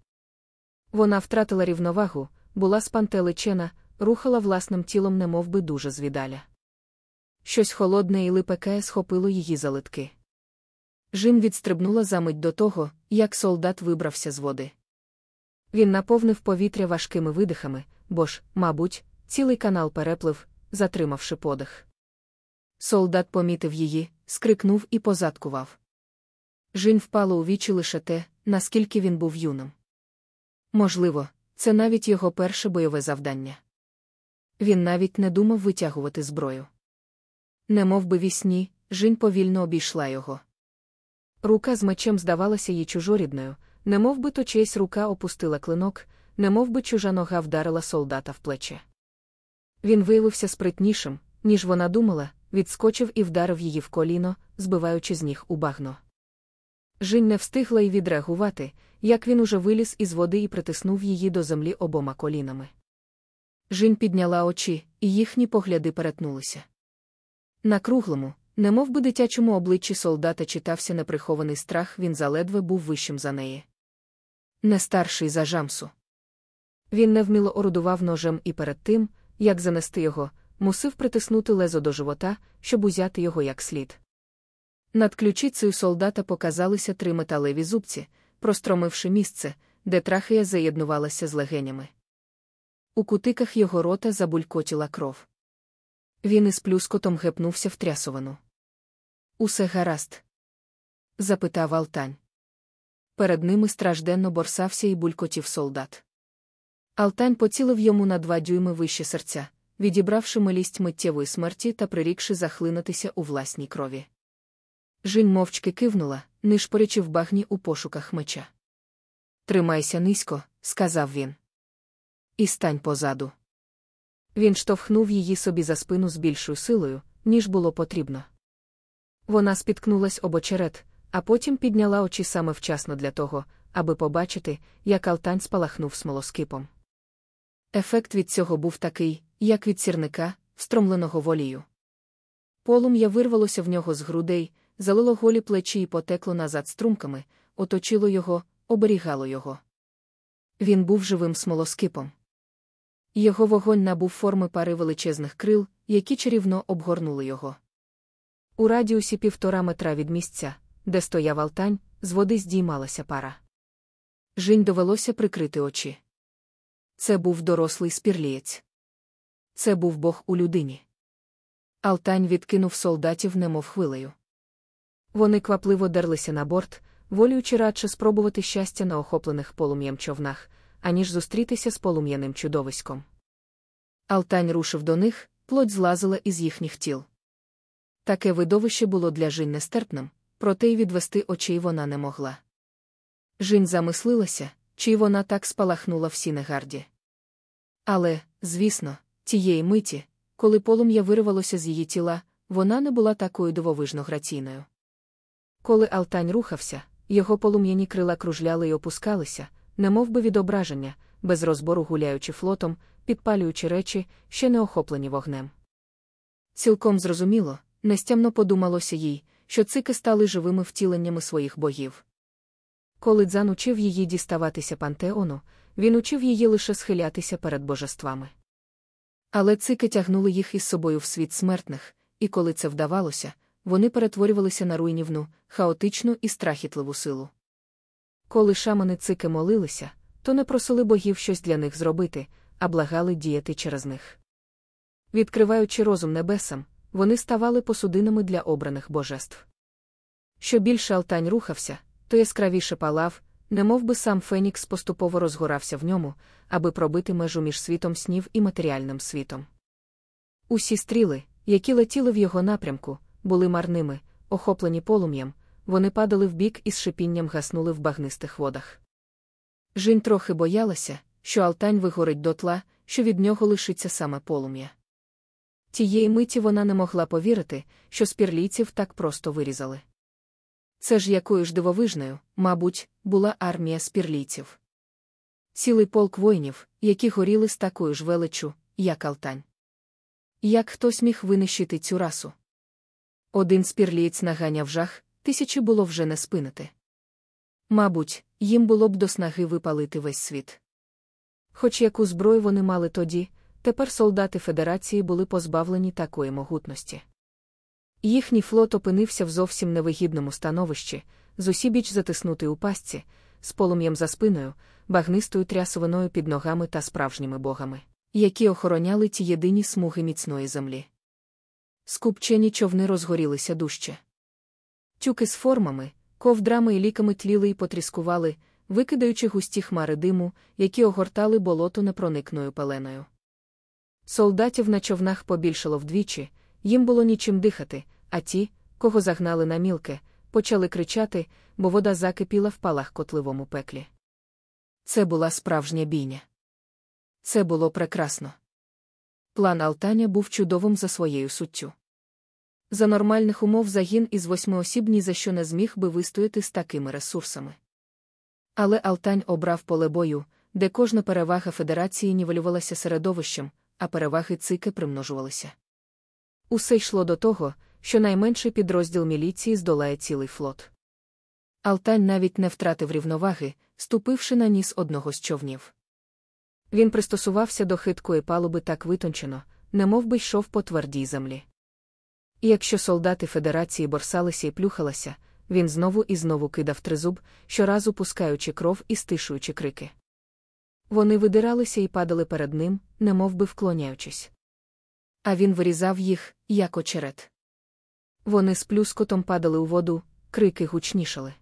A: Вона втратила рівновагу, була спантеличена, рухала власним тілом, немов би дуже звідаля. Щось холодне і липекає схопило її за литки. Жін відстрибнула за мить до того, як солдат вибрався з води. Він наповнив повітря важкими видихами, бо ж, мабуть, цілий канал переплив, затримавши подих. Солдат помітив її, скрикнув і позадкував. Жінь впало у вічі лише те, наскільки він був юним. Можливо, це навіть його перше бойове завдання. Він навіть не думав витягувати зброю. Не мов би вісні, Жінь повільно обійшла його. Рука з мечем здавалася їй чужорідною, не мов би то чиясь рука опустила клинок, не мов би чужа нога вдарила солдата в плече. Він виявився спритнішим, ніж вона думала, відскочив і вдарив її в коліно, збиваючи з ніг у багно. Жінь не встигла й відреагувати, як він уже виліз із води і притиснув її до землі обома колінами. Жінь підняла очі, і їхні погляди перетнулися. На круглому, немов би дитячому обличчі солдата читався неприхований страх, він заледве був вищим за неї. Не старший за жамсу. Він невміло орудував ножем і перед тим, як занести його, мусив притиснути лезо до живота, щоб узяти його як слід. Над ключицею солдата показалися три металеві зубці, простромивши місце, де трахея заєднувалася з легенями. У кутиках його рота забулькотіла кров. Він із плюскотом гепнувся в трясовану. Усе гаразд? запитав Алтань. Перед ними стражденно борсався і булькотів солдат. Алтань поцілив йому на два дюйми вище серця, відібравши милість миттєвої смерті та прирікши захлинутися у власній крові. Жінь мовчки кивнула, нишпорячи в багні у пошуках меча. Тримайся низько, сказав він. І стань позаду. Він штовхнув її собі за спину з більшою силою, ніж було потрібно. Вона спіткнулась об очерет, а потім підняла очі саме вчасно для того, аби побачити, як Алтань спалахнув смолоскипом. Ефект від цього був такий, як від сірника, встромленого волію. Полум'я вирвалося в нього з грудей, залило голі плечі і потекло назад струмками, оточило його, оберігало його. Він був живим смолоскипом. Його вогонь набув форми пари величезних крил, які чарівно обгорнули його. У радіусі півтора метра від місця, де стояв алтань, з води здіймалася пара. Жінь довелося прикрити очі. Це був дорослий спірлієць. Це був Бог у людині. Алтань відкинув солдатів, немов хвилею. Вони квапливо дерлися на борт, волюючи радше спробувати щастя на охоплених полум'ям човнах, аніж зустрітися з полум'яним чудовиськом. Алтань рушив до них, плоть злазила із їхніх тіл. Таке видовище було для Жінь нестерпним, проте й відвести очей вона не могла. Жінь замислилася, чи вона так спалахнула в сінегарді. Але, звісно, тієї миті, коли полум'я вирвалося з її тіла, вона не була такою дивовижно граційною. Коли Алтань рухався, його полум'яні крила кружляли й опускалися, немов би відображення, без розбору гуляючи флотом, підпалюючи речі, ще не охоплені вогнем. Цілком зрозуміло, нестямно подумалося їй, що цики стали живими втіленнями своїх богів. Коли Дзан учив її діставатися пантеону, він учив її лише схилятися перед божествами. Але цики тягнули їх із собою в світ смертних, і коли це вдавалося, вони перетворювалися на руйнівну, хаотичну і страхітливу силу. Коли шамани цики молилися, то не просили богів щось для них зробити, а благали діяти через них. Відкриваючи розум небесам, вони ставали посудинами для обраних божеств. Що більше Алтань рухався, то яскравіше палав, немов би сам Фенікс поступово розгорався в ньому, аби пробити межу між світом снів і матеріальним світом. Усі стріли, які летіли в його напрямку, були марними, охоплені полум'ям, вони падали вбік і з шипінням гаснули в багнистих водах. Жінь трохи боялася, що Алтань вигорить дотла, що від нього лишиться саме полум'я. Тієї миті вона не могла повірити, що спірлійців так просто вирізали. Це ж якою ж дивовижною, мабуть, була армія спірлійців. Цілий полк воїнів, які горіли з такою ж величу, як Алтань. Як хтось міг винищити цю расу? Один спірлієць наганяв жах, тисячі було вже не спинити. Мабуть, їм було б до снаги випалити весь світ. Хоч яку зброю вони мали тоді, тепер солдати Федерації були позбавлені такої могутності. Їхній флот опинився в зовсім невигідному становищі, зусібіч затиснутий у пастці, з полум'ям за спиною, багнистою трясовиною під ногами та справжніми богами, які охороняли ті єдині смуги міцної землі. Скупчені човни розгорілися дужче. Тюки з формами, ковдрами і ліками тліли і потріскували, викидаючи густі хмари диму, які огортали болото непроникною пеленою. Солдатів на човнах побільшало вдвічі, їм було нічим дихати, а ті, кого загнали на мілке, почали кричати, бо вода закипіла в палах котливому пеклі. Це була справжня бійня. Це було прекрасно. План Алтаня був чудовим за своєю суттю. За нормальних умов загін із восьми осіб ні за що не зміг би вистояти з такими ресурсами. Але Алтань обрав поле бою, де кожна перевага Федерації нівелювалася середовищем, а переваги цики примножувалися. Усе йшло до того, що найменший підрозділ міліції здолає цілий флот. Алтань навіть не втратив рівноваги, ступивши на ніс одного з човнів. Він пристосувався до хиткої палуби так витончено, немов би йшов по твердій землі. І якщо солдати Федерації борсалися і плюхалися, він знову і знову кидав тризуб, щоразу пускаючи кров і стишуючи крики. Вони видиралися і падали перед ним, немов би вклоняючись. А він вирізав їх, як очерет. Вони з плюскотом падали у воду, крики гучнішали.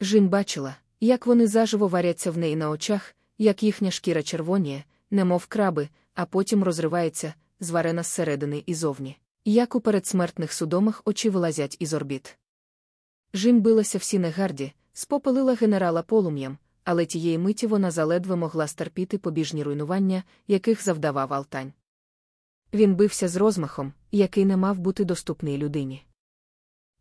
A: Жін бачила, як вони заживо варяться в неї на очах, як їхня шкіра червоніє, немов краби, а потім розривається, зварена зсередини і зовні, як у передсмертних судомах очі вилазять із орбіт. Жін билася в сінегарді, спопалила генерала полум'ям, але тієї миті вона заледве могла стерпіти побіжні руйнування, яких завдавав Алтань. Він бився з розмахом, який не мав бути доступний людині.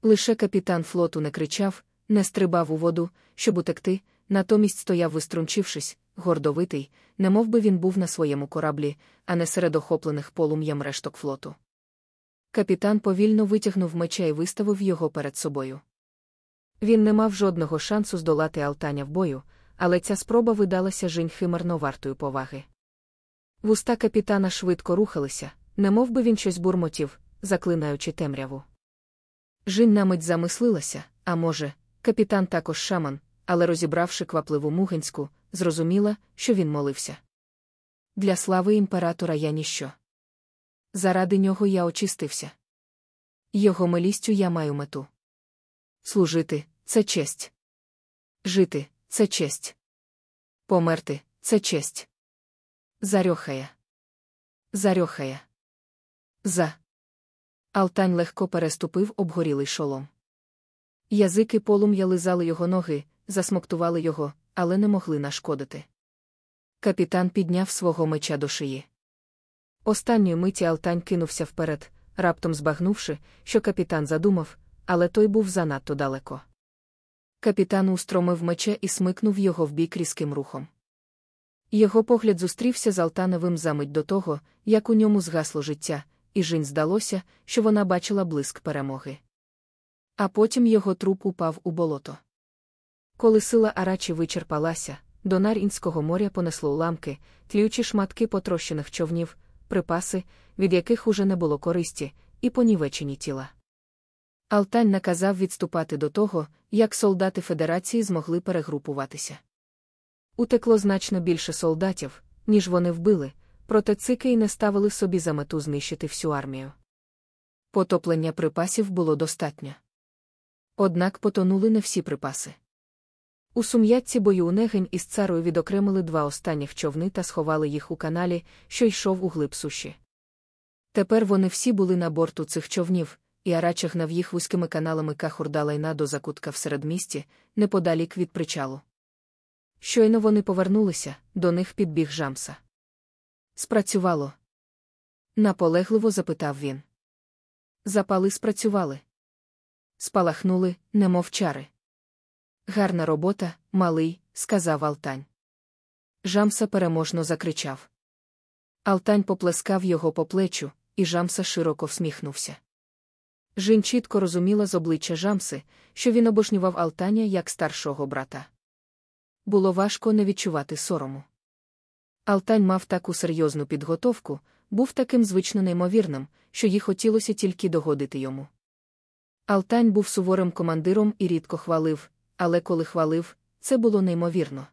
A: Лише капітан флоту не кричав, не стрибав у воду, щоб утекти, натомість стояв, виструнчившись, гордовитий, немов би він був на своєму кораблі, а не серед охоплених полум'ям решток флоту. Капітан повільно витягнув меча і виставив його перед собою. Він не мав жодного шансу здолати Алтаня в бою, але ця спроба видалася жінь химерно вартою поваги. Вуста капітана швидко рухалися, немов би він щось бурмотів, заклинаючи темряву. Жін на мить замислилася, а може, капітан також шаман, але розібравши квапливу мугинську, зрозуміла, що він молився. Для слави імператора я ніщо. Заради нього я очистився. Його милістю я маю мету. Служити це честь. Жити це честь. Померти це честь. Зарьохає. Зарьохає. За. Алтань легко переступив обгорілий шолом. Язики полум'я лизали його ноги, засмоктували його, але не могли нашкодити. Капітан підняв свого меча до шиї. Останньої миті Алтань кинувся вперед, раптом збагнувши, що капітан задумав, але той був занадто далеко. Капітан устромив мече і смикнув його в бік різким рухом. Його погляд зустрівся з Алтановим замить до того, як у ньому згасло життя, і Жінь здалося, що вона бачила блиск перемоги. А потім його труп упав у болото. Коли сила Арачі вичерпалася, до Нарінського моря понесло уламки, тліючі шматки потрощених човнів, припаси, від яких уже не було користі, і понівечені тіла. Алтань наказав відступати до того, як солдати Федерації змогли перегрупуватися. Утекло значно більше солдатів, ніж вони вбили, проте цики й не ставили собі за мету знищити всю армію. Потоплення припасів було достатньо. Однак потонули не всі припаси. У сум'ятці бою Унегень із царою відокремили два останніх човни та сховали їх у каналі, що йшов у глиб суші. Тепер вони всі були на борту цих човнів, і Арача гнав їх вузькими каналами Кахурдалайна до закутка в середмісті, неподалік від причалу. Щойно вони повернулися, до них підбіг Жамса. Спрацювало. Наполегливо запитав він. Запали спрацювали. Спалахнули, немов чари. Гарна робота, малий, сказав Алтань. Жамса переможно закричав. Алтань поплескав його по плечу, і Жамса широко всміхнувся. Жін чітко розуміла з обличчя Жамси, що він обожнював Алтаня як старшого брата. Було важко не відчувати сорому. Алтань мав таку серйозну підготовку, був таким звично неймовірним, що їй хотілося тільки догодити йому. Алтань був суворим командиром і рідко хвалив, але коли хвалив, це було неймовірно.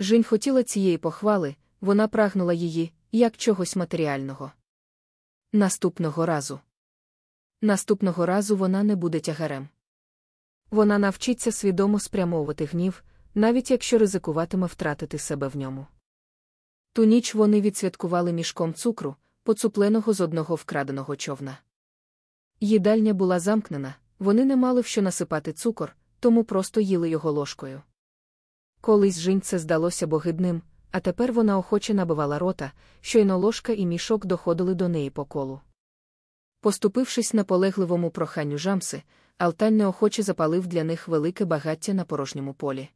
A: Жінь хотіла цієї похвали, вона прагнула її, як чогось матеріального. Наступного разу. Наступного разу вона не буде тягарем. Вона навчиться свідомо спрямовувати гнів, навіть якщо ризикуватиме втратити себе в ньому. Ту ніч вони відсвяткували мішком цукру, поцупленого з одного вкраденого човна. Їдальня була замкнена, вони не мали в що насипати цукор, тому просто їли його ложкою. Колись жінь це здалося богидним, а тепер вона охоче набивала рота, щойно ложка і мішок доходили до неї по колу. Поступившись наполегливому проханню жамси, Алтань неохоче запалив для них велике багаття на порожньому полі.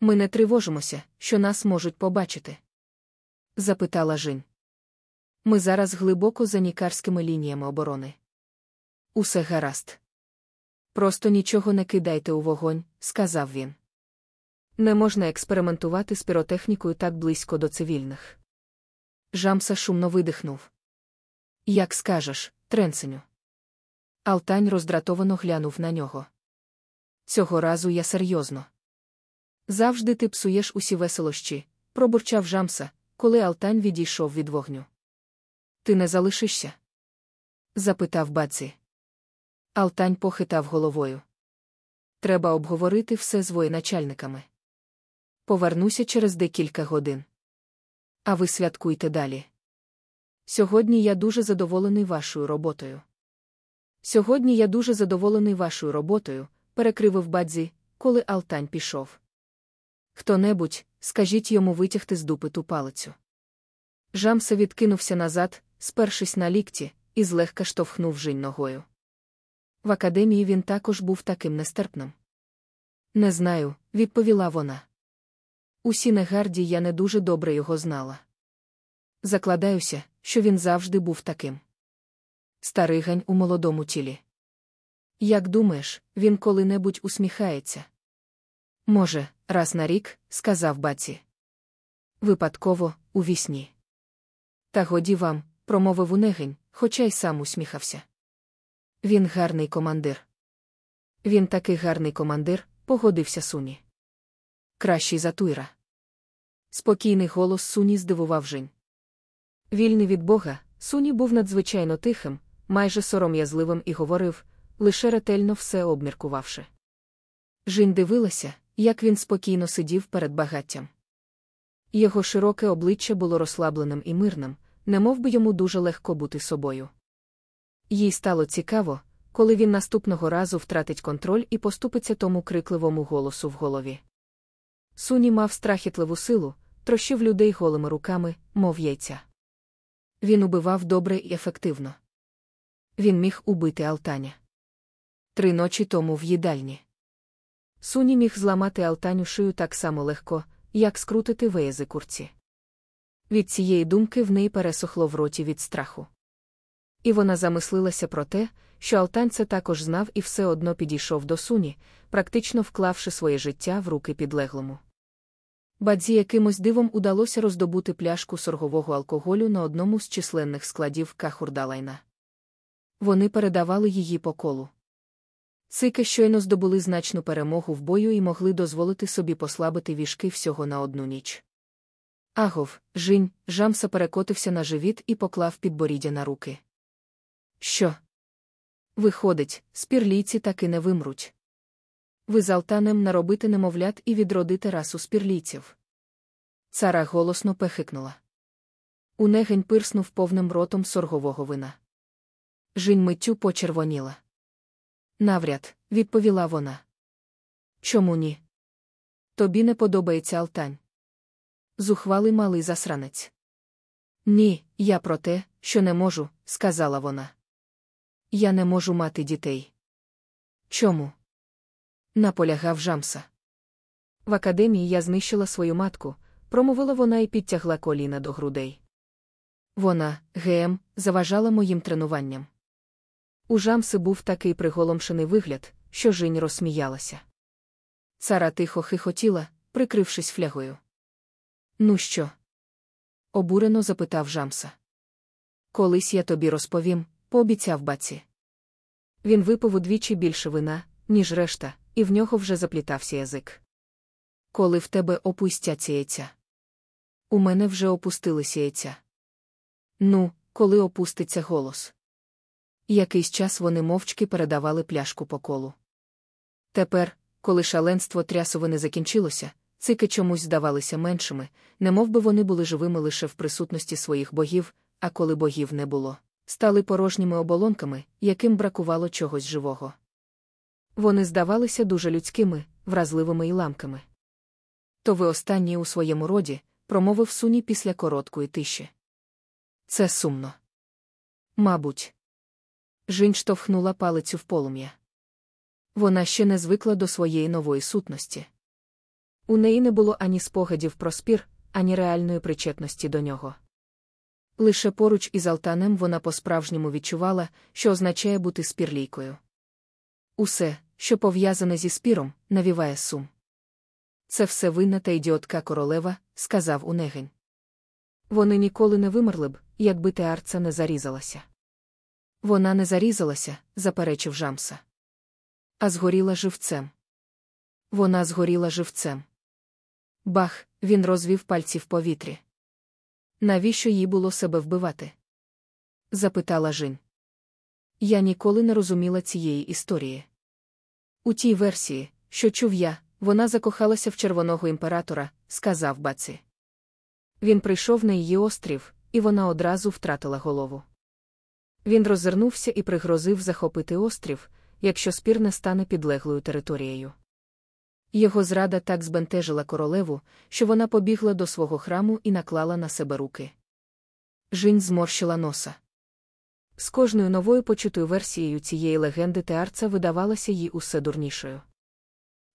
A: Ми не тривожимося, що нас можуть побачити? Запитала Жінь. Ми зараз глибоко за нікарськими лініями оборони. Усе гаразд. Просто нічого не кидайте у вогонь, сказав він. Не можна експериментувати з піротехнікою так близько до цивільних. Жамса шумно видихнув. Як скажеш, Тренсеню. Алтань роздратовано глянув на нього. Цього разу я серйозно. Завжди ти псуєш усі веселощі, пробурчав Жамса, коли Алтань відійшов від вогню. Ти не залишишся? запитав баці. Алтань похитав головою. Треба обговорити все з воєначальниками. Повернуся через декілька годин. А ви святкуйте далі. Сьогодні я дуже задоволений вашою роботою. Сьогодні я дуже задоволений вашою роботою, перекривив бадзі, коли Алтань пішов. Хто небудь, скажіть йому витягти з дупи ту палицю. Рамса відкинувся назад, спершись на лікті, і злегка штовхнув жінь ногою. В академії він також був таким нестерпним. Не знаю, відповіла вона. У Сінегарді я не дуже добре його знала. Закладаюся, що він завжди був таким. Старий гань у молодому тілі. Як думаєш, він коли-небудь усміхається? Може, раз на рік, сказав баці. Випадково, у вісні. Та годі вам, промовив унегень, хоча й сам усміхався. Він гарний командир. Він такий гарний командир, погодився Суні. Кращий за Туйра. Спокійний голос Суні здивував Жень. Вільний від Бога, Суні був надзвичайно тихим, майже сором'язливим і говорив, лише ретельно все обміркувавши. Жінь дивилася, як він спокійно сидів перед багаттям. Його широке обличчя було розслабленим і мирним, немов би йому дуже легко бути собою. Їй стало цікаво, коли він наступного разу втратить контроль і поступиться тому крикливому голосу в голові. Суні мав страхітливу силу, трощив людей голими руками, мов яйця. Він убивав добре і ефективно. Він міг убити Алтаня. Три ночі тому в їдальні. Суні міг зламати Алтаню шию так само легко, як скрутити веєзи курці. Від цієї думки в неї пересохло в роті від страху. І вона замислилася про те, що Алтань це також знав і все одно підійшов до суні, практично вклавши своє життя в руки підлеглому. Бадзі якимось дивом удалося роздобути пляшку соргового алкоголю на одному з численних складів Кахурдалайна. Вони передавали її по колу. Цики щойно здобули значну перемогу в бою і могли дозволити собі послабити вішки всього на одну ніч. Агов, жінь, жамса перекотився на живіт і поклав підборіддя на руки. Що? Виходить, спірлійці таки не вимруть. Ви з Алтанем наробити немовлят і відродити расу спірлійців. Цара голосно пехикнула. Унегень пирснув повним ротом соргового вина. Жінь миттю почервоніла. Навряд, відповіла вона. Чому ні? Тобі не подобається Алтань. Зухвалий малий засранець. Ні, я про те, що не можу, сказала вона. Я не можу мати дітей. Чому? Наполягав Жамса. В академії я знищила свою матку, промовила вона і підтягла коліна до грудей. Вона, ГМ, заважала моїм тренуванням. У Жамси був такий приголомшений вигляд, що Жінь розсміялася. Цара тихо хихотіла, прикрившись флягою. Ну що? обурено запитав Жамса. Колись я тобі розповім, пообіцяв баці. Він випив удвічі більше вина, ніж решта, і в нього вже заплітався язик. Коли в тебе опустяться яйця? У мене вже опустилися яйця. Ну, коли опуститься голос. Якийсь час вони мовчки передавали пляшку по колу. Тепер, коли шаленство трясовини закінчилося, цики чомусь здавалися меншими, немов би вони були живими лише в присутності своїх богів, а коли богів не було, стали порожніми оболонками, яким бракувало чогось живого. Вони здавалися дуже людськими, вразливими і ламками. То ви останні у своєму роді, промовив суні після короткої тиші. Це сумно. Мабуть. Жінь штовхнула палицю в полум'я. Вона ще не звикла до своєї нової сутності. У неї не було ані спогадів про спір, ані реальної причетності до нього. Лише поруч із Алтанем вона по-справжньому відчувала, що означає бути спірлійкою. Усе, що пов'язане зі спіром, навіває сум. Це все винна та ідіотка королева, сказав Унегень. Вони ніколи не вимерли б, якби теарца не зарізалася. Вона не зарізалася, заперечив Жамса. А згоріла живцем. Вона згоріла живцем. Бах, він розвів пальці в повітрі. Навіщо їй було себе вбивати? запитала Жін. Я ніколи не розуміла цієї історії. У тій версії, що чув я, вона закохалася в червоного імператора, сказав баці. Він прийшов на її острів, і вона одразу втратила голову. Він роззирнувся і пригрозив захопити острів, якщо спір не стане підлеглою територією. Його зрада так збентежила королеву, що вона побігла до свого храму і наклала на себе руки. Жінь зморщила носа. З кожною новою почутою версією цієї легенди теарца видавалася їй усе дурнішою.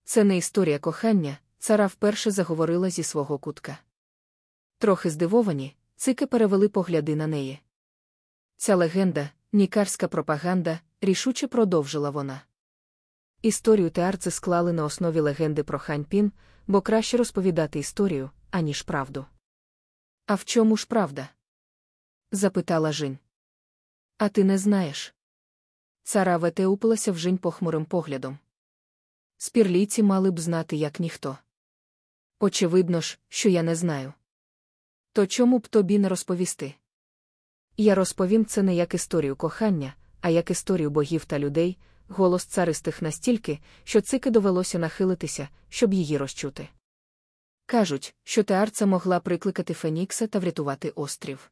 A: Це не історія кохання, цара вперше заговорила зі свого кутка. Трохи здивовані, цики перевели погляди на неї. Ця легенда, нікарська пропаганда, рішуче продовжила вона. Історію теарци склали на основі легенди про ханьпін, бо краще розповідати історію, аніж правду. А в чому ж правда? запитала Жінь. А ти не знаєш. Цара Вете упилася в Жінь похмурим поглядом. Спірлійці мали б знати, як ніхто. Очевидно ж, що я не знаю. То чому б тобі не розповісти? Я розповім це не як історію кохання, а як історію богів та людей, голос царистих настільки, що цики довелося нахилитися, щоб її розчути. Кажуть, що теарца могла прикликати Фенікса та врятувати острів.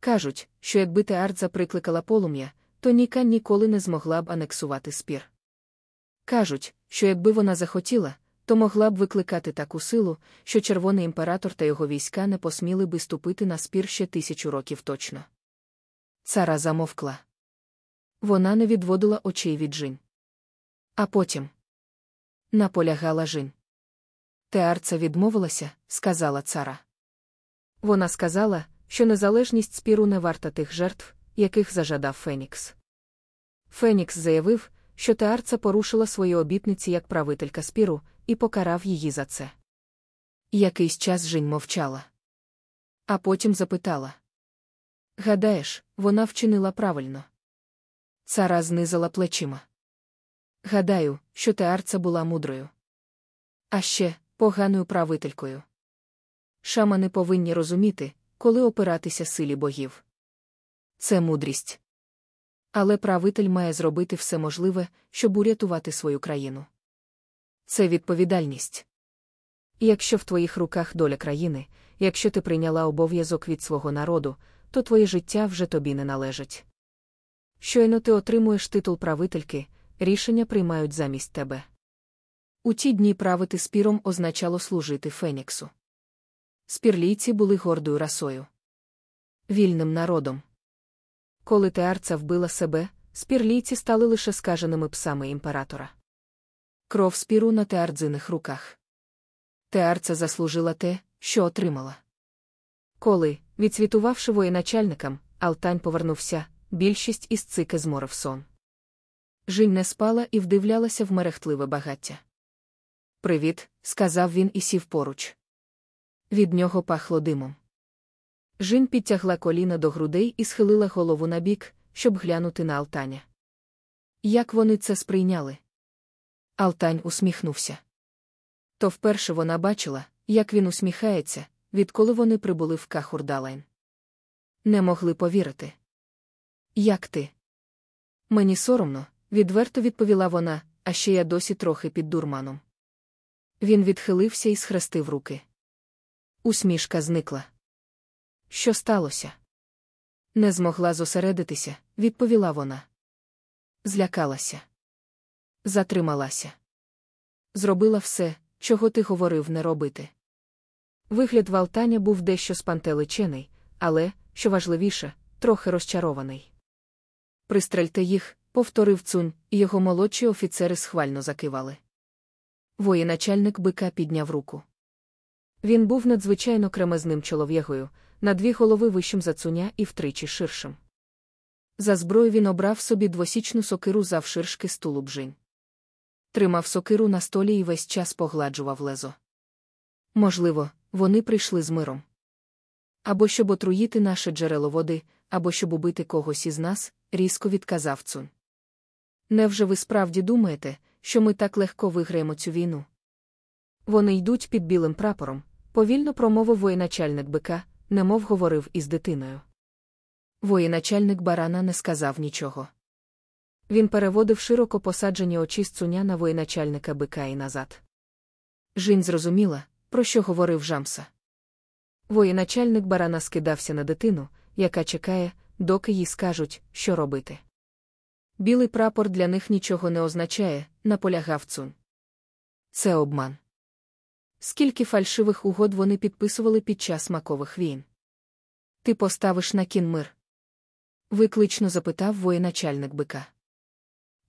A: Кажуть, що якби теарца прикликала полум'я, то Ніка ніколи не змогла б анексувати спір. Кажуть, що якби вона захотіла, то могла б викликати таку силу, що червоний імператор та його війська не посміли би ступити на спір ще тисячу років точно. Цара замовкла. Вона не відводила очей від Жінь. А потім наполягала Жінь. Теарца відмовилася, сказала цара. Вона сказала, що незалежність спіру не варта тих жертв, яких зажадав Фенікс. Фенікс заявив, що Теарца порушила свої обітниці як правителька спіру, і покарав її за це. Якийсь час Жінь мовчала. А потім запитала. Гадаєш, вона вчинила правильно. Цара знизила плечима. Гадаю, що Теарца була мудрою. А ще поганою правителькою. Шамани повинні розуміти, коли опиратися силі богів. Це мудрість. Але правитель має зробити все можливе, щоб урятувати свою країну. Це відповідальність. Якщо в твоїх руках доля країни, якщо ти прийняла обов'язок від свого народу, то твоє життя вже тобі не належить. Щойно ти отримуєш титул правительки, рішення приймають замість тебе. У ті дні правити спіром означало служити Феніксу. Спірлійці були гордою расою. Вільним народом. Коли Теарца вбила себе, спірлійці стали лише скаженими псами імператора. Кров спіру на теардзиних руках. Теарца заслужила те, що отримала. Коли, відсвітувавши воєначальникам, Алтань повернувся, більшість із цики зморив сон. Жінь не спала і вдивлялася в мерехтливе багаття. Привіт, сказав він і сів поруч. Від нього пахло димом. Жін підтягла коліна до грудей і схилила голову набік, щоб глянути на Алтаня. Як вони це сприйняли? Алтань усміхнувся. То вперше вона бачила, як він усміхається, відколи вони прибули в Кахурдалайн. Не могли повірити. Як ти? Мені соромно, відверто відповіла вона, а ще я досі трохи під дурманом. Він відхилився і схрестив руки. Усмішка зникла. Що сталося? Не змогла зосередитися, відповіла вона. Злякалася. Затрималася. Зробила все, чого ти говорив не робити. Вигляд Валтаня був дещо спантеличений, але, що важливіше, трохи розчарований. Пристрельте їх, повторив цунь, і його молодші офіцери схвально закивали. Воєначальник бика підняв руку. Він був надзвичайно кремезним чолов'ягою, на дві голови вищим за цуня і втричі ширшим. За зброю він обрав собі двосічну сокиру завширшки стулу бжинь. Тримав сокиру на столі і весь час погладжував лезо. Можливо, вони прийшли з миром. Або щоб отруїти наше джерело води, або щоб убити когось із нас, різко відказав цун. Невже ви справді думаєте, що ми так легко виграємо цю війну? Вони йдуть під білим прапором, повільно промовив воєначальник бика, немов говорив із дитиною. Воєначальник барана не сказав нічого. Він переводив широко посаджені очі з цуня на воєначальника бика і назад. Жінь зрозуміла, про що говорив Жамса. Воєначальник барана скидався на дитину, яка чекає, доки їй скажуть, що робити. Білий прапор для них нічого не означає, наполягав цун. Це обман. Скільки фальшивих угод вони підписували під час макових війн? Ти поставиш на кін мир? Виклично запитав воєначальник бика.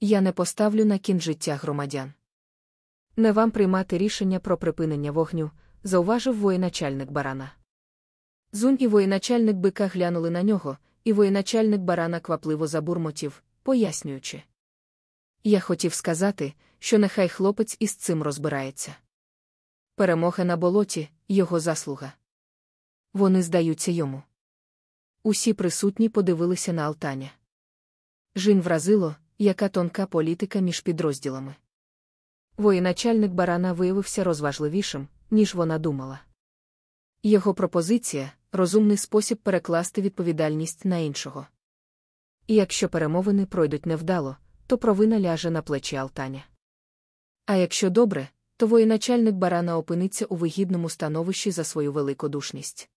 A: Я не поставлю на кін життя громадян. Не вам приймати рішення про припинення вогню, зауважив воєначальник барана. Зунь і воєначальник бика глянули на нього, і воєначальник барана квапливо забурмотів, пояснюючи. Я хотів сказати, що нехай хлопець із цим розбирається. Перемога на болоті його заслуга. Вони здаються йому. Усі присутні подивилися на Алтаня. Жін вразило, яка тонка політика між підрозділами. Воєначальник барана виявився розважливішим, ніж вона думала. Його пропозиція розумний спосіб перекласти відповідальність на іншого. І якщо перемовини пройдуть невдало, то провина ляже на плечі Алтаня. А якщо добре, то воєначальник барана опиниться у вигідному становищі за свою великодушність.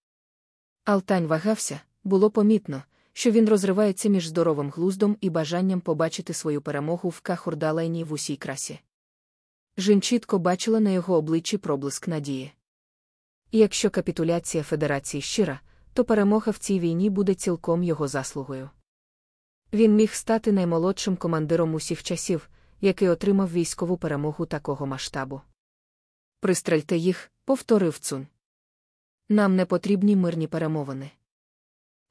A: Алтань вагався, було помітно, що він розривається між здоровим глуздом і бажанням побачити свою перемогу в Кахурдалайні в усій красі. Жін чітко бачила на його обличчі проблиск надії. І якщо капітуляція Федерації щира, то перемога в цій війні буде цілком його заслугою. Він міг стати наймолодшим командиром усіх часів, який отримав військову перемогу такого масштабу. Пристрельте їх, повторив цун. Нам не потрібні мирні перемовини.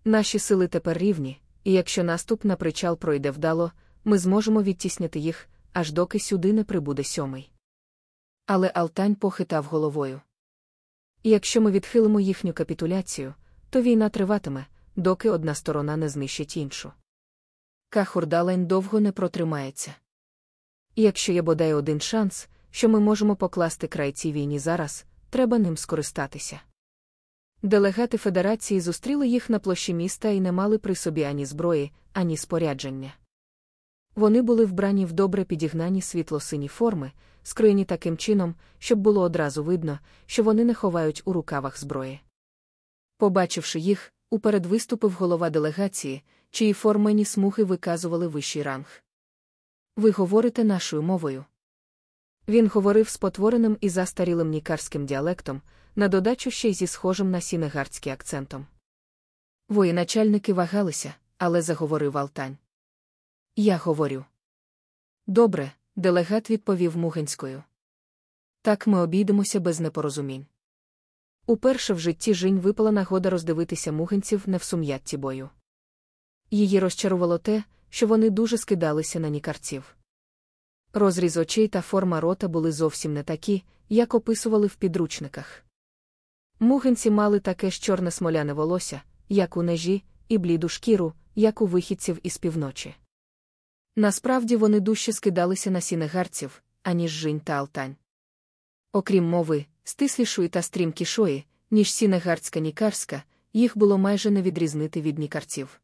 A: Наші сили тепер рівні, і якщо наступ на причал пройде вдало, ми зможемо відтісняти їх, аж доки сюди не прибуде сьомий. Але Алтань похитав головою. Якщо ми відхилимо їхню капітуляцію, то війна триватиме, доки одна сторона не знищить іншу. Кахурдалень довго не протримається. якщо є бодай один шанс, що ми можемо покласти край цій війні зараз, треба ним скористатися. Делегати Федерації зустріли їх на площі міста і не мали при собі ані зброї, ані спорядження. Вони були вбрані в добре підігнані світло-сині форми, скроєні таким чином, щоб було одразу видно, що вони не ховають у рукавах зброї. Побачивши їх, уперед виступив голова делегації, чиї формені смуги виказували вищий ранг. Ви говорите нашою мовою. Він говорив з потвореним і застарілим нікарським діалектом, на додачу ще й зі схожим на сінегардський акцентом. Воєначальники вагалися, але заговорив Алтань. Я говорю. Добре, делегат відповів Мугинською. Так ми обійдемося без непорозумінь. Уперше в житті Жінь випала нагода роздивитися мугинців не в сум'ятті бою. Її розчарувало те, що вони дуже скидалися на нікарців. Розріз очей та форма рота були зовсім не такі, як описували в підручниках. Мугинці мали таке ж чорне смоляне волосся, як у нежі, і бліду шкіру, як у вихідців із півночі. Насправді вони дужче скидалися на сінегарців, аніж жінь та алтань. Окрім мови, стислішої та стрімкішої, ніж сінегардська нікарська, їх було майже не відрізнити від нікарців.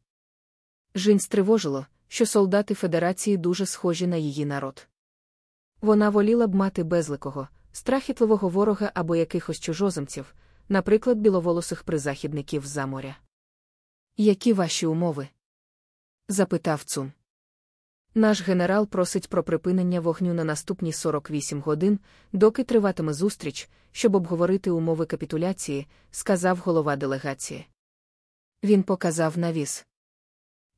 A: Жінь стривожило, що солдати Федерації дуже схожі на її народ. Вона воліла б мати безликого, страхітливого ворога або якихось чужоземців, наприклад, біловолосих призахідників за моря. Які ваші умови? запитав Цун. Наш генерал просить про припинення вогню на наступні 48 годин, доки триватиме зустріч, щоб обговорити умови капітуляції, сказав голова делегації. Він показав навіс.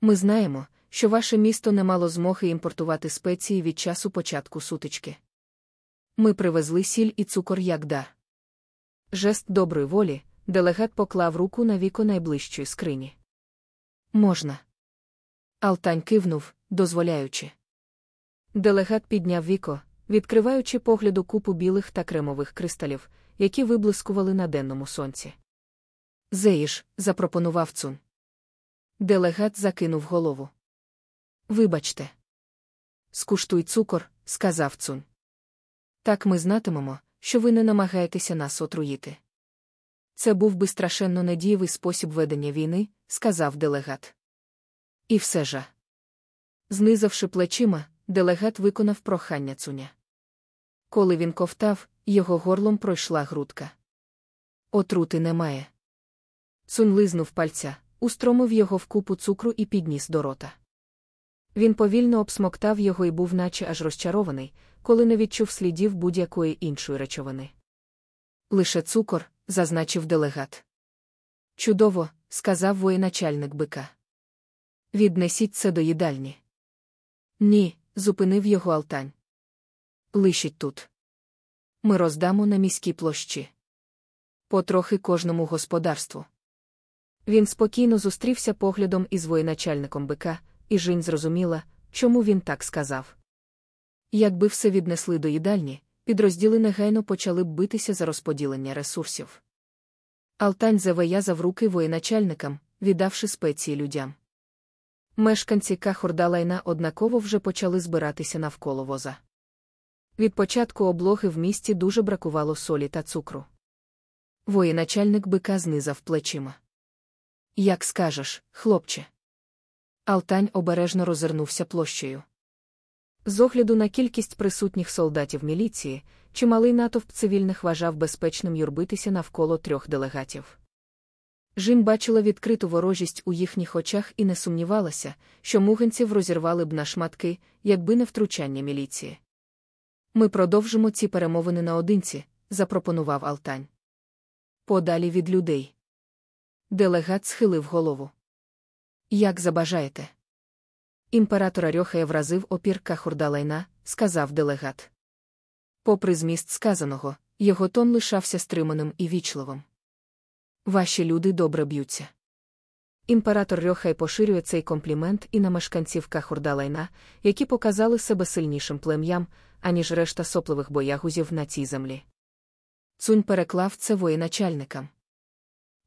A: Ми знаємо, що ваше місто не мало змоги імпортувати спеції від часу початку сутички. Ми привезли сіль і цукор як дар. Жест доброї волі, делегат поклав руку на віко найближчої скрині. Можна. Алтань кивнув, дозволяючи. Делегат підняв віко, відкриваючи погляду купу білих та кремових кристалів, які виблискували на денному сонці. З'їж, запропонував цун. Делегат закинув голову. Вибачте. Скуштуй цукор, сказав цун. Так ми знатимемо, що ви не намагаєтеся нас отруїти. Це був би страшенно недієвий спосіб ведення війни, сказав делегат. І все ж. Знизавши плечима, делегат виконав прохання цуня. Коли він ковтав, його горлом пройшла грудка. Отрути немає. Цунь лизнув пальця, устромив його в купу цукру і підніс до рота. Він повільно обсмоктав його і був наче аж розчарований, коли не відчув слідів будь-якої іншої речовини. Лише цукор, зазначив делегат. Чудово, сказав воєначальник бика. Віднесіть це до їдальні. Ні, зупинив його Алтань. Лишіть тут. Ми роздамо на міській площі. Потрохи кожному господарству. Він спокійно зустрівся поглядом із воєначальником бика, і Жінь зрозуміла, чому він так сказав. Якби все віднесли до їдальні, підрозділи негайно почали б битися за розподілення ресурсів. Алтань завиязав руки воєначальникам, віддавши спеції людям. Мешканці Кахордалайна однаково вже почали збиратися навколо воза. Від початку облоги в місті дуже бракувало солі та цукру. Воєначальник бика знизав плечима. Як скажеш, хлопче. Алтань обережно розвернувся площею. З огляду на кількість присутніх солдатів міліції, чималий натовп цивільних вважав безпечним юрбитися навколо трьох делегатів. Жим бачила відкриту ворожість у їхніх очах і не сумнівалася, що муганців розірвали б на шматки, якби не втручання міліції. Ми продовжимо ці перемовини наодинці, запропонував Алтань. Подалі від людей. Делегат схилив голову. Як забажаєте. Імператора Рьохая вразив опір Кахурдалайна, сказав делегат. Попри зміст сказаного, його тон лишався стриманим і вічливим. Ваші люди добре б'ються. Імператор Рьохай поширює цей комплімент і на мешканців Кахурдалайна, які показали себе сильнішим плем'ям, аніж решта сопливих боягузів на цій землі. Цунь переклав це воєначальникам.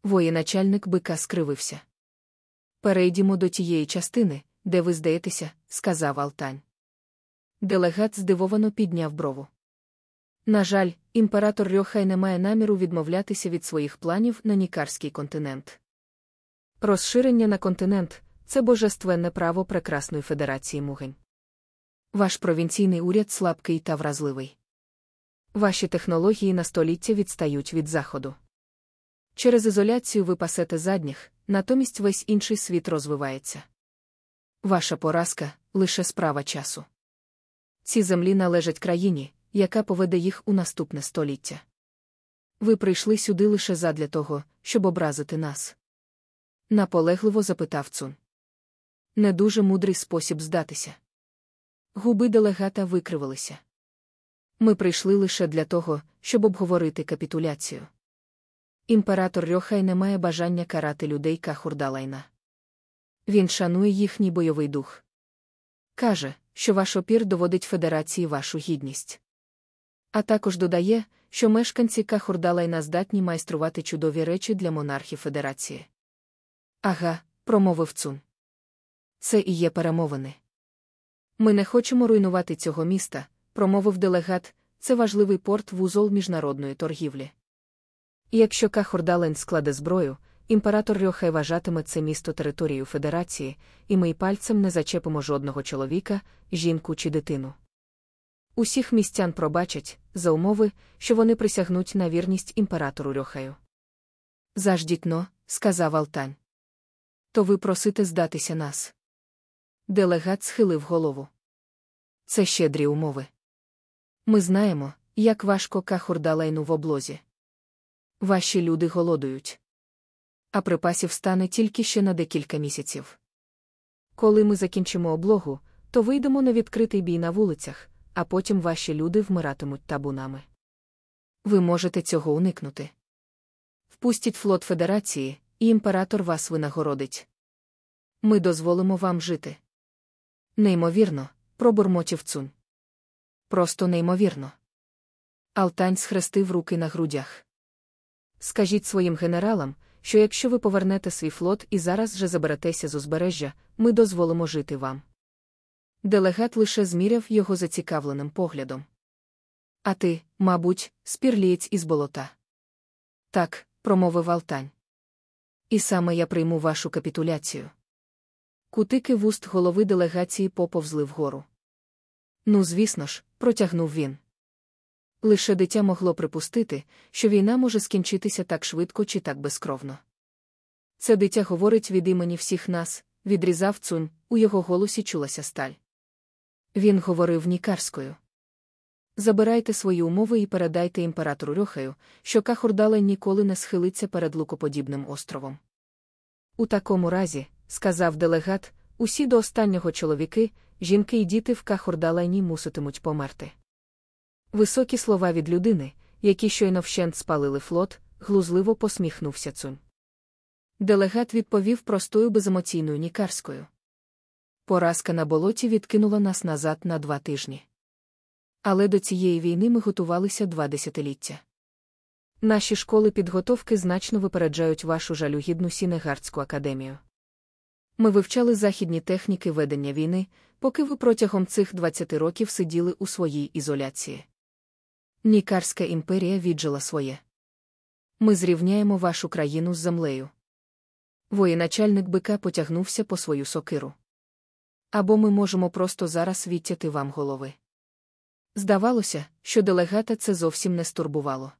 A: Воєначальник бика скривився. Перейдімо до тієї частини, де ви здаєтеся, сказав Алтань. Делегат здивовано підняв брову. На жаль, імператор Рьохай не має наміру відмовлятися від своїх планів на Нікарський континент. Розширення на континент це божественне право Прекрасної Федерації Мугень. Ваш провінційний уряд слабкий та вразливий. Ваші технології на століття відстають від заходу. Через ізоляцію ви пасете задніх, натомість весь інший світ розвивається. Ваша поразка лише справа часу. Ці землі належать країні, яка поведе їх у наступне століття. Ви прийшли сюди лише задля того, щоб образити нас. Наполегливо запитав Цун. Не дуже мудрий спосіб здатися. Губи делегата викривилися. Ми прийшли лише для того, щоб обговорити капітуляцію. Імператор Рьохай не має бажання карати людей Кахурдалайна. Він шанує їхній бойовий дух. Каже, що ваш опір доводить Федерації вашу гідність. А також додає, що мешканці Кахурдалайна здатні майструвати чудові речі для монархів Федерації. Ага, промовив Цун. Це і є перемовини. Ми не хочемо руйнувати цього міста, промовив делегат, це важливий порт вузол міжнародної торгівлі. І якщо Кахурдален складе зброю, імператор Рьохай вважатиме це місто територією Федерації, і ми й пальцем не зачепимо жодного чоловіка, жінку чи дитину. Усіх містян пробачать, за умови, що вони присягнуть на вірність імператору Рьохаю. Заждітно, сказав Алтань. То ви просите здатися нас. Делегат схилив голову. Це щедрі умови. Ми знаємо, як важко кахурдалайну в облозі. Ваші люди голодують. А припасів стане тільки ще на декілька місяців. Коли ми закінчимо облогу, то вийдемо на відкритий бій на вулицях, а потім ваші люди вмиратимуть табунами. Ви можете цього уникнути. Впустіть флот Федерації, і імператор вас винагородить. Ми дозволимо вам жити. Неймовірно, пробурмотів цун. Просто неймовірно. Алтань схрестив руки на грудях. Скажіть своїм генералам, що якщо ви повернете свій флот і зараз же заберетеся з узбережжя, ми дозволимо жити вам. Делегат лише зміряв його зацікавленим поглядом. А ти, мабуть, спірлієць із болота. Так, промовив Алтань. І саме я прийму вашу капітуляцію. Кутики вуст голови делегації поповзли вгору. Ну, звісно ж, протягнув він. Лише дитя могло припустити, що війна може скінчитися так швидко чи так безкровно. Це дитя говорить від імені всіх нас, відрізав цунь, у його голосі чулася сталь. Він говорив нікарською. Забирайте свої умови і передайте імператору Рьохаю, що Кахурдале ніколи не схилиться перед лукоподібним островом. У такому разі, сказав делегат, усі до останнього чоловіки, жінки і діти в Кахурдалайні муситимуть померти. Високі слова від людини, які щойно вщент спалили флот, глузливо посміхнувся цунь. Делегат відповів простою беземоційною нікарською. Поразка на болоті відкинула нас назад на два тижні. Але до цієї війни ми готувалися два десятиліття. Наші школи підготовки значно випереджають вашу жалюгідну Сінегардську академію. Ми вивчали західні техніки ведення війни, поки ви протягом цих 20 років сиділи у своїй ізоляції. Нікарська імперія віджила своє. Ми зрівняємо вашу країну з землею. Воєначальник бика потягнувся по свою сокиру. Або ми можемо просто зараз відтяти вам голови. Здавалося, що делегата це зовсім не стурбувало.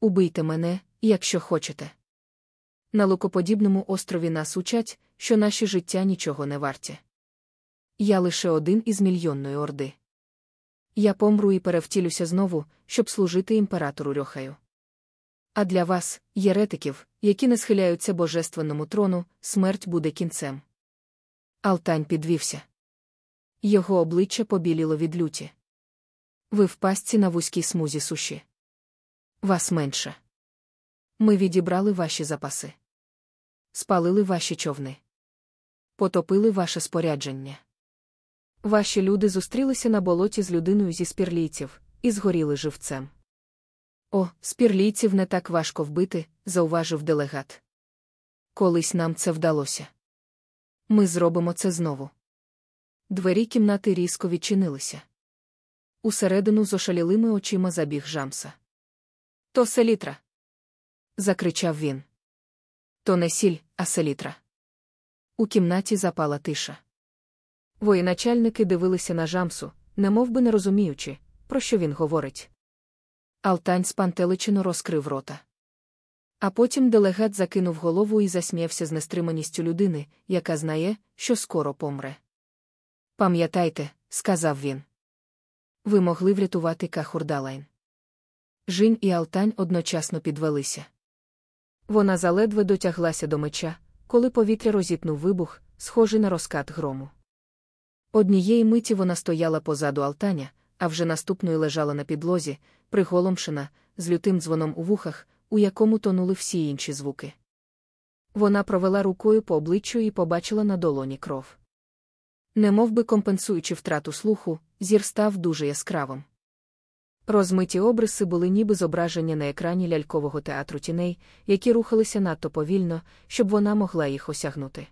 A: Убийте мене, якщо хочете. На лукоподібному острові нас учать, що наші життя нічого не варті. Я лише один із мільйонної орди. Я помру і перевтілюся знову, щоб служити імператору Рьохаю. А для вас, єретиків, які не схиляються божественному трону, смерть буде кінцем. Алтань підвівся. Його обличчя побіліло від люті. Ви в пастці на вузькій смузі суші. Вас менше. Ми відібрали ваші запаси. Спалили ваші човни. Потопили ваше спорядження. Ваші люди зустрілися на болоті з людиною зі спірлійців і згоріли живцем. О, спірлійців не так важко вбити, зауважив делегат. Колись нам це вдалося. Ми зробимо це знову. Двері кімнати різко відчинилися. Усередину з ошалілими очима забіг жамса. То селітра. закричав він. То не сіль, а селітра. У кімнаті запала тиша. Воєначальники дивилися на жамсу, немов би не розуміючи, про що він говорить. Алтань спантеличено розкрив рота. А потім делегат закинув голову і засміявся з нестриманістю людини, яка знає, що скоро помре. Пам'ятайте, сказав він. Ви могли врятувати Кахурдалайн. Жінь і Алтань одночасно підвелися. Вона заледве дотяглася до меча, коли повітря розітнув вибух, схожий на розкат грому. Однієї миті вона стояла позаду Алтаня, а вже наступної лежала на підлозі, приголомшена, з лютим дзвоном у вухах, у якому тонули всі інші звуки. Вона провела рукою по обличчю і побачила на долоні кров. Немов би компенсуючи втрату слуху, зір став дуже яскравим. Розмиті обриси були ніби зображення на екрані лялькового театру тіней, які рухалися надто повільно, щоб вона могла їх осягнути.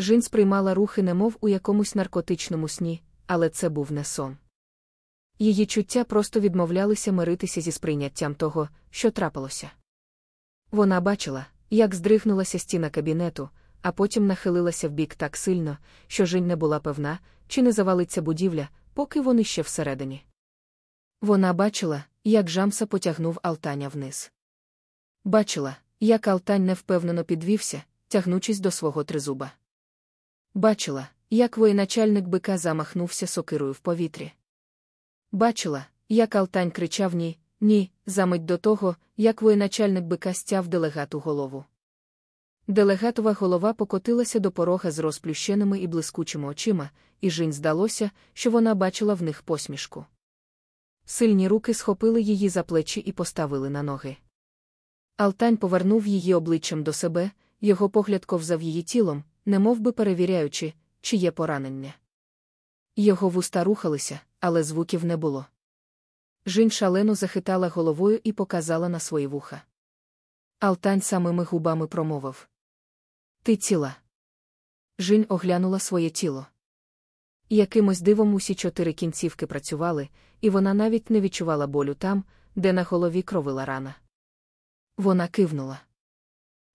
A: Жін сприймала рухи немов у якомусь наркотичному сні, але це був не сон. Її чуття просто відмовлялися миритися зі сприйняттям того, що трапилося. Вона бачила, як здригнулася стіна кабінету, а потім нахилилася вбік так сильно, що Жінь не була певна, чи не завалиться будівля, поки вони ще всередині. Вона бачила, як Жамса потягнув Алтаня вниз. Бачила, як Алтань невпевнено підвівся, тягнучись до свого тризуба. Бачила, як воєначальник бика замахнувся сокирою в повітрі. Бачила, як Алтань кричав ні, ні, замить до того, як воєначальник бика стяв делегату голову. Делегатова голова покотилася до порога з розплющеними і блискучими очима, і Жінь здалося, що вона бачила в них посмішку. Сильні руки схопили її за плечі і поставили на ноги. Алтань повернув її обличчям до себе, його погляд ковзав її тілом, немов би перевіряючи, чи є поранення. Його вуста рухалися, але звуків не було. Жінь шалено захитала головою і показала на свої вуха. Алтань самими губами промовив Ти ціла. Жінь оглянула своє тіло. Якимось дивом усі чотири кінцівки працювали, і вона навіть не відчувала болю там, де на голові кровила рана. Вона кивнула.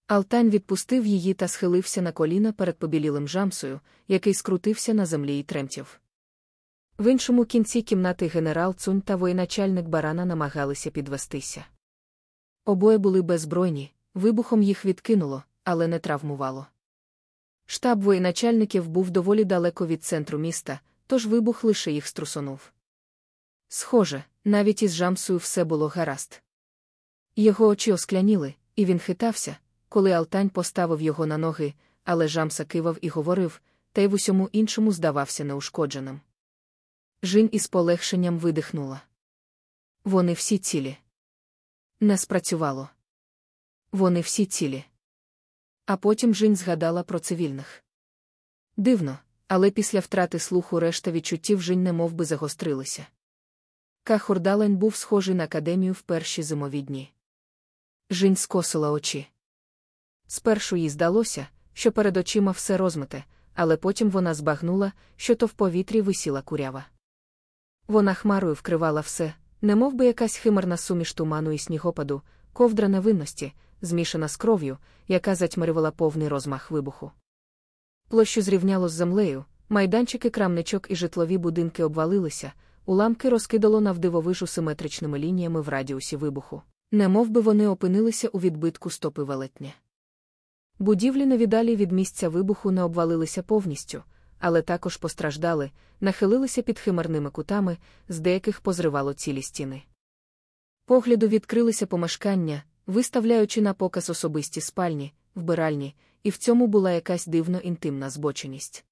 A: Алтань відпустив її та схилився на коліна перед побілілим жамсою, який скрутився на землі і тремтів. В іншому кінці кімнати генерал Цунь та воєначальник барана намагалися підвестися. Обоє були беззбройні, вибухом їх відкинуло, але не травмувало. Штаб воєначальників був доволі далеко від центру міста, тож вибух лише їх струсонув. Схоже, навіть із жамсою все було гаразд. Його очі оскляніли, і він хитався, коли Алтань поставив його на ноги, але жамса кивав і говорив, та й в усьому іншому здавався неушкодженим. Жінь із полегшенням видихнула. Вони всі цілі. Не спрацювало. Вони всі цілі. А потім Жінь згадала про цивільних. Дивно, але після втрати слуху решта відчуттів Жінь немов би загострилися. Кахурдалень був схожий на академію в перші зимові дні. Жінь скосила очі. Спершу їй здалося, що перед очима все розмите, але потім вона збагнула, що то в повітрі висіла курява. Вона хмарою вкривала все, немов би якась химерна суміш туману і снігопаду, ковдра невинності, змішана з кров'ю, яка затьмарювала повний розмах вибуху. Площу зрівняло з землею, майданчики крамничок і житлові будинки обвалилися, уламки розкидало навдивовижу симетричними лініями в радіусі вибуху, немов би вони опинилися у відбитку стопи велетня. Будівлі невідалі від місця вибуху не обвалилися повністю, але також постраждали, нахилилися під химерними кутами, з деяких позривало цілі стіни. Погляду відкрилися помешкання, виставляючи на показ особисті спальні, вбиральні, і в цьому була якась дивно інтимна збоченість.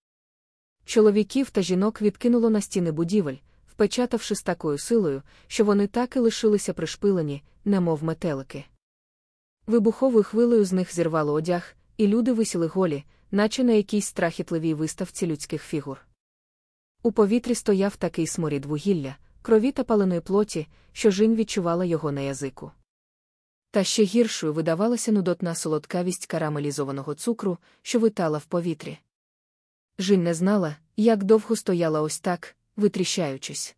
A: Чоловіків та жінок відкинуло на стіни будівель, впечатавши з такою силою, що вони так і лишилися пришпилені, немов метелики. Вибуховою хвилею з них зірвало одяг, і люди висіли голі, наче на якійсь страхітливій виставці людських фігур. У повітрі стояв такий сморід вугілля, крові та паленої плоті, що жінь відчувала його на язику. Та ще гіршою видавалася нудотна солодкавість карамелізованого цукру, що витала в повітрі. Жінь не знала, як довго стояла ось так, витріщаючись.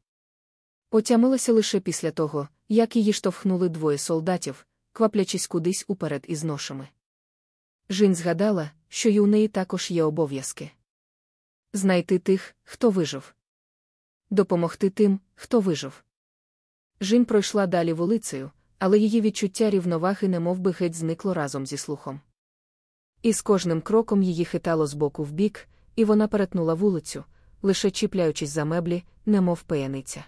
A: Отямилася лише після того, як її штовхнули двоє солдатів, кваплячись кудись уперед із ношами. Жінь згадала, що й у неї також є обов'язки знайти тих, хто вижив, допомогти тим, хто вижив. Жінь пройшла далі вулицею, але її відчуття рівноваги немов би геть зникло разом зі слухом. І з кожним кроком її хитало з боку в бік, і вона перетнула вулицю, лише чіпляючись за меблі, немов пияниця.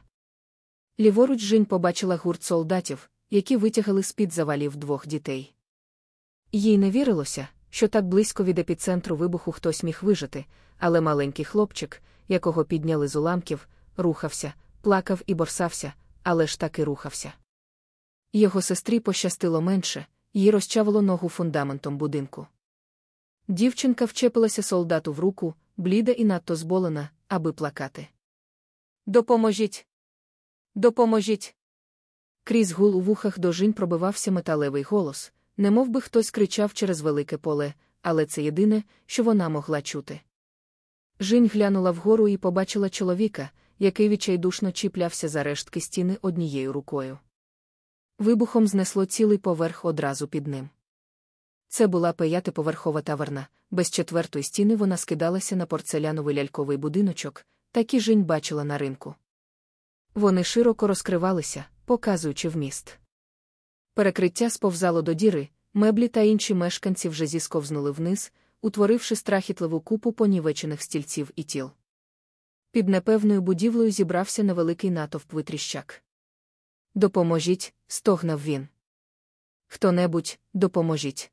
A: Ліворуч Жінь побачила гурт солдатів, які витягали з-під завалів двох дітей. Їй не вірилося, що так близько від епіцентру вибуху хтось міг вижити, але маленький хлопчик, якого підняли з уламків, рухався, плакав і борсався, але ж таки рухався. Його сестрі пощастило менше, їй розчавило ногу фундаментом будинку. Дівчинка вчепилася солдату в руку, бліда і надто зболена, аби плакати. Допоможіть! Допоможіть! Крізь гул у вухах до жінь пробивався металевий голос, немов би хтось кричав через велике поле, але це єдине, що вона могла чути. Жінь глянула вгору і побачила чоловіка, який відчайдушно чіплявся за рештки стіни однією рукою. Вибухом знесло цілий поверх одразу під ним. Це була п'ятиповерхова таверна, без четвертої стіни вона скидалася на порцеляновий ляльковий будиночок, такі жінь бачила на ринку. Вони широко розкривалися, показуючи вміст. Перекриття сповзало до діри, меблі та інші мешканці вже зісковзнули вниз, утворивши страхітливу купу понівечених стільців і тіл. Під непевною будівлею зібрався невеликий натовп витріщак. Допоможіть, стогнав він. Хто небудь, допоможіть.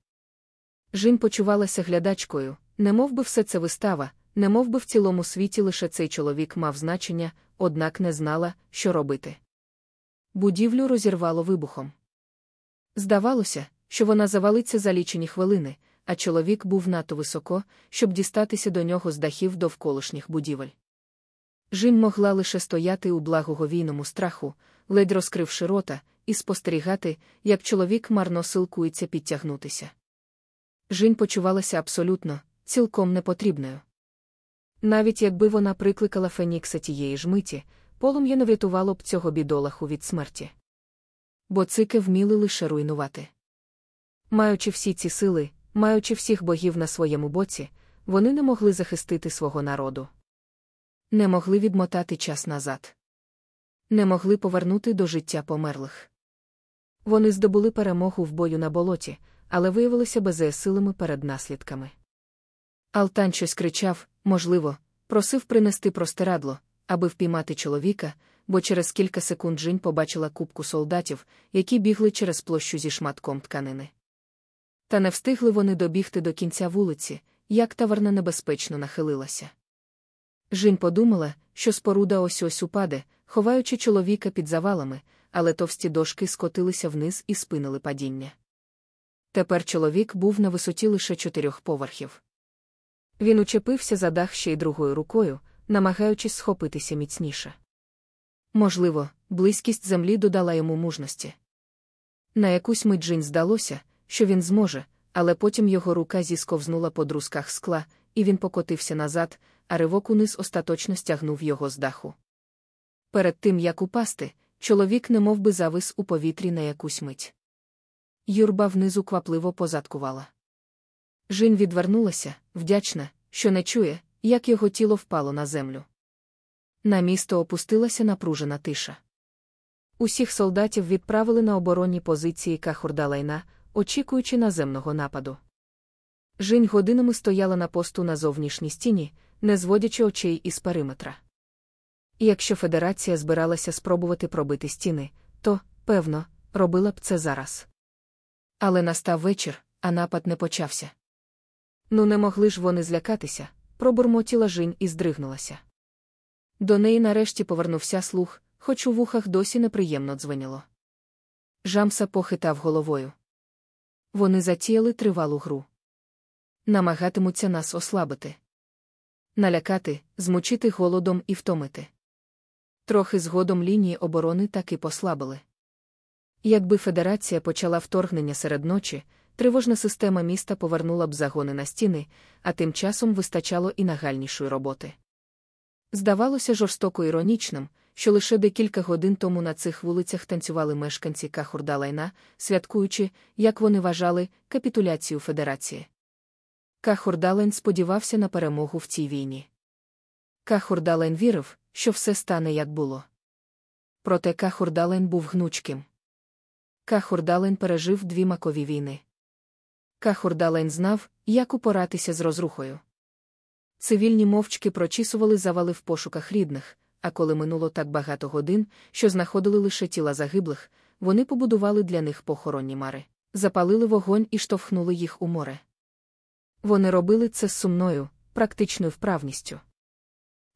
A: Жін почувалася глядачкою, немов би все це вистава, немов би в цілому світі лише цей чоловік мав значення, однак не знала, що робити. Будівлю розірвало вибухом. Здавалося, що вона завалиться за лічені хвилини, а чоловік був надто високо, щоб дістатися до нього з дахів довколишніх будівель. Жін могла лише стояти у благоговійному страху, ледь розкривши рота, і спостерігати, як чоловік марно силкується підтягнутися. Жінь почувалася абсолютно, цілком непотрібною. Навіть якби вона прикликала Фенікса тієї ж миті, полум'я не врятувало б цього бідолаху від смерті. Бо цики вміли лише руйнувати. Маючи всі ці сили, маючи всіх богів на своєму боці, вони не могли захистити свого народу. Не могли відмотати час назад. Не могли повернути до життя померлих. Вони здобули перемогу в бою на болоті, але виявилися безсилими перед наслідками. Алтан щось кричав, можливо, просив принести простирадло, аби впіймати чоловіка, бо через кілька секунд Жінь побачила купку солдатів, які бігли через площу зі шматком тканини. Та не встигли вони добігти до кінця вулиці, як таверна небезпечно нахилилася. Жінь подумала, що споруда ось ось упаде, ховаючи чоловіка під завалами, але товсті дошки скотилися вниз і спинили падіння. Тепер чоловік був на висоті лише чотирьох поверхів. Він учепився за дах ще й другою рукою, намагаючись схопитися міцніше. Можливо, близькість землі додала йому мужності. На якусь мить Жінь здалося, що він зможе, але потім його рука зісковзнула по друзках скла, і він покотився назад, а ривок униз остаточно стягнув його з даху. Перед тим як упасти, чоловік немов би завис у повітрі на якусь мить. Юрба внизу квапливо позадкувала. Жін відвернулася, вдячна, що не чує, як його тіло впало на землю. На місто опустилася напружена тиша. Усіх солдатів відправили на оборонні позиції Кахурдалайна, очікуючи наземного нападу. Жінь годинами стояла на посту на зовнішній стіні, не зводячи очей із периметра. Якщо федерація збиралася спробувати пробити стіни, то, певно, робила б це зараз. Але настав вечір, а напад не почався. Ну, не могли ж вони злякатися, пробурмотіла Жінь і здригнулася. До неї нарешті повернувся слух, хоч у вухах досі неприємно дзвеніло. Жамса похитав головою. Вони затіяли тривалу гру. Намагатимуться нас ослабити, налякати, змучити голодом і втомити. Трохи згодом лінії оборони таки послабили. Якби федерація почала вторгнення серед ночі, тривожна система міста повернула б загони на стіни, а тим часом вистачало і нагальнішої роботи. Здавалося жорстоко іронічним, що лише декілька годин тому на цих вулицях танцювали мешканці Кахурдалайна, святкуючи, як вони вважали, капітуляцію Федерації. Кахурдалайн сподівався на перемогу в цій війні. Кахурдалайн вірив, що все стане як було. Проте Кахурдалайн був гнучким. Кахурдалайн пережив дві макові війни. Кахурдалайн знав, як упоратися з розрухою. Цивільні мовчки прочісували завали в пошуках рідних, а коли минуло так багато годин, що знаходили лише тіла загиблих, вони побудували для них похоронні мари, запалили вогонь і штовхнули їх у море. Вони робили це з сумною, практичною вправністю.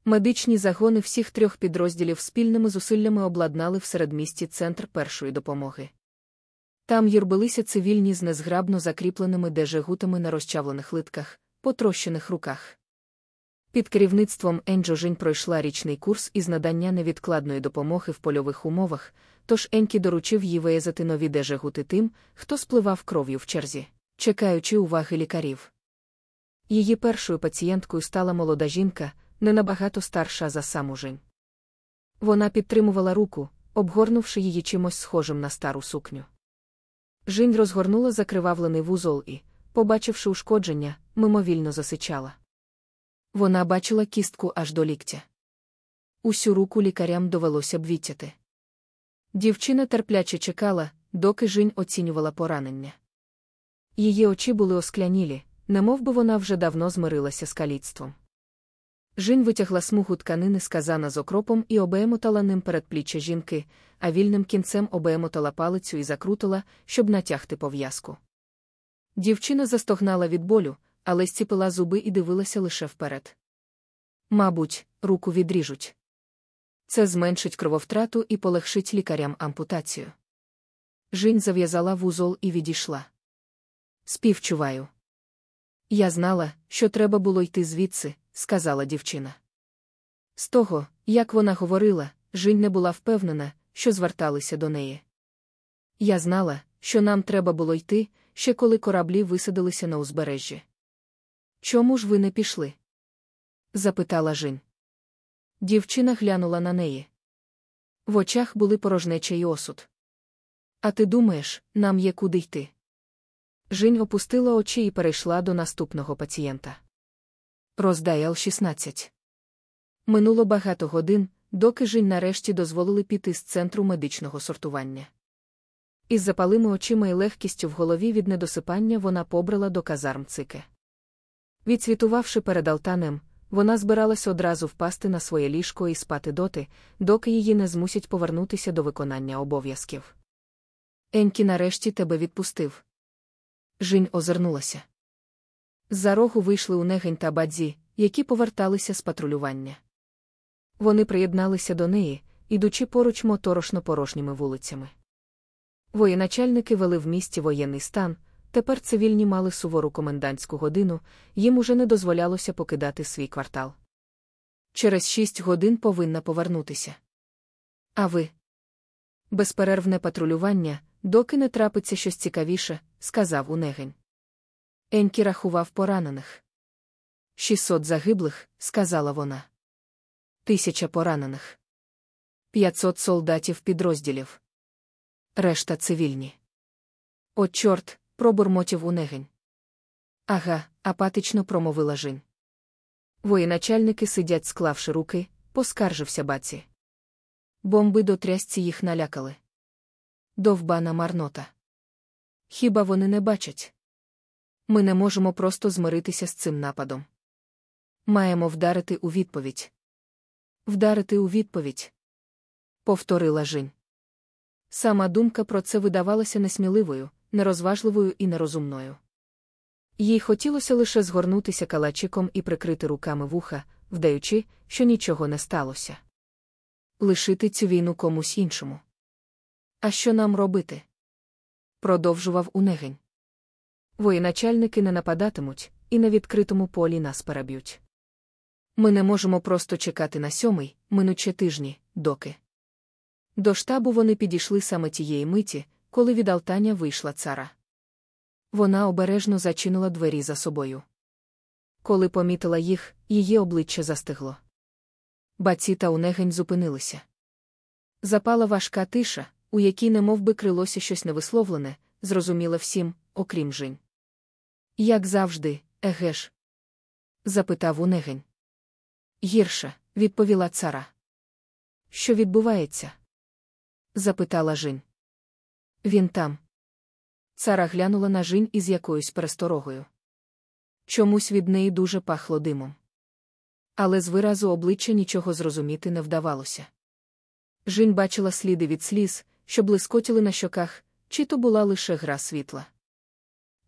A: Медичні загони всіх трьох підрозділів спільними зусиллями обладнали в середмісті центр першої допомоги. Там юрбилися цивільні з незграбно закріпленими дежегутами на розчавлених литках, потрощених руках. Під керівництвом Енджо Жінь пройшла річний курс із надання невідкладної допомоги в польових умовах, тож Енкі доручив їй виязати нові дежегути тим, хто спливав кров'ю в черзі, чекаючи уваги лікарів. Її першою пацієнткою стала молода жінка, не набагато старша за саму Жінь. Вона підтримувала руку, обгорнувши її чимось схожим на стару сукню. Жінь розгорнула закривавлений вузол і, побачивши ушкодження, мимовільно засичала. Вона бачила кістку аж до ліктя. Усю руку лікарям довелося б відтяти. Дівчина терпляче чекала, доки Жінь оцінювала поранення. Її очі були осклянілі, немов би вона вже давно змирилася з каліцтвом. Жінь витягла смугу тканини з казана з окропом і обемотала ним передпліччя жінки, а вільним кінцем обемотала палицю і закрутила, щоб натягти пов'язку. Дівчина застогнала від болю, але зціпила зуби і дивилася лише вперед. Мабуть, руку відріжуть. Це зменшить крововтрату і полегшить лікарям ампутацію. Жінь зав'язала вузол і відійшла. Співчуваю. Я знала, що треба було йти звідси, сказала дівчина. З того, як вона говорила, Жінь не була впевнена, що зверталися до неї. Я знала, що нам треба було йти, ще коли кораблі висадилися на узбережжі. Чому ж ви не пішли? запитала Жін. Дівчина глянула на неї. В очах були порожнеча й осуд. А ти думаєш, нам є куди йти? Жінь опустила очі і перейшла до наступного пацієнта. Роздаял 16. Минуло багато годин, доки Жінь нарешті дозволили піти з центру медичного сортування. Із запалими очима і легкістю в голові від недосипання вона побрала до казарм цике. Відсвітувавши перед алтанем, вона збиралась одразу впасти на своє ліжко і спати доти, доки її не змусять повернутися до виконання обов'язків. Енкі нарешті тебе відпустив. Жінь озирнулася. З-за рогу вийшли унегень та бадзі, які поверталися з патрулювання. Вони приєдналися до неї, ідучи поруч моторошно порожніми вулицями. Воєначальники вели в місті воєнний стан, тепер цивільні мали сувору комендантську годину, їм уже не дозволялося покидати свій квартал. Через шість годин повинна повернутися. А ви? Безперервне патрулювання, доки не трапиться щось цікавіше, сказав унегень. Енкі рахував поранених. Шістсот загиблих, сказала вона. Тисяча поранених. П'ятсот солдатів підрозділів. Решта цивільні. О, чорт, пробурмотів унегень. Ага, апатично промовила Жінь. Воєначальники сидять, склавши руки, поскаржився баці. Бомби до трясці їх налякали. Довбана марнота. Хіба вони не бачать? Ми не можемо просто змиритися з цим нападом. Маємо вдарити у відповідь. Вдарити у відповідь. Повторила Жінь. Сама думка про це видавалася несміливою, нерозважливою і нерозумною. Їй хотілося лише згорнутися калачиком і прикрити руками вуха, вдаючи, що нічого не сталося. Лишити цю війну комусь іншому. А що нам робити? Продовжував унегень. Воєначальники не нападатимуть, і на відкритому полі нас переб'ють. Ми не можемо просто чекати на сьомий, минуче тижні, доки. До штабу вони підійшли саме тієї миті, коли від Алтаня вийшла цара. Вона обережно зачинила двері за собою. Коли помітила їх, її обличчя застигло. Баці та унегень зупинилися. Запала важка тиша, у якій немов би крилося щось невисловлене, зрозуміле всім, окрім жінь. Як завжди, еге ж? запитав унегень. Гірше, відповіла цара. Що відбувається? запитала Жінь. Він там. Цара глянула на Жінь із якоюсь пересторогою. Чомусь від неї дуже пахло димом. Але з виразу обличчя нічого зрозуміти не вдавалося. Жінь бачила сліди від сліз, що блискотіли на щоках, чи то була лише гра світла.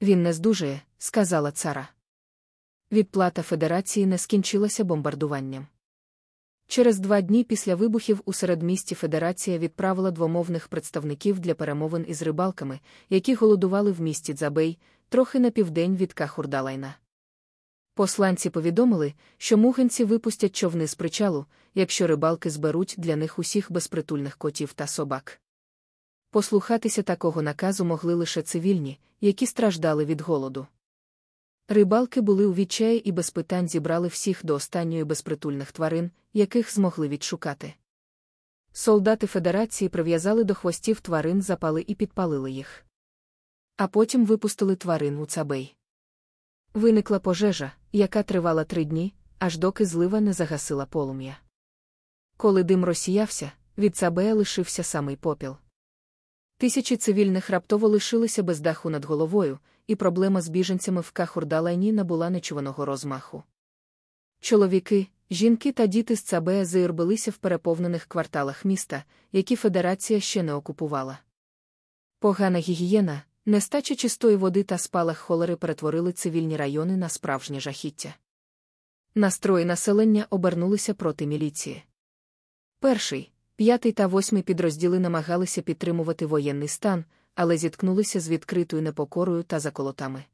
A: Він не здужує, сказала цара. Відплата Федерації не скінчилася бомбардуванням. Через два дні після вибухів у середмісті Федерація відправила двомовних представників для перемовин із рибалками, які голодували в місті Дзабей, трохи на південь від Кахурдалайна. Посланці повідомили, що мугенці випустять човни з причалу, якщо рибалки зберуть для них усіх безпритульних котів та собак. Послухатися такого наказу могли лише цивільні, які страждали від голоду. Рибалки були у відчаї і без питань зібрали всіх до останньої безпритульних тварин, яких змогли відшукати. Солдати Федерації прив'язали до хвостів тварин, запали і підпалили їх. А потім випустили тварин у цабей. Виникла пожежа, яка тривала три дні, аж доки злива не загасила полум'я. Коли дим розсіявся, від цабея лишився самий попіл. Тисячі цивільних раптово лишилися без даху над головою, і проблема з біженцями в Кахурдалайні набула нечуваного розмаху. Чоловіки, жінки та діти з Цабея заірбилися в переповнених кварталах міста, які федерація ще не окупувала. Погана гігієна, нестача чистої води та спалах холери перетворили цивільні райони на справжнє жахіття. Настрої населення обернулися проти міліції. Перший, п'ятий та восьмий підрозділи намагалися підтримувати воєнний стан, але зіткнулися з відкритою непокорою та заколотами.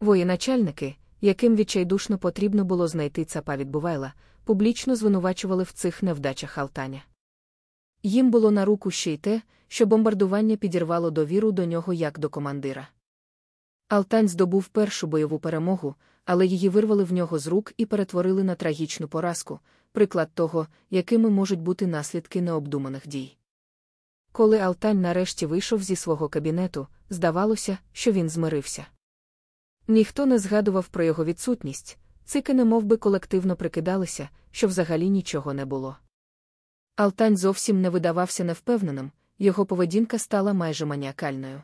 A: Воєначальники, яким відчайдушно потрібно було знайти цапа відбувайла, публічно звинувачували в цих невдачах Алтаня. Їм було на руку ще й те, що бомбардування підірвало довіру до нього як до командира. Алтань здобув першу бойову перемогу, але її вирвали в нього з рук і перетворили на трагічну поразку, приклад того, якими можуть бути наслідки необдуманих дій. Коли Алтань нарешті вийшов зі свого кабінету, здавалося, що він змирився. Ніхто не згадував про його відсутність, цики немов би колективно прикидалися, що взагалі нічого не було. Алтань зовсім не видавався невпевненим, його поведінка стала майже маніакальною.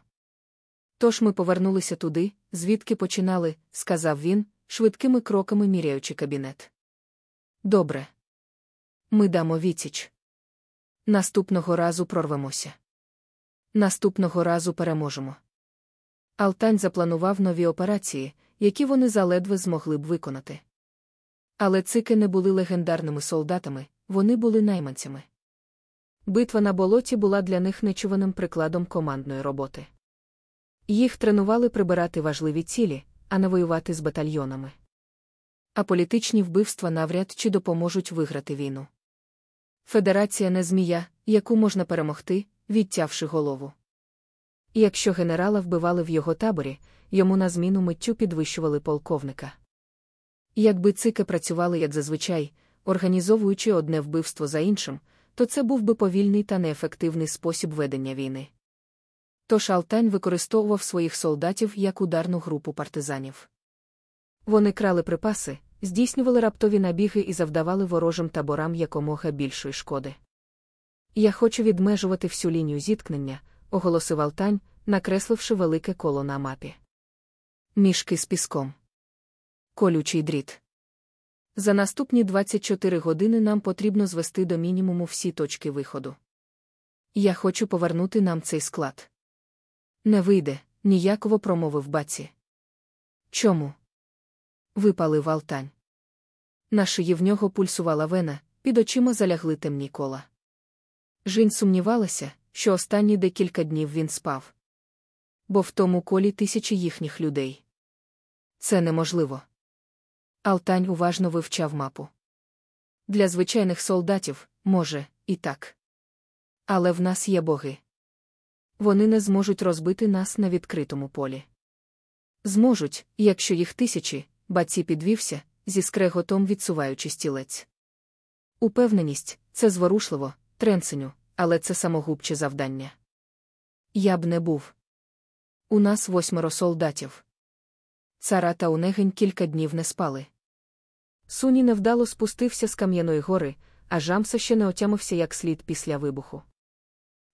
A: Тож ми повернулися туди, звідки починали, сказав він, швидкими кроками міряючи кабінет. Добре. Ми дамо відсіч. Наступного разу прорвемося. Наступного разу переможемо. Алтань запланував нові операції, які вони заледве змогли б виконати. Але цики не були легендарними солдатами, вони були найманцями. Битва на болоті була для них нечуваним прикладом командної роботи. Їх тренували прибирати важливі цілі, а не воювати з батальйонами. А політичні вбивства навряд чи допоможуть виграти війну. Федерація не змія, яку можна перемогти, відтявши голову. Якщо генерала вбивали в його таборі, йому на зміну миттю підвищували полковника. Якби цики працювали як зазвичай, організовуючи одне вбивство за іншим, то це був би повільний та неефективний спосіб ведення війни. Тож Алтань використовував своїх солдатів як ударну групу партизанів. Вони крали припаси, здійснювали раптові набіги і завдавали ворожим таборам якомога більшої шкоди. Я хочу відмежувати всю лінію зіткнення, оголосив Алтань, накресливши велике коло на мапі. Мішки з піском. Колючий дріт. За наступні 24 години нам потрібно звести до мінімуму всі точки виходу. Я хочу повернути нам цей склад. Не вийде, ніяково промовив баці. Чому? Випалив Алтань. На шиї в нього пульсувала вена, під очима залягли темні кола. Жінь сумнівалася, що останні декілька днів він спав. Бо в тому колі тисячі їхніх людей. Це неможливо. Алтань уважно вивчав мапу. Для звичайних солдатів, може, і так. Але в нас є боги. Вони не зможуть розбити нас на відкритому полі. Зможуть, якщо їх тисячі, баці підвівся, зі скреготом відсуваючи стілець. Упевненість це зворушливо, тренсеню, але це самогубче завдання. Я б не був. У нас восьмеро солдатів. Цара та Унегень кілька днів не спали. Суні невдало спустився з Кам'яної гори, а Жамса ще не отямився як слід після вибуху.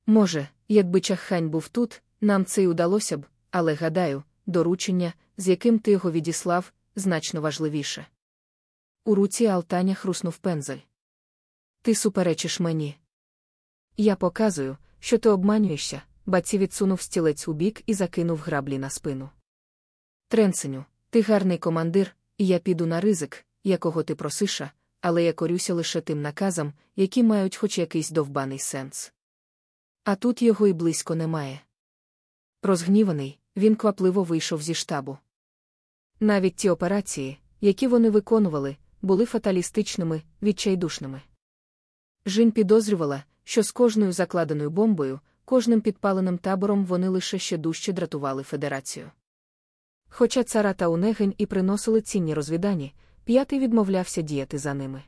A: Може, якби чаххань був тут, нам це й удалося б, але гадаю, доручення, з яким ти його відіслав, значно важливіше. У руці Алтаня хруснув пензель. Ти суперечиш мені. Я показую, що ти обманюєшся, баці відсунув стілець у бік і закинув граблі на спину. Тренсеню, ти гарний командир, і я піду на ризик, якого ти просиша, але я корюся лише тим наказам, які мають хоч якийсь довбаний сенс. А тут його й близько немає. Розгніваний, він квапливо вийшов зі штабу. Навіть ті операції, які вони виконували, були фаталістичними, відчайдушними. Жінь підозрювала, що з кожною закладеною бомбою, кожним підпаленим табором вони лише ще дужче дратували федерацію. Хоча цара та унегень і приносили цінні розвідані, п'ятий відмовлявся діяти за ними.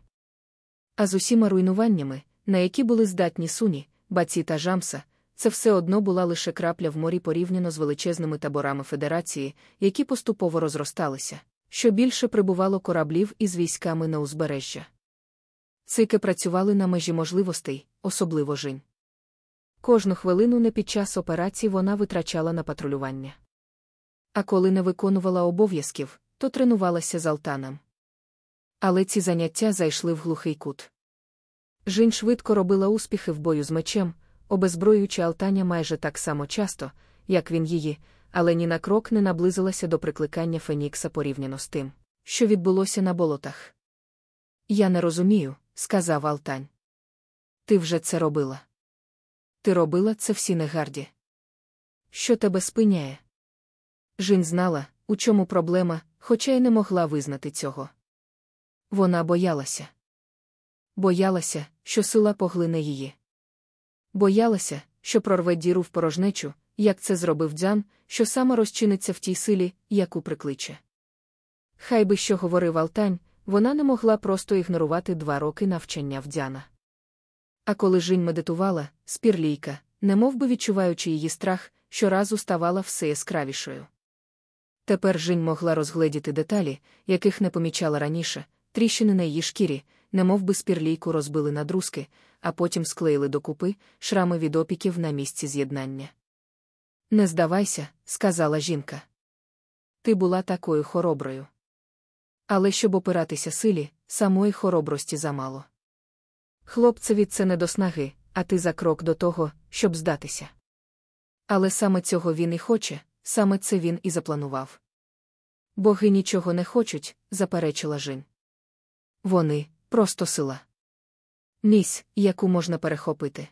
A: А з усіма руйнуваннями, на які були здатні суні, баці та жамса, це все одно була лише крапля в морі порівняно з величезними таборами Федерації, які поступово розросталися, що більше прибувало кораблів із військами на узбережжя. Цики працювали на межі можливостей, особливо жінь. Кожну хвилину не під час операції вона витрачала на патрулювання. А коли не виконувала обов'язків, то тренувалася з Алтаном. Але ці заняття зайшли в глухий кут. Жінь швидко робила успіхи в бою з мечем, обезброюючи Алтаня майже так само часто, як він її, але ні на крок не наблизилася до прикликання Фенікса порівняно з тим, що відбулося на болотах. Я не розумію, сказав Алтань. Ти вже це робила. Ти робила це всі негарді. Що тебе спиняє? Жін знала, у чому проблема, хоча й не могла визнати цього. Вона боялася. Боялася, що сила поглине її. Боялася, що прорве діру в порожнечу, як це зробив дзян, що саме розчиниться в тій силі, яку прикличе. Хай би що говорив Алтань, вона не могла просто ігнорувати два роки навчання в дзяна. А коли Жінь медитувала, спірлійка, немов би відчуваючи її страх, щоразу ставала все яскравішою. Тепер Жінь могла розгледіти деталі, яких не помічала раніше, тріщини на її шкірі, немов би спірлійку розбили на друзки, а потім склеїли докупи шрами від опіків на місці з'єднання. Не здавайся, сказала жінка. Ти була такою хороброю. Але щоб опиратися силі, самої хоробрості замало. Хлопцеві це не до снаги, а ти за крок до того, щоб здатися. Але саме цього він і хоче, саме це він і запланував. Боги нічого не хочуть, заперечила Жін. Вони просто сила. Місь, яку можна перехопити.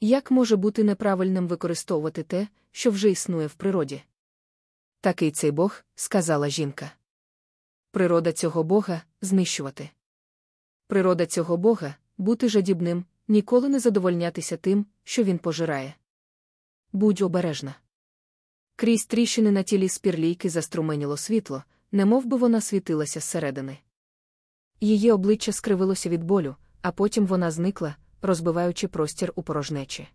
A: Як може бути неправильним використовувати те, що вже існує в природі? Такий цей Бог, сказала жінка. Природа цього Бога знищувати. Природа цього Бога бути жадібним, ніколи не задовольнятися тим, що він пожирає. Будь обережна. Крізь тріщини на тілі спірлійки заструменіло світло, немов би вона світилася зсередини. Її обличчя скривилося від болю, а потім вона зникла, розбиваючи простір у порожнечі.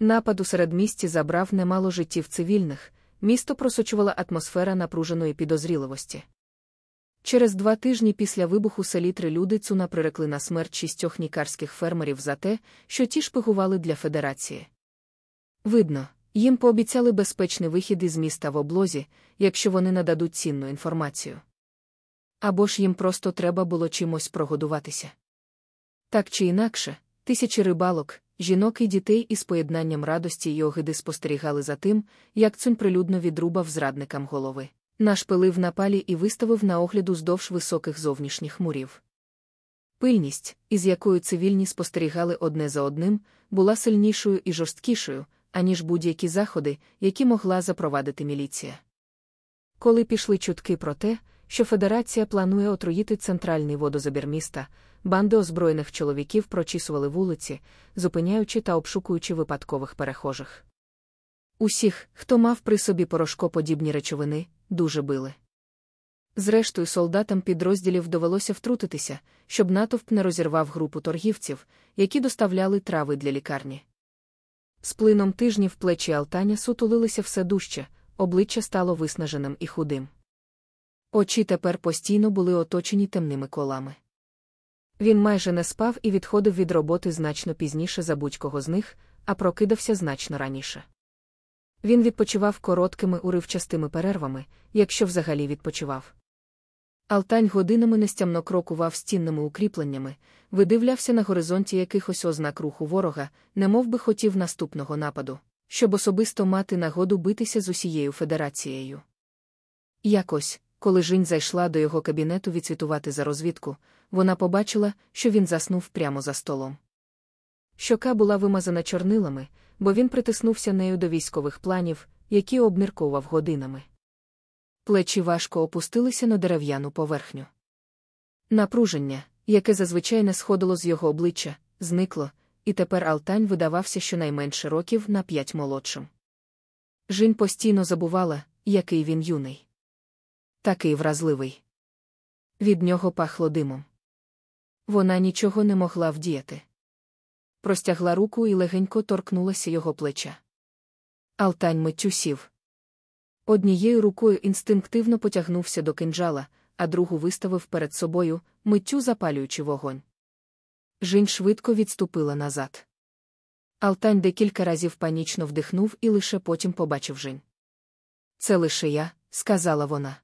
A: Напад у середмісті забрав немало життів цивільних, місто просочувала атмосфера напруженої підозріливості. Через два тижні після вибуху селітри люди Цуна прирекли на смерть шістьох нікарських фермерів за те, що ті шпигували для федерації. Видно, їм пообіцяли безпечний вихід із міста в облозі, якщо вони нададуть цінну інформацію. Або ж їм просто треба було чимось прогодуватися. Так чи інакше, тисячі рибалок, жінок і дітей із поєднанням радості й огиди спостерігали за тим, як цунь прилюдно відрубав зрадникам голови, нашпилив на палі і виставив на огляд уздовж високих зовнішніх мурів. Пильність, із якою цивільні спостерігали одне за одним, була сильнішою і жорсткішою, аніж будь-які заходи, які могла запровадити міліція. Коли пішли чутки про те, що Федерація планує отруїти центральний водозабір міста, банди озброєних чоловіків прочісували вулиці, зупиняючи та обшукуючи випадкових перехожих. Усіх, хто мав при собі порошкоподібні речовини, дуже били. Зрештою, солдатам підрозділів довелося втрутитися, щоб натовп не розірвав групу торгівців, які доставляли трави для лікарні. З плином тижнів плечі Алтаня сутулилися все дужче, обличчя стало виснаженим і худим. Очі тепер постійно були оточені темними колами. Він майже не спав і відходив від роботи значно пізніше за будь-кого з них, а прокидався значно раніше. Він відпочивав короткими уривчастими перервами, якщо взагалі відпочивав. Алтань годинами нестямно крокував стінними укріпленнями, видивлявся на горизонті якихось ознак руху ворога, немов би хотів наступного нападу, щоб особисто мати нагоду битися з усією федерацією. Якось, коли Жінь зайшла до його кабінету відсвітувати за розвідку, вона побачила, що він заснув прямо за столом. Щока була вимазана чорнилами, бо він притиснувся нею до військових планів, які обмірковував годинами. Плечі важко опустилися на дерев'яну поверхню. Напруження, яке зазвичай не сходило з його обличчя, зникло, і тепер Алтань видавався щонайменше років на п'ять молодшим. Жінь постійно забувала, який він юний. Такий вразливий. Від нього пахло димом. Вона нічого не могла вдіяти. Простягла руку і легенько торкнулася його плеча. Алтань миттю сів. Однією рукою інстинктивно потягнувся до кинджала, а другу виставив перед собою, миттю запалюючи вогонь. Жінь швидко відступила назад. Алтань декілька разів панічно вдихнув і лише потім побачив Жінь. Це лише я, сказала вона.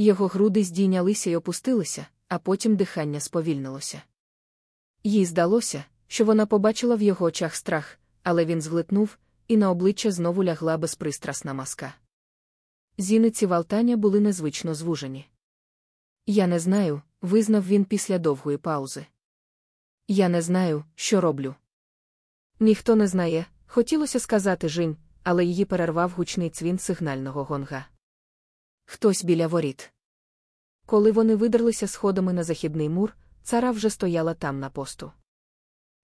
A: Його груди здійнялися й опустилися, а потім дихання сповільнилося. Їй здалося, що вона побачила в його очах страх, але він зглитнув, і на обличчя знову лягла безпристрасна маска. Зіниці валтання були незвично звужені. Я не знаю, визнав він після довгої паузи. Я не знаю, що роблю. Ніхто не знає, хотілося сказати Жінь, але її перервав гучний цвін сигнального гонга. Хтось біля воріт. Коли вони видерлися сходами на західний мур, цара вже стояла там на посту.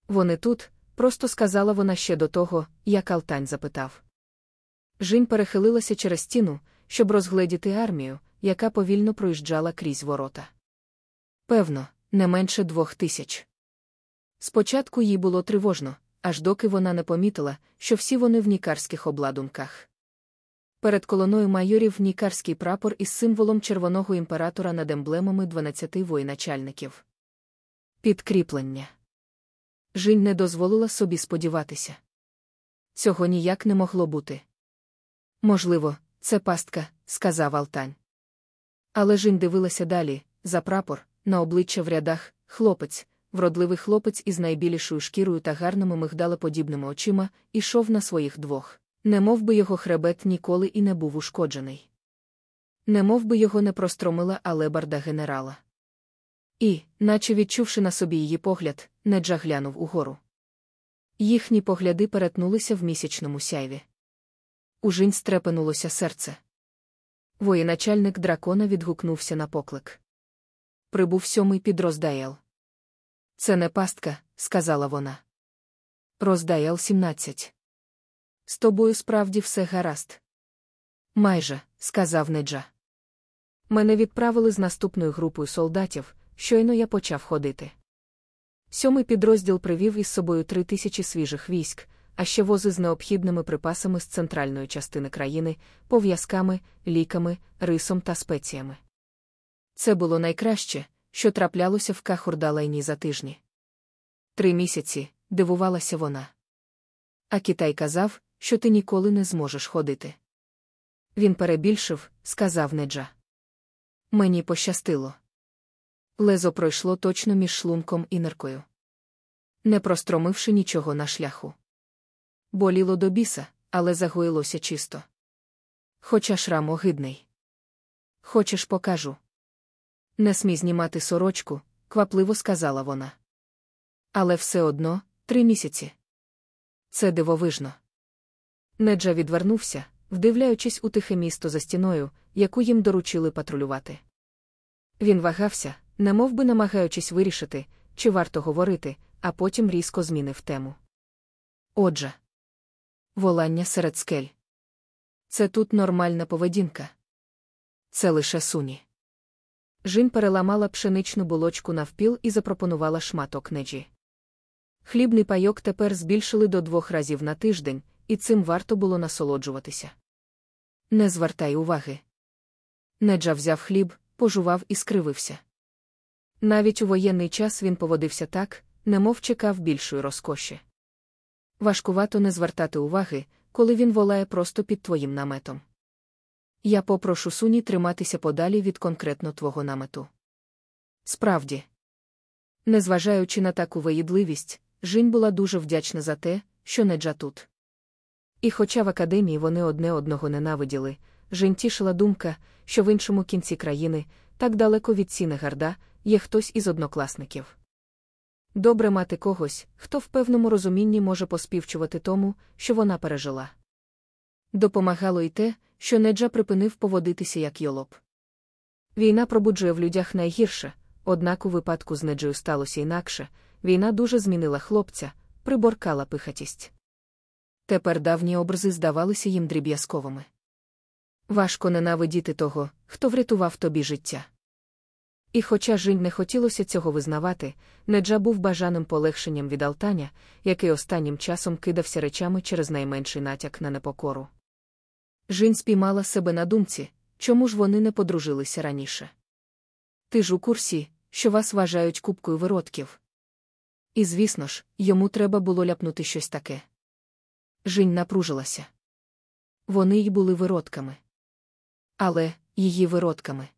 A: Вони тут, просто сказала вона ще до того, як Алтань запитав. Жінь перехилилася через стіну, щоб розгледіти армію, яка повільно проїжджала крізь ворота. Певно, не менше двох тисяч. Спочатку їй було тривожно, аж доки вона не помітила, що всі вони в нікарських обладунках. Перед колоною майорів нікарський прапор із символом червоного імператора над емблемами 12 воєначальників. Підкріплення. Жінь не дозволила собі сподіватися. Цього ніяк не могло бути. Можливо, це пастка, сказав Алтань. Але Жінь дивилася далі, за прапор, на обличчя в рядах, хлопець, вродливий хлопець із найбілішою шкірою та гарними мигдалеподібними очима, ішов на своїх двох, Не би його хребет ніколи і не був ушкоджений. Не би його не простромила алебарда генерала. І, наче відчувши на собі її погляд, Неджа глянув угору. Їхні погляди перетнулися в місячному сяйві. У Жінь стрепенулося серце. Воєначальник дракона відгукнувся на поклик. Прибув сьомий під Роздаєл. Це не пастка, сказала вона. Роздаєл 17. З тобою справді все гаразд. Майже, сказав Неджа. Мене відправили з наступною групою солдатів, щойно я почав ходити. Сьомий підрозділ привів із собою три тисячі свіжих військ, а ще вози з необхідними припасами з центральної частини країни, пов'язками, ліками, рисом та спеціями. Це було найкраще, що траплялося в Кахурдалайні за тижні. Три місяці, дивувалася вона. А Китай казав, що ти ніколи не зможеш ходити. Він перебільшив, сказав Неджа. Мені пощастило. Лезо пройшло точно між шлунком і ниркою. Не простромивши нічого на шляху. Боліло до біса, але загоїлося чисто. Хоча шрам огидний. Хочеш, покажу. Не смій знімати сорочку, квапливо сказала вона. Але все одно три місяці. Це дивовижно. Неджа відвернувся, вдивляючись у тихе місто за стіною, яку їм доручили патрулювати. Він вагався, немов би намагаючись вирішити, чи варто говорити, а потім різко змінив тему. Отже, волання серед скель. Це тут нормальна поведінка. Це лише суні. Жінь переламала пшеничну булочку навпіл і запропонувала шматок неджі. Хлібний пайок тепер збільшили до двох разів на тиждень, і цим варто було насолоджуватися. Не звертай уваги. Неджа взяв хліб, пожував і скривився. Навіть у воєнний час він поводився так, немов чекав більшої розкоші. Важкувато не звертати уваги, коли він волає просто під твоїм наметом. Я попрошу суні триматися подалі від конкретно твого намету. Справді, незважаючи на таку виїдливість, Жінь була дуже вдячна за те, що Неджа тут. І хоча в академії вони одне одного ненавиділи, Жінь тішила думка, що в іншому кінці країни, так далеко від Сіни Гарда, є хтось із однокласників. Добре мати когось, хто в певному розумінні може поспівчувати тому, що вона пережила. Допомагало й те, що Неджа припинив поводитися як йолоп. Війна пробуджує в людях найгірше, однак у випадку з Неджею сталося інакше війна дуже змінила хлопця, приборкала пихатість. Тепер давні образи здавалися їм дріб'язковими. Важко ненавидіти того, хто врятував тобі життя. І хоча Жінь не хотілося цього визнавати, Неджа був бажаним полегшенням від Алтаня, який останнім часом кидався речами через найменший натяк на непокору. Жінь спіймала себе на думці, чому ж вони не подружилися раніше. Ти ж у курсі, що вас вважають купкою виродків. І, звісно ж, йому треба було ляпнути щось таке. Жінь напружилася. Вони й були виродками. Але її виродками.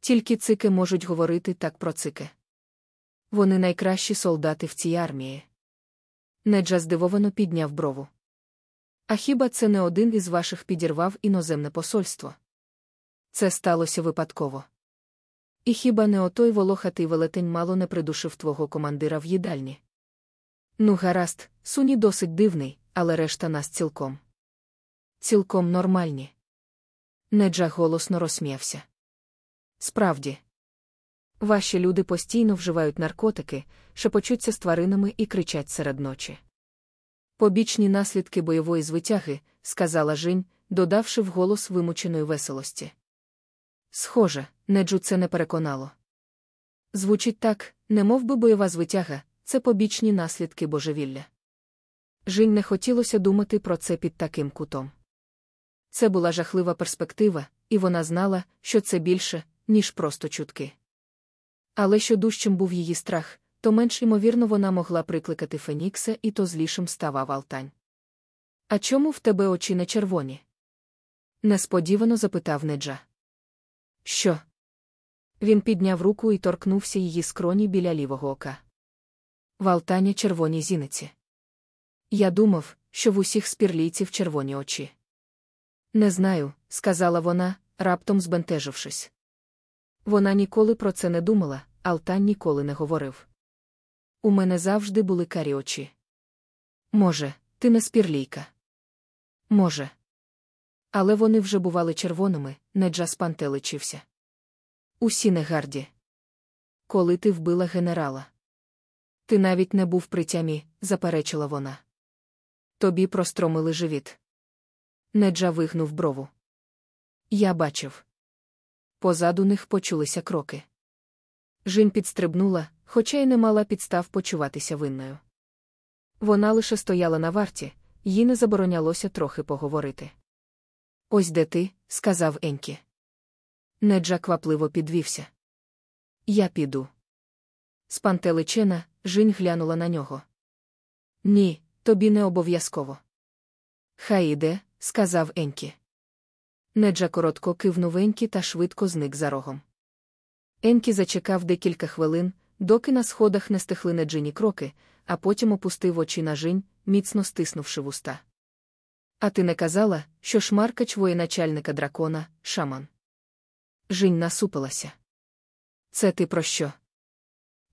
A: Тільки цики можуть говорити так про цики. Вони найкращі солдати в цій армії. Неджа здивовано підняв брову. А хіба це не один із ваших підірвав іноземне посольство? Це сталося випадково. І хіба не отой волохатий велетень мало не придушив твого командира в їдальні? Ну, гаразд, суні досить дивний, але решта нас цілком. Цілком нормальні. Неджа голосно розсміявся. Справді, ваші люди постійно вживають наркотики, шепочуться з тваринами і кричать серед ночі. Побічні наслідки бойової звитяги, сказала Жінь, додавши вголос вимученої веселості. Схоже, Неджу це не переконало. Звучить так, не би бойова звитяга, це побічні наслідки божевілля. Жінь не хотілося думати про це під таким кутом. Це була жахлива перспектива, і вона знала, що це більше, ніж просто чутки. Але що дужчим був її страх, то менш ймовірно вона могла прикликати Фенікса, і то злішим ставав Алтань. А чому в тебе очі не червоні? несподівано запитав Неджа. Що? Він підняв руку і торкнувся її скроні біля лівого ока. В Алтані червоні зіниці. Я думав, що в усіх спірлійців червоні очі. Не знаю, сказала вона, раптом збентежившись. Вона ніколи про це не думала, Алтан ніколи не говорив. У мене завжди були карі очі. Може, ти не спірлійка? Може. Але вони вже бували червоними, Неджа спантеличився. Усі негарді. Коли ти вбила генерала. Ти навіть не був при тямі, заперечила вона. Тобі простромили живіт. Неджа вигнув брову. Я бачив. Позаду них почулися кроки. Жінь підстрибнула, хоча й не мала підстав почуватися винною. Вона лише стояла на варті, їй не заборонялося трохи поговорити. Ось де ти, сказав Енкі. Неджа квапливо підвівся. Я піду. Спантеличена, Жінь глянула на нього. Ні, тобі не обов'язково. Хай іде, сказав Енкі. Неджа коротко кивнув Енкі та швидко зник за рогом. Енкі зачекав декілька хвилин, доки на сходах не стихли Неджині кроки, а потім опустив очі на жінь, міцно стиснувши вуста. А ти не казала, що шмаркач воєначальника дракона шаман. Жінь насупилася. Це ти про що?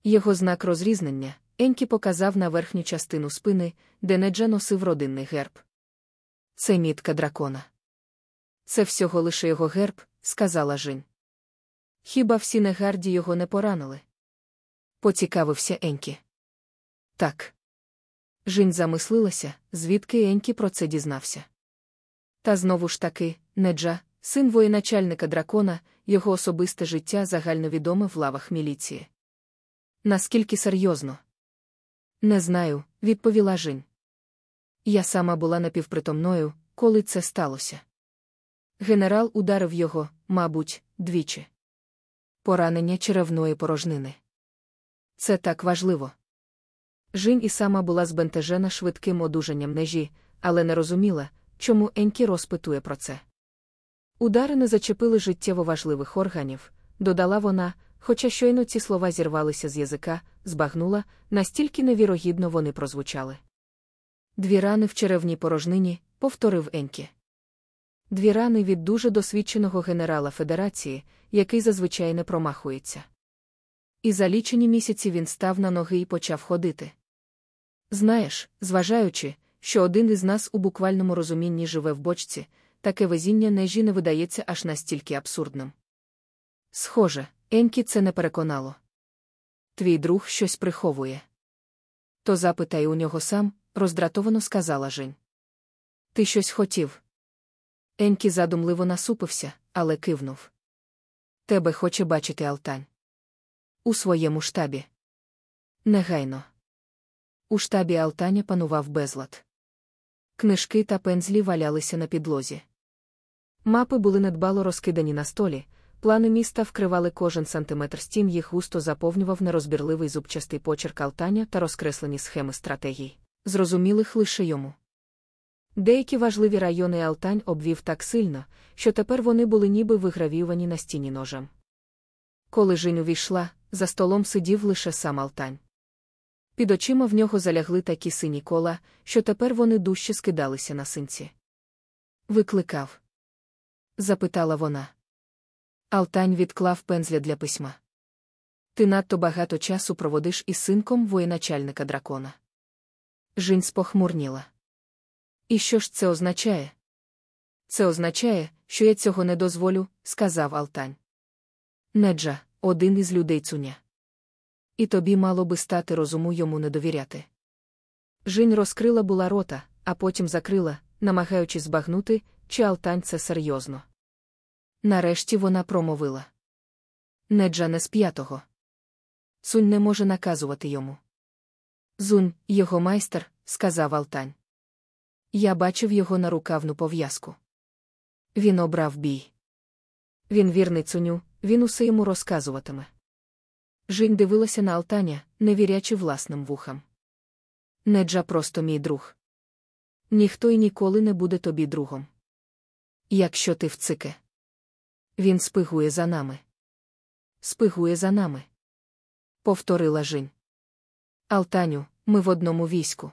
A: Його знак розрізнення, Енкі показав на верхню частину спини, де Неджа носив родинний герб. Це мітка дракона. Це всього лише його герб, сказала Жінь. Хіба всі негарді його не поранили? Поцікавився Енкі. Так. Жінь замислилася, звідки Енкі про це дізнався. Та знову ж таки, Неджа, син воєначальника дракона, його особисте життя загальновідоме в лавах міліції. Наскільки серйозно? Не знаю, відповіла Жінь. Я сама була напівпритомною, коли це сталося. Генерал ударив його, мабуть, двічі. Поранення черевної порожнини. Це так важливо. Жінь і сама була збентежена швидким одужанням нежі, але не розуміла, чому Енкі розпитує про це. Удари не зачепили життєво важливих органів, додала вона, хоча щойно ці слова зірвалися з язика, збагнула, настільки невірогідно вони прозвучали. Дві рани в черевній порожнині, повторив Енкі. Дві рани від дуже досвідченого генерала Федерації, який зазвичай не промахується. І за лічені місяці він став на ноги і почав ходити. Знаєш, зважаючи, що один із нас у буквальному розумінні живе в бочці, таке везіння нежі не видається аж настільки абсурдним. Схоже, Енкі це не переконало. Твій друг щось приховує. То запитай у нього сам, роздратовано сказала Жень. Ти щось хотів. Енкі задумливо насупився, але кивнув. Тебе хоче бачити Алтань. У своєму штабі. Негайно. У штабі Алтаня панував безлад. Книжки та пензлі валялися на підлозі. Мапи були недбало розкидані на столі, плани міста вкривали кожен сантиметр стін, їх густо заповнював нерозбірливий зубчастий почерк Алтаня та розкреслені схеми стратегій, зрозумілих лише йому. Деякі важливі райони Алтань обвів так сильно, що тепер вони були ніби вигравівані на стіні ножем. Коли Жінь увійшла, за столом сидів лише сам Алтань. Під очима в нього залягли такі сині кола, що тепер вони дужче скидалися на синці. Викликав? запитала вона. Алтань відклав пензля для письма. Ти надто багато часу проводиш із синком воєначальника дракона. Жінь спохмурніла. І що ж це означає? Це означає, що я цього не дозволю, сказав Алтань. Неджа, один із людей цуня. І тобі мало би стати розуму йому не довіряти. Жінь розкрила була рота, а потім закрила, намагаючись збагнути, чи Алтань це серйозно. Нарешті вона промовила. Неджа не з п'ятого. Цунь не може наказувати йому. Зунь, його майстер, сказав Алтань. Я бачив його на рукавну пов'язку. Він обрав бій. Він вірний цуню, він усе йому розказуватиме. Жінь дивилася на Алтаня, не вірячи власним вухам. Неджа просто мій друг. Ніхто й ніколи не буде тобі другом. Якщо ти вцике. Він спигує за нами. Спигує за нами. Повторила Жінь. Алтаню, ми в одному війську.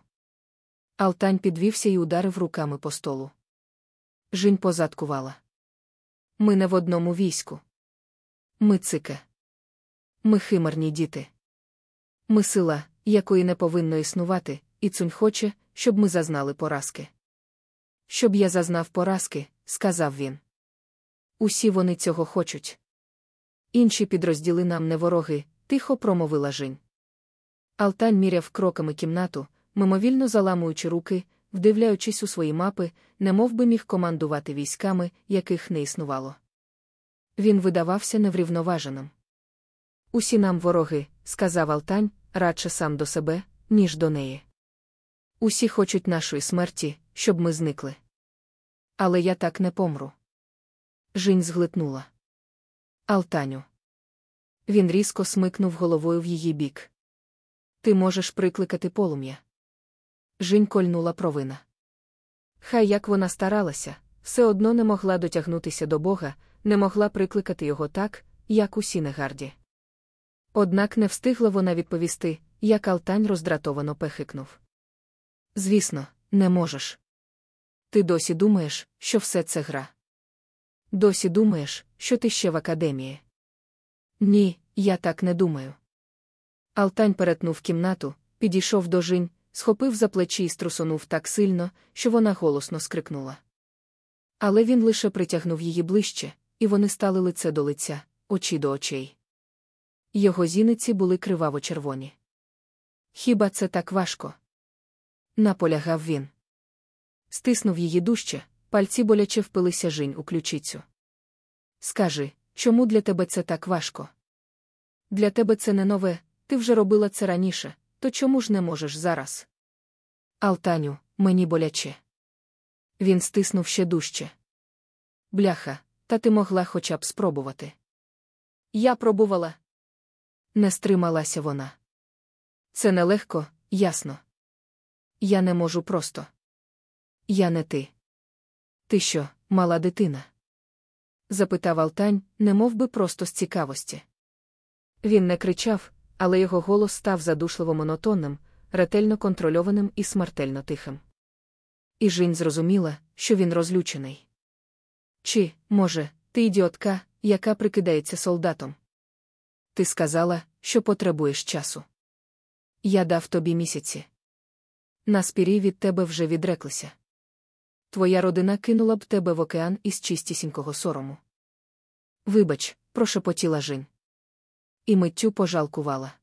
A: Алтань підвівся і ударив руками по столу. Жінь позадкувала. Ми не в одному війську. Ми цике. Ми химерні діти. Ми сила, якої не повинно існувати, і цунь хоче, щоб ми зазнали поразки. Щоб я зазнав поразки, сказав він. Усі вони цього хочуть. Інші підрозділи нам не вороги, тихо промовила Жінь. Алтань міряв кроками кімнату, мимовільно заламуючи руки, вдивляючись у свої мапи, немов би міг командувати військами, яких не існувало. Він видавався неврівноваженим. Усі нам вороги, сказав Алтань, радше сам до себе, ніж до неї. Усі хочуть нашої смерті, щоб ми зникли. Але я так не помру. Жінь зглитнула. Алтаню. Він різко смикнув головою в її бік. Ти можеш прикликати полум'я. Жінь кольнула провина. Хай як вона старалася, все одно не могла дотягнутися до Бога, не могла прикликати його так, як усі негарді. Однак не встигла вона відповісти, як Алтань роздратовано пехикнув. Звісно, не можеш. Ти досі думаєш, що все це гра. Досі думаєш, що ти ще в академії. Ні, я так не думаю. Алтань перетнув кімнату, підійшов до жінь, схопив за плечі і струсонув так сильно, що вона голосно скрикнула. Але він лише притягнув її ближче, і вони стали лице до лиця, очі до очей. Його зіниці були криваво червоні. Хіба це так важко? Наполягав він. Стиснув її дужче, пальці боляче впилися жінь у ключицю. Скажи, чому для тебе це так важко? Для тебе це не нове, ти вже робила це раніше, то чому ж не можеш зараз? Алтаню, мені боляче. Він стиснув ще дужче. Бляха, та ти могла хоча б спробувати. Я пробувала. Не стрималася вона. Це нелегко, ясно. Я не можу просто. Я не ти. Ти що, мала дитина? запитав Алтань, немов би просто з цікавості. Він не кричав, але його голос став задушливо монотонним, ретельно контрольованим і смертельно тихим. І Жінь зрозуміла, що він розлючений. Чи, може, ти ідіотка, яка прикидається солдатом? Ти сказала, що потребуєш часу. Я дав тобі місяці. На спірі від тебе вже відреклися. Твоя родина кинула б тебе в океан із чистісінького сорому. Вибач, прошепотіла Жін. І миттю пожалкувала.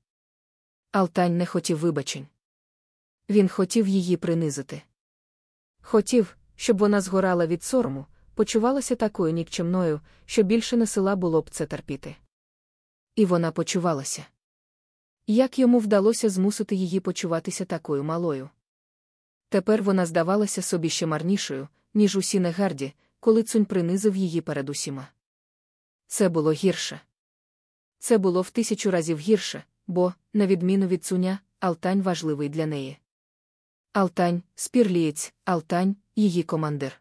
A: Алтань не хотів вибачень. Він хотів її принизити. Хотів, щоб вона згорала від сорому, почувалася такою нікчемною, що більше не сила було б це терпіти. І вона почувалася. Як йому вдалося змусити її почуватися такою малою? Тепер вона здавалася собі ще марнішою, ніж усі негарді, коли цунь принизив її перед усіма. Це було гірше. Це було в тисячу разів гірше, бо, на відміну від цуня, Алтань важливий для неї. Алтань, спірлієць, Алтань, її командир.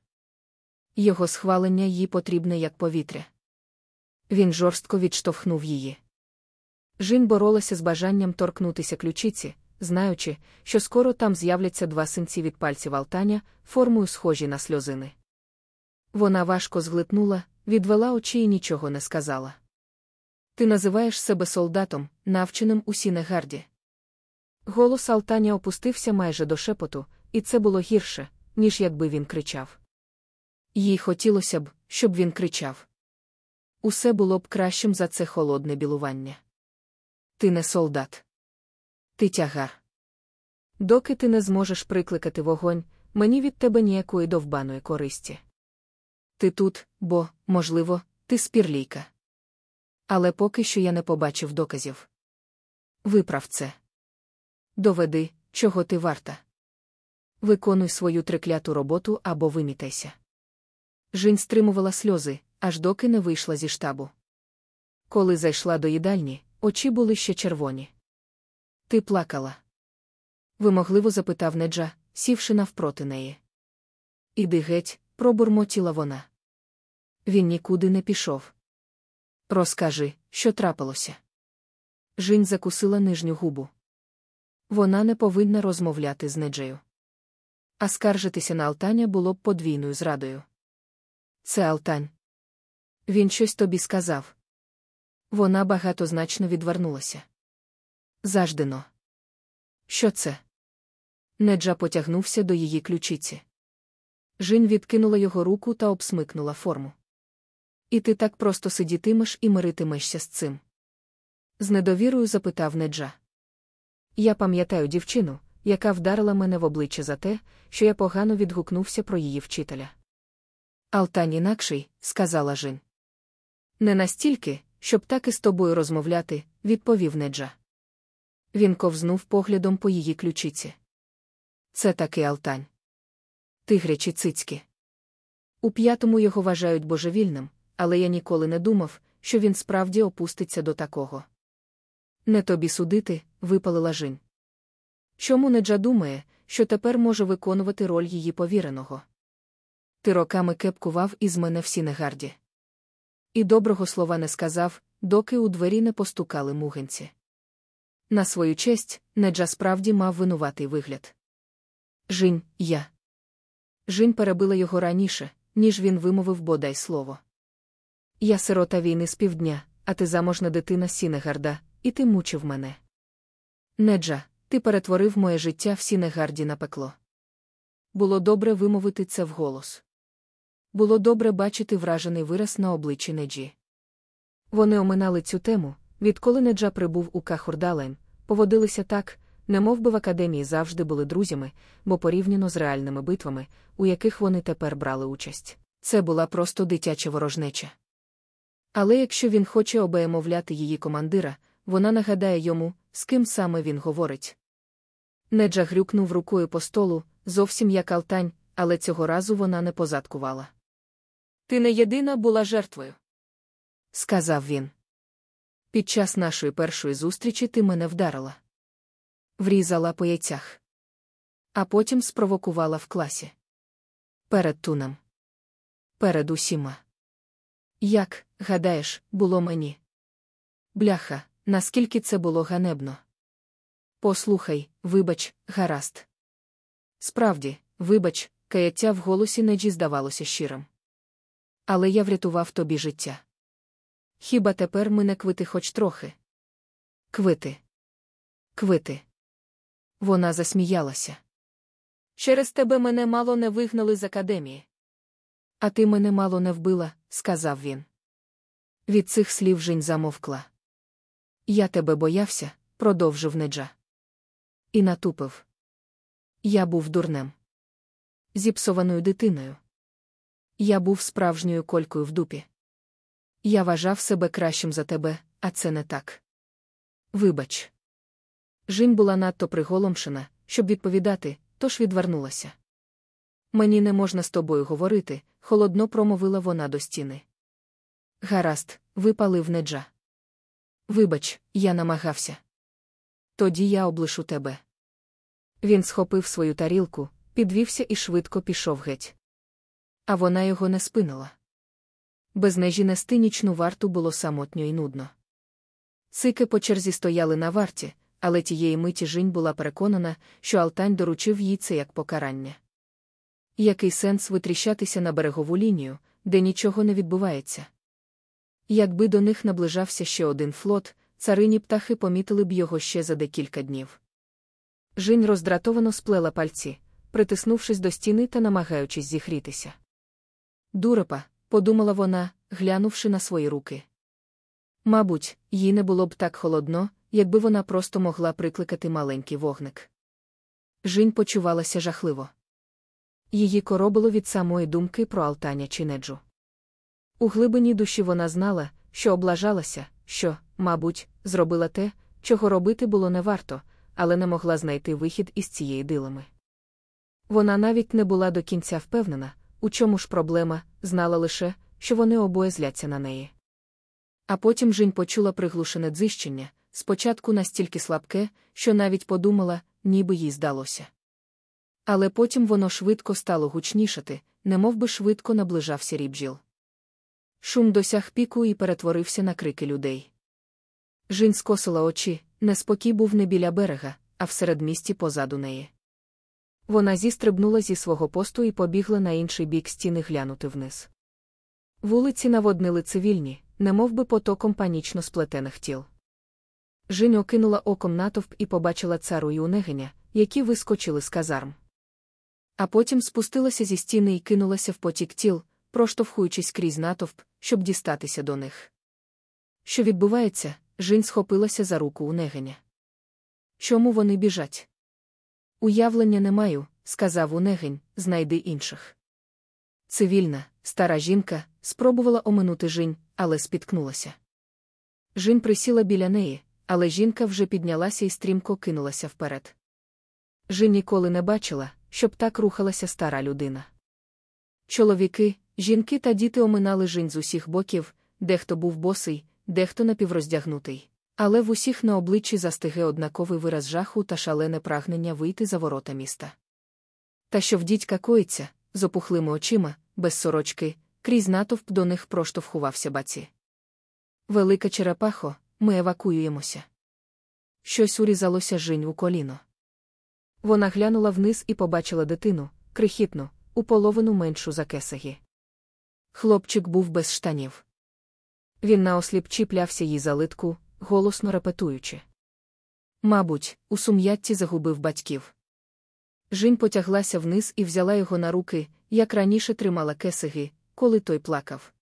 A: Його схвалення їй потрібне як повітря. Він жорстко відштовхнув її. Жін боролася з бажанням торкнутися ключиці, знаючи, що скоро там з'являться два синці від пальців Алтаня, формою схожі на сльозини. Вона важко зглитнула, відвела очі і нічого не сказала. Ти називаєш себе солдатом, навченим у Сінегарді. Голос Алтаня опустився майже до шепоту, і це було гірше, ніж якби він кричав. Їй хотілося б, щоб він кричав. Усе було б кращим за це холодне білування. Ти не солдат. Ти тягар. Доки ти не зможеш прикликати вогонь, мені від тебе ніякої довбаної користі. Ти тут, бо, можливо, ти спірлійка. Але поки що я не побачив доказів. Виправ це. Доведи, чого ти варта. Виконуй свою трикляту роботу або вимітайся. Жінь стримувала сльози, аж доки не вийшла зі штабу. Коли зайшла до їдальні, очі були ще червоні. Ти плакала? Вимогливо запитав Неджа, сівши навпроти неї. Іди геть, пробурмотіла вона. Він нікуди не пішов. Розкажи, що трапилося. Жінь закусила нижню губу. Вона не повинна розмовляти з Неджею. А скаржитися на Алтаня було б подвійною зрадою. Це Алтань. Він щось тобі сказав. Вона багатозначно відвернулася. Заждено. Що це? Неджа потягнувся до її ключиці. Жінь відкинула його руку та обсмикнула форму. І ти так просто сидітимеш і миритимешся з цим. З недовірою запитав Неджа. Я пам'ятаю дівчину, яка вдарила мене в обличчя за те, що я погано відгукнувся про її вчителя. Алтань інакший, сказала Жін. Не настільки, щоб так і з тобою розмовляти, відповів Неджа. Він ковзнув поглядом по її ключиці. Це таки Алтань. Тигрячі цицьки. У п'ятому його вважають божевільним, але я ніколи не думав, що він справді опуститься до такого. Не тобі судити, випалила Жін. Чому Неджа думає, що тепер може виконувати роль її повіреного? Ти роками кепкував із мене всі негарді. І доброго слова не сказав, доки у двері не постукали мугенці. На свою честь, Неджа справді мав винуватий вигляд. Жінь, я. Жінь перебила його раніше, ніж він вимовив бодай слово. Я сирота війни з півдня, а ти заможна дитина Сінегарда, і ти мучив мене. Неджа, ти перетворив моє життя в Сінегарді на пекло. Було добре вимовити це вголос. Було добре бачити вражений вираз на обличчі Неджі. Вони оминали цю тему, відколи Неджа прибув у Кахурдалем, поводилися так, немов би в академії завжди були друзями, бо порівняно з реальними битвами, у яких вони тепер брали участь. Це була просто дитяча ворожнеча. Але якщо він хоче обеємовляти її командира, вона нагадає йому, з ким саме він говорить. Неджа грюкнув рукою по столу, зовсім як Алтань, але цього разу вона не позадкувала. Ти не єдина була жертвою, сказав він. Під час нашої першої зустрічі ти мене вдарила. Врізала по яйцях. А потім спровокувала в класі. Перед туном. Перед усіма. Як, гадаєш, було мені? Бляха, наскільки це було ганебно. Послухай, вибач, гаразд. Справді, вибач, каяття в голосі Неджі здавалося щирим. Але я врятував тобі життя. Хіба тепер ми не квити хоч трохи? Квити. Квити. Вона засміялася. Через тебе мене мало не вигнали з академії. А ти мене мало не вбила, сказав він. Від цих слів Жінь замовкла. Я тебе боявся, продовжив Неджа. І натупив. Я був дурнем. Зіпсованою дитиною. Я був справжньою колькою в дупі. Я вважав себе кращим за тебе, а це не так. Вибач. Жінь була надто приголомшена, щоб відповідати, тож відвернулася. Мені не можна з тобою говорити, холодно промовила вона до стіни. Гаразд, випалив неджа. Вибач, я намагався. Тоді я облишу тебе. Він схопив свою тарілку, підвівся і швидко пішов геть. А вона його не спинила. Без нежі нести нічну варту було самотньо і нудно. Цики по черзі стояли на варті, але тієї миті Жінь була переконана, що Алтань доручив їй це як покарання. Який сенс витріщатися на берегову лінію, де нічого не відбувається? Якби до них наближався ще один флот, царині птахи помітили б його ще за декілька днів. Жінь роздратовано сплела пальці, притиснувшись до стіни та намагаючись зігрітися. Дурепа, подумала вона, глянувши на свої руки. Мабуть, їй не було б так холодно, якби вона просто могла прикликати маленький вогник. Жінь почувалася жахливо. Її коробило від самої думки про Алтаня чи Неджу. У глибині душі вона знала, що облажалася, що, мабуть, зробила те, чого робити було не варто, але не могла знайти вихід із цієї дилеми. Вона навіть не була до кінця впевнена, у чому ж проблема, знала лише, що вони обоє зляться на неї. А потім Жінь почула приглушене дзищення, спочатку настільки слабке, що навіть подумала, ніби їй здалося. Але потім воно швидко стало гучнішати, немов би швидко наближався рібжіл. Шум досяг піку і перетворився на крики людей. Жінь скосила очі, неспокій був не біля берега, а в середмісті позаду неї. Вона зістрибнула зі свого посту і побігла на інший бік стіни глянути вниз. Вулиці наводнили цивільні, немов би потоком панічно сплетених тіл. Жінь окинула оком натовп і побачила цару і унегеня, які вискочили з казарм. А потім спустилася зі стіни і кинулася в потік тіл, проштовхуючись крізь натовп, щоб дістатися до них. Що відбувається, Жінь схопилася за руку унегеня. Чому вони біжать? Уявлення не маю, сказав унегень, знайди інших. Цивільна, стара жінка, спробувала оминути Жінь, але спіткнулася. Жінь присіла біля неї, але жінка вже піднялася і стрімко кинулася вперед. Жінь ніколи не бачила, щоб так рухалася стара людина. Чоловіки, жінки та діти оминали жінь з усіх боків, дехто був босий, дехто напівроздягнутий. Але в усіх на обличчі застиге однаковий вираз жаху та шалене прагнення вийти за ворота міста. Та що в дідька коїться, з опухлими очима, без сорочки, крізь натовп до них проштовхувався баці. Велика черепахо, ми евакуюємося. Щось урізалося жінь у коліно. Вона глянула вниз і побачила дитину, крихітну, у половину меншу за кесагі. Хлопчик був без штанів. Він наосліп чіплявся їй за литку, голосно репетуючи. Мабуть, у сум'ятті загубив батьків. Жінь потяглася вниз і взяла його на руки, як раніше тримала кесиги, коли той плакав.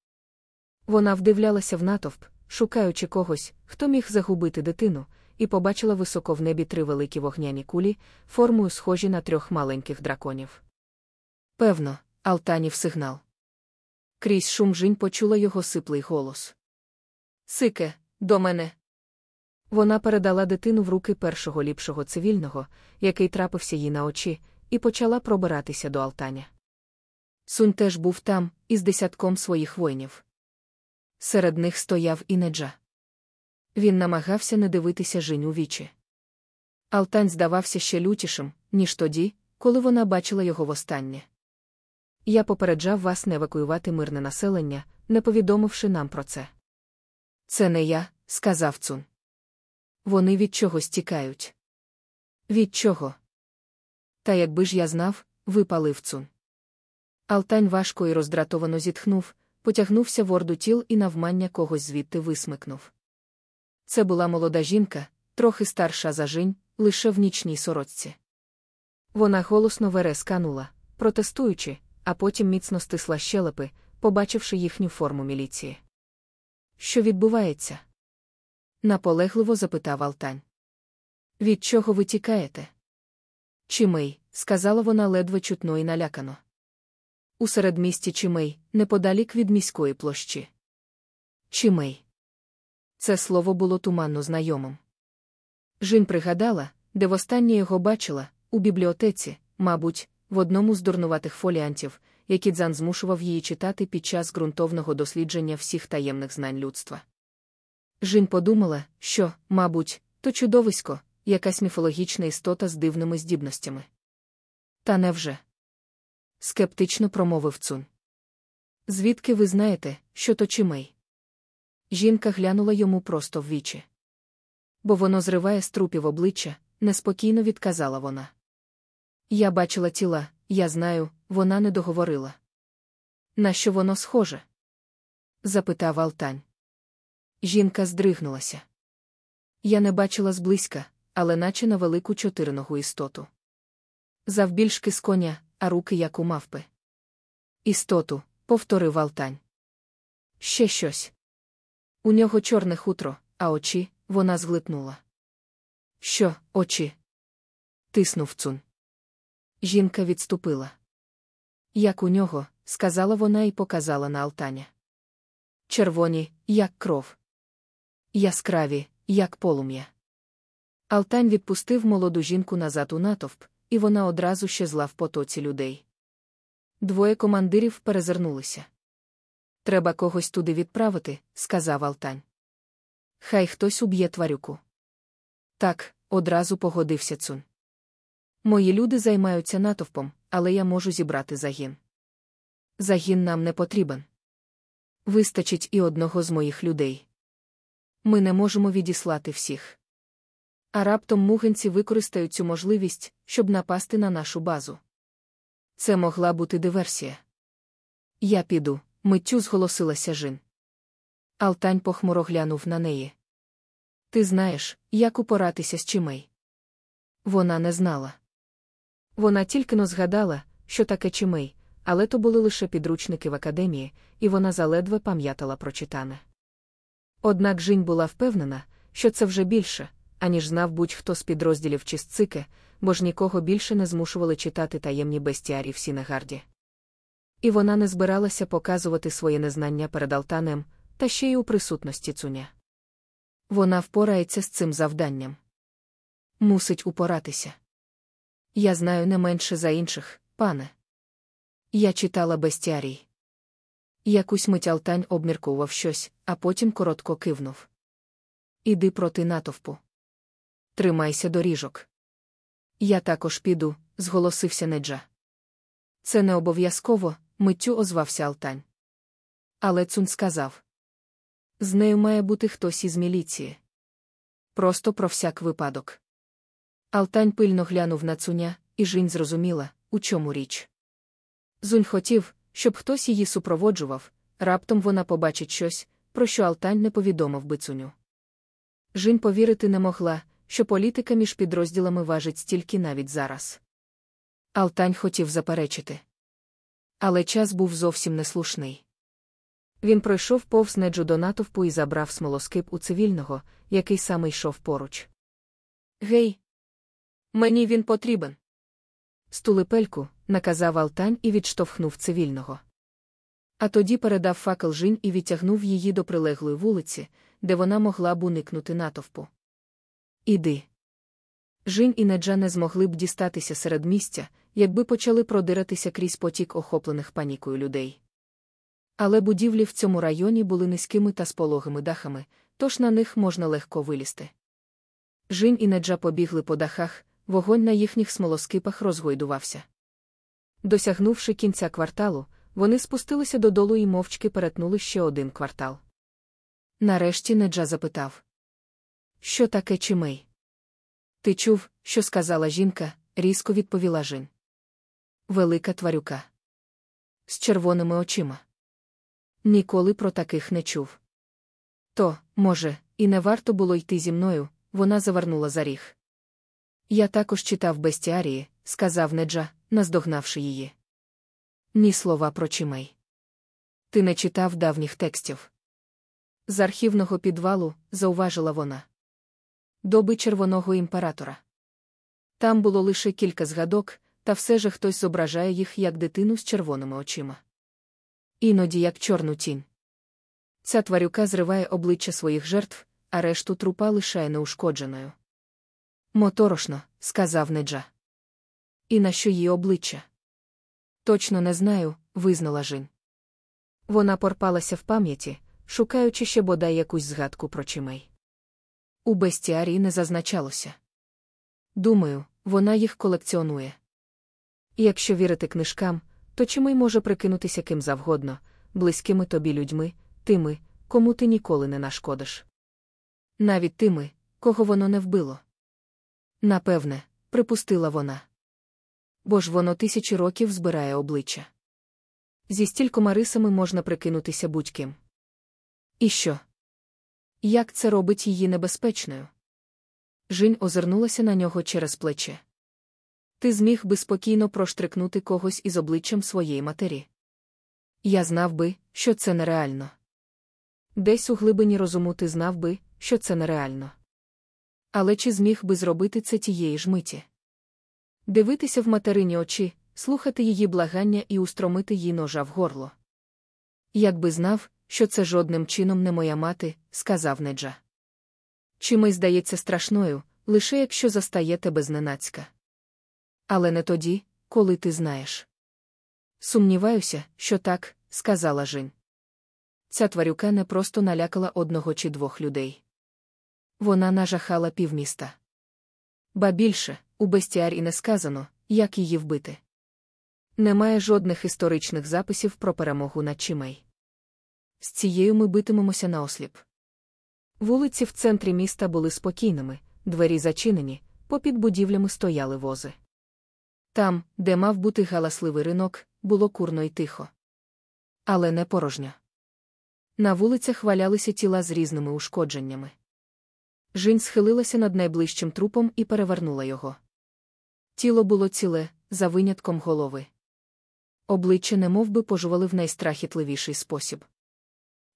A: Вона вдивлялася в натовп, шукаючи когось, хто міг загубити дитину, і побачила високо в небі три великі вогняні кулі, формою схожі на трьох маленьких драконів. Певно, Алтанів сигнал. Крізь шум жінь почула його сиплий голос. Сике, до мене. Вона передала дитину в руки першого ліпшого цивільного, який трапився їй на очі, і почала пробиратися до Алтаня. Сунь теж був там, із десятком своїх воїнів. Серед них стояв і Неджа. Він намагався не дивитися Жінь у вічі. Алтань здавався ще лютішим, ніж тоді, коли вона бачила його востаннє. Я попереджав вас не евакуювати мирне населення, не повідомивши нам про це. Це не я, сказав Цун. Вони від чогось тікають. Від чого? Та якби ж я знав, випалив Цун. Алтань важко і роздратовано зітхнув, потягнувся в орду тіл і навмання когось звідти висмикнув. Це була молода жінка, трохи старша за жінь, лише в нічній сорочці. Вона голосно вересканула, протестуючи, а потім міцно стисла щелепи, побачивши їхню форму міліції. Що відбувається? Наполегливо запитав Алтань. Від чого ви тікаєте? Чимей, сказала вона ледве чутно і налякано. У середмісті Чимей, неподалік від міської площі. Чимей. Це слово було туманно знайомим. Жінь пригадала, де востаннє його бачила, у бібліотеці, мабуть, в одному з дурнуватих фоліантів, які Дзан змушував її читати під час ґрунтовного дослідження всіх таємних знань людства. Жінь подумала, що, мабуть, то чудовисько, якась міфологічна істота з дивними здібностями. Та невже? скептично промовив Цун. Звідки ви знаєте, що то чимей? Жінка глянула йому просто в вічі. Бо воно зриває з трупів обличчя, неспокійно відказала вона. Я бачила тіла, я знаю, вона не договорила. На що воно схоже? запитав Алтань. Жінка здригнулася. Я не бачила зблизька, але наче на велику чотириногу істоту. Завбільшки з коня, а руки як у мавпи. Істоту, повторив Алтань. Ще щось. У нього чорне хутро, а очі вона зглитнула. Що, очі? Тиснув цун. Жінка відступила. Як у нього, сказала вона і показала на Алтаня. Червоні, як кров. Яскраві, як полум'я. Алтань відпустив молоду жінку назад у натовп, і вона одразу щезла в потоці людей. Двоє командирів перезирнулися. Треба когось туди відправити, сказав Алтань. Хай хтось уб'є тварюку. Так, одразу погодився цун. Мої люди займаються натовпом, але я можу зібрати загін. Загін нам не потрібен. Вистачить і одного з моїх людей. Ми не можемо відіслати всіх. А раптом мугенці використають цю можливість, щоб напасти на нашу базу. Це могла бути диверсія. Я піду, миттю зголосилася Жин. Алтань похмуро глянув на неї. Ти знаєш, як упоратися з чимей? Вона не знала. Вона тільки но згадала, що таке чимей, але то були лише підручники в академії, і вона заледве пам'ятала прочитане. Однак Жінь була впевнена, що це вже більше, аніж знав будь-хто з підрозділів чи з Цике, бо ж нікого більше не змушували читати таємні бестіарії в Сінегарді. І вона не збиралася показувати своє незнання перед Алтанем, та ще й у присутності цуня. Вона впорається з цим завданням. Мусить упоратися. Я знаю не менше за інших, пане. Я читала бестіарій. Якусь мить Алтань обміркував щось, а потім коротко кивнув. Іди проти натовпу. Тримайся доріжок. Я також піду, зголосився Неджа. Це не обов'язково, миттю озвався Алтань. Але Цун сказав: з нею має бути хтось із міліції. Просто про всяк випадок. Алтань пильно глянув на цуня, і Жінь зрозуміла, у чому річ. Зунь хотів, щоб хтось її супроводжував, раптом вона побачить щось, про що Алтань не повідомив би цуню. Жінь повірити не могла, що політика між підрозділами важить стільки навіть зараз. Алтань хотів заперечити. Але час був зовсім неслушний. Він пройшов повз неджу до натовпу і забрав смолоскип у цивільного, який саме йшов поруч. Гей, мені він потрібен. Стулипельку, наказав Алтань і відштовхнув цивільного. А тоді передав факел жінь і відтягнув її до прилеглої вулиці, де вона могла б уникнути натовпу. Іди. Жінь і Неджа не змогли б дістатися серед місця, якби почали продиратися крізь потік охоплених панікою людей. Але будівлі в цьому районі були низькими та спологими дахами, тож на них можна легко вилізти. Жінь і Неджа побігли по дахах, вогонь на їхніх смолоскипах розгойдувався. Досягнувши кінця кварталу, вони спустилися додолу і мовчки перетнули ще один квартал. Нарешті Неджа запитав: Що таке чимей? Ти чув, що сказала жінка, різко відповіла Жін. Велика тварюка. З червоними очима. Ніколи про таких не чув. То, може, і не варто було йти зі мною, вона завернула за ріг. Я також читав бестіарії, сказав Неджа, наздогнавши її. Ні слова про чимей. Ти не читав давніх текстів. З архівного підвалу зауважила вона. Доби червоного імператора. Там було лише кілька згадок, та все же хтось зображає їх як дитину з червоними очима. Іноді як чорну тінь. Ця тварюка зриває обличчя своїх жертв, а решту трупа лишає неушкодженою. Моторошно, сказав Неджа. І на що її обличчя? Точно не знаю, визнала Жін. Вона порпалася в пам'яті, шукаючи ще бодай якусь згадку про чимей. У бестіарії не зазначалося. Думаю, вона їх колекціонує. Якщо вірити книжкам, то чимий може прикинутися ким завгодно, близькими тобі людьми, тими, кому ти ніколи не нашкодиш. Навіть тими, кого воно не вбило. Напевне, припустила вона. Бо ж воно тисячі років збирає обличчя. Зі стількома рисами можна прикинутися будь-ким. І що? Як це робить її небезпечною? Жінь озирнулася на нього через плече. Ти зміг би спокійно проштрикнути когось із обличчям своєї матері. Я знав би, що це нереально. Десь у глибині розуму ти знав би, що це нереально. Але чи зміг би зробити це тієї ж миті? Дивитися в материні очі, слухати її благання і устромити їй ножа в горло. Якби знав, що це жодним чином не моя мати, сказав Неджа. Чимось здається страшною, лише якщо застає тебе зненацька. Але не тоді, коли ти знаєш. Сумніваюся, що так, сказала Жін. Ця тварюка не просто налякала одного чи двох людей. Вона нажахала півміста. Ба більше, у бестіарі не сказано, як її вбити. Немає жодних історичних записів про перемогу над чимей. З цією ми битимемося наосліп. Вулиці в центрі міста були спокійними, двері зачинені, попід будівлями стояли вози. Там, де мав бути галасливий ринок, було курно й тихо. Але не порожньо. На вулицях валялися тіла з різними ушкодженнями. Жінь схилилася над найближчим трупом і перевернула його. Тіло було ціле, за винятком голови. Обличчя немов би пожували в найстрахітливіший спосіб.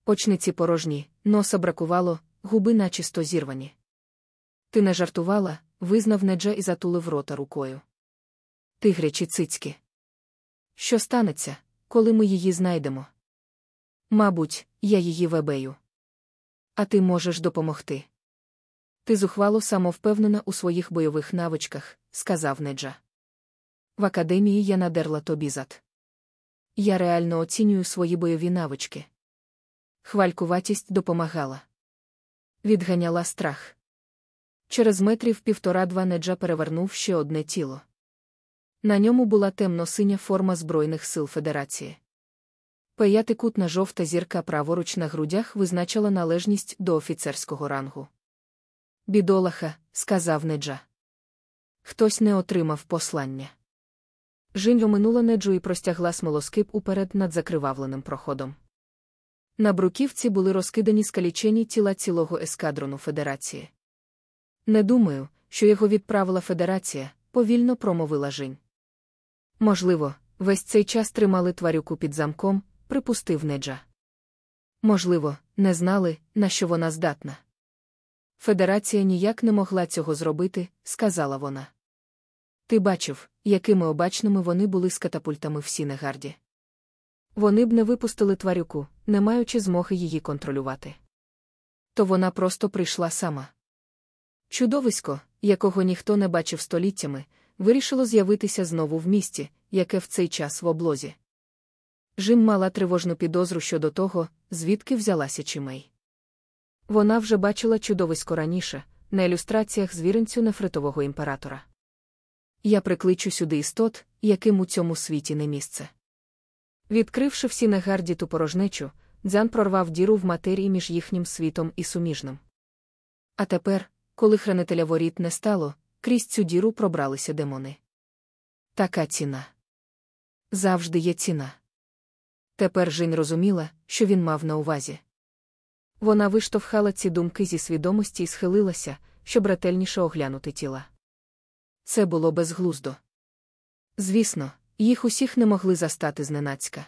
A: Очниці порожні, носа бракувало, губи начисто зірвані. Ти не жартувала, визнав Неджа і затулив рота рукою. Тигрячі цицьки. Що станеться, коли ми її знайдемо? Мабуть, я її вебею. А ти можеш допомогти. Ти зухвало самовпевнена у своїх бойових навичках, сказав Неджа. В академії я надерла тобі зад. Я реально оцінюю свої бойові навички. Хвалькуватість допомагала. Відганяла страх. Через метрів півтора-два Неджа перевернув ще одне тіло. На ньому була темно-синя форма Збройних сил Федерації. П'ятикутна жовта зірка праворуч на грудях визначала належність до офіцерського рангу. Бідолаха, сказав Неджа. Хтось не отримав послання. Жінь оминула Неджу і простягла смолоскип уперед над закривавленим проходом. На бруківці були розкидані скалічені тіла цілого ескадрону Федерації. Не думаю, що його відправила Федерація, повільно промовила Жінь. Можливо, весь цей час тримали тварюку під замком, припустив Неджа. Можливо, не знали, на що вона здатна. Федерація ніяк не могла цього зробити, сказала вона. Ти бачив, якими обачними вони були з катапультами в Сінегарді. Вони б не випустили тварюку, не маючи змоги її контролювати. То вона просто прийшла сама. Чудовисько, якого ніхто не бачив століттями, вирішило з'явитися знову в місті, яке в цей час в облозі. Жим мала тривожну підозру щодо того, звідки взялася чимей. Вона вже бачила чудовисько раніше, на ілюстраціях звіринцю нефритового імператора. Я прикличу сюди істот, яким у цьому світі не місце. Відкривши всі негарді ту порожнечу, дзян прорвав діру в матерії між їхнім світом і суміжним. А тепер, коли хранителя воріт не стало, крізь цю діру пробралися демони. Така ціна. Завжди є ціна. Тепер Жінь розуміла, що він мав на увазі. Вона виштовхала ці думки зі свідомості і схилилася, щоб ретельніше оглянути тіла. Це було безглуздо. Звісно, їх усіх не могли застати зненацька.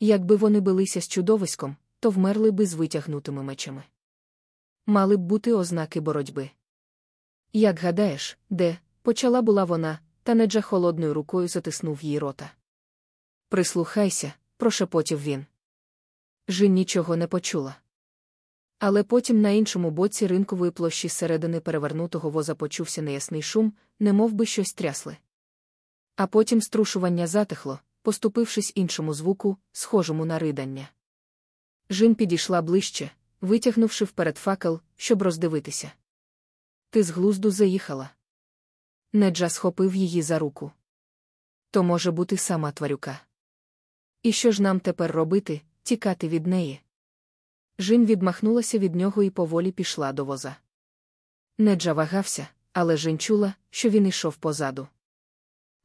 A: Якби вони билися з чудовиськом, то вмерли би з витягнутими мечами. Мали б бути ознаки боротьби. Як гадаєш, де, почала була вона, та неджа холодною рукою затиснув їй рота. Прислухайся, прошепотів він. Жін нічого не почула. Але потім на іншому боці ринкової площі середини перевернутого воза почувся неясний шум, немов би щось трясли. А потім струшування затихло, поступившись іншому звуку, схожому на ридання. Жін підійшла ближче, витягнувши вперед факел, щоб роздивитися. Ти з глузду заїхала. Неджа схопив її за руку. То може бути сама тварюка. І що ж нам тепер робити, тікати від неї? Жін відмахнулася від нього і поволі пішла до воза. Неджа вагався, але Жін чула, що він йшов позаду.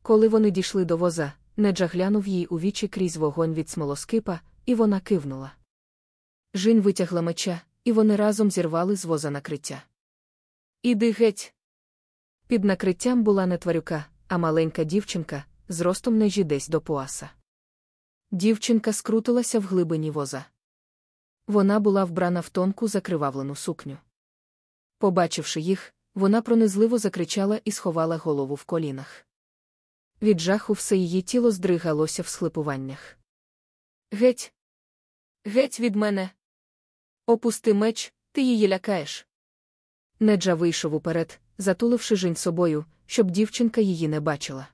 A: Коли вони дійшли до воза, Неджа глянув їй у вічі крізь вогонь від смолоскипа, і вона кивнула. Жін витягла меча, і вони разом зірвали з воза накриття. Іди геть. Під накриттям була не тварюка, а маленька дівчинка, з ростом нежі десь до поаса. Дівчинка скрутилася в глибині воза. Вона була вбрана в тонку закривавлену сукню. Побачивши їх, вона пронизливо закричала і сховала голову в колінах. Від жаху все її тіло здригалося в схлипуваннях. Геть. Геть від мене. Опусти меч, ти її лякаєш. Неджа вийшов уперед, затуливши жінь собою, щоб дівчинка її не бачила.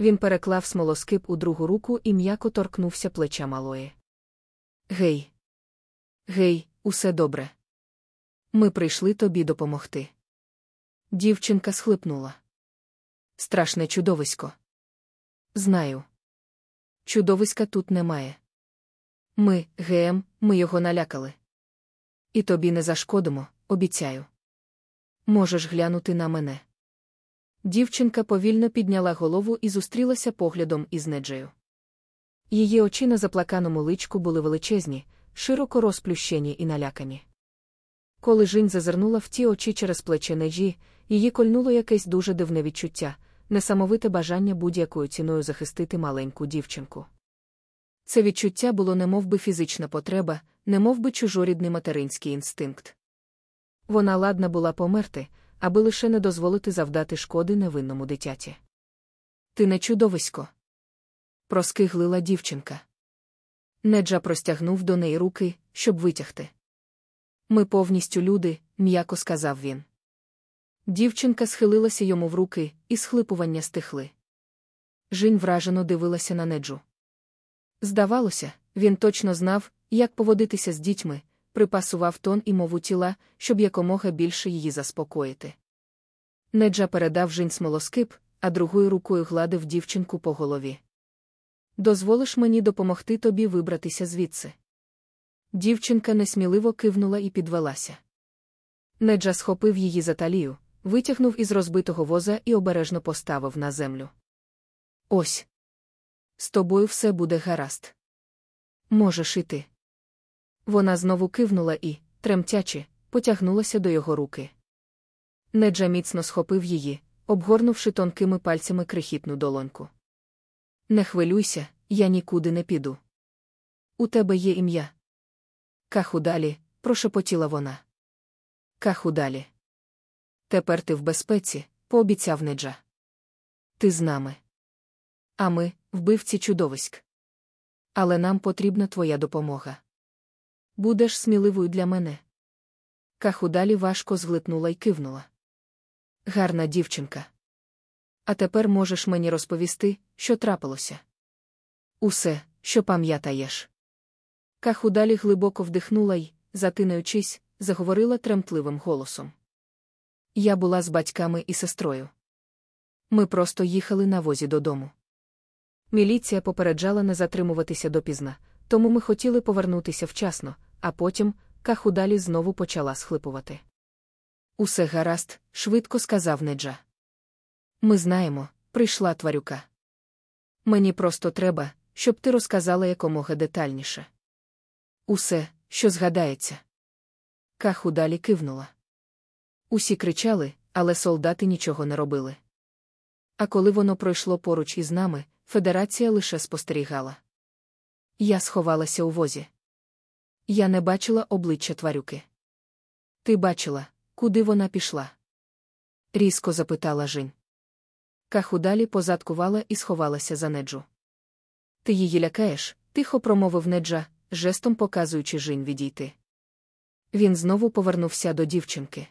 A: Він переклав смолоскип у другу руку і м'яко торкнувся плеча малої. Гей. Гей, усе добре. Ми прийшли тобі допомогти. Дівчинка схлипнула. Страшне чудовисько. Знаю. Чудовиська тут немає. Ми, ГМ, ми його налякали. І тобі не зашкодимо, обіцяю. Можеш глянути на мене. Дівчинка повільно підняла голову і зустрілася поглядом із неджею. Її очі на заплаканому личку були величезні, широко розплющені і налякані. Коли Жінь зазирнула в ті очі через плече неджі, її кольнуло якесь дуже дивне відчуття, несамовите бажання будь-якою ціною захистити маленьку дівчинку. Це відчуття було немов би фізична потреба, немов би чужорідний материнський інстинкт. Вона ладна була померти, аби лише не дозволити завдати шкоди невинному дитяті. Ти не чудовисько. Проскиглила дівчинка. Неджа простягнув до неї руки, щоб витягти. Ми повністю люди, м'яко сказав він. Дівчинка схилилася йому в руки, і схлипування стихли. Жінь вражено дивилася на неджу. Здавалося, він точно знав, як поводитися з дітьми, припасував тон і мову тіла, щоб якомога більше її заспокоїти. Неджа передав Жінь смолоскип, а другою рукою гладив дівчинку по голові. Дозволиш мені допомогти тобі вибратися звідси. Дівчинка несміливо кивнула і підвелася. Неджа схопив її за талію, витягнув із розбитого воза і обережно поставив на землю. Ось. З тобою все буде гаразд. Можеш іти. Вона знову кивнула і, тремтячи, потягнулася до його руки. Неджа міцно схопив її, обгорнувши тонкими пальцями крихітну долоньку. Не хвилюйся, я нікуди не піду. У тебе є ім'я. Кахудалі, прошепотіла вона. Кахудалі. Тепер ти в безпеці, пообіцяв Неджа. Ти з нами. А ми, вбивці чудовиськ. Але нам потрібна твоя допомога. Будеш сміливою для мене. Кахудалі важко зглитнула й кивнула. Гарна дівчинка. А тепер можеш мені розповісти, що трапилося. Усе, що пам'ятаєш. Кахудалі глибоко вдихнула й, затинаючись, заговорила тремтливим голосом. Я була з батьками і сестрою. Ми просто їхали на возі додому. Міліція попереджала не затримуватися допізна, тому ми хотіли повернутися вчасно, а потім кахудалі знову почала схлипувати. Усе гаразд, швидко сказав Неджа. Ми знаємо, прийшла тварюка. Мені просто треба, щоб ти розказала якомога детальніше. Усе, що згадається. Кахудалі кивнула. Усі кричали, але солдати нічого не робили. А коли воно пройшло поруч із нами, федерація лише спостерігала. Я сховалася у возі. Я не бачила обличчя тварюки. Ти бачила, куди вона пішла? різко запитала Жінь. Кахудалі позадкувала і сховалася за неджу. Ти її лякаєш, тихо промовив неджа, жестом показуючи Жінь відійти. Він знову повернувся до дівчинки.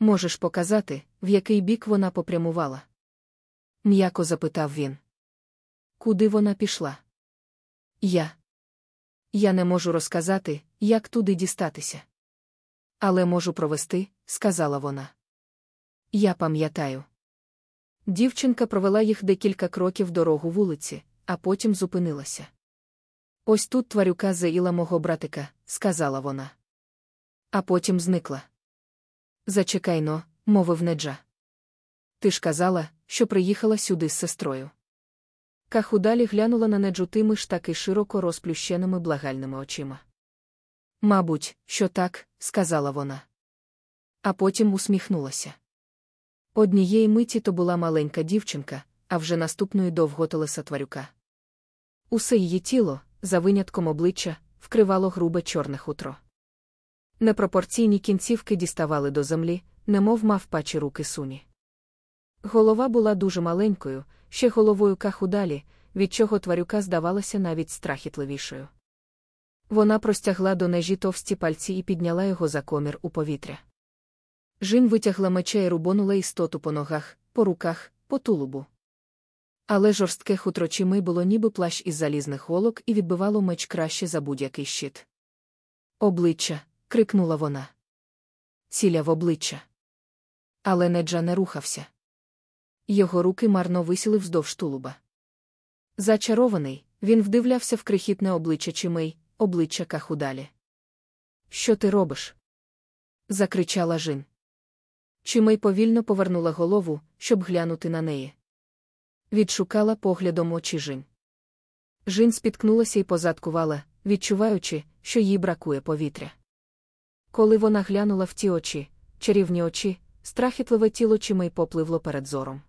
A: Можеш показати, в який бік вона попрямувала? М'яко запитав він. Куди вона пішла? Я. Я не можу розказати, як туди дістатися. Але можу провести, сказала вона. Я пам'ятаю. Дівчинка провела їх декілька кроків дорогу вулиці, а потім зупинилася. Ось тут тварюка заїла мого братика, сказала вона. А потім зникла. Зачекайно, мовив неджа. Ти ж казала, що приїхала сюди з сестрою. Кахудалі глянула на неджу тими ж таки широко розплющеними благальними очима. Мабуть, що так, сказала вона. А потім усміхнулася. Однієї миті то була маленька дівчинка, а вже наступної довготелеса тварюка. Усе її тіло, за винятком обличчя, вкривало грубе чорне хутро. Непропорційні кінцівки діставали до землі, немов мавпачі руки суні. Голова була дуже маленькою, ще головою кахудалі, від чого тварюка здавалася навіть страхітливішою. Вона простягла до нежі товсті пальці і підняла його за комір у повітря. Жін витягла меча і рубонула істоту по ногах, по руках, по тулубу. Але жорстке хутро чимий було ніби плащ із залізних голок і відбивало меч краще за будь-який щит. Обличчя. крикнула вона. Ціля в обличчя. Але Неджа не рухався. Його руки марно висіли вздовж тулуба. Зачарований, він вдивлявся в крихітне обличчя Чимей, обличчя Кахудалі. Що ти робиш? закричала Жін. Чимей повільно повернула голову, щоб глянути на неї. Відшукала поглядом очі Жін. Жін спіткнулася і позадкувала, відчуваючи, що їй бракує повітря. Коли вона глянула в ті очі, чарівні очі, страхітливе тіло Чимей попливло перед зором.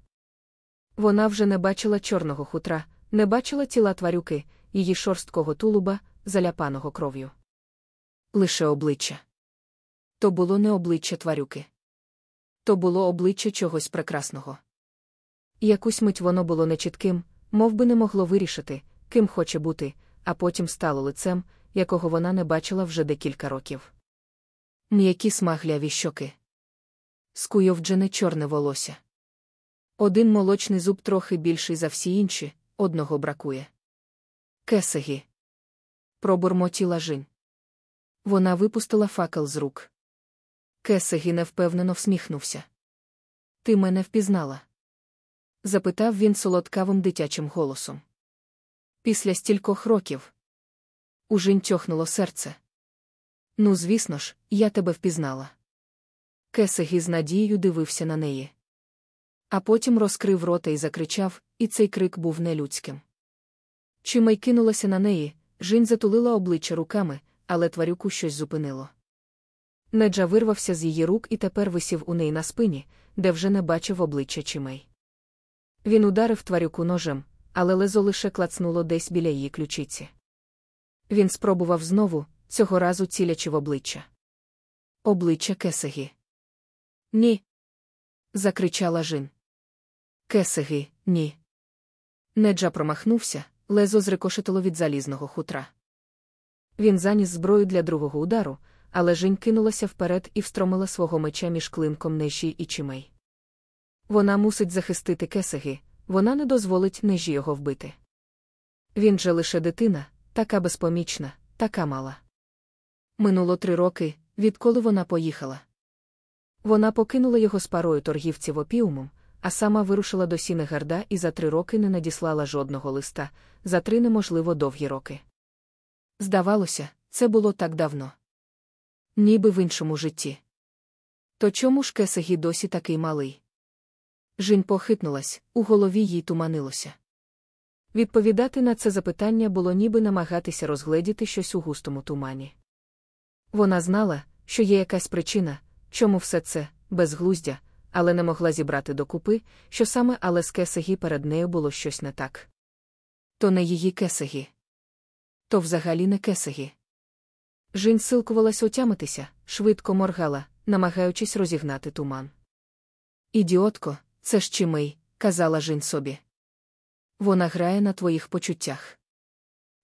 A: Вона вже не бачила чорного хутра, не бачила тіла тварюки, її шорсткого тулуба, заляпаного кров'ю. Лише обличчя. То було не обличчя тварюки. То було обличчя чогось прекрасного. Якусь мить воно було нечітким, мов би не могло вирішити, ким хоче бути, а потім стало лицем, якого вона не бачила вже декілька років. М'які смагляві щоки. Скуйовджене чорне волосся. Один молочний зуб трохи більший за всі інші, одного бракує. Кесегі. Пробурмотіла Жінь. Вона випустила факел з рук. Кесегі невпевнено всміхнувся. Ти мене впізнала? запитав він солодкавим дитячим голосом. Після стількох років. У Жінь тьохнуло серце. Ну, звісно ж, я тебе впізнала. Кесегі з надією дивився на неї. А потім розкрив рота і закричав, і цей крик був нелюдським. Чимай кинулася на неї, Жінь затулила обличчя руками, але тварюку щось зупинило. Неджа вирвався з її рук і тепер висів у неї на спині, де вже не бачив обличчя Чимей. Він ударив тварюку ножем, але лезо лише клацнуло десь біля її ключиці. Він спробував знову, цього разу цілячи в обличчя. Обличчя Кесегі. Ні. закричала Жін. Кесегі, ні. Неджа промахнувся, лезо зрикошетило від залізного хутра. Він заніс зброю для другого удару, але Жінь кинулася вперед і встромила свого меча між клинком нежі і чимей. Вона мусить захистити кесаги, вона не дозволить нежі його вбити. Він же лише дитина, така безпомічна, така мала. Минуло три роки, відколи вона поїхала. Вона покинула його з парою торгівців опіумом, а сама вирушила до Сінегарда і за три роки не надіслала жодного листа, за три неможливо довгі роки. Здавалося, це було так давно. Ніби в іншому житті. То чому ж Кесегі досі такий малий? Жінь похитнулась, у голові їй туманилося. Відповідати на це запитання було ніби намагатися розгледіти щось у густому тумані. Вона знала, що є якась причина, чому все це, безглуздя, але не могла зібрати докупи, що саме але з Кесегі перед нею було щось не так. То не її Кесегі. То взагалі не Кесегі. Жінь силкувалась отямитися, швидко моргала, намагаючись розігнати туман. Ідіотко, це ж чимий, казала Жінь собі. Вона грає на твоїх почуттях.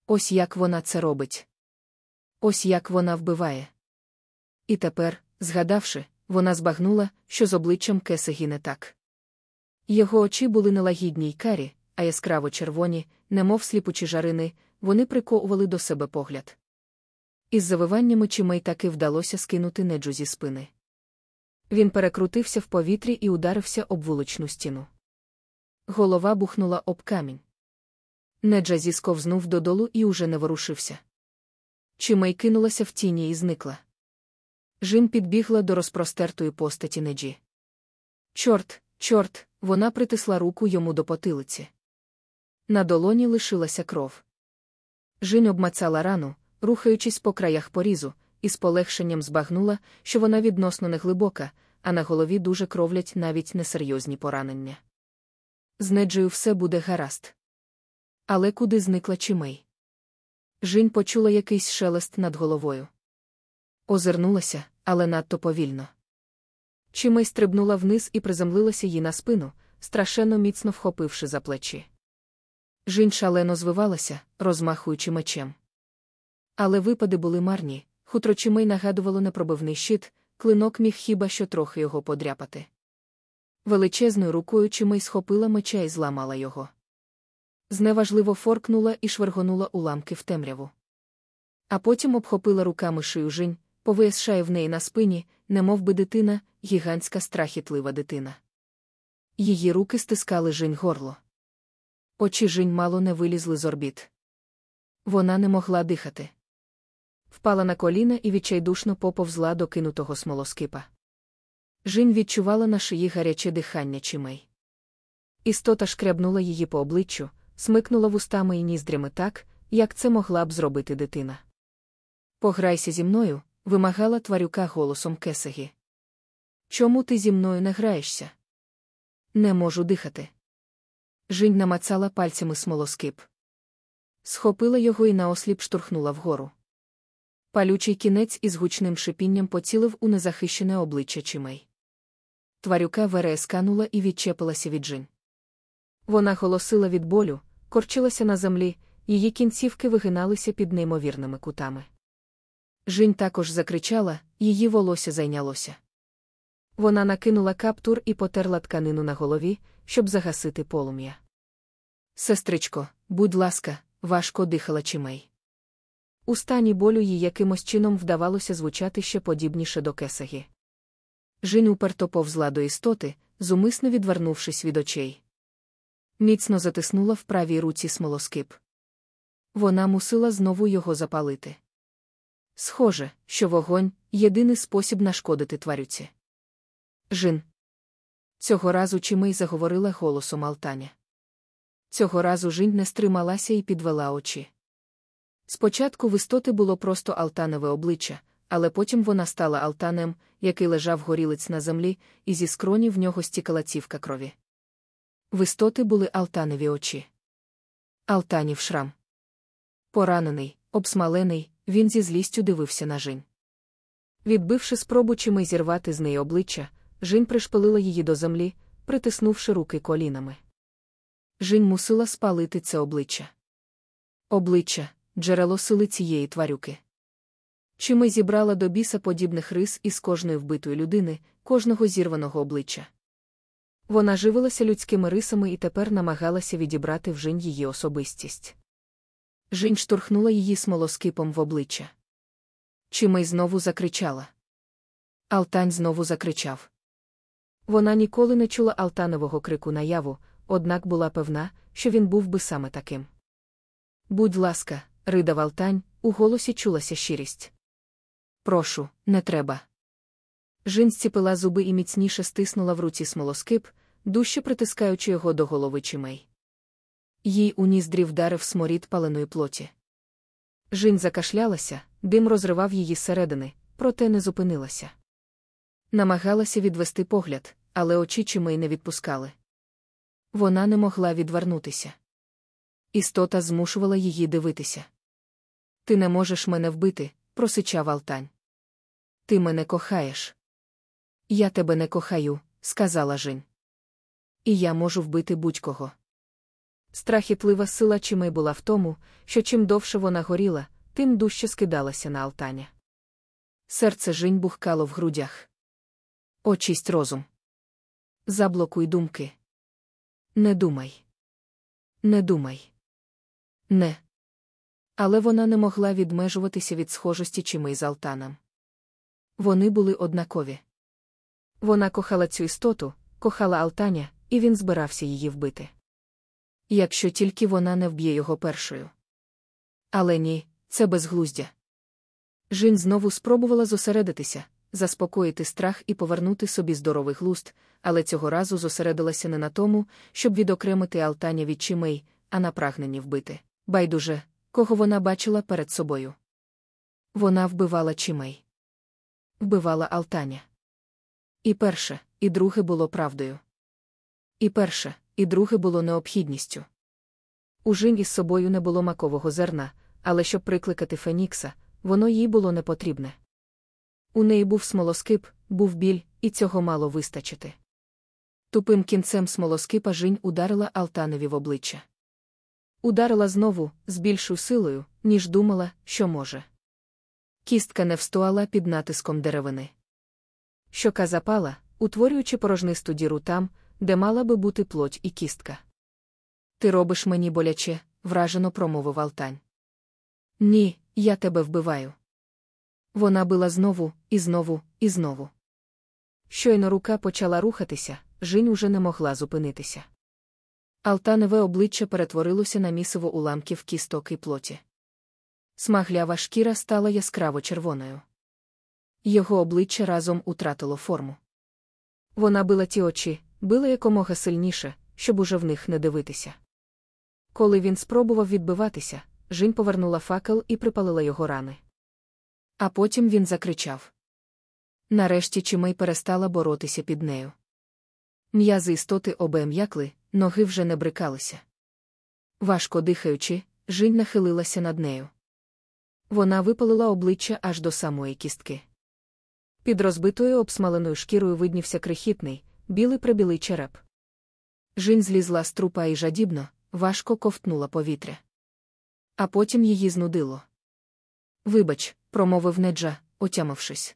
A: Ось як вона це робить. Ось як вона вбиває. І тепер, згадавши, вона збагнула, що з обличчям Кесегі не так. Його очі були нелагідні й карі, а яскраво червоні, немов сліпучі жарини, вони приковували до себе погляд. Із завиваннями чимей таки вдалося скинути неджу зі спини. Він перекрутився в повітрі і ударився об вуличну стіну. Голова бухнула об камінь. Неджа зісковзнув додолу і уже не ворушився. Чимей кинулася в тіні і зникла. Жін підбігла до розпростертої постаті Неджі. Чорт, чорт, вона притисла руку йому до потилиці. На долоні лишилася кров. Жін обмацала рану, рухаючись по краях порізу, і з полегшенням збагнула, що вона відносно неглибока, а на голові дуже кровлять навіть несерйозні поранення. З Неджею все буде гаразд. Але куди зникла чимей? Жінь почула якийсь шелест над головою. Озирнулася, але надто повільно. Чимей стрибнула вниз і приземлилася їй на спину, страшенно міцно вхопивши за плечі. Жінь шалено звивалася, розмахуючи мечем. Але випади були марні, хутро чимей нагадувало непробивний щит, клинок міг хіба що трохи його подряпати. Величезною рукою чимей схопила меча і зламала його. Зневажливо форкнула і швергонула уламки в темряву. А потім обхопила руками шию жінь, повисшає в неї на спині, немов би дитина, гігантська страхітлива дитина. Її руки стискали жінь горло. Очі жінь мало не вилізли з орбіт. Вона не могла дихати. Впала на коліна і відчайдушно поповзла до кинутого смолоскипа. Жінь відчувала на шиї гаряче дихання чимей. Істота шкрябнула її по обличчю, смикнула вустами і ніздрями так, як це могла б зробити дитина. Пограйся зі мною, вимагала тварюка голосом Кесегі. Чому ти зі мною не граєшся? Не можу дихати. Жінь намацала пальцями смолоскип. Схопила його і наосліп штурхнула вгору. Палючий кінець із гучним шипінням поцілив у незахищене обличчя чимей. Тварюка вересканула і відчепилася від Жінь. Вона голосила від болю, корчилася на землі, її кінцівки вигиналися під неймовірними кутами. Жінь також закричала, її волосся зайнялося. Вона накинула каптур і потерла тканину на голові, щоб загасити полум'я. Сестричко, будь ласка, важко дихала чимей. У стані болю їй якимось чином вдавалося звучати ще подібніше до кесагі. Жінь уперто повзла до істоти, зумисно відвернувшись від очей. Міцно затиснула в правій руці смолоскип. Вона мусила знову його запалити. Схоже, що вогонь єдиний спосіб нашкодити тварюці. Жін. Цього разу Чимей заговорила голосом Алтаня. Цього разу Жінь не стрималася і підвела очі. Спочатку в істоти було просто алтанове обличчя, але потім вона стала алтанем, який лежав горілиць на землі, і зі скроні в нього стікала цівка крові. В істоти були алтаневі очі. Алтанів шрам. Поранений, обсмалений, він зі злістю дивився на Жінь. Відбивши спробу чимий зірвати з неї обличчя, Жінь пришпилила її до землі, притиснувши руки колінами. Жінь мусила спалити це обличчя. Обличчя джерело сили цієї тварюки. Чи ми зібрала до біса подібних рис із кожної вбитої людини, кожного зірваного обличчя. Вона живилася людськими рисами і тепер намагалася відібрати в Жінь її особистість. Жінь штурхнула її смолоскипом в обличчя. Чимей знову закричала. Алтань знову закричав. Вона ніколи не чула Алтанового крику наяву, однак була певна, що він був би саме таким. Будь ласка, ридав Алтань, у голосі чулася щирість. Прошу, не треба. Жін зціпила зуби і міцніше стиснула в руці смолоскип, дужче притискаючи його до голови чимей. Їй у ніздрі вдарив сморід паленої плоті. Жінь закашлялася, дим розривав її зсередини, проте не зупинилася. Намагалася відвести погляд, але очі чимей не відпускали. Вона не могла відвернутися. Істота змушувала її дивитися. Ти не можеш мене вбити, просичав Алтань. Ти мене кохаєш. Я тебе не кохаю, сказала Жінь. І я можу вбити будь-кого. Страхітлива сила чимей була в тому, що чим довше вона горіла, тим дужче скидалася на Алтаня. Серце Жінь бухкало в грудях. Очість розум. Заблокуй думки. Не думай. Не думай. Не. Але вона не могла відмежуватися від схожості чимей з Алтаном. Вони були однакові. Вона кохала цю істоту, кохала Алтаня, і він збирався її вбити. Якщо тільки вона не вб'є його першою. Але ні, це безглуздя. Жін знову спробувала зосередитися, заспокоїти страх і повернути собі здоровий глуст, але цього разу зосередилася не на тому, щоб відокремити Алтаня від чимей, а на прагненні вбити. Байдуже, кого вона бачила перед собою. Вона вбивала чимей. Вбивала Алтаня. І перше, і друге було правдою. І перше, і друге було необхідністю. У Жінь із собою не було макового зерна, але щоб прикликати Фенікса, воно їй було не потрібне. У неї був смолоскип, був біль, і цього мало вистачити. Тупим кінцем смолоскипа Жінь ударила Алтанові в обличчя. Ударила знову, з більшою силою, ніж думала, що може. Кістка не встояла під натиском деревини. Щока запала, утворюючи порожнисту діру там, де мала би бути плоть і кістка. Ти робиш мені боляче, вражено промовив Алтань. Ні, я тебе вбиваю. Вона била знову, і знову, і знову. Щойно рука почала рухатися, Жінь уже не могла зупинитися. Алтаневе обличчя перетворилося на місиво уламків кісток і плоті. Смаглява шкіра стала яскраво червоною. Його обличчя разом утратило форму. Вона била ті очі, била якомога сильніше, щоб уже в них не дивитися. Коли він спробував відбиватися, Жінь повернула факел і припалила його рани. А потім він закричав. Нарешті Чимей перестала боротися під нею. М'язи істоти обем'якли, ноги вже не брикалися. Важко дихаючи, Жінь нахилилася над нею. Вона випалила обличчя аж до самої кістки. Під розбитою обсмаленою шкірою виднівся крихітний, білий прибілий череп. Жінь злізла з трупа і жадібно, важко ковтнула повітря. А потім її знудило. Вибач, промовив неджа, отямившись.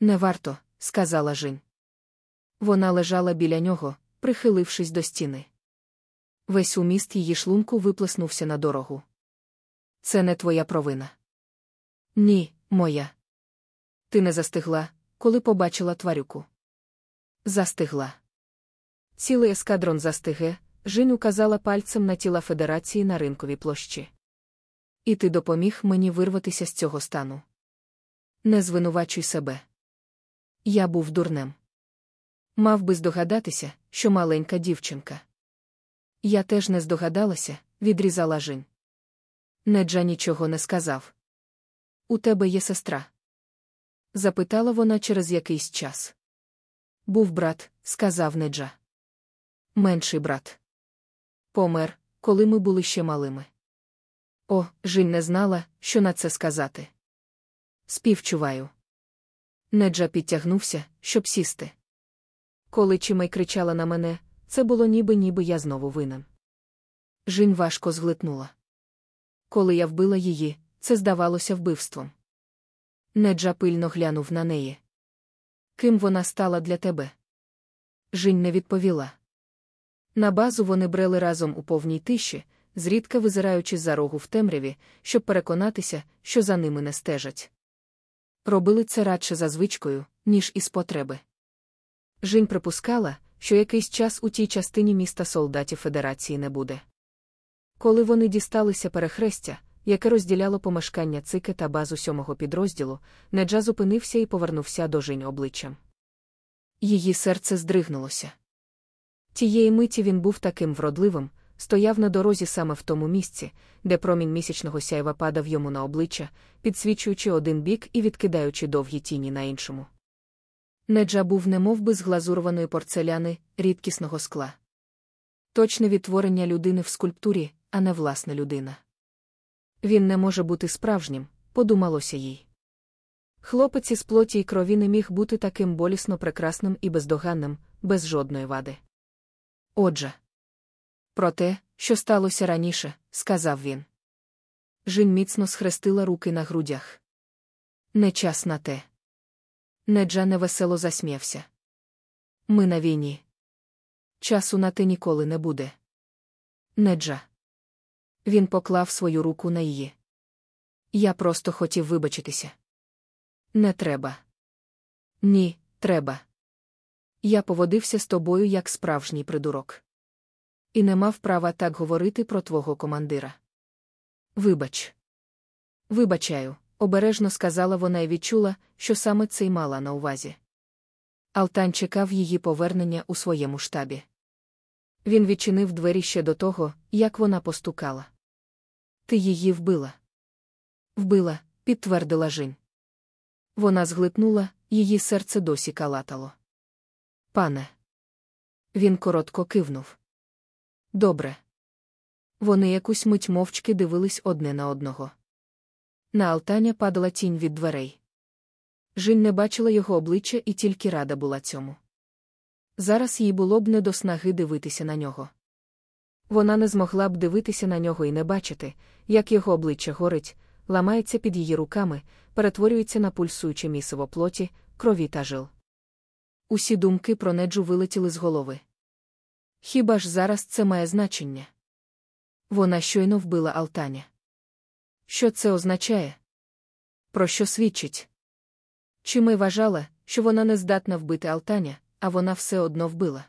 A: Не варто, сказала Жінь. Вона лежала біля нього, прихилившись до стіни. Весь уміст її шлунку виплеснувся на дорогу. Це не твоя провина. Ні, моя. Ти не застигла, коли побачила тварюку. Застигла. Цілий ескадрон застиге, Жінь указала пальцем на тіла Федерації на ринковій площі. І ти допоміг мені вирватися з цього стану. Не звинувачуй себе. Я був дурнем. Мав би здогадатися, що маленька дівчинка. Я теж не здогадалася, відрізала Жінь. Неджа нічого не сказав. У тебе є сестра? запитала вона через якийсь час. Був брат, сказав Неджа. Менший брат. Помер, коли ми були ще малими. О, Жінь не знала, що на це сказати. Співчуваю. Неджа підтягнувся, щоб сісти. Коли Чимей кричала на мене, це було ніби ніби я знову винен. Жінь важко зглитнула. Коли я вбила її, це здавалося вбивством. Неджа пильно глянув на неї. Ким вона стала для тебе? Жінь не відповіла. На базу вони брели разом у повній тиші, зрідка визираючи за рогу в темряві, щоб переконатися, що за ними не стежать. Робили це радше за звичкою, ніж із потреби. Жінь припускала, що якийсь час у тій частині міста солдатів Федерації не буде. Коли вони дісталися перехрестя, яке розділяло помешкання цики та базу сьомого підрозділу, Неджа зупинився і повернувся до Жінь обличчям. Її серце здригнулося. Тієї миті він був таким вродливим, стояв на дорозі саме в тому місці, де промінь місячного сяйва падав йому на обличчя, підсвічуючи один бік і відкидаючи довгі тіні на іншому. Неджа був немов би з глазурованої порцеляни, рідкісного скла. Точне відтворення людини в скульптурі, а не власна людина. Він не може бути справжнім, подумалося їй. Хлопець із плоті й крові не міг бути таким болісно прекрасним і бездоганним, без жодної вади. Отже, про те, що сталося раніше, сказав він. Жінь міцно схрестила руки на грудях. Не час на те. Неджа невесело засміявся. Ми на війні. Часу на те ніколи не буде. Неджа. Він поклав свою руку на її. Я просто хотів вибачитися. Не треба. Ні, треба. Я поводився з тобою як справжній придурок. І не мав права так говорити про твого командира. Вибач. Вибачаю, обережно сказала вона і відчула, що саме це й мала на увазі. Алтан чекав її повернення у своєму штабі. Він відчинив двері ще до того, як вона постукала. Ти її вбила. Вбила, підтвердила Жінь. Вона зглитнула, її серце досі калатало. Пане. Він коротко кивнув. Добре. Вони якусь мить мовчки дивились одне на одного. На Алтаня падала тінь від дверей. Жінь не бачила його обличчя і тільки рада була цьому. Зараз їй було б не до снаги дивитися на нього. Вона не змогла б дивитися на нього і не бачити, як його обличчя горить, ламається під її руками, перетворюється на пульсуюче місиво плоті, крові та жил. Усі думки про неджу вилетіли з голови. Хіба ж зараз це має значення? Вона щойно вбила Алтаня. Що це означає? Про що свідчить? Чи ми вважала, що вона не здатна вбити Алтаня, а вона все одно вбила?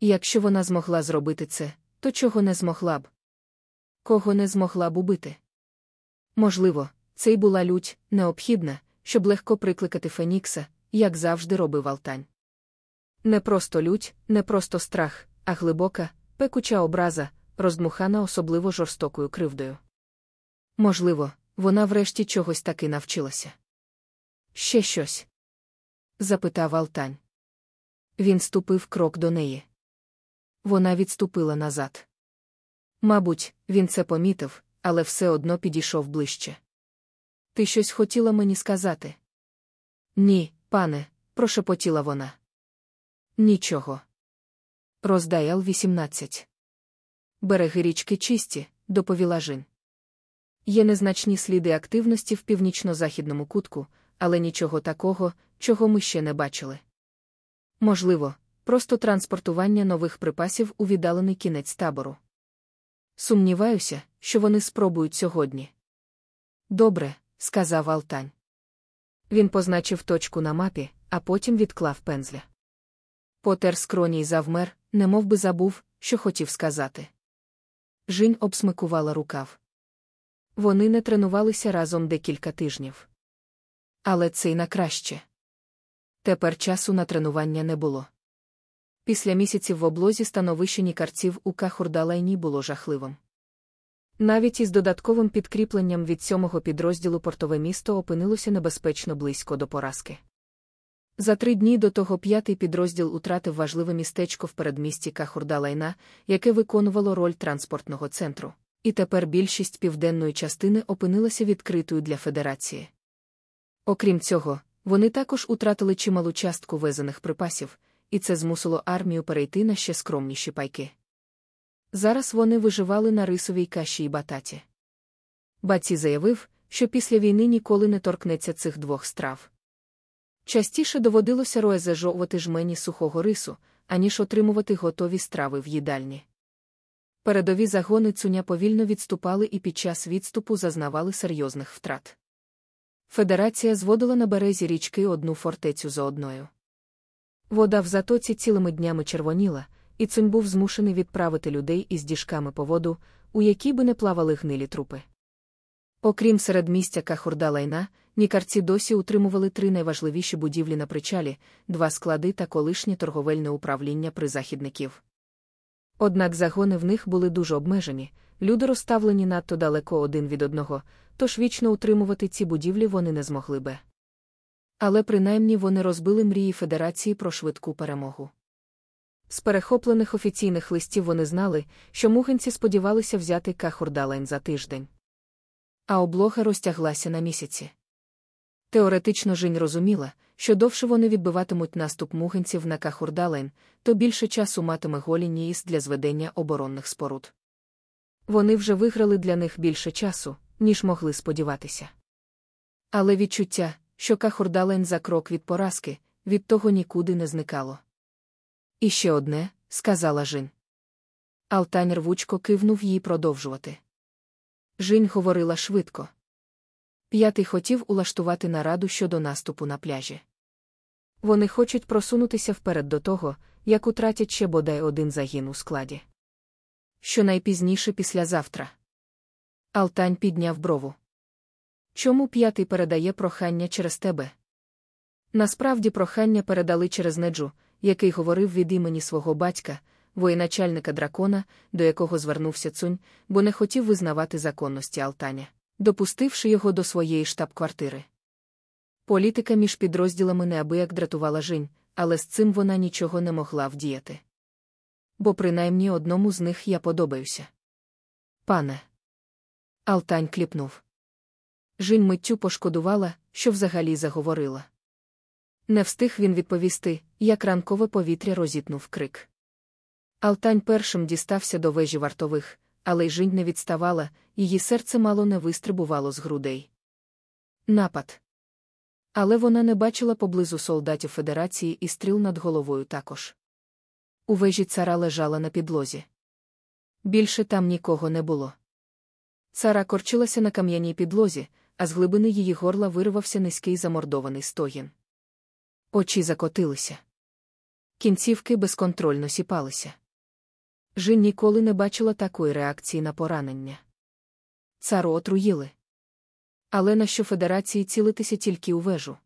A: якщо вона змогла зробити це, то чого не змогла б? Кого не змогла б убити? Можливо, це й була лють, необхідна, щоб легко прикликати Фенікса, як завжди робив Алтань. Не просто лють, не просто страх, а глибока, пекуча образа, роздмухана особливо жорстокою кривдою. Можливо, вона врешті чогось таки навчилася. Ще щось? запитав Алтань. Він ступив крок до неї. Вона відступила назад. Мабуть, він це помітив, але все одно підійшов ближче. Ти щось хотіла мені сказати? Ні, пане, прошепотіла вона. Нічого. Роздаял 18. Береги річки чисті, доповіла Жін. Є незначні сліди активності в північно-західному кутку, але нічого такого, чого ми ще не бачили. Можливо, просто транспортування нових припасів у віддалений кінець табору. Сумніваюся, що вони спробують сьогодні. Добре, сказав Алтань. Він позначив точку на мапі, а потім відклав пензля. Потер скроні й завмер, немов би забув, що хотів сказати. Жінь обсмикувала рукав. Вони не тренувалися разом декілька тижнів. Але це й на краще. Тепер часу на тренування не було. Після місяців в облозі становище нікарців у Кахурдалайні було жахливим. Навіть із додатковим підкріпленням від сьомого підрозділу портове місто опинилося небезпечно близько до поразки. За три дні до того п'ятий підрозділ утратив важливе містечко в передмісті Кахурдалайна, яке виконувало роль транспортного центру, і тепер більшість південної частини опинилася відкритою для федерації. Окрім цього, вони також утратили чималу частку везених припасів, і це змусило армію перейти на ще скромніші пайки. Зараз вони виживали на рисовій каші й бататі. Баці заявив, що після війни ніколи не торкнеться цих двох страв. Частіше доводилося роезежовувати жмені сухого рису, аніж отримувати готові страви в їдальні. Передові загони цуня повільно відступали і під час відступу зазнавали серйозних втрат. Федерація зводила на березі річки одну фортецю за одною. Вода в затоці цілими днями червоніла, і цунь був змушений відправити людей із діжками по воду, у якій би не плавали гнилі трупи. Окрім середмістя Кахурда-Лайна, нікарці досі утримували три найважливіші будівлі на причалі, два склади та колишнє торговельне управління призахідників. Однак загони в них були дуже обмежені, люди розставлені надто далеко один від одного, тож вічно утримувати ці будівлі вони не змогли би. Але принаймні вони розбили мрії Федерації про швидку перемогу. З перехоплених офіційних листів вони знали, що мугенці сподівалися взяти Кахурдалайн за тиждень. А облога розтяглася на місяці. Теоретично Жінь розуміла, що довше вони відбиватимуть наступ мугенців на Кахурдалайн, то більше часу матиме голі Ніїс для зведення оборонних споруд. Вони вже виграли для них більше часу, ніж могли сподіватися. Але відчуття, що Кахурдалайн за крок від поразки, від того нікуди не зникало. І ще одне, сказала Жін. Алтань рвучко кивнув їй продовжувати. Жінь говорила швидко. П'ятий хотів улаштувати нараду щодо наступу на пляжі. Вони хочуть просунутися вперед до того, як утратять ще бодай один загін у складі. Що найпізніше післязавтра. Алтань підняв брову. Чому п'ятий передає прохання через тебе? Насправді прохання передали через неджу, який говорив від імені свого батька, воєначальника дракона, до якого звернувся цунь, бо не хотів визнавати законності Алтаня, допустивши його до своєї штаб-квартири. Політика між підрозділами неабияк дратувала Жінь, але з цим вона нічого не могла вдіяти. Бо принаймні одному з них я подобаюся. Пане. Алтань кліпнув. Жінь миттю пошкодувала, що взагалі заговорила. Не встиг він відповісти, як ранкове повітря розітнув крик. Алтань першим дістався до вежі вартових, але й Жінь не відставала, її серце мало не вистрибувало з грудей. Напад. Але вона не бачила поблизу солдатів Федерації і стріл над головою також. У вежі цара лежала на підлозі. Більше там нікого не було. Цара корчилася на кам'яній підлозі, а з глибини її горла вирвався низький замордований стогін. Очі закотилися. Кінцівки безконтрольно сіпалися. Жін ніколи не бачила такої реакції на поранення. Цару отруїли. Але на що Федерації цілитися тільки у вежу?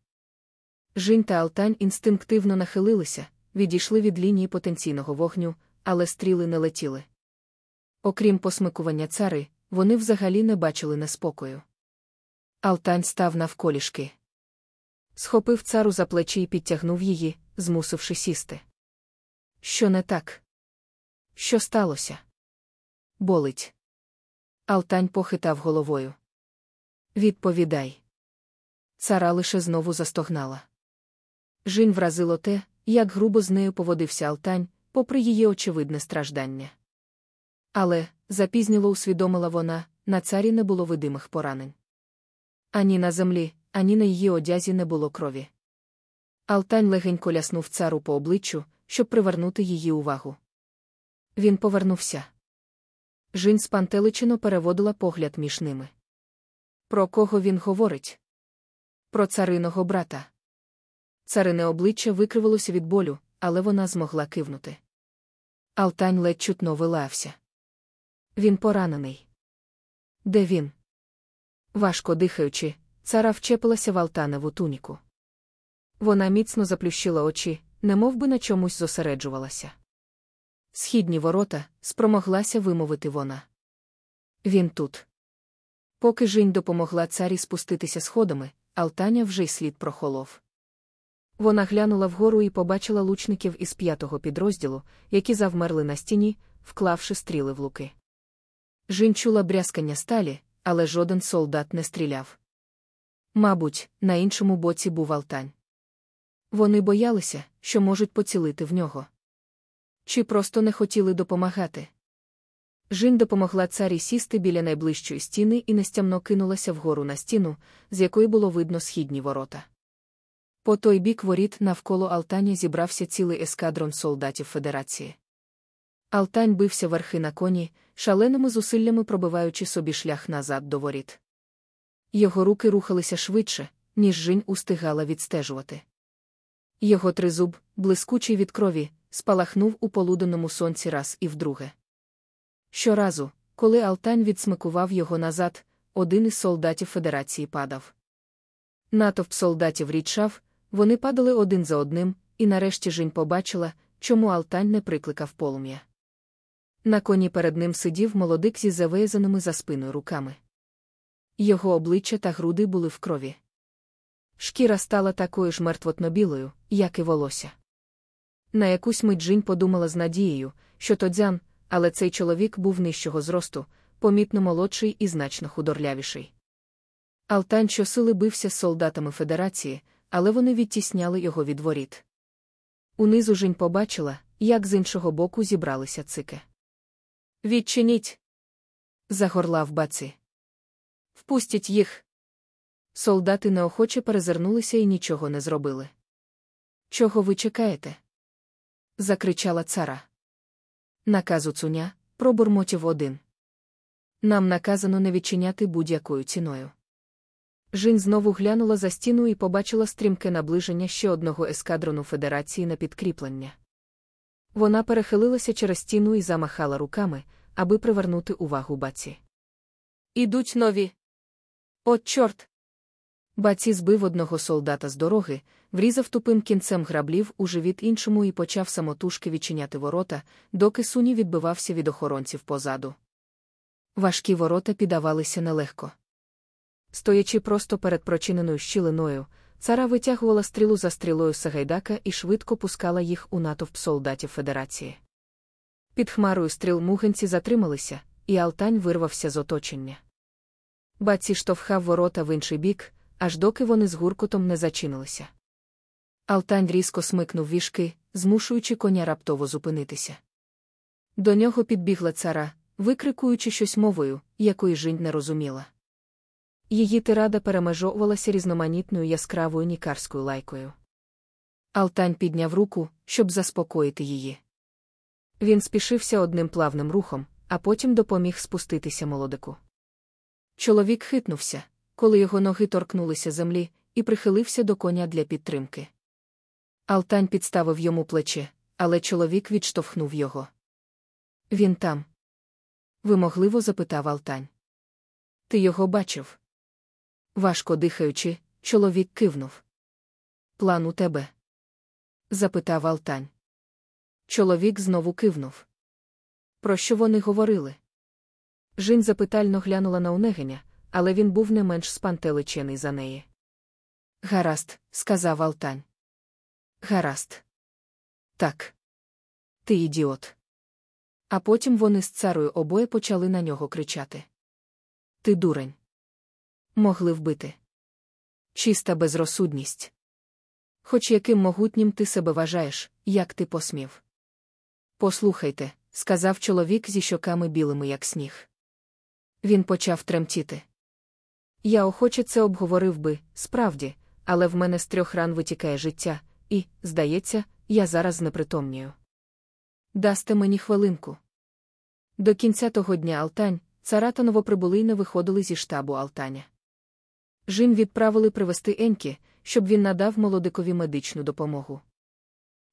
A: Жінь та Алтань інстинктивно нахилилися, відійшли від лінії потенційного вогню, але стріли не летіли. Окрім посмикування цари, вони взагалі не бачили неспокою. Алтань став навколішки. Схопив цару за плечі і підтягнув її, змусивши сісти. Що не так? Що сталося? Болить. Алтань похитав головою. Відповідай. Цара лише знову застогнала. Жінь вразило те, як грубо з нею поводився Алтань, попри її очевидне страждання. Але, запізніло усвідомила вона, на царі не було видимих поранень. Ані на землі, ані на її одязі не було крові. Алтань легенько ляснув цару по обличчю, щоб привернути її увагу. Він повернувся. Жінь спантеличено переводила погляд між ними. Про кого він говорить? Про цариного брата. Царине обличчя викривилося від болю, але вона змогла кивнути. Алтань ледь чутно вилався. Він поранений. Де він? Важко дихаючи, цара вчепилася в Алтаневу туніку. Вона міцно заплющила очі, немов би на чомусь зосереджувалася. Східні ворота спромоглася вимовити вона. Він тут. Поки Жінь допомогла царі спуститися сходами, Алтаня вже й слід прохолов. Вона глянула вгору і побачила лучників із п'ятого підрозділу, які завмерли на стіні, вклавши стріли в луки. Жінь чула брязкання сталі, але жоден солдат не стріляв. Мабуть, на іншому боці був Алтань. Вони боялися, що можуть поцілити в нього. Чи просто не хотіли допомагати. Жінь допомогла царі сісти біля найближчої стіни і нестямно кинулася вгору на стіну, з якої було видно східні ворота. По той бік воріт навколо Алтані зібрався цілий ескадрон солдатів Федерації. Алтань бився верхи на коні, шаленими зусиллями пробиваючи собі шлях назад до воріт. Його руки рухалися швидше, ніж Жінь устигала відстежувати. Його тризуб, блискучий від крові, спалахнув у полуденному сонці раз і вдруге. Щоразу, коли Алтань відсмикував його назад, один із солдатів Федерації падав. Натовп солдатів рідшав, вони падали один за одним, і нарешті Жінь побачила, чому Алтань не прикликав полум'я. На коні перед ним сидів молодик зі завезаними за спиною руками. Його обличчя та груди були в крові. Шкіра стала такою ж мертвотно-білою, як і волосся. На якусь мить Жінь подумала з надією, що то дзян, але цей чоловік був нижчого зросту, помітно молодший і значно худорлявіший. Алтань щосили бився з солдатами Федерації, але вони відтісняли його від воріт. Унизу Жінь побачила, як з іншого боку зібралися цики. Відчиніть. загорлав баці. Впустіть їх. Солдати неохоче перезирнулися і нічого не зробили. Чого ви чекаєте? Закричала цара. Наказу цуня, пробурмотів один. Нам наказано не відчиняти будь-якою ціною. Жінь знову глянула за стіну і побачила стрімке наближення ще одного ескадрону Федерації на підкріплення. Вона перехилилася через стіну і замахала руками, аби привернути увагу баці. Ідуть нові. От, чорт! Баці збив одного солдата з дороги, врізав тупим кінцем граблів у живіт іншому і почав самотужки відчиняти ворота, доки суні відбивався від охоронців позаду. Важкі ворота піддавалися нелегко. Стоячи просто перед прочиненою щілиною, цара витягувала стрілу за стрілою Сагайдака і швидко пускала їх у натовп солдатів Федерації. Під хмарою стріл мугенці затрималися, і Алтань вирвався з оточення. Баці штовхав ворота в інший бік, аж доки вони з гуркотом не зачинилися. Алтань різко смикнув вішки, змушуючи коня раптово зупинитися. До нього підбігла цара, викрикуючи щось мовою, якої жінь не розуміла. Її тирада перемежовувалася різноманітною яскравою нікарською лайкою. Алтань підняв руку, щоб заспокоїти її. Він спішився одним плавним рухом, а потім допоміг спуститися молодику. Чоловік хитнувся, коли його ноги торкнулися землі, і прихилився до коня для підтримки. Алтань підставив йому плече, але чоловік відштовхнув його. Він там. Вимогливо запитав Алтань. Ти його бачив? Важко дихаючи, чоловік кивнув. План у тебе? запитав Алтань. Чоловік знову кивнув. Про що вони говорили? Жінь запитально глянула на Унегеня, але він був не менш спантеличений за неї. Гаразд, сказав Алтань. Гаразд. Так. Ти ідіот. А потім вони з царою обоє почали на нього кричати. Ти дурень. Могли вбити. Чиста безрозсудність. Хоч яким могутнім ти себе вважаєш, як ти посмів. Послухайте, сказав чоловік зі щоками білими, як сніг. Він почав тремтіти. Я охоче це обговорив би, справді, але в мене з трьох ран витікає життя, і, здається, я зараз знепритомнюю. Дасте мені хвилинку. До кінця того дня Алтань, цара та новоприбулий не виходили зі штабу Алтаня. Жін відправили привезти Енькі, щоб він надав молодикові медичну допомогу.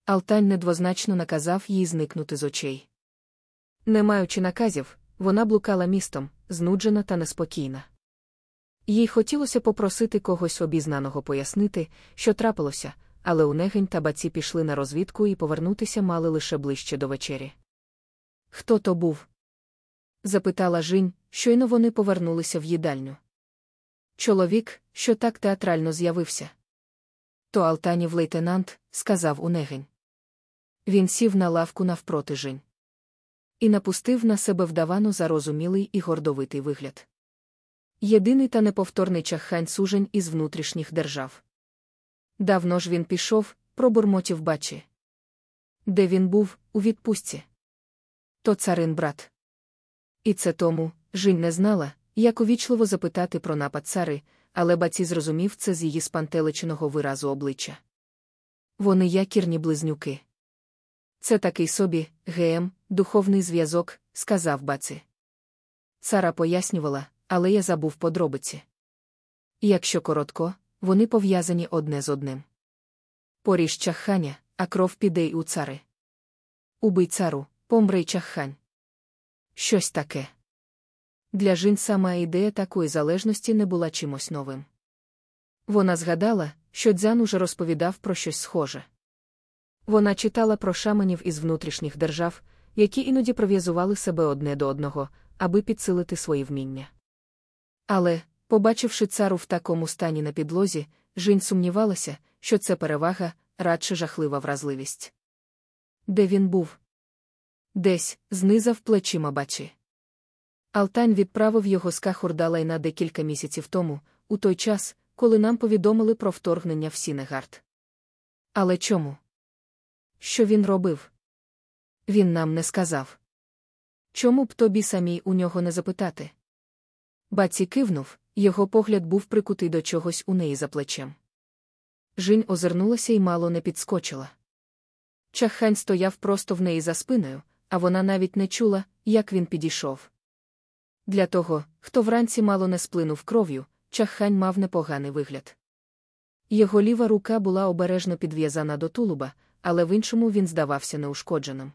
A: Алтань недвозначно наказав їй зникнути з очей. Не маючи наказів, вона блукала містом, знуджена та неспокійна. Їй хотілося попросити когось обізнаного пояснити, що трапилося, але Унегень та баці пішли на розвідку і повернутися мали лише ближче до вечері. Хто то був? запитала Жінь, щойно вони повернулися в їдальню. Чоловік, що так театрально з'явився. То Алтанів лейтенант, сказав Унегень. Він сів на лавку навпроти Жінь. І напустив на себе вдавано зарозумілий і гордовитий вигляд. Єдиний та неповторний чаххань сужень із внутрішніх держав. Давно ж він пішов, пробурмотів бачі. Де він був, у відпустці? То царин брат. І це тому, Жінь не знала, як увічливо запитати про напад цари, але баці зрозумів це з її спантеличеного виразу обличчя. Вони якірні близнюки. Це такий собі, ГМ, духовний зв'язок, сказав баці. Цара пояснювала, але я забув подробиці. Якщо коротко, вони пов'язані одне з одним. Поріж чахханя, а кров піде й у цари. Убий цару, помре й чаххань. Щось таке. Для жін сама ідея такої залежності не була чимось новим. Вона згадала, що Дзян уже розповідав про щось схоже. Вона читала про шаманів із внутрішніх держав, які іноді прив'язували себе одне до одного, аби підсилити свої вміння. Але, побачивши цару в такому стані на підлозі, Жінь сумнівалася, що це перевага, радше жахлива вразливість. Де він був? Десь, знизав плечима бачі. Алтань відправив його з Кахурдалай на декілька місяців тому, у той час, коли нам повідомили про вторгнення в Сінегард. Але чому? Що він робив? Він нам не сказав. Чому б тобі самій у нього не запитати? Баці кивнув, його погляд був прикутий до чогось у неї за плечем. Жінь озирнулася і мало не підскочила. Чаххань стояв просто в неї за спиною, а вона навіть не чула, як він підійшов. Для того, хто вранці мало не сплинув кров'ю, чаххань мав непоганий вигляд. Його ліва рука була обережно підв'язана до тулуба, але в іншому він здавався неушкодженим.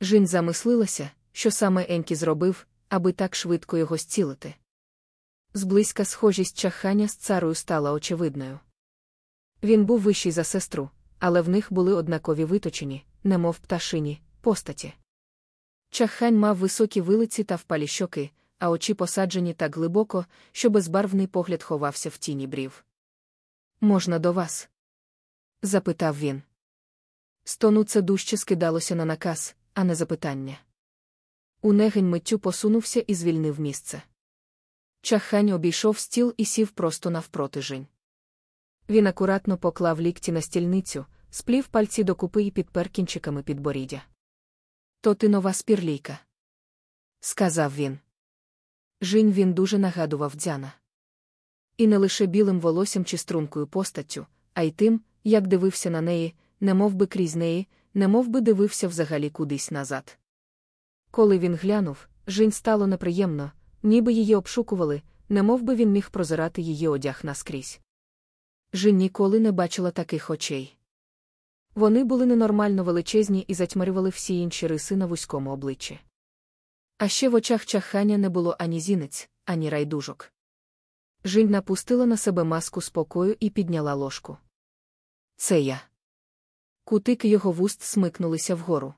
A: Жін замислилася, що саме Енкі зробив, аби так швидко його зцілити. Зблизька схожість чахання з царою стала очевидною. Він був вищий за сестру, але в них були однакові виточені, немов пташині, постаті. Чахань мав високі вилиці та впалі щоки, а очі посаджені так глибоко, що безбарвний погляд ховався в тіні брів. Можна до вас? запитав він. Стону це дужче скидалося на наказ, а не запитання. Унегень миттю посунувся і звільнив місце. Чахань обійшов стіл і сів просто навпроти жінь. Він акуратно поклав лікті на стільницю, сплів пальці докупи і підпер кінчиками підборіддя. То ти нова спірлійка, сказав він. Жінь він дуже нагадував дзяна. І не лише білим волоссям чи стрункою постаттю, а й тим, як дивився на неї, не би крізь неї, не би дивився взагалі кудись назад. Коли він глянув, Жінь стало неприємно, ніби її обшукували, не би він міг прозирати її одяг наскрізь. Жін ніколи не бачила таких очей. Вони були ненормально величезні і затьмарювали всі інші риси на вузькому обличчі. А ще в очах чахання не було ані зінець, ані райдужок. Жінь напустила на себе маску спокою і підняла ложку. Це я. Кутики його вуст смикнулися вгору.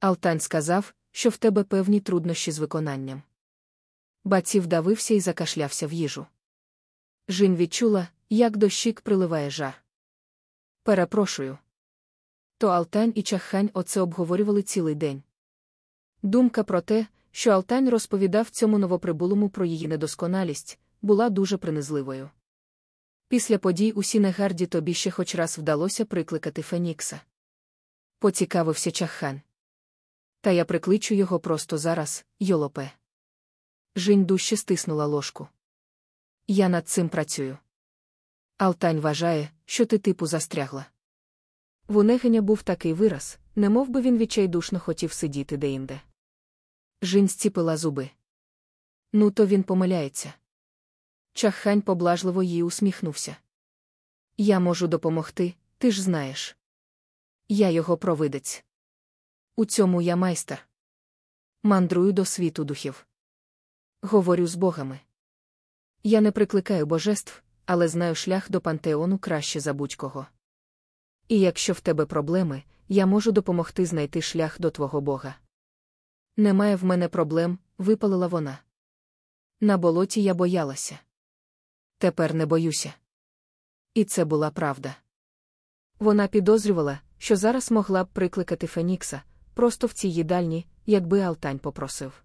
A: Алтань сказав, що в тебе певні труднощі з виконанням. Баці вдавився і закашлявся в їжу. Жінь відчула, як дощик приливає жар. Перепрошую. То Алтань і чаххань оце обговорювали цілий день. Думка про те, що Алтань розповідав цьому новоприбулому про її недосконалість, була дуже принизливою. Після подій у Сінегарді тобі ще хоч раз вдалося прикликати Фенікса. Поцікавився Чаххань. Та я прикличу його просто зараз, йолопе. Жінь дужче стиснула ложку. Я над цим працюю. Алтань вважає, що ти типу застрягла. В Унегеня був такий вираз, немов би він відчайдушно хотів сидіти деінде. Жінь зціпила зуби. Ну, то він помиляється. Чаххань поблажливо їй усміхнувся. Я можу допомогти, ти ж знаєш. Я його провидець. У цьому я майстер. Мандрую до світу духів. Говорю з богами. Я не прикликаю божеств, але знаю шлях до пантеону краще за будь-кого. І якщо в тебе проблеми, я можу допомогти знайти шлях до твого Бога. Немає в мене проблем, випалила вона. На болоті я боялася. Тепер не боюся. І це була правда. Вона підозрювала, що зараз могла б прикликати Фенікса, просто в цій їдальні, якби Алтань попросив.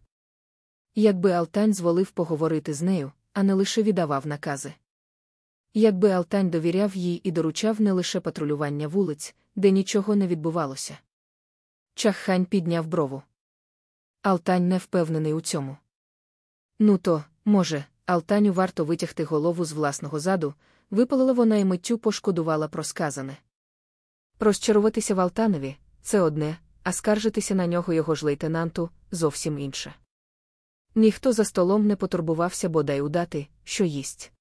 A: Якби Алтань зволив поговорити з нею, а не лише віддавав накази. Якби Алтань довіряв їй і доручав не лише патрулювання вулиць, де нічого не відбувалося. Чаххань підняв брову. Алтань не впевнений у цьому. Ну то, може, Алтаню варто витягти голову з власного заду, випалила вона і миттю пошкодувала про сказане. Розчаруватися в Алтанові це одне, а скаржитися на нього його ж лейтенанту зовсім інше. Ніхто за столом не потурбувався бодай удати, що їсть.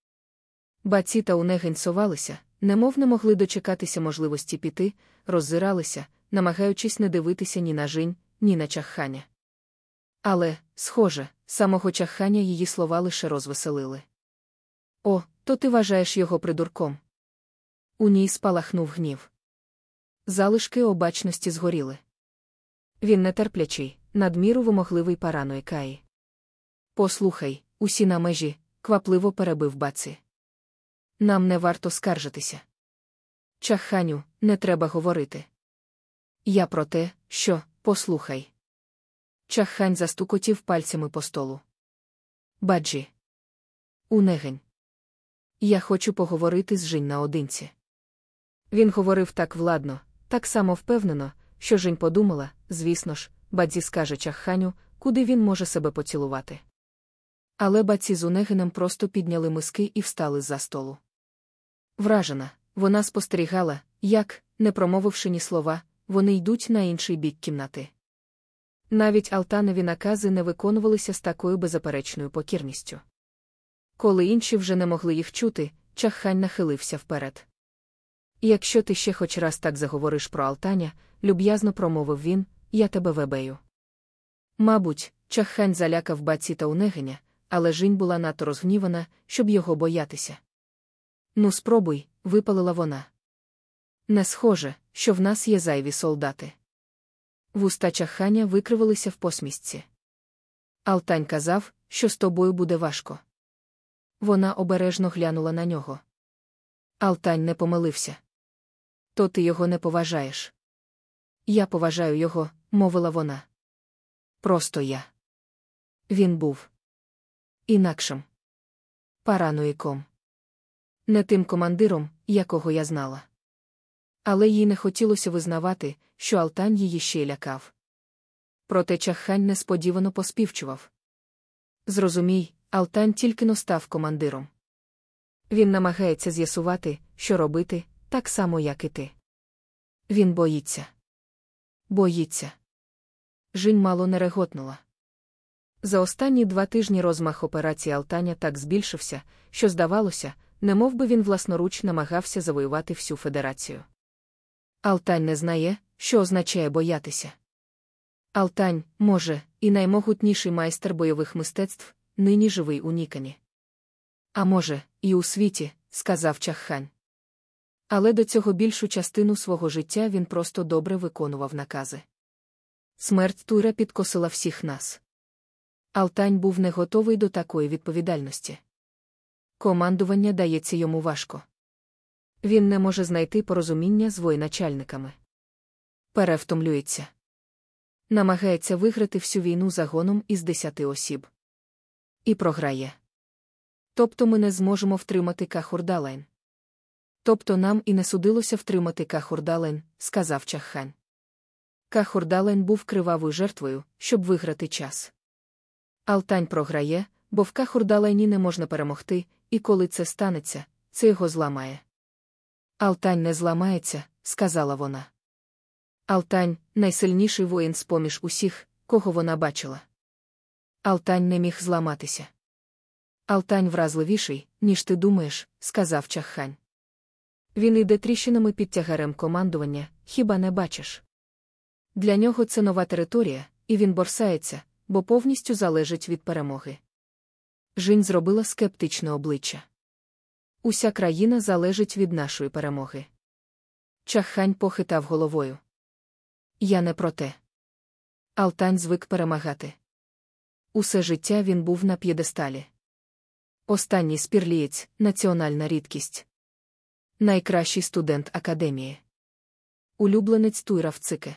A: Баці та унегень совалися, немов не могли дочекатися можливості піти, роззиралися, намагаючись не дивитися ні на жінь, ні на чахання. Але, схоже, самого чахання її слова лише розвеселили. О, то ти вважаєш його придурком. У ній спалахнув гнів. Залишки обачності згоріли. Він нетерплячий, надміру вимогливий параної каї. Послухай, усі на межі, квапливо перебив баці. Нам не варто скаржитися. Чаханю, не треба говорити. Я про те, що, послухай. Чахань застукотів пальцями по столу. Баджі. Унегень. Я хочу поговорити з Жінь наодинці. Він говорив так владно, так само впевнено, що Жінь подумала, звісно ж, бадзі скаже чахханю, куди він може себе поцілувати. Але баці з Унегином просто підняли миски і встали з за столу. Вражена, вона спостерігала, як, не промовивши ні слова, вони йдуть на інший бік кімнати. Навіть алтанові накази не виконувалися з такою беззаперечною покірністю. Коли інші вже не могли їх чути, чаххань нахилився вперед. Якщо ти ще хоч раз так заговориш про Алтаня, люб'язно промовив він, я тебе вебею. Мабуть, чаххань залякав баці та унегеня, але жінь була надто розгнівана, щоб його боятися. Ну, спробуй, випалила вона. Не схоже, що в нас є зайві солдати. Вуста чахання викривалися в посмішці. Алтань казав, що з тобою буде важко. Вона обережно глянула на нього. Алтань не помилився. То ти його не поважаєш. Я поважаю його, мовила вона. Просто я. Він був інакшим. Параноїком. Не тим командиром, якого я знала. Але їй не хотілося визнавати, що Алтань її ще лякав. Проте чаххань несподівано поспівчував. Зрозумій, Алтань тільки но став командиром. Він намагається з'ясувати, що робити, так само, як і ти. Він боїться. Боїться. Жінь мало не реготнула. За останні два тижні розмах операції Алтаня так збільшився, що, здавалося, не би він власноруч намагався завоювати всю федерацію. Алтань не знає, що означає боятися. Алтань, може, і наймогутніший майстер бойових мистецтв, нині живий у Нікані. А може, і у світі, сказав Чаххань. Але до цього більшу частину свого життя він просто добре виконував накази. Смерть Тура підкосила всіх нас. Алтань був не готовий до такої відповідальності. Командування дається йому важко. Він не може знайти порозуміння з воєначальниками. Перевтомлюється. Намагається виграти всю війну загоном із десяти осіб. І програє. Тобто ми не зможемо втримати Кахурдалайн. Тобто нам і не судилося втримати Кахурдалайн, сказав Чаххань. Кахурдалайн був кривавою жертвою, щоб виграти час. Алтань програє, бо в Кахурдалайні не можна перемогти, і коли це станеться, це його зламає. Алтань не зламається, сказала вона. Алтань найсильніший воїн з поміж усіх, кого вона бачила. Алтань не міг зламатися. Алтань вразливіший, ніж ти думаєш, сказав чаххань. Він іде тріщинами під тягарем командування, хіба не бачиш? Для нього це нова територія, і він борсається, бо повністю залежить від перемоги. Жінь зробила скептичне обличчя. Уся країна залежить від нашої перемоги. Чаххань похитав головою. Я не про те. Алтань звик перемагати. Усе життя він був на п'єдесталі. Останній спірлієць національна рідкість. Найкращий студент академії. Улюбленець Туйра в цике.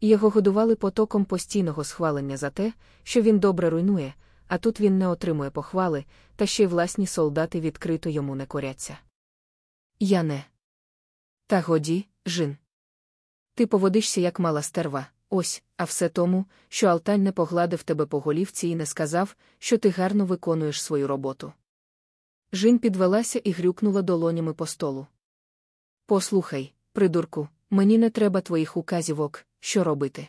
A: Його годували потоком постійного схвалення за те, що він добре руйнує, а тут він не отримує похвали, та ще й власні солдати відкрито йому не коряться. Я не. Та годі, жин. Ти поводишся, як мала стерва, ось, а все тому, що Алтань не погладив тебе по голівці і не сказав, що ти гарно виконуєш свою роботу. Жінь підвелася і грюкнула долонями по столу. Послухай, придурку, мені не треба твоїх указівок, що робити.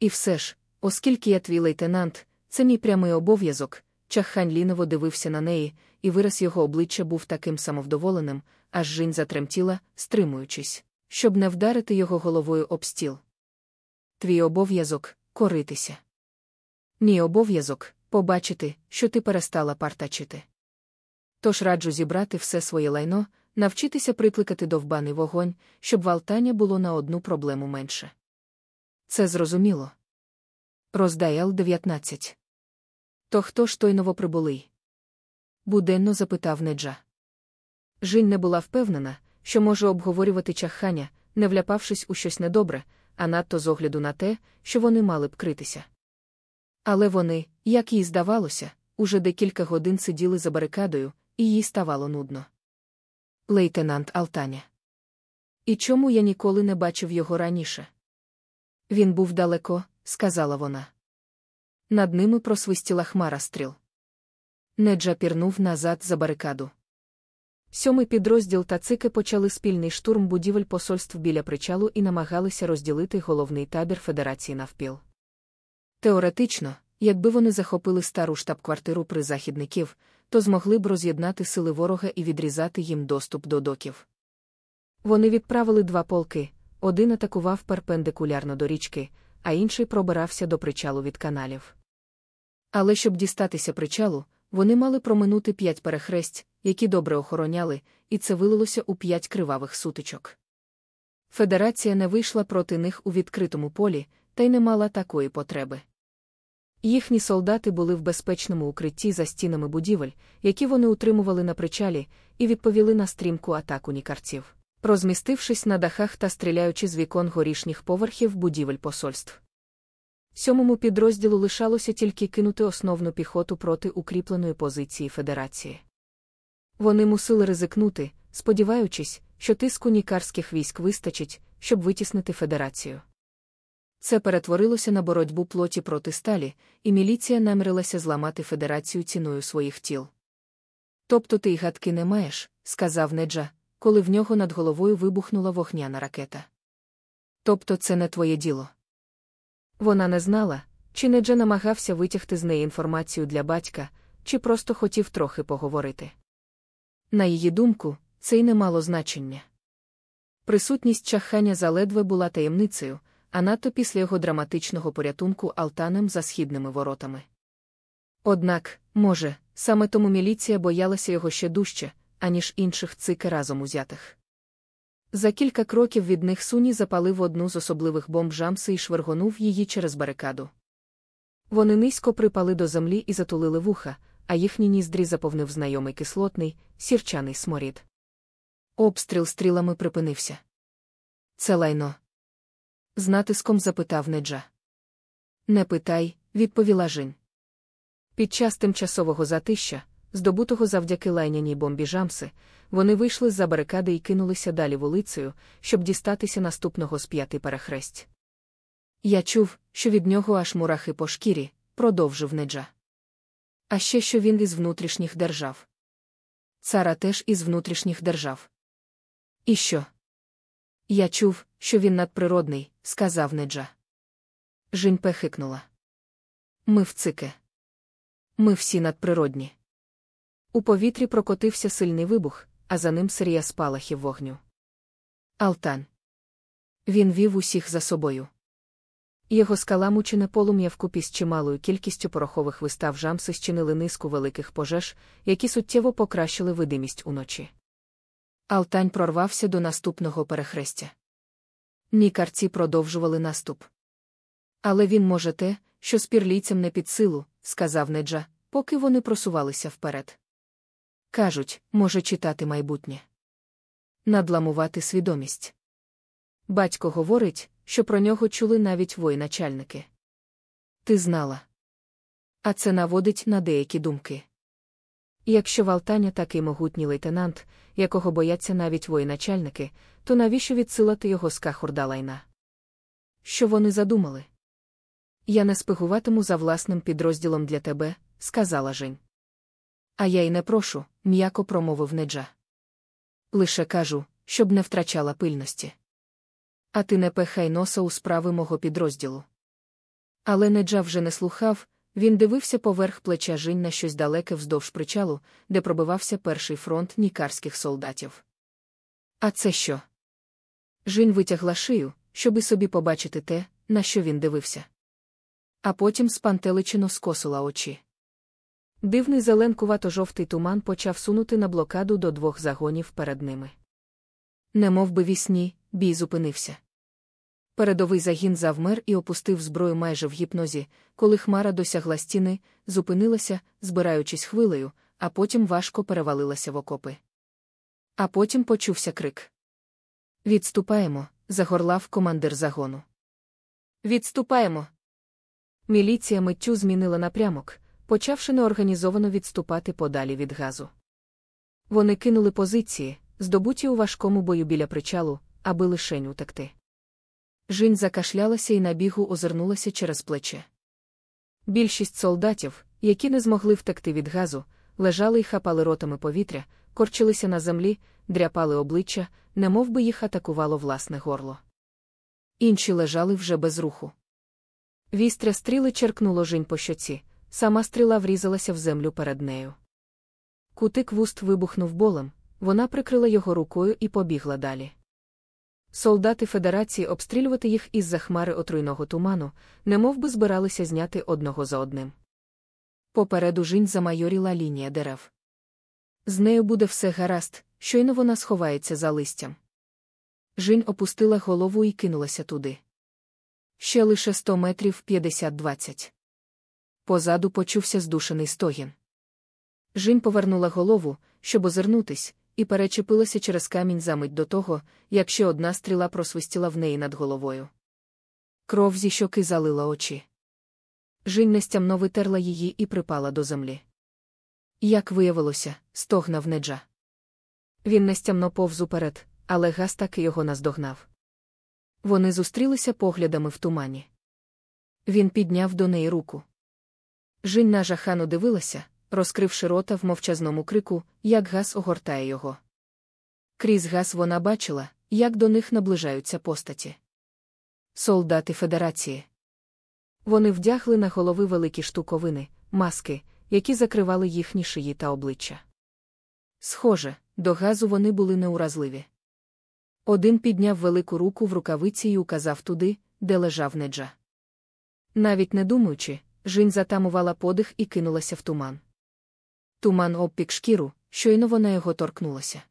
A: І все ж, оскільки я твій лейтенант, це мій прямий обов'язок. Чаххань ліново дивився на неї, і вираз його обличчя був таким самовдоволеним, аж жінь затремтіла, стримуючись, щоб не вдарити його головою об стіл. Твій обов'язок коритися. Мій обов'язок побачити, що ти перестала партачити. Тож раджу зібрати все своє лайно, навчитися прикликати довбаний вогонь, щоб валтання було на одну проблему менше. Це зрозуміло. Роздай Л-19. То хто ж той новоприбулий? Буденно запитав Неджа. Жінь не була впевнена, що може обговорювати чахання, не вляпавшись у щось недобре, а надто з огляду на те, що вони мали б критися. Але вони, як їй здавалося, уже декілька годин сиділи за барикадою, і їй ставало нудно. Лейтенант Алтаня. І чому я ніколи не бачив його раніше? Він був далеко, сказала вона. Над ними просвистіла хмара стріл. Неджа пірнув назад за барикаду. Сьомий підрозділ та цики почали спільний штурм будівель посольств біля причалу і намагалися розділити головний табір Федерації навпіл. Теоретично, якби вони захопили стару штаб-квартиру при західників, то змогли б роз'єднати сили ворога і відрізати їм доступ до доків. Вони відправили два полки один атакував перпендикулярно до річки, а інший пробирався до причалу від каналів. Але щоб дістатися причалу, вони мали проминути п'ять перехресть, які добре охороняли, і це вилилося у п'ять кривавих сутичок. Федерація не вийшла проти них у відкритому полі, та й не мала такої потреби. Їхні солдати були в безпечному укритті за стінами будівель, які вони утримували на причалі, і відповіли на стрімку атаку нікарців, розмістившись на дахах та стріляючи з вікон горішніх поверхів будівель посольств. Сьомому підрозділу лишалося тільки кинути основну піхоту проти укріпленої позиції Федерації. Вони мусили ризикнути, сподіваючись, що тиску нікарських військ вистачить, щоб витіснити Федерацію. Це перетворилося на боротьбу плоті проти сталі, і міліція намірилася зламати Федерацію ціною своїх тіл. Тобто ти й гадки не маєш, сказав Неджа, коли в нього над головою вибухнула вогняна ракета. Тобто це не твоє діло. Вона не знала, чи Неджа намагався витягти з неї інформацію для батька, чи просто хотів трохи поговорити. На її думку, це й не мало значення. Присутність чахання заледве була таємницею, а надто після його драматичного порятунку Алтанем за східними воротами. Однак, може, саме тому міліція боялася його ще дужче, аніж інших цики разом узятих. За кілька кроків від них суні запалив одну з особливих бомб жамси і швергонув її через барикаду. Вони низько припали до землі і затулили вуха, а їхні ніздрі заповнив знайомий кислотний, сірчаний сморід. Обстріл стрілами припинився. Це лайно. З натиском запитав Неджа. Не питай, відповіла Жінь. Під час тимчасового затища, здобутого завдяки лайняній бомбі жамси, вони вийшли з-за барикади і кинулися далі вулицею, щоб дістатися наступного з п'яти перехресть. Я чув, що від нього аж мурахи по шкірі, продовжив Неджа. А ще що він із внутрішніх держав. Цара теж із внутрішніх держав. І що? Я чув, що він надприродний, сказав Неджа. Жіньпе хикнула. Ми в цике. Ми всі надприродні. У повітрі прокотився сильний вибух, а за ним серія спалахів вогню. Алтан. Він вів усіх за собою. Його скаламучене полум'я вкупі з чималою кількістю порохових вистав жамси щинили низку великих пожеж, які суттєво покращили видимість уночі. Алтань прорвався до наступного перехрестя. Нікарці продовжували наступ. Але він може те, що спірлійцям не під силу, сказав Неджа, поки вони просувалися вперед. Кажуть, може читати майбутнє. Надламувати свідомість. Батько говорить, що про нього чули навіть воєначальники. Ти знала. А це наводить на деякі думки. Якщо Валтаня такий могутній лейтенант, якого бояться навіть воєначальники, то навіщо відсилати його з Кахурдалайна? Що вони задумали? Я не спигуватиму за власним підрозділом для тебе, сказала Жень. А я й не прошу, м'яко промовив Неджа. Лише кажу, щоб не втрачала пильності. А ти не пехай носа у справи мого підрозділу. Але Неджа вже не слухав, він дивився поверх плеча Жінь на щось далеке вздовж причалу, де пробивався перший фронт нікарських солдатів. А це що? Жінь витягла шию, щоби собі побачити те, на що він дивився. А потім спантеличено скосила очі. Дивний зеленкувато-жовтий туман почав сунути на блокаду до двох загонів перед ними. Немов би вісні, бій зупинився. Передовий загін завмер і опустив зброю майже в гіпнозі, коли хмара досягла стіни, зупинилася, збираючись хвилею, а потім важко перевалилася в окопи. А потім почувся крик. Відступаємо, загорлав командир загону. Відступаємо. Міліція миттю змінила напрямок, почавши неорганізовано відступати подалі від газу. Вони кинули позиції, здобуті у важкому бою біля причалу, аби лишень утекти. Жінь закашлялася і на бігу озирнулася через плече. Більшість солдатів, які не змогли втекти від газу, лежали і хапали ротами повітря, корчилися на землі, дряпали обличчя, немов би їх атакувало власне горло. Інші лежали вже без руху. Вістря стріли черкнуло жінь по щоці, сама стріла врізалася в землю перед нею. Кутик вуст вибухнув болем, вона прикрила його рукою і побігла далі. Солдати Федерації обстрілювати їх із за хмари отруйного туману, немов би збиралися зняти одного за одним. Попереду жінь замайоріла лінія дерев. З нею буде все гаразд, щойно вона сховається за листям. Жінь опустила голову і кинулася туди. Ще лише сто метрів п'ятдесят-двадцять. Позаду почувся здушений стогін. Жінь повернула голову, щоб озирнутись, і перечепилася через камінь замить до того, як ще одна стріла просвистіла в неї над головою. Кров зі щоки залила очі. Жінь нестямно витерла її і припала до землі. Як виявилося, стогнав неджа. Він нестямно повз уперед, але газ таки його наздогнав. Вони зустрілися поглядами в тумані. Він підняв до неї руку. Жінь нажахано дивилася, розкривши рота в мовчазному крику, як газ огортає його. Крізь газ вона бачила, як до них наближаються постаті. Солдати Федерації. Вони вдягли на голови великі штуковини, маски, які закривали їхні шиї та обличчя. Схоже, до газу вони були неуразливі. Один підняв велику руку в рукавиці і указав туди, де лежав неджа. Навіть не думаючи, Жінь затамувала подих і кинулася в туман. Туман обпік шкіру, щойно вона його торкнулася.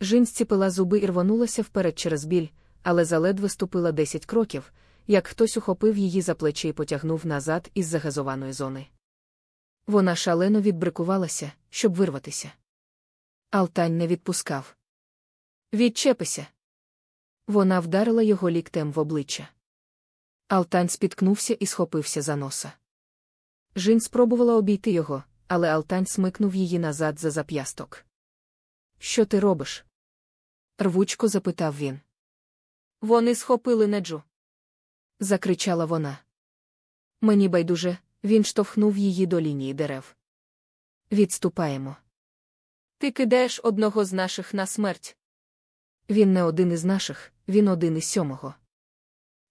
A: Жін зціпила зуби і рвонулася вперед через біль, але заледве ступила десять кроків, як хтось ухопив її за плечі і потягнув назад із загазованої зони. Вона шалено відбрикувалася, щоб вирватися. Алтань не відпускав. Відчепися. Вона вдарила його ліктем в обличчя. Алтань спіткнувся і схопився за носа. Жін спробувала обійти його, але Алтань смикнув її назад за зап'ясток. Що ти робиш? рвучко запитав він. Вони схопили неджу. закричала вона. Мені байдуже, він штовхнув її до лінії дерев. Відступаємо. Ти кидаєш одного з наших на смерть. Він не один із наших, він один із сьомого.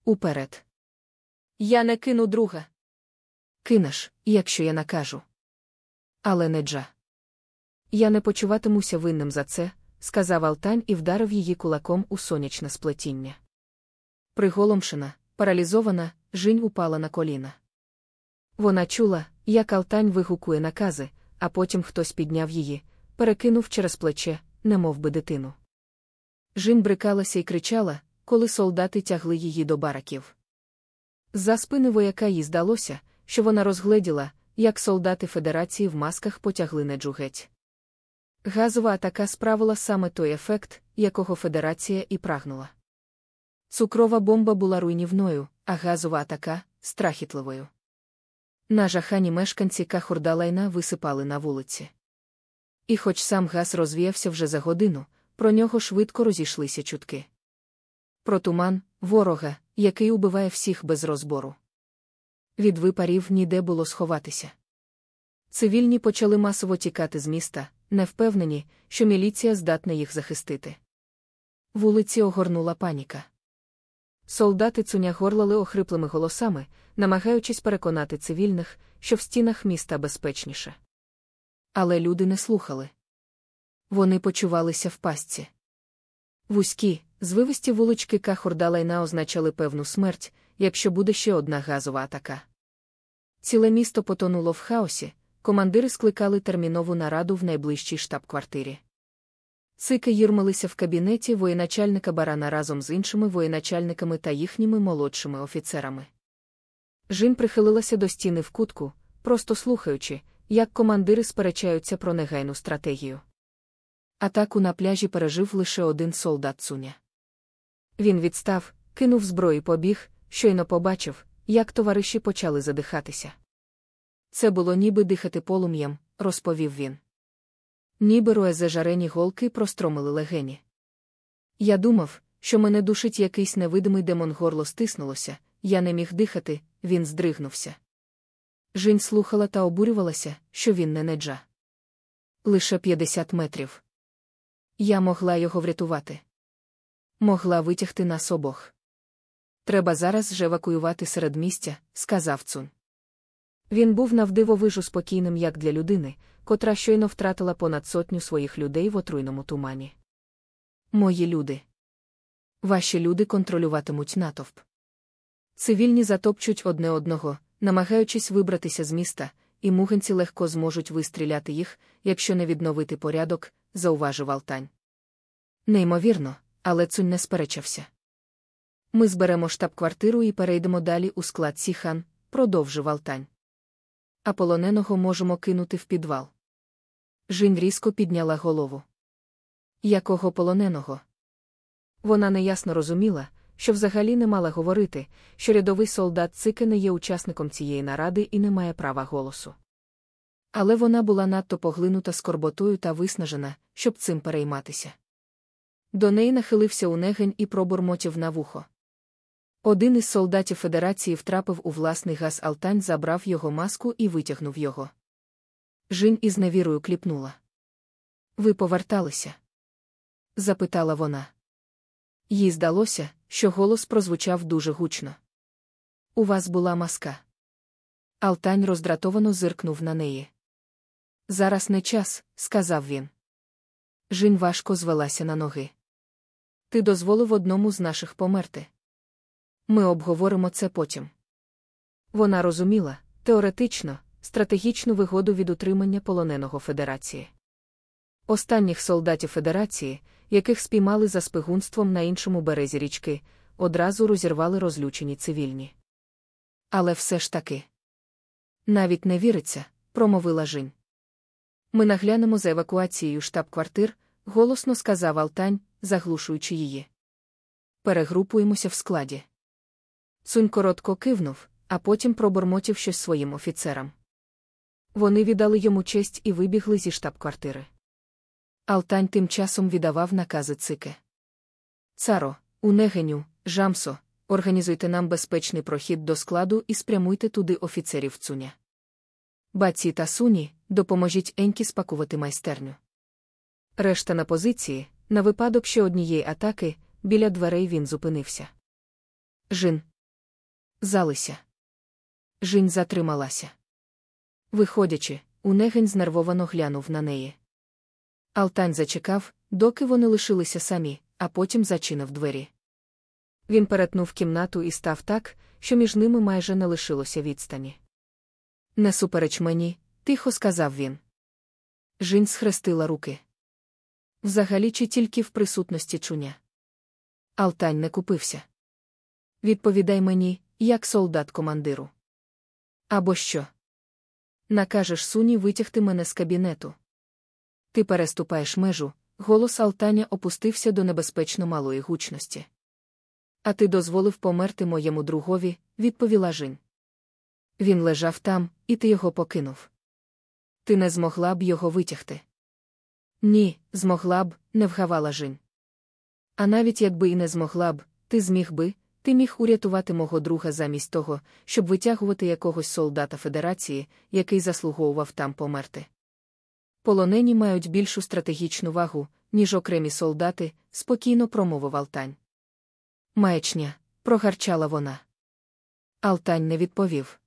A: Уперед. Я не кину друга. Кинеш, якщо я накажу. Але не Джа. Я не почуватимуся винним за це, сказав Алтань і вдарив її кулаком у сонячне сплетіння. Приголомшена, паралізована, жінь упала на коліна. Вона чула, як Алтань вигукує накази, а потім хтось підняв її, перекинув через плече, немов би дитину. Жінь брикалася і кричала, коли солдати тягли її до бараків. За спини вояка їй здалося, що вона розгледіла, як солдати Федерації в масках потягли неджу геть. Газова атака справила саме той ефект, якого Федерація і прагнула. Цукрова бомба була руйнівною, а газова атака страхітливою. На жахані мешканці Кахурдалайна висипали на вулиці. І хоч сам газ розвіявся вже за годину, про нього швидко розійшлися чутки. Про туман, ворога, який убиває всіх без розбору. Від випарів ніде було сховатися. Цивільні почали масово тікати з міста, не впевнені, що міліція здатна їх захистити. Вулиці огорнула паніка. Солдати цуня горлали охриплими голосами, намагаючись переконати цивільних, що в стінах міста безпечніше. Але люди не слухали. Вони почувалися в пастці. Вузькі, звивисті вулички Кахурдалайна означали певну смерть, якщо буде ще одна газова атака. Ціле місто потонуло в хаосі, командири скликали термінову нараду в найближчій штаб-квартирі. Цики юрмилися в кабінеті воєначальника барана разом з іншими воєначальниками та їхніми молодшими офіцерами. Жін прихилилася до стіни в кутку, просто слухаючи, як командири сперечаються про негайну стратегію. Атаку на пляжі пережив лише один солдат Цуня. Він відстав, кинув зброю побіг, щойно побачив, як товариші почали задихатися. Це було ніби дихати полум'ям, розповів він. Ніби роє зажарені голки простромили легені. Я думав, що мене душить якийсь невидимий демон горло стиснулося, я не міг дихати, він здригнувся. Жінь слухала та обурювалася, що він не неджа. Лише 50 метрів. Я могла його врятувати. Могла витягти нас обох. Треба зараз же евакуювати середмістя, сказав Цун. Він був навдивовижу спокійним як для людини, котра щойно втратила понад сотню своїх людей в отруйному тумані. Мої люди. Ваші люди контролюватимуть натовп. Цивільні затопчуть одне одного, намагаючись вибратися з міста, і муганці легко зможуть вистріляти їх, якщо не відновити порядок, зауважив Алтань. Неймовірно, але Цунь не сперечався. Ми зберемо штаб-квартиру і перейдемо далі у склад Сіхан, продовжив Алтань. А полоненого можемо кинути в підвал. Жінь різко підняла голову. Якого полоненого? Вона неясно розуміла, що взагалі не мала говорити, що рядовий солдат Цике не є учасником цієї наради і не має права голосу. Але вона була надто поглинута скорботою та виснажена, щоб цим перейматися. До неї нахилився унегень і пробурмотів на вухо. Один із солдатів Федерації втрапив у власний газ Алтань, забрав його маску і витягнув його. Жінь із невірою кліпнула. Ви поверталися? запитала вона. Їй здалося, що голос прозвучав дуже гучно. У вас була маска. Алтань роздратовано зиркнув на неї. Зараз не час, сказав він. Жінь важко звелася на ноги. Ти дозволив одному з наших померти. Ми обговоримо це потім. Вона розуміла, теоретично, стратегічну вигоду від утримання полоненого Федерації. Останніх солдатів Федерації, яких спіймали за спигунством на іншому березі річки, одразу розірвали розлючені цивільні. Але все ж таки. Навіть не віриться, промовила Жінь. Ми наглянемо за евакуацією штаб-квартир, голосно сказав Алтань, заглушуючи її. Перегрупуємося в складі. Цунь коротко кивнув, а потім пробормотів щось своїм офіцерам. Вони віддали йому честь і вибігли зі штаб-квартири. Алтань тим часом віддавав накази цике. Царо, унегеню, жамсо, організуйте нам безпечний прохід до складу і спрямуйте туди офіцерів цуня. Баці та суні, допоможіть Енькі спакувати майстерню. Решта на позиції, на випадок ще однієї атаки, біля дверей він зупинився. Жин. Залися. Жінь затрималася. Виходячи, унегень знервовано глянув на неї. Алтань зачекав, доки вони лишилися самі, а потім зачинив двері. Він перетнув кімнату і став так, що між ними майже не лишилося відстані. Не супереч мені, тихо сказав він. Жінь схрестила руки. Взагалі чи тільки в присутності чуня. Алтань не купився. Відповідай мені, як солдат командиру. Або що? Накажеш суні витягти мене з кабінету. Ти переступаєш межу, голос Алтаня опустився до небезпечно малої гучності. А ти дозволив померти моєму другові, відповіла Жінь. Він лежав там, і ти його покинув. Ти не змогла б його витягти. Ні, змогла б, не вгавала Жінь. А навіть якби і не змогла б, ти зміг би, ти міг урятувати мого друга замість того, щоб витягувати якогось солдата Федерації, який заслуговував там померти. Полонені мають більшу стратегічну вагу, ніж окремі солдати, спокійно промовив Алтань. Маячня, прогарчала вона. Алтань не відповів.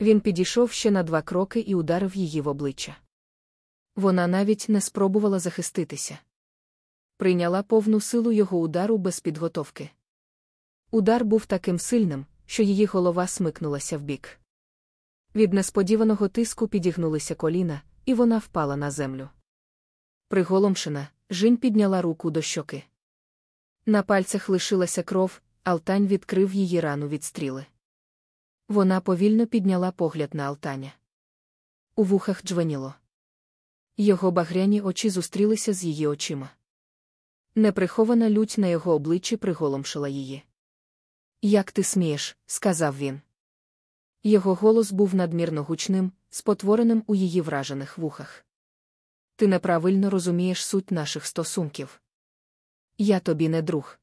A: Він підійшов ще на два кроки і ударив її в обличчя. Вона навіть не спробувала захиститися. Прийняла повну силу його удару без підготовки. Удар був таким сильним, що її голова смикнулася вбік. Від несподіваного тиску підігнулися коліна, і вона впала на землю. Приголомшена, Жінь підняла руку до щоки. На пальцях лишилася кров, Алтань відкрив її рану від стріли. Вона повільно підняла погляд на Алтаня. У вухах джвеніло. Його багряні очі зустрілися з її очима. Неприхована лють на його обличчі приголомшила її. Як ти смієш, сказав він. Його голос був надмірно гучним, спотвореним у її вражених вухах. Ти неправильно розумієш суть наших стосунків. Я тобі не друг.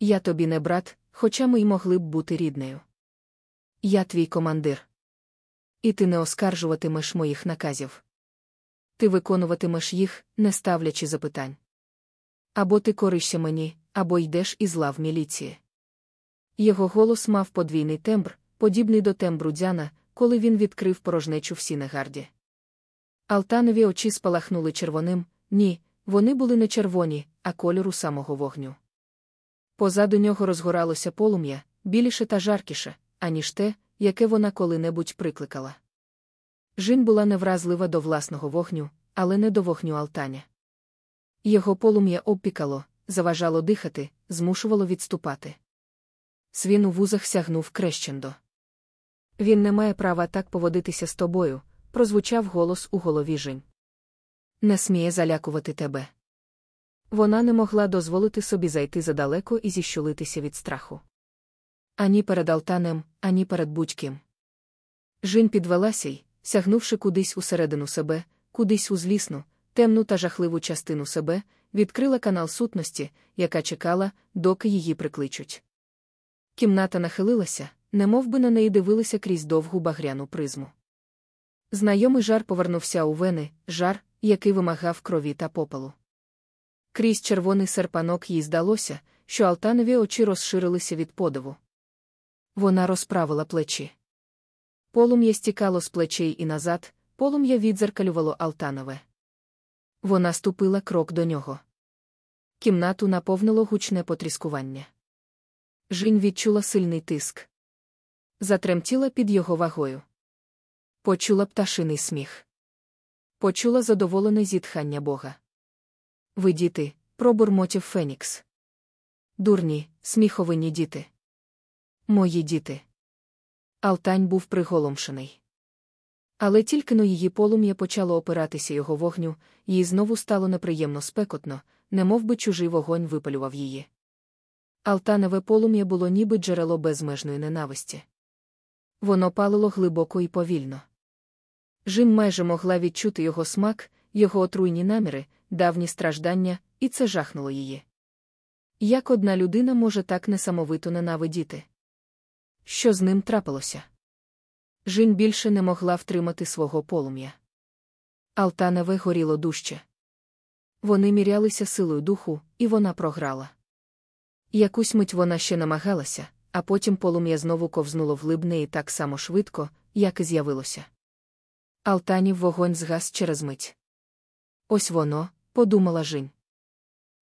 A: Я тобі не брат, хоча ми й могли б бути ріднею. Я твій командир. І ти не оскаржуватимеш моїх наказів. Ти виконуватимеш їх, не ставлячи запитань. Або ти коришся мені, або йдеш із лав міліції. Його голос мав подвійний тембр, подібний до тембру Дзяна, коли він відкрив порожнечу в Сінегарді. Алтанові очі спалахнули червоним, ні, вони були не червоні, а кольору самого вогню. Позаду нього розгоралося полум'я, біліше та жаркіше, аніж те, яке вона коли-небудь прикликала. Жін була невразлива до власного вогню, але не до вогню Алтаня. Його полум'я обпікало, заважало дихати, змушувало відступати. Свін у вузах сягнув крещендо. Він не має права так поводитися з тобою, прозвучав голос у голові Жінь. Не сміє залякувати тебе. Вона не могла дозволити собі зайти задалеко і зіщулитися від страху. Ані перед Алтанем, ані перед будь-ким. Жін підвелася й, сягнувши кудись усередину себе, кудись у злісну, темну та жахливу частину себе, відкрила канал сутності, яка чекала, доки її прикличуть. Кімната нахилилася, немов би на неї дивилися крізь довгу багряну призму. Знайомий жар повернувся у вени, жар, який вимагав крові та попелу. Крізь червоний серпанок їй здалося, що Алтанові очі розширилися від подиву. Вона розправила плечі. Полум'я стікало з плечей і назад, полум'я відзеркалювало Алтанове. Вона ступила крок до нього. Кімнату наповнило гучне потріскування. Жінь відчула сильний тиск. Затремтіла під його вагою. Почула пташиний сміх. Почула задоволене зітхання Бога. Ви діти, пробурмотів Фенікс. Дурні, сміховинні діти. Мої діти. Алтань був приголомшений. Але тільки но її полум'я почало опиратися його вогню, їй знову стало неприємно спекотно, немов би чужий вогонь випалював її. Алтанове полум'я було ніби джерело безмежної ненависті. Воно палило глибоко і повільно. Жим майже могла відчути його смак, його отруйні наміри, давні страждання, і це жахнуло її. Як одна людина може так несамовито ненавидіти? Що з ним трапилося? Жін більше не могла втримати свого полум'я. Алтаневе горіло дужче. Вони мірялися силою духу, і вона програла. Якусь мить вона ще намагалася, а потім полум'я знову ковзнуло в неї так само швидко, як і з'явилося. Алтанів вогонь згас через мить. Ось воно, подумала Жінь.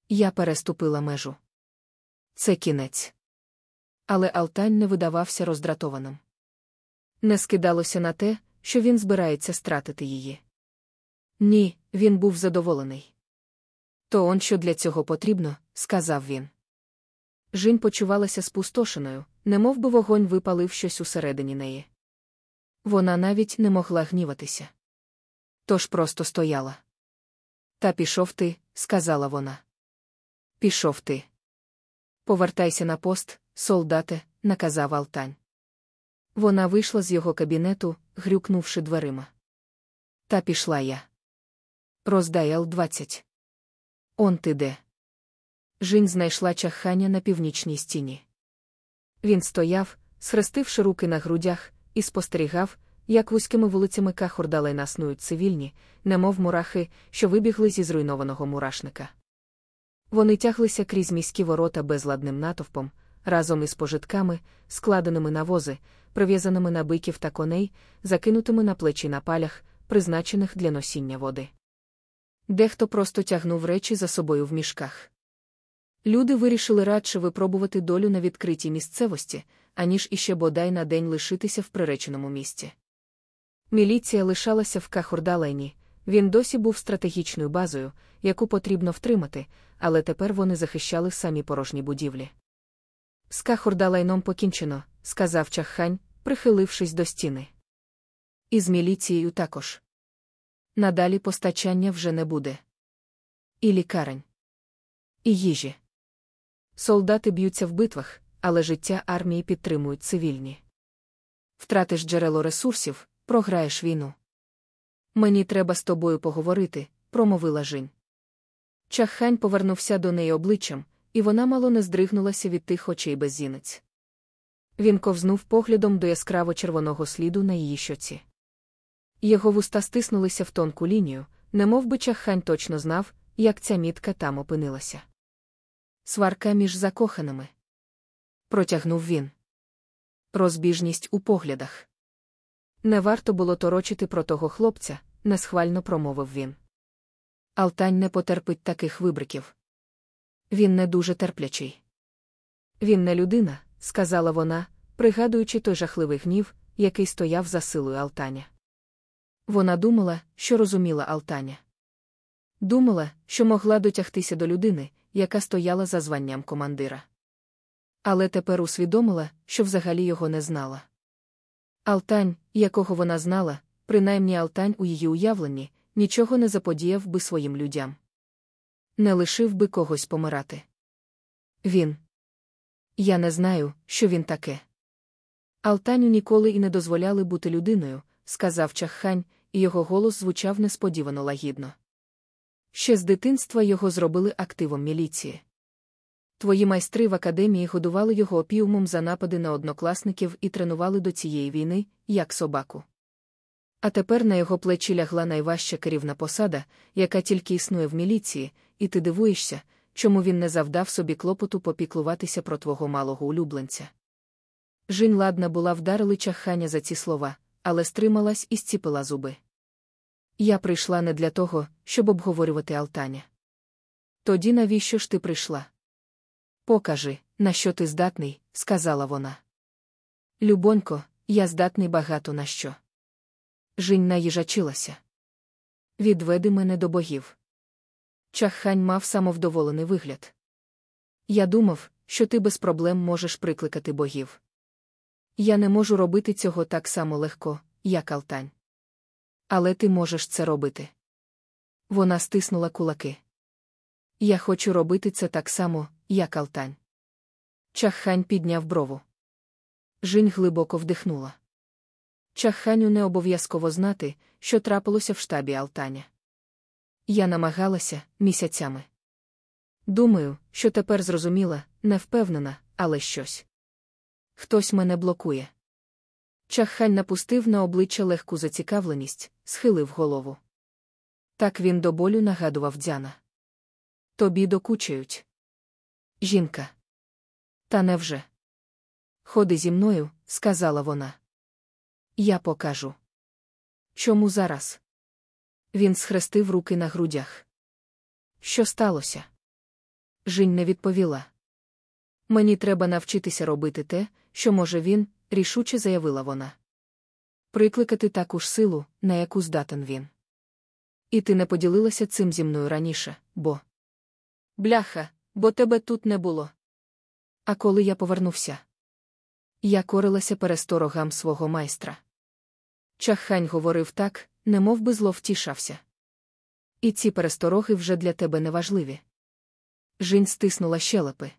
A: Я переступила межу. Це кінець. Але Алтань не видавався роздратованим. Не скидалося на те, що він збирається стратити її. Ні, він був задоволений. То он що для цього потрібно, сказав він. Жінь почувалася спустошеною, немов би вогонь випалив щось усередині неї. Вона навіть не могла гніватися. Тож просто стояла. Та пішов ти, сказала вона. Пішов ти. Повертайся на пост, солдате, наказав Алтань. Вона вийшла з його кабінету, грюкнувши дверима. Та пішла я. Роздай Л-20. Он ти де. Жінь знайшла чахання на північній стіні. Він стояв, схрестивши руки на грудях, і спостерігав, як вузькими вулицями Кахурдалей наснують цивільні, немов мурахи, що вибігли зі зруйнованого мурашника. Вони тяглися крізь міські ворота безладним натовпом, разом із пожитками, складеними на вози, прив'язаними на биків та коней, закинутими на плечі на палях, призначених для носіння води. Дехто просто тягнув речі за собою в мішках. Люди вирішили радше випробувати долю на відкритій місцевості, аніж іще бодай на день лишитися в приреченому місці. Міліція лишалася в Кахурдалені, він досі був стратегічною базою, яку потрібно втримати, але тепер вони захищали самі порожні будівлі. З Кахурдалайном покінчено, сказав Чаххань, прихилившись до стіни. І з міліцією також. Надалі постачання вже не буде. І лікарень. І їжі. Солдати б'ються в битвах, але життя армії підтримують цивільні. Втратиш джерело ресурсів, програєш війну. Мені треба з тобою поговорити, промовила Жінь. Чаххань повернувся до неї обличчям, і вона мало не здригнулася від тих очей без зінець. Він ковзнув поглядом до яскраво червоного сліду на її щоці. Його вуста стиснулися в тонку лінію, немов би чаххань точно знав, як ця мітка там опинилася. Сварка між закоханими. Протягнув він. Розбіжність у поглядах. Не варто було торочити про того хлопця, несхвально промовив він. Алтань не потерпить таких вибриків. Він не дуже терплячий. Він не людина, сказала вона, пригадуючи той жахливий гнів, який стояв за силою Алтаня. Вона думала, що розуміла Алтаня. Думала, що могла дотягтися до людини, яка стояла за званням командира. Але тепер усвідомила, що взагалі його не знала. Алтань, якого вона знала, принаймні Алтань у її уявленні, нічого не заподіяв би своїм людям. Не лишив би когось помирати. Він. Я не знаю, що він таке. Алтаню ніколи і не дозволяли бути людиною, сказав чаххань, і його голос звучав несподівано лагідно. Ще з дитинства його зробили активом міліції. Твої майстри в академії годували його опіумом за напади на однокласників і тренували до цієї війни, як собаку. А тепер на його плечі лягла найважча керівна посада, яка тільки існує в міліції, і ти дивуєшся, чому він не завдав собі клопоту попіклуватися про твого малого улюбленця. Жінь ладна була вдарили чахання за ці слова, але стрималась і зціпила зуби. Я прийшла не для того, щоб обговорювати Алтаня. Тоді навіщо ж ти прийшла? Покажи, на що ти здатний, сказала вона. Любонько, я здатний багато на що. Жінь наїжачилася. Відведи мене до богів. Чаххань мав самовдоволений вигляд. Я думав, що ти без проблем можеш прикликати богів. Я не можу робити цього так само легко, як Алтань. Але ти можеш це робити. Вона стиснула кулаки. Я хочу робити це так само, як Алтань. Чаххань підняв брову. Жінь глибоко вдихнула. Чахханю не обов'язково знати, що трапилося в штабі Алтаня. Я намагалася місяцями. Думаю, що тепер зрозуміла, не впевнена, але щось. Хтось мене блокує. Чаххань напустив на обличчя легку зацікавленість, схилив голову. Так він до болю нагадував дзяна. Тобі докучають. Жінка. Та невже? Ходи зі мною, сказала вона. Я покажу. Чому зараз? Він схрестив руки на грудях. Що сталося? Жінь не відповіла. Мені треба навчитися робити те, що може він, рішуче заявила вона. Прикликати таку ж силу, на яку здатен він. І ти не поділилася цим зі мною раніше, бо. Бляха, бо тебе тут не було. А коли я повернувся, я корилася пересторогам свого майстра. Чаххань говорив так, немов би зло втішався. І ці перестороги вже для тебе неважливі. Жінь стиснула щелепи.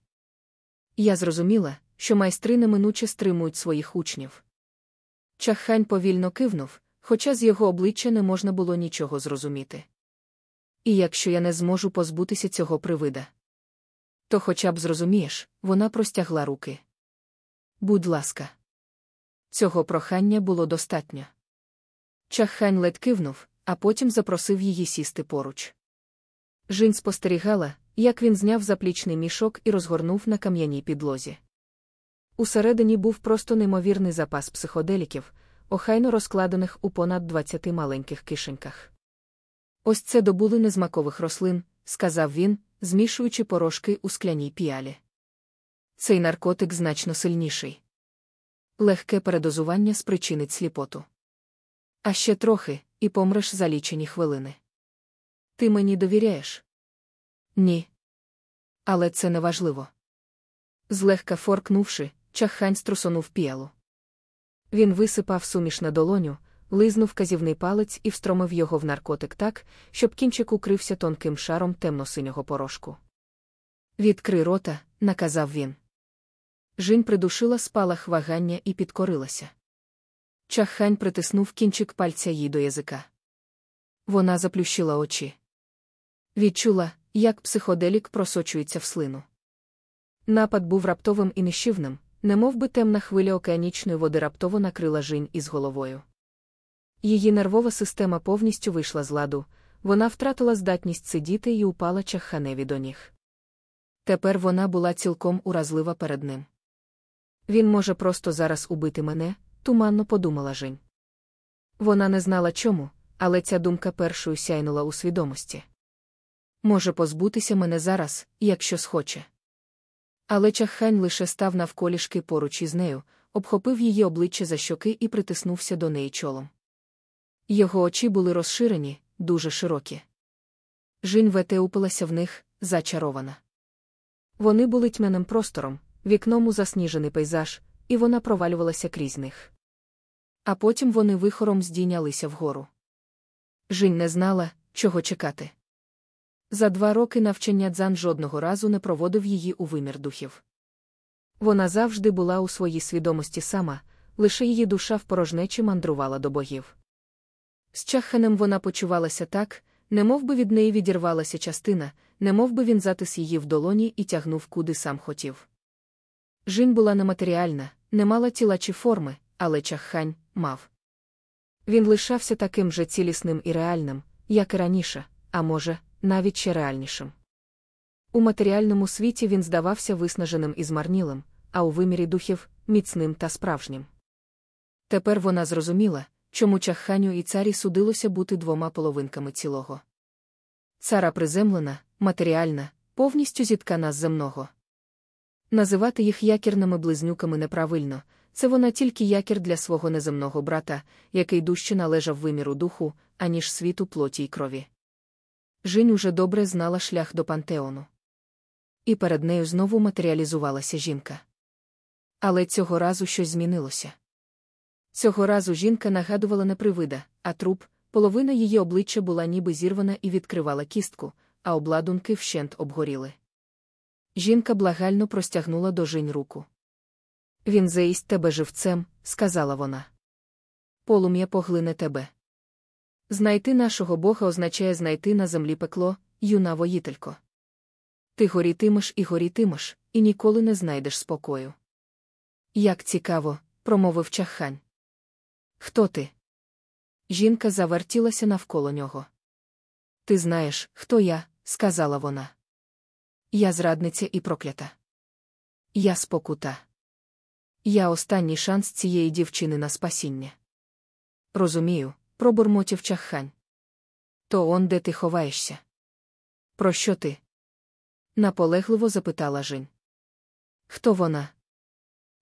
A: Я зрозуміла, що майстри неминуче стримують своїх учнів. Чаххань повільно кивнув, хоча з його обличчя не можна було нічого зрозуміти. І якщо я не зможу позбутися цього привида, то хоча б зрозумієш, вона простягла руки. будь ласка. Цього прохання було достатньо. Чаххань ледь кивнув, а потім запросив її сісти поруч. Жінь спостерігала, як він зняв заплічний мішок і розгорнув на кам'яній підлозі. Усередині був просто неймовірний запас психоделіків, охайно розкладених у понад 20 маленьких кишеньках. Ось це добули незмакових рослин, сказав він, змішуючи порошки у скляній піалі. Цей наркотик значно сильніший. Легке передозування спричинить сліпоту. А ще трохи, і помреш за лічені хвилини. Ти мені довіряєш? Ні. Але це не важливо. Злегка форкнувши, чахань струсонув піалу. Він висипав суміш на долоню, лизнув казівний палець і встромив його в наркотик так, щоб кінчик укрився тонким шаром темно-синього порошку. Відкри рота, наказав він. Жінь придушила спалах вагання і підкорилася. Чахань притиснув кінчик пальця їй до язика. Вона заплющила очі. Відчула, як психоделік просочується в слину. Напад був раптовим і нищівним, немов би темна хвиля океанічної води раптово накрила жінь із головою. Її нервова система повністю вийшла з ладу, вона втратила здатність сидіти і упала чахханеві до ніг. Тепер вона була цілком уразлива перед ним. Він може просто зараз убити мене, туманно подумала Жень. Вона не знала чому, але ця думка першою сяйнула у свідомості. Може позбутися мене зараз, якщо схоче. Але чаххань лише став навколішки поруч із нею, обхопив її обличчя за щоки і притиснувся до неї чолом. Його очі були розширені, дуже широкі. Жінь вете упилася в них, зачарована. Вони були тьмяним простором, вікном у засніжений пейзаж, і вона провалювалася крізь них. А потім вони вихором здійнялися вгору. Жінь не знала, чого чекати. За два роки навчання дзан жодного разу не проводив її у вимір духів. Вона завжди була у своїй свідомості сама, лише її душа в порожнечі мандрувала до богів. З чаханем вона почувалася так, немов би від неї відірвалася частина, немов би він затис її в долоні і тягнув куди сам хотів. Жінь була нематеріальна, не мала тіла чи форми, але чаххань мав. Він лишався таким же цілісним і реальним, як і раніше, а може, навіть ще реальнішим. У матеріальному світі він здавався виснаженим і змарнілим, а у вимірі духів міцним та справжнім. Тепер вона зрозуміла, чому чахханю і царі судилося бути двома половинками цілого. Цара приземлена, матеріальна, повністю зіткана з земного. Називати їх якірними близнюками неправильно, це вона тільки якір для свого неземного брата, який дужче належав виміру духу, аніж світу плоті й крові. Жінь уже добре знала шлях до пантеону. І перед нею знову матеріалізувалася жінка. Але цього разу щось змінилося. Цього разу жінка нагадувала не привида, а труп, половина її обличчя була ніби зірвана і відкривала кістку, а обладунки вщент обгоріли. Жінка благально простягнула до жінь руку. Він заїсть тебе живцем, сказала вона. Полум'я поглине тебе. Знайти нашого Бога означає знайти на землі пекло, юна воїтелько. Ти горітимеш і горітимеш, і ніколи не знайдеш спокою. Як цікаво, промовив чаххань. Хто ти? Жінка завертілася навколо нього. Ти знаєш, хто я, сказала вона. Я зрадниця і проклята. Я спокута. Я останній шанс цієї дівчини на спасіння. Розумію, пробурмотів чаххань. То он де ти ховаєшся? Про що ти? наполегливо запитала Жінь. Хто вона?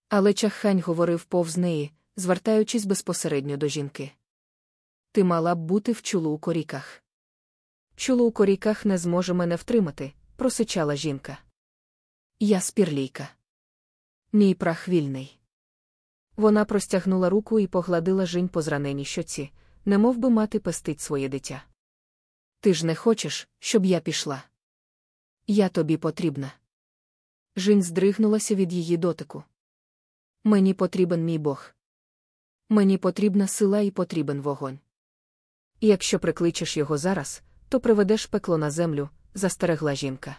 A: Але чаххань говорив повз неї, звертаючись безпосередньо до жінки. Ти мала б бути в чулу у коріках. Чулу у коріках не зможе мене втримати, просичала жінка. Я спірлійка. Мій прах вільний. Вона простягнула руку і погладила жінь по зраненій щоці, немов би мати пестить своє дитя. Ти ж не хочеш, щоб я пішла. Я тобі потрібна. Жінь здригнулася від її дотику. Мені потрібен мій Бог. Мені потрібна сила і потрібен вогонь. Якщо прикличеш його зараз, то приведеш пекло на землю, застерегла жінка.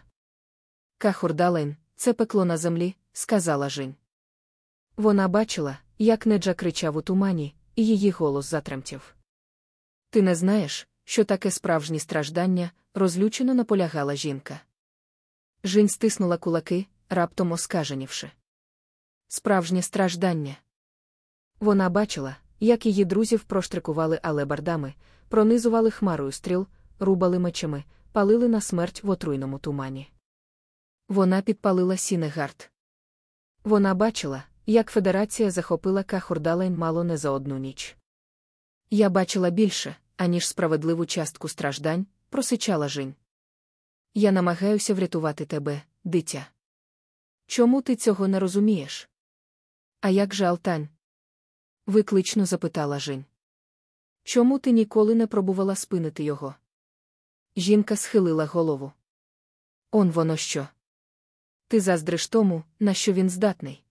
A: Кахурдален, це пекло на землі, сказала Жінь. Вона бачила, як Неджа кричав у тумані, і її голос затремтів. Ти не знаєш, що таке справжні страждання, розлючено наполягала жінка. Жінь стиснула кулаки, раптом оскаженівши. Справжнє страждання. Вона бачила, як її друзів проштрикували алебардами, пронизували хмарою стріл, рубали мечами, палили на смерть в отруйному тумані. Вона підпалила Сінегард. Вона бачила, як федерація захопила Хурдалайн мало не за одну ніч. Я бачила більше, аніж справедливу частку страждань, просичала Жінь. Я намагаюся врятувати тебе, дитя. Чому ти цього не розумієш? А як же Алтань? виклично запитала Жінь. Чому ти ніколи не пробувала спинити його? Жінка схилила голову. Он воно що? Ти заздриш тому, на що він здатний.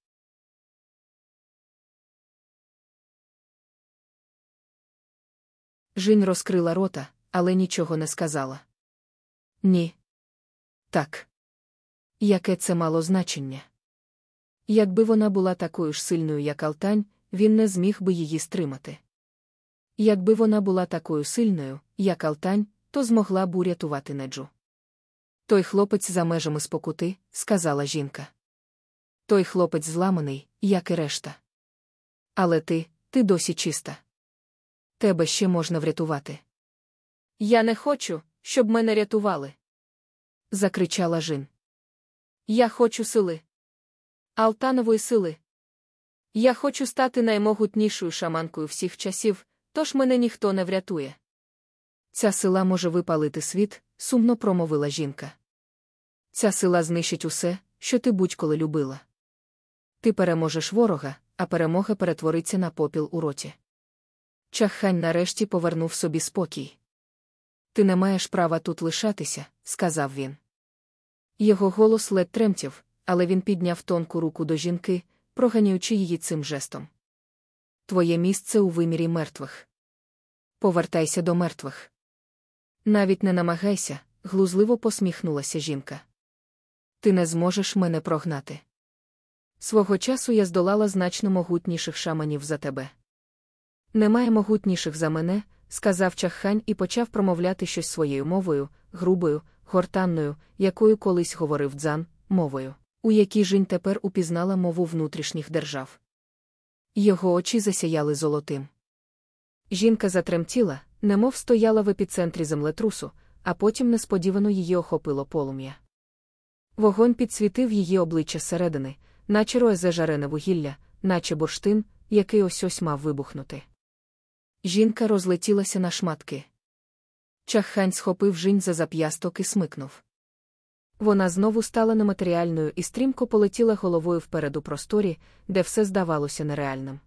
A: Жінь розкрила рота, але нічого не сказала. Ні. Так. Яке це мало значення? Якби вона була такою ж сильною, як Алтань, він не зміг би її стримати. Якби вона була такою сильною, як Алтань, то змогла б урятувати неджу. Той хлопець за межами спокути, сказала жінка. Той хлопець зламаний, як і решта. Але ти, ти досі чиста. Тебе ще можна врятувати. Я не хочу, щоб мене рятували. закричала Жін. Я хочу сили. Алтанової сили. Я хочу стати наймогутнішою шаманкою всіх часів, тож мене ніхто не врятує. Ця сила може випалити світ, сумно промовила жінка. Ця сила знищить усе, що ти будь-коли любила. Ти переможеш ворога, а перемога перетвориться на попіл у роті. Чаххань нарешті повернув собі спокій. Ти не маєш права тут лишатися, сказав він. Його голос ледь тремтів, але він підняв тонку руку до жінки, проганяючи її цим жестом. Твоє місце у вимірі мертвих. Повертайся до мертвих. Навіть не намагайся, глузливо посміхнулася жінка. Ти не зможеш мене прогнати. Свого часу я здолала значно могутніших шаманів за тебе. Немає могутніших за мене, сказав чаххань і почав промовляти щось своєю мовою, грубою, гортанною, якою колись говорив дзан, мовою, у якій жінь тепер упізнала мову внутрішніх держав. Його очі засяяли золотим. Жінка затремтіла, немов стояла в епіцентрі землетрусу, а потім несподівано її охопило полум'я. Вогонь підсвітив її обличчя зсередини, наче роезе жарене вугілля, наче бурштин, який ось ось мав вибухнути. Жінка розлетілася на шматки. Чаххань схопив жінь за зап'ясток і смикнув. Вона знову стала нематеріальною і стрімко полетіла головою вперед у просторі, де все здавалося нереальним.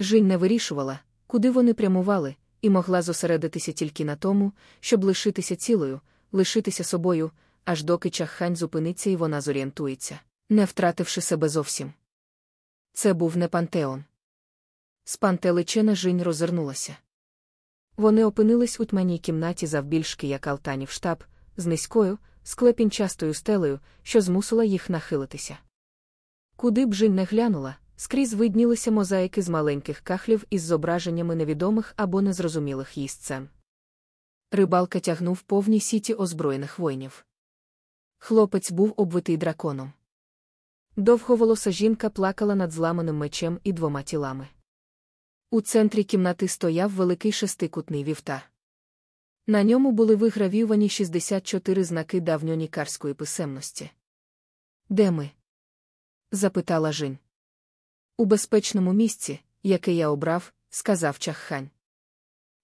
A: Жінь не вирішувала, куди вони прямували, і могла зосередитися тільки на тому, щоб лишитися цілою, лишитися собою, аж доки чаххань зупиниться і вона зорієнтується, не втративши себе зовсім. Це був не пантеон. Спантеличена жінь розвернулася. Вони опинились у тьманій кімнаті завбільшки, як алтанів штаб, з низькою, склепінчастою стелею, що змусила їх нахилитися. Куди б жінь не глянула, скрізь виднілися мозаїки з маленьких кахлів із зображеннями невідомих або незрозумілих їй сцен. Рибалка тягнув повні сіті озброєних воїнів. Хлопець був обвитий драконом. Довговолоса жінка плакала над зламаним мечем і двома тілами. У центрі кімнати стояв великий шестикутний вівтар. На ньому були вигравівані 64 знаки давньонікарської писемності. Де ми? запитала Жінь. У безпечному місці, яке я обрав, сказав чаххань.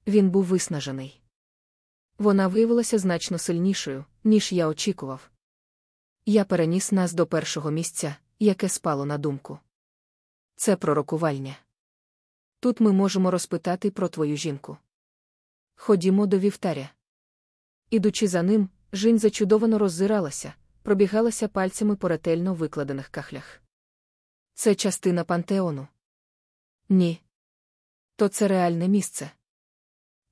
A: Він був виснажений. Вона виявилася значно сильнішою, ніж я очікував. Я переніс нас до першого місця, яке спало на думку. Це пророкувальня. Тут ми можемо розпитати про твою жінку. Ходімо до вівтаря. Ідучи за ним, Жінь зачудовано роззиралася, пробігалася пальцями по ретельно викладених кахлях. Це частина пантеону? Ні. То це реальне місце.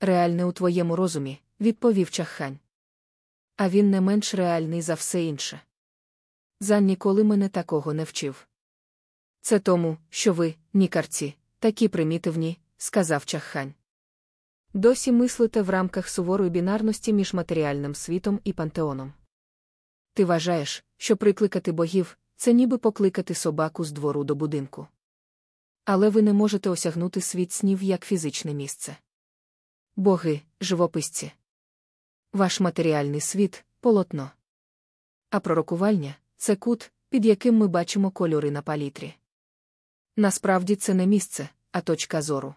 A: Реальне у твоєму розумі, відповів чаххань. А він не менш реальний за все інше. Зан ніколи мене такого не вчив. Це тому, що ви, нікарці, такі примітивні, сказав чаххань. Досі мислите в рамках суворої бінарності між матеріальним світом і пантеоном. Ти вважаєш, що прикликати богів це ніби покликати собаку з двору до будинку. Але ви не можете осягнути світ снів як фізичне місце. Боги, живописці. Ваш матеріальний світ полотно. А пророкувальня це кут, під яким ми бачимо кольори на палітрі. Насправді це не місце, а точка зору.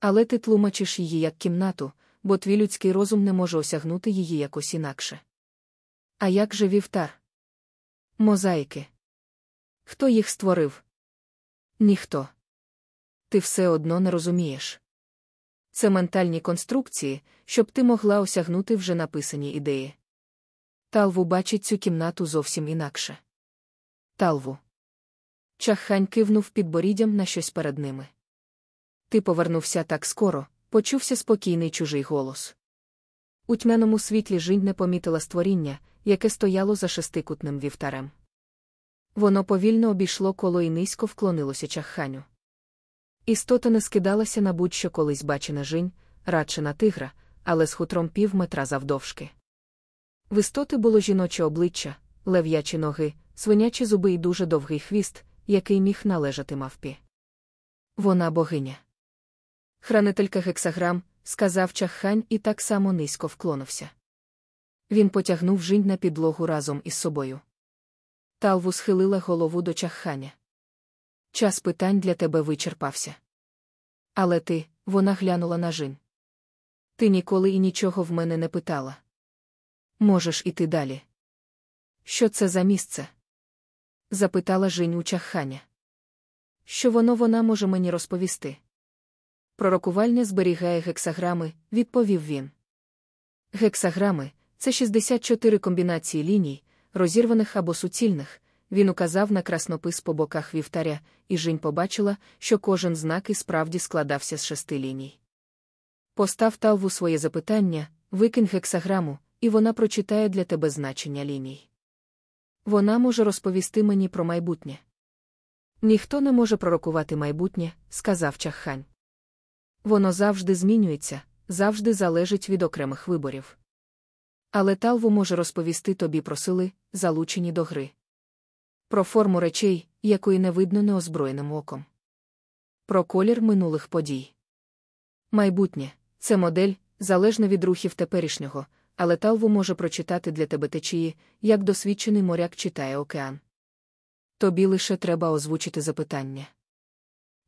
A: Але ти тлумачиш її як кімнату, бо твій людський розум не може осягнути її якось інакше. А як же вівтар? Мозаїки. Хто їх створив? Ніхто. Ти все одно не розумієш. Це ментальні конструкції, щоб ти могла осягнути вже написані ідеї. Талву бачить цю кімнату зовсім інакше. Талву. Чаххань кивнув підборіддям на щось перед ними. Ти повернувся так скоро, почувся спокійний чужий голос. У тьмяному світлі жінь не помітила створіння, яке стояло за шестикутним вівтарем. Воно повільно обійшло коло і низько вклонилося чахханю. Істота не скидалася на будь-що колись бачена жінь, радше на тигра, але з хутром пів метра завдовжки. В істоти було жіноче обличчя, лев'ячі ноги, свинячі зуби і дуже довгий хвіст, який міг належати мавпі. Вона богиня. Хранителька гексаграм, сказав чаххань і так само низько вклонився. Він потягнув жінь на підлогу разом із собою. Талву схилила голову до чахханя. Час питань для тебе вичерпався. Але ти, вона глянула на жінь. Ти ніколи і нічого в мене не питала. Можеш іти далі. Що це за місце? Запитала Жінь у чахханя. Що воно вона може мені розповісти? Пророкувальня зберігає гексаграми, відповів він. Гексаграми це 64 комбінації ліній, розірваних або суцільних. Він указав на краснопис по боках вівтаря, і Жінь побачила, що кожен знак і справді складався з шести ліній. Постав талву своє запитання, викинь гексаграму, і вона прочитає для тебе значення ліній. Вона може розповісти мені про майбутнє. Ніхто не може пророкувати майбутнє, сказав чаххань. Воно завжди змінюється, завжди залежить від окремих виборів. Але талву може розповісти тобі про сили, залучені до гри. Про форму речей, якої не видно неозброєним оком. Про колір минулих подій. Майбутнє це модель, залежна від рухів теперішнього, але талву може прочитати для тебе течії, як досвідчений моряк читає океан. Тобі лише треба озвучити запитання.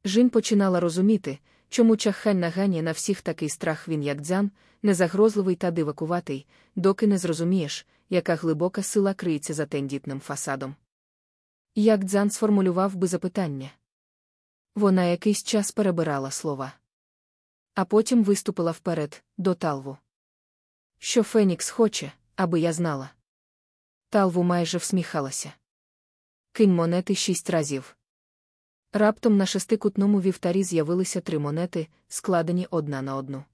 A: Жін починала розуміти, чому чаххань наганяє на всіх такий страх він, як дзян, незагрозливий та дивакуватий, доки не зрозумієш, яка глибока сила криється за тендітним фасадом. Як дзян сформулював би запитання? Вона якийсь час перебирала слова. А потім виступила вперед, до талву. Що Фенікс хоче, аби я знала. Талву майже всміхалася. Кинь монети шість разів. Раптом на шестикутному вівтарі з'явилися три монети, складені одна на одну.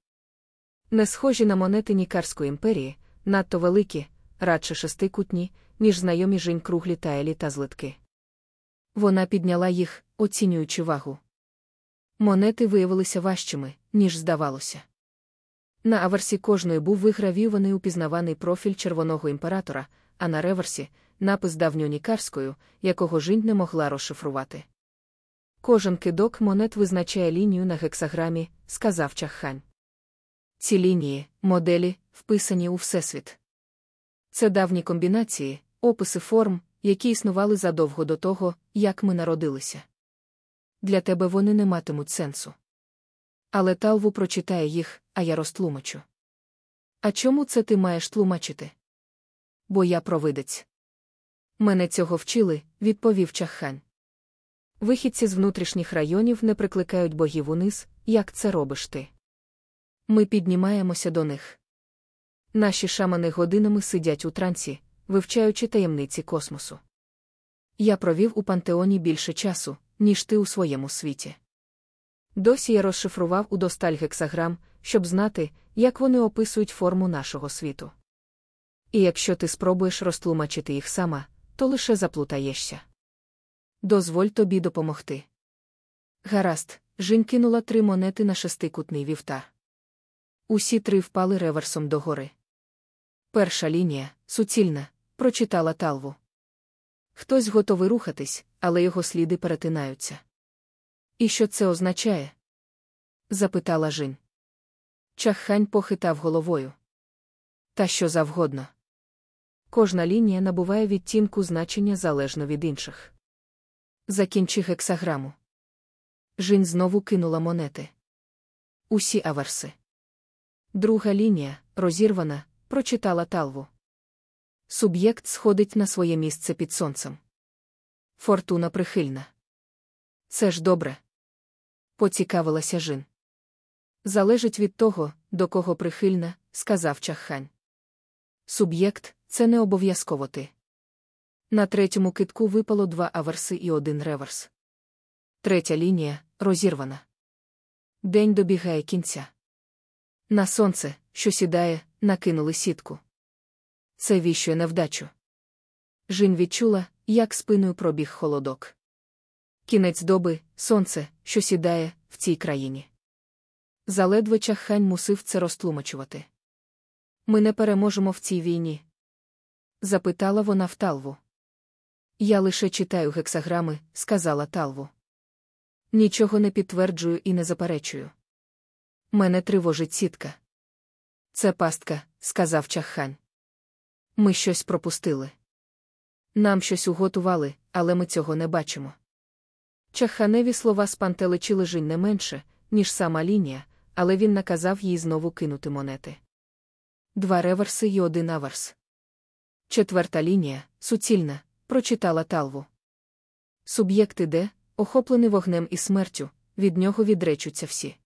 A: Не схожі на монети Нікарської імперії, надто великі, радше шестикутні, ніж знайомі жінь круглі та елі та злитки. Вона підняла їх, оцінюючи вагу. Монети виявилися важчими, ніж здавалося. На аверсі кожної був вигравіваний упізнаваний профіль червоного імператора, а на реверсі напис давньонікарською, якого жінь не могла розшифрувати. Кожен кидок монет визначає лінію на гексаграмі, сказав чаххань. Ці лінії, моделі, вписані у Всесвіт. Це давні комбінації, описи форм, які існували задовго до того, як ми народилися. Для тебе вони не матимуть сенсу. Але Талву прочитає їх, а я розтлумачу. А чому це ти маєш тлумачити? Бо я провидець. Мене цього вчили, відповів чаххань. Вихідці з внутрішніх районів не прикликають богів униз, як це робиш ти. Ми піднімаємося до них. Наші шамани годинами сидять у трансі, вивчаючи таємниці космосу. Я провів у пантеоні більше часу, ніж ти у своєму світі. Досі я розшифрував у досталь гексаграм, щоб знати, як вони описують форму нашого світу. І якщо ти спробуєш розтлумачити їх сама, то лише заплутаєшся. Дозволь тобі допомогти. Гаразд, Жінь кинула три монети на шестикутний вівтар. Усі три впали реверсом догори. Перша лінія, суцільна, прочитала талву. Хтось готовий рухатись, але його сліди перетинаються. І що це означає? запитала Жін. Чаххань похитав головою. Та що завгодно. Кожна лінія набуває відтінку значення залежно від інших. Закінчи гексаграму. Жінь знову кинула монети. Усі аверси. Друга лінія, розірвана, прочитала талву. Суб'єкт сходить на своє місце під сонцем. Фортуна прихильна. Це ж добре. Поцікавилася Жін. Залежить від того, до кого прихильна, сказав чаххань. Суб'єкт це не обов'язково ти. На третьому китку випало два аверси і один реверс. Третя лінія розірвана. День добігає кінця. На сонце, що сідає, накинули сітку. Це віщує невдачу. Жін відчула, як спиною пробіг холодок. Кінець доби, сонце, що сідає, в цій країні. Заледве чаххань мусив це розтлумачувати. Ми не переможемо в цій війні. запитала вона в талву. Я лише читаю гексаграми, сказала талву. Нічого не підтверджую і не заперечую. Мене тривожить сітка. Це пастка, сказав чаххань. Ми щось пропустили. Нам щось уготували, але ми цього не бачимо. Чаханеві слова спантеличили жінь не менше, ніж сама лінія, але він наказав їй знову кинути монети. Два реверси і один аверс. Четверта лінія, суцільна, прочитала талву. Суб'єкт іде, охоплений вогнем і смертю, від нього відречуться всі.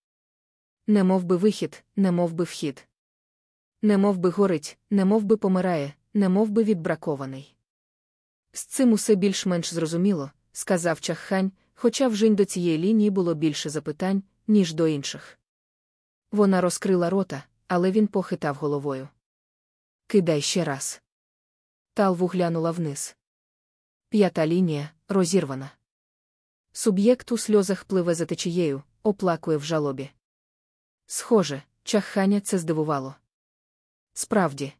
A: Не мов би вихід, не мов би вхід. Не мов би горить, не мов би помирає, не мов би відбракований. З цим усе більш-менш зрозуміло, сказав чаххань, хоча вже до цієї лінії було більше запитань, ніж до інших. Вона розкрила рота, але він похитав головою. Кидай ще раз. Талву глянула вниз. П'ята лінія розірвана. Суб'єкт у сльозах пливе за течією, оплакує в жалобі. Схоже, чаххання це здивувало. Справді.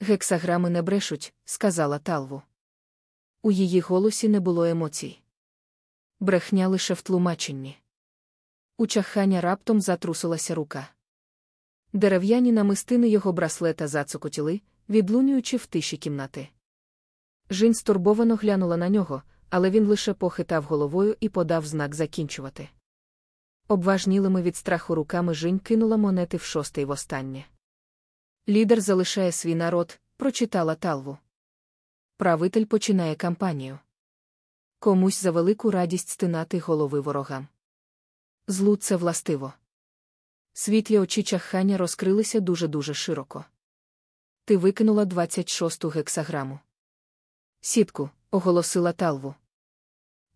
A: Гексаграми не брешуть, сказала талву. У її голосі не було емоцій. Брехня лише в тлумаченні. У чахання раптом затрусилася рука. Дерев'яні намистини його браслета зацокотіли, відлунюючи в тиші кімнати. Жінь стурбовано глянула на нього, але він лише похитав головою і подав знак закінчувати. Обважнілими від страху руками Жінь кинула монети в шосте й востаннє. Лідер залишає свій народ, прочитала талву. Правитель починає кампанію. Комусь за велику радість стинати голови ворогам. Злу це властиво. Світлі очі чахання розкрилися дуже-дуже широко. Ти викинула 26-ту гексаграму. Сітку, оголосила талву.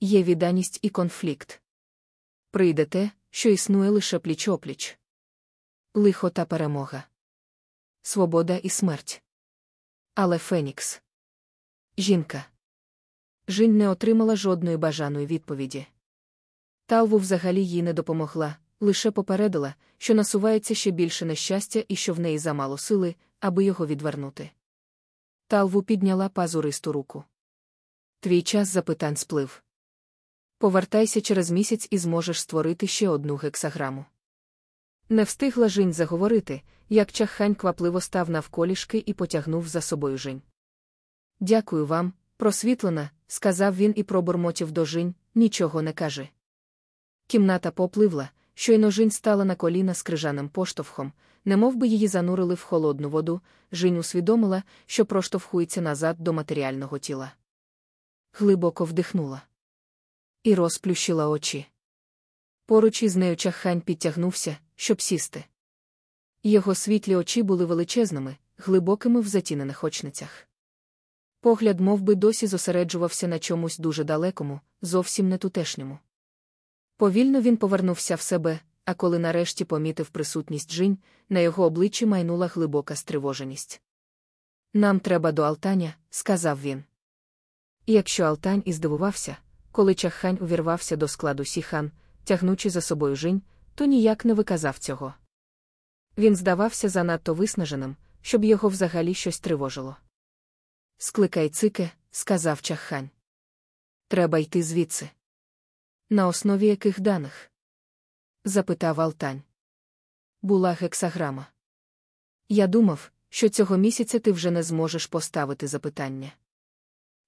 A: Є відданість і конфлікт. Прийде те, що існує лише пліч-опліч. Лихо та перемога. Свобода і смерть. Але Фенікс. Жінка. Жінь не отримала жодної бажаної відповіді. Талву взагалі їй не допомогла, лише попередила, що насувається ще більше нещастя і що в неї замало сили, аби його відвернути. Талву підняла пазуристу руку. Твій час запитань сплив. Повертайся через місяць і зможеш створити ще одну гексаграму. Не встигла Жінь заговорити, як чаххань квапливо став навколішки і потягнув за собою Жінь. Дякую вам, просвітлена, сказав він і пробурмотів до Жінь, нічого не каже. Кімната попливла, щойно Жінь стала на коліна з крижаним поштовхом, немов би її занурили в холодну воду, Жінь усвідомила, що проштовхується назад до матеріального тіла. Глибоко вдихнула і розплющила очі. Поруч із нею чахань підтягнувся, щоб сісти. Його світлі очі були величезними, глибокими в затінених очницях. Погляд мов би, досі зосереджувався на чомусь дуже далекому, зовсім не тутешньому. Повільно він повернувся в себе, а коли нарешті помітив присутність Джинь, на його обличчі майнула глибока стривоженість. Нам треба до Алтаня, сказав він. Якщо Алтань і здивувався, коли чаххань увірвався до складу сіхан, тягнучи за собою жінь, то ніяк не виказав цього. Він здавався занадто виснаженим, щоб його взагалі щось тривожило. Скликай цике, сказав чаххань. Треба йти звідси. На основі яких даних? запитав Алтань. Була гексаграма. Я думав, що цього місяця ти вже не зможеш поставити запитання.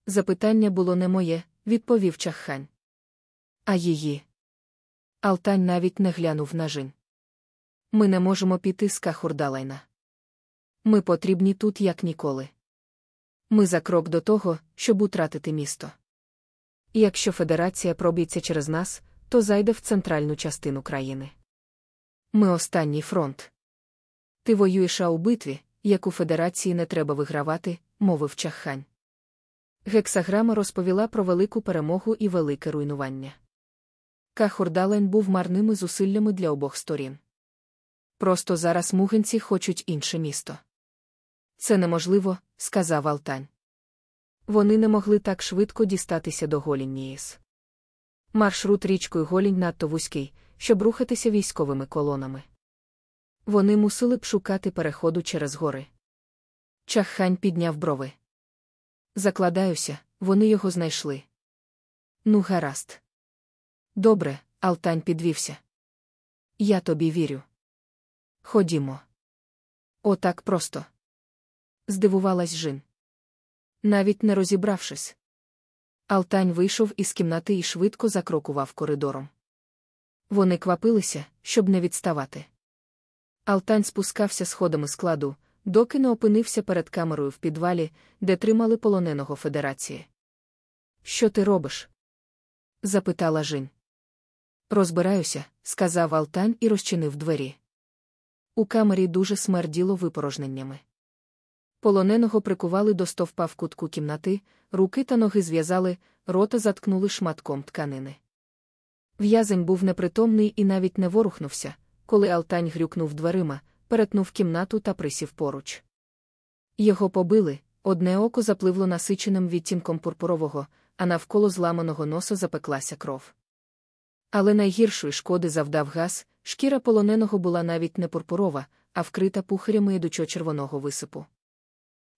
A: Запитання було не моє, відповів чаххань. А її. Алтань навіть не глянув на жін. Ми не можемо піти з Кахурдалайна. Ми потрібні тут, як ніколи. Ми за крок до того, щоб утратити місто. І якщо федерація проб'ється через нас, то зайде в центральну частину країни. Ми останній фронт. Ти воюєш а у битві, яку федерації не треба вигравати, мовив чаххань. Гексаграма розповіла про велику перемогу і велике руйнування. Кахурдален був марними зусиллями для обох сторін. Просто зараз мугенці хочуть інше місто. Це неможливо, сказав Алтань. Вони не могли так швидко дістатися до Голінніїс. Маршрут річкою Голінь надто вузький, щоб рухатися військовими колонами. Вони мусили б шукати переходу через гори. Чаххань підняв брови. Закладаюся, вони його знайшли. Ну, гаразд. Добре, Алтань підвівся. Я тобі вірю. Ходімо. Отак просто. Здивувалась Жин. Навіть не розібравшись. Алтань вийшов із кімнати і швидко закрокував коридором. Вони квапилися, щоб не відставати. Алтань спускався сходами складу, доки не опинився перед камерою в підвалі, де тримали полоненого федерації. Що ти робиш? запитала Жін. Розбираюся, сказав Алтань і розчинив двері. У камері дуже смерділо випорожненнями. Полоненого прикували до стовпа в кутку кімнати, руки та ноги зв'язали, рота заткнули шматком тканини. В'язень був непритомний і навіть не ворухнувся, коли Алтань грюкнув дверима, перетнув кімнату та присів поруч. Його побили, одне око запливло насиченим відтінком пурпурового, а навколо зламаного носа запеклася кров. Але найгіршої шкоди завдав газ, шкіра полоненого була навіть не пурпурова, а вкрита пухарями ідучо червоного висипу.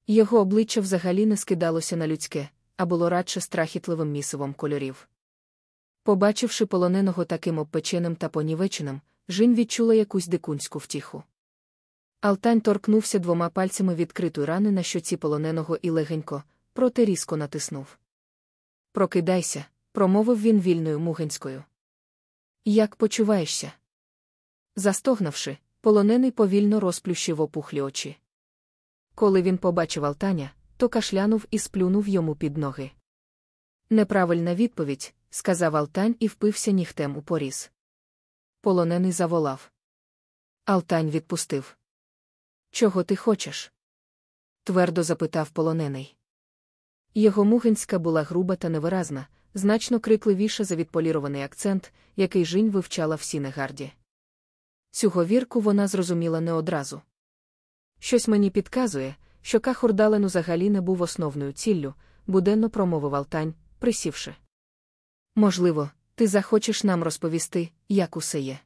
A: Його обличчя взагалі не скидалося на людське, а було радше страхітливим місивом кольорів. Побачивши полоненого таким обпеченим та понівеченим, Жін відчула якусь дикунську втіху. Алтань торкнувся двома пальцями відкритої рани на щоці полоненого і легенько, проте різко натиснув. Прокидайся, промовив він вільною мугенською. Як почуваєшся? Застогнавши, полонений повільно розплющив опухлі очі. Коли він побачив Алтаня, то кашлянув і сплюнув йому під ноги. Неправильна відповідь, сказав Алтань і впився нігтем у поріз. Полонений заволав. Алтань відпустив. Чого ти хочеш? твердо запитав полонений. Його мугинська була груба та невиразна, значно крикливіша за відполірований акцент, який Жінь вивчала в Сінегарді. Цю говірку вона зрозуміла не одразу. Щось мені підказує, що Кахурдалену взагалі не був основною ціллю, буденно промовив Алтань, присівши. Можливо, ти захочеш нам розповісти, як усе є.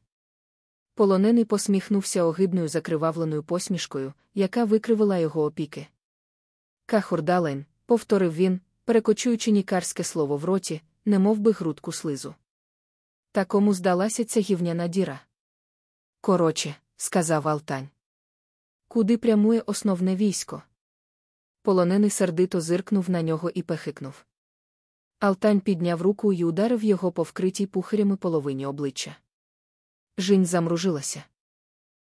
A: Полонений посміхнувся огидною закривавленою посмішкою, яка викривила його опіки. Кахурдален, повторив він, перекочуючи нікарське слово в роті, немов би грудку слизу. Та кому здалася ця гівняна діра? Короче, сказав Алтань. Куди прямує основне військо? Полонений сердито зиркнув на нього і пехикнув. Алтань підняв руку і ударив його по вкритій пухарями половині обличчя. Жінь замружилася.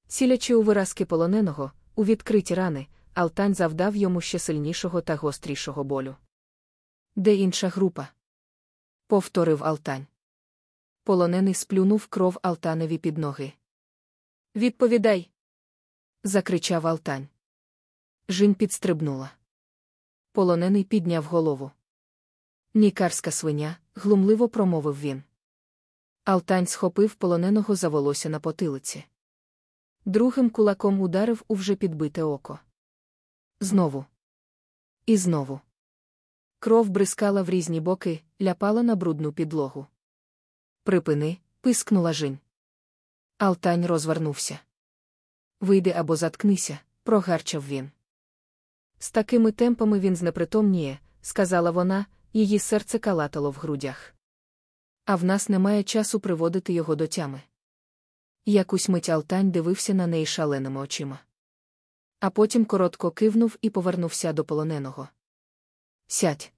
A: Цілячи у виразки полоненого, у відкриті рани, Алтань завдав йому ще сильнішого та гострішого болю. Де інша група? повторив Алтань. Полонений сплюнув кров Алтаневі під ноги. Відповідай. Закричав Алтань. Жінь підстрибнула. Полонений підняв голову. Нікарська свиня, глумливо промовив він. Алтань схопив полоненого за волосся на потилиці. Другим кулаком ударив у вже підбите око. Знову. І знову. Кров бризкала в різні боки, ляпала на брудну підлогу. Припини, пискнула Жінь. Алтань розвернувся. Вийди або заткнися, прогарчав він. З такими темпами він знепритомніє, сказала вона, її серце калатало в грудях. А в нас немає часу приводити його до тями. Якусь мить Алтань дивився на неї шаленими очима. А потім коротко кивнув і повернувся до полоненого. Сядь.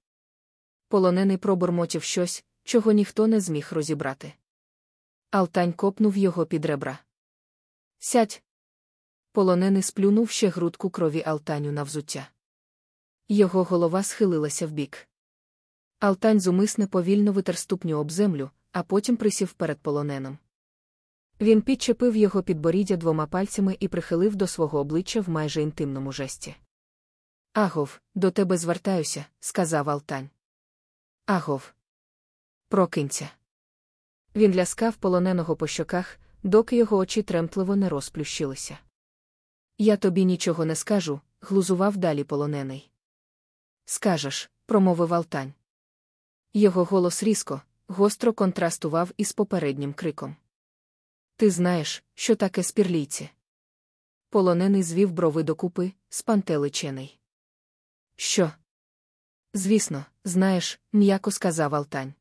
A: Полонений пробурмотів щось, чого ніхто не зміг розібрати. Алтань копнув його під ребра. Сядь. Полонений сплюнув ще грудку крові Алтаню на взуття. Його голова схилилася вбік. Алтань зумисне повільно витер ступню об землю, а потім присів перед полоненим. Він підчепив його підборіддя двома пальцями і прихилив до свого обличчя в майже інтимному жесті. Агов, до тебе звертаюся, сказав Алтань. Агов. Прокинься. Він ляскав полоненого по щоках, доки його очі тремтливо не розплющилися. Я тобі нічого не скажу, глузував далі полонений. Скажеш, промовив Алтань. Його голос різко, гостро контрастував із попереднім криком. Ти знаєш, що таке спірлійці? Полонений звів брови докупи, спантеличений. Що? Звісно, знаєш, м'яко сказав Алтань.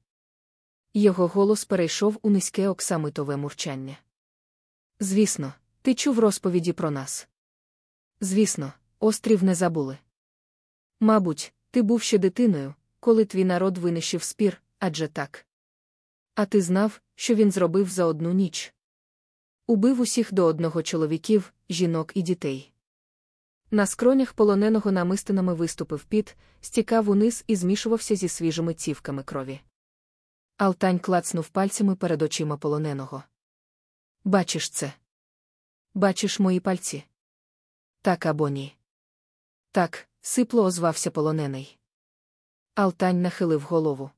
A: Його голос перейшов у низьке оксамитове мурчання. Звісно, ти чув розповіді про нас. Звісно, острів не забули. Мабуть, ти був ще дитиною, коли твій народ винищив спір, адже так. А ти знав, що він зробив за одну ніч. Убив усіх до одного чоловіків, жінок і дітей. На скронях полоненого намистинами виступив піт, стікав униз і змішувався зі свіжими цівками крові. Алтань клацнув пальцями перед очима полоненого. Бачиш це? Бачиш мої пальці? Так або ні. Так, сипло озвався полонений. Алтань нахилив голову.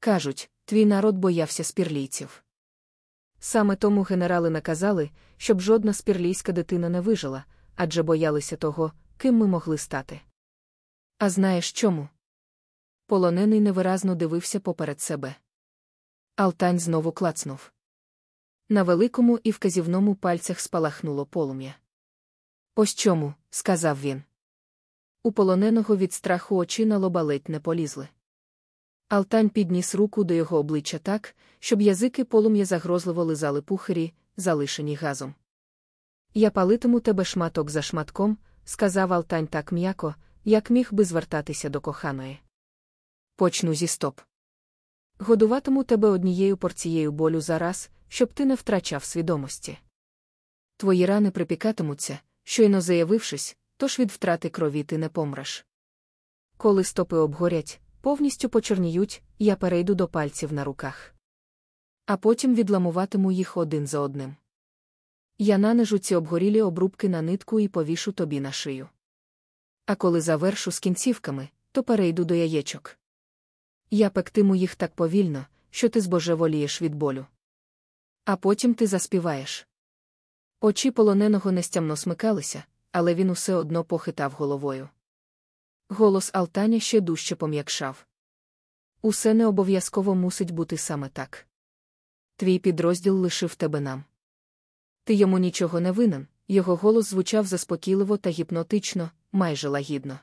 A: Кажуть, твій народ боявся спірлійців. Саме тому генерали наказали, щоб жодна спірлійська дитина не вижила, адже боялися того, ким ми могли стати. А знаєш чому? Полонений невиразно дивився поперед себе. Алтань знову клацнув. На великому і вказівному пальцях спалахнуло полум'я. Ось чому, сказав він. У полоненого від страху очі на лоба ледь не полізли. Алтань підніс руку до його обличчя так, щоб язики полум'я загрозливо лизали пухарі, залишені газом. Я палитиму тебе шматок за шматком, сказав Алтань так м'яко, як міг би звертатися до коханої. Почну зі стоп. Годуватиму тебе однією порцією болю за раз, щоб ти не втрачав свідомості. Твої рани припікатимуться, щойно заявившись, тож від втрати крові ти не помреш. Коли стопи обгорять, повністю почорніють, я перейду до пальців на руках. А потім відламуватиму їх один за одним. Я нанежу ці обгорілі обрубки на нитку і повішу тобі на шию. А коли завершу з кінцівками, то перейду до яєчок. Я пектиму їх так повільно, що ти збожеволієш від болю. А потім ти заспіваєш. Очі полоненого нестямно смикалися, але він усе одно похитав головою. Голос Алтаня ще дужче пом'якшав. Усе не обов'язково мусить бути саме так. Твій підрозділ лишив тебе нам. Ти йому нічого не винен, його голос звучав заспокійливо та гіпнотично, майже лагідно.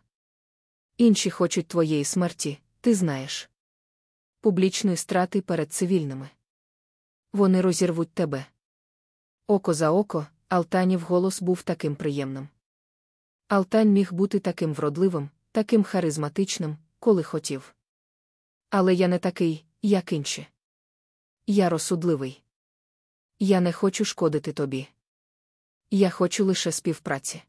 A: Інші хочуть твоєї смерті, ти знаєш. Публічної страти перед цивільними. Вони розірвуть тебе. Око за око, Алтанів голос був таким приємним. Алтань міг бути таким вродливим, таким харизматичним, коли хотів. Але я не такий, як інші. Я розсудливий. Я не хочу шкодити тобі. Я хочу лише співпраці.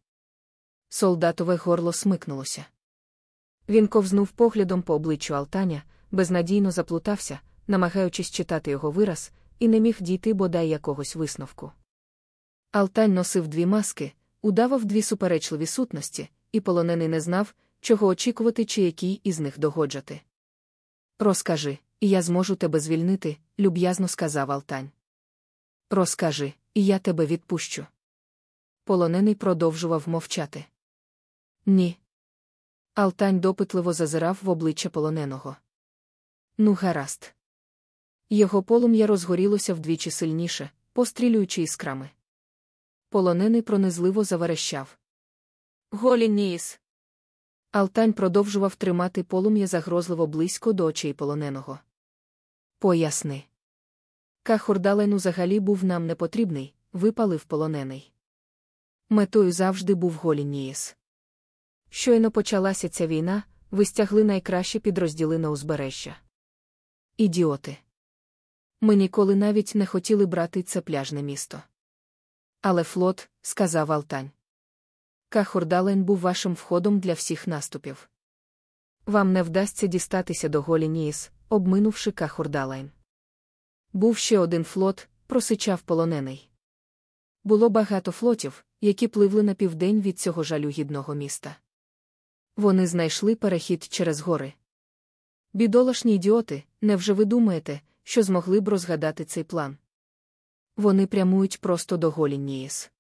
A: Солдатове горло смикнулося. Він ковзнув поглядом по обличчю Алтаня, безнадійно заплутався, намагаючись читати його вираз, і не міг дійти бодай якогось висновку. Алтань носив дві маски, удавав дві суперечливі сутності, і полонений не знав, чого очікувати чи який із них догоджати. Розкажи, і я зможу тебе звільнити, люб'язно сказав Алтань. Розкажи, і я тебе відпущу. Полонений продовжував мовчати. Ні. Алтань допитливо зазирав в обличчя полоненого. Ну, гаразд. Його полум'я розгорілося вдвічі сильніше, пострілюючи іскрами. Полонений пронизливо заверещав. Голі ніс. Алтань продовжував тримати полум'я загрозливо близько до очей полоненого. Поясни. Кахурдален взагалі був нам не потрібний, випалив полонений. Метою завжди був Голінієс. Щойно почалася ця війна, ви стягли найкращі підрозділи на узбережжя. Ідіоти. Ми ніколи навіть не хотіли брати це пляжне місто. Але флот, сказав Алтань. Кахурдален був вашим входом для всіх наступів. Вам не вдасться дістатися до Голініїс, обминувши Кахурдалайн. Був ще один флот, просичав полонений. Було багато флотів, які пливли на південь від цього жалюгідного міста. Вони знайшли перехід через гори. Бідолашні ідіоти, невже ви думаєте, що змогли б розгадати цей план? Вони прямують просто до Голініїс.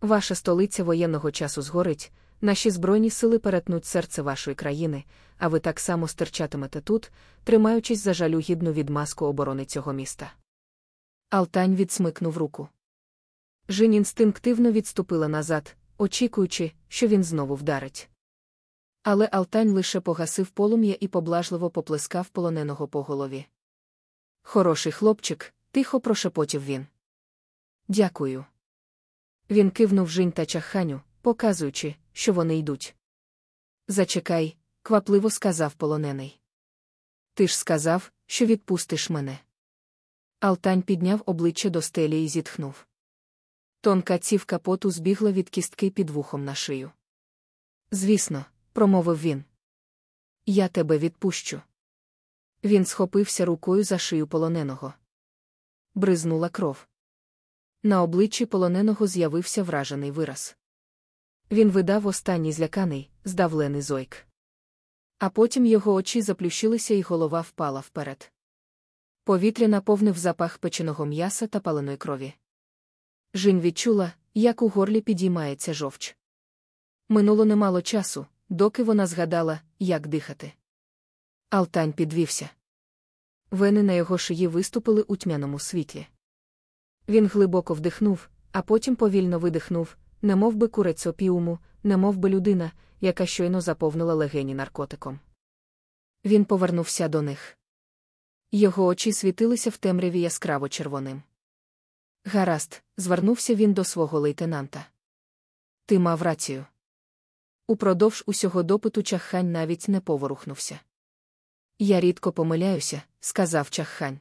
A: Ваша столиця воєнного часу згорить, наші збройні сили перетнуть серце вашої країни, а ви так само стирчатимете тут, тримаючись за жалюгідну відмазку оборони цього міста. Алтань відсмикнув руку. Жінь інстинктивно відступила назад, очікуючи, що він знову вдарить. Але Алтань лише погасив полум'я і поблажливо поплескав полоненого по голові. Хороший хлопчик, тихо прошепотів він. Дякую. Він кивнув Жінь та чаханю, показуючи, що вони йдуть. Зачекай, квапливо сказав полонений. Ти ж сказав, що відпустиш мене. Алтань підняв обличчя до стелі і зітхнув. Тонка цівка поту збігла від кістки під вухом на шию. Звісно, промовив він. Я тебе відпущу. Він схопився рукою за шию полоненого. Бризнула кров. На обличчі полоненого з'явився вражений вираз. Він видав останній зляканий, здавлений зойк. А потім його очі заплющилися і голова впала вперед. Повітря наповнив запах печеного м'яса та паленої крові. Жінь відчула, як у горлі підіймається жовч. Минуло немало часу, доки вона згадала, як дихати. Алтань підвівся. Вени на його шиї виступили у тьмяному світлі. Він глибоко вдихнув, а потім повільно видихнув, немов би курець опіуму, немов би людина, яка щойно заповнила легені наркотиком. Він повернувся до них. Його очі світилися в темряві яскраво червоним. Гаразд, звернувся він до свого лейтенанта. Ти мав рацію. Упродовж усього допиту чаххань навіть не поворухнувся. Я рідко помиляюся, сказав чаххань.